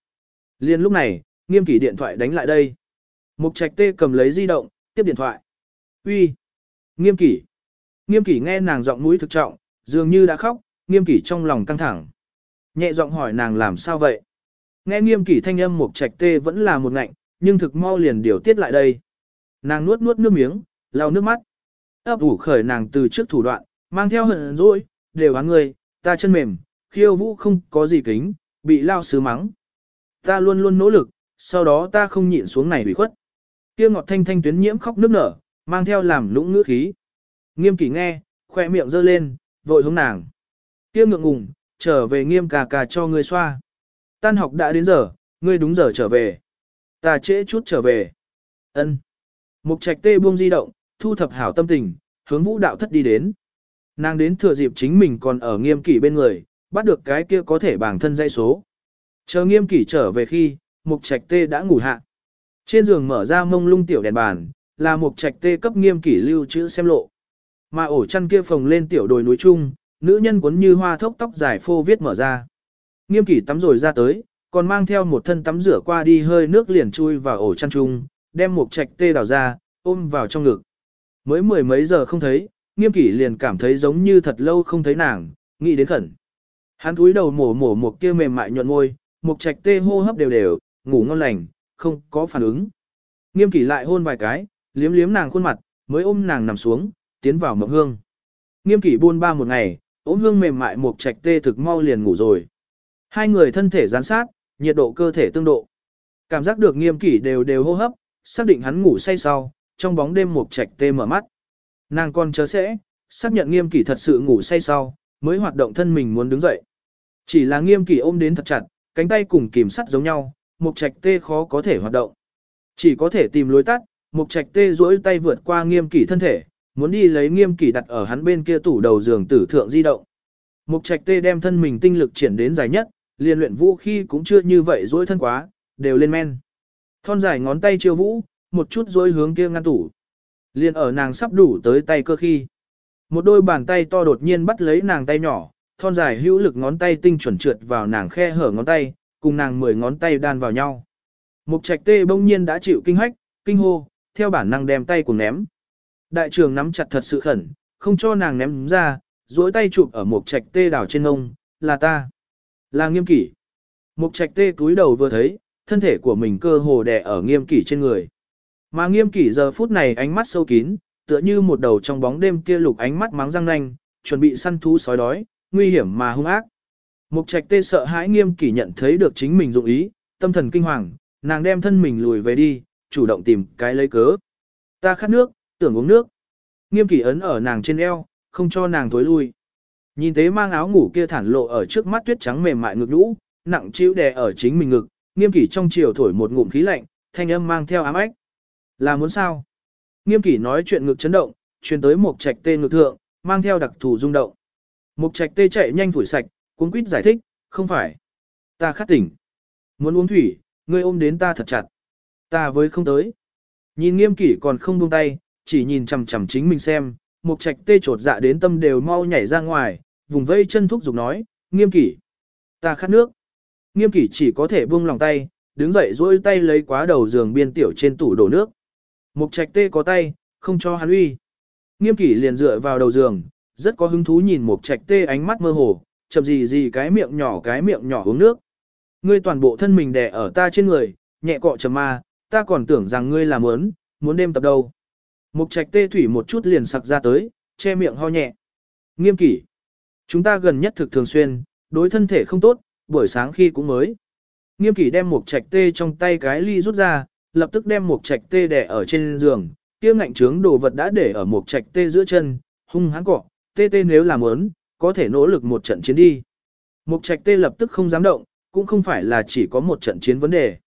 A: Liên lúc này, nghiêm kỷ điện thoại đánh lại đây. Mục Trạch Tê cầm lấy di động, tiếp điện thoại. Uy, Nghiêm kỷ. Nghiêm kỷ nghe nàng giọng mũi thực trọng, dường như đã khóc, nghiêm kỷ trong lòng căng thẳng. Nhẹ giọng hỏi nàng làm sao vậy? Nghe nghiêm kỷ thanh âm Mục Trạch Tê vẫn là một ngạnh, nhưng thực mau liền điều tiết lại đây. Nàng nuốt nuốt nước miếng, lau nước mắt. ấp ủ khởi nàng từ trước thủ đoạn, mang theo hận rồi, đều hắn người, ta chân mềm, khiêu vũ không có gì kính, bị lao sứ mắng. Ta luôn luôn nỗ lực, sau đó ta không nhịn xuống này bị khuất. Kia ngọt thanh thanh tuyến nhiễm khóc nước nở, mang theo làm lũng ngữ khí. Nghiêm kỷ nghe, khoe miệng giơ lên, vội hướng nàng. Kia ngượng ngùng, trở về nghiêm cà cà cho ngươi xoa. Tan học đã đến giờ, ngươi đúng giờ trở về. Ta trễ chút trở về. Ân. Mục trạch tê buông di động, thu thập hảo tâm tình, hướng vũ đạo thất đi đến. Nàng đến thừa dịp chính mình còn ở nghiêm kỷ bên người, bắt được cái kia có thể bằng thân dây số. Chờ nghiêm kỷ trở về khi, mục trạch tê đã ngủ hạ. Trên giường mở ra mông lung tiểu đèn bàn, là mục trạch tê cấp nghiêm kỷ lưu trữ xem lộ. Mà ổ chăn kia phồng lên tiểu đồi núi trung, nữ nhân cuốn như hoa thốc tóc dài phô viết mở ra. Nghiêm kỷ tắm rồi ra tới, còn mang theo một thân tắm rửa qua đi hơi nước liền chui vào ổ chăn trung, đem một trạch tê đào ra, ôm vào trong ngực. Mới mười mấy giờ không thấy, nghiêm kỷ liền cảm thấy giống như thật lâu không thấy nàng, nghĩ đến khẩn. Hắn túi đầu mổ mổ một kia mềm mại nhuận môi, một trạch tê hô hấp đều đều, ngủ ngon lành, không có phản ứng. Nghiêm kỷ lại hôn vài cái, liếm liếm nàng khuôn mặt, mới ôm nàng nằm xuống, tiến vào mộng hương. Nghiêm kỷ buôn ba một ngày, ôm hương mềm mại một trạch tê thực mau liền ngủ rồi. Hai người thân thể gián sát, nhiệt độ cơ thể tương độ. Cảm giác được nghiêm kỷ đều đều hô hấp, xác định hắn ngủ say sau, trong bóng đêm một trạch tê mở mắt. Nàng còn chớ sẽ, xác nhận nghiêm kỷ thật sự ngủ say sau, mới hoạt động thân mình muốn đứng dậy. Chỉ là nghiêm kỷ ôm đến thật chặt, cánh tay cùng kìm sắt giống nhau, mục trạch tê khó có thể hoạt động. Chỉ có thể tìm lối tắt, mục trạch tê duỗi tay vượt qua nghiêm kỷ thân thể, muốn đi lấy nghiêm kỷ đặt ở hắn bên kia tủ đầu giường tử thượng di động. Mục trạch tê đem thân mình tinh lực triển đến dài nhất, liền luyện vũ khi cũng chưa như vậy duỗi thân quá, đều lên men. Thon dài ngón tay chiêu vũ, một chút dối hướng kia ngăn tủ. Liên ở nàng sắp đủ tới tay cơ khi. Một đôi bàn tay to đột nhiên bắt lấy nàng tay nhỏ, thon dài hữu lực ngón tay tinh chuẩn trượt vào nàng khe hở ngón tay, cùng nàng mười ngón tay đan vào nhau. Mục trạch tê bỗng nhiên đã chịu kinh hách, kinh hô, theo bản năng đem tay cùng ném. Đại trường nắm chặt thật sự khẩn, không cho nàng ném ra, duỗi tay chụp ở mục trạch tê đảo trên ông, là ta. Là nghiêm kỷ. Mục trạch tê cúi đầu vừa thấy, thân thể của mình cơ hồ đè ở nghiêm kỷ trên người. Mà nghiêm kỷ giờ phút này ánh mắt sâu kín, tựa như một đầu trong bóng đêm kia lục ánh mắt mắng răng nanh, chuẩn bị săn thú sói đói, nguy hiểm mà hung ác. Mục trạch tê sợ hãi nghiêm kỷ nhận thấy được chính mình dụng ý, tâm thần kinh hoàng, nàng đem thân mình lùi về đi, chủ động tìm cái lấy cớ. Ta khát nước, tưởng uống nước. Nghiêm kỷ ấn ở nàng trên eo, không cho nàng thối lui. Nhìn tế mang áo ngủ kia thản lộ ở trước mắt tuyết trắng mềm mại ngực nhũ, nặng chịu đè ở chính mình ngực, nghiêm kỷ trong chiều thổi một ngụm khí lạnh, thanh âm mang theo ám ách. Là muốn sao? Nghiêm kỷ nói chuyện ngực chấn động, truyền tới một trạch tê ngực thượng, mang theo đặc thù rung động. Một trạch tê chạy nhanh phủi sạch, cuốn quýt giải thích, không phải. Ta khát tỉnh. Muốn uống thủy, ngươi ôm đến ta thật chặt. Ta với không tới. Nhìn nghiêm kỷ còn không buông tay, chỉ nhìn chằm chằm chính mình xem, một trạch tê trột dạ đến tâm đều mau nhảy ra ngoài, vùng vây chân thúc giục nói, nghiêm kỷ. Ta khát nước. Nghiêm kỷ chỉ có thể buông lòng tay, đứng dậy duỗi tay lấy quá đầu giường biên tiểu trên tủ đổ nước. Mục trạch tê có tay, không cho hắn uy. Nghiêm kỷ liền dựa vào đầu giường, rất có hứng thú nhìn mục trạch tê ánh mắt mơ hồ, chậm gì gì cái miệng nhỏ cái miệng nhỏ uống nước. Ngươi toàn bộ thân mình đè ở ta trên người, nhẹ cọ chầm ma, ta còn tưởng rằng ngươi là muốn, muốn đêm tập đâu. Mục trạch tê thủy một chút liền sặc ra tới, che miệng ho nhẹ. Nghiêm kỷ. Chúng ta gần nhất thực thường xuyên, đối thân thể không tốt, buổi sáng khi cũng mới. Nghiêm kỷ đem một trạch tê trong tay cái ly rút ra, lập tức đem một trạch tê đè ở trên giường, kia ngạnh trướng đồ vật đã để ở một trạch tê giữa chân, hung hãn cọ, tê tê nếu làm ớn, có thể nỗ lực một trận chiến đi. Một trạch tê lập tức không dám động, cũng không phải là chỉ có một trận chiến vấn đề.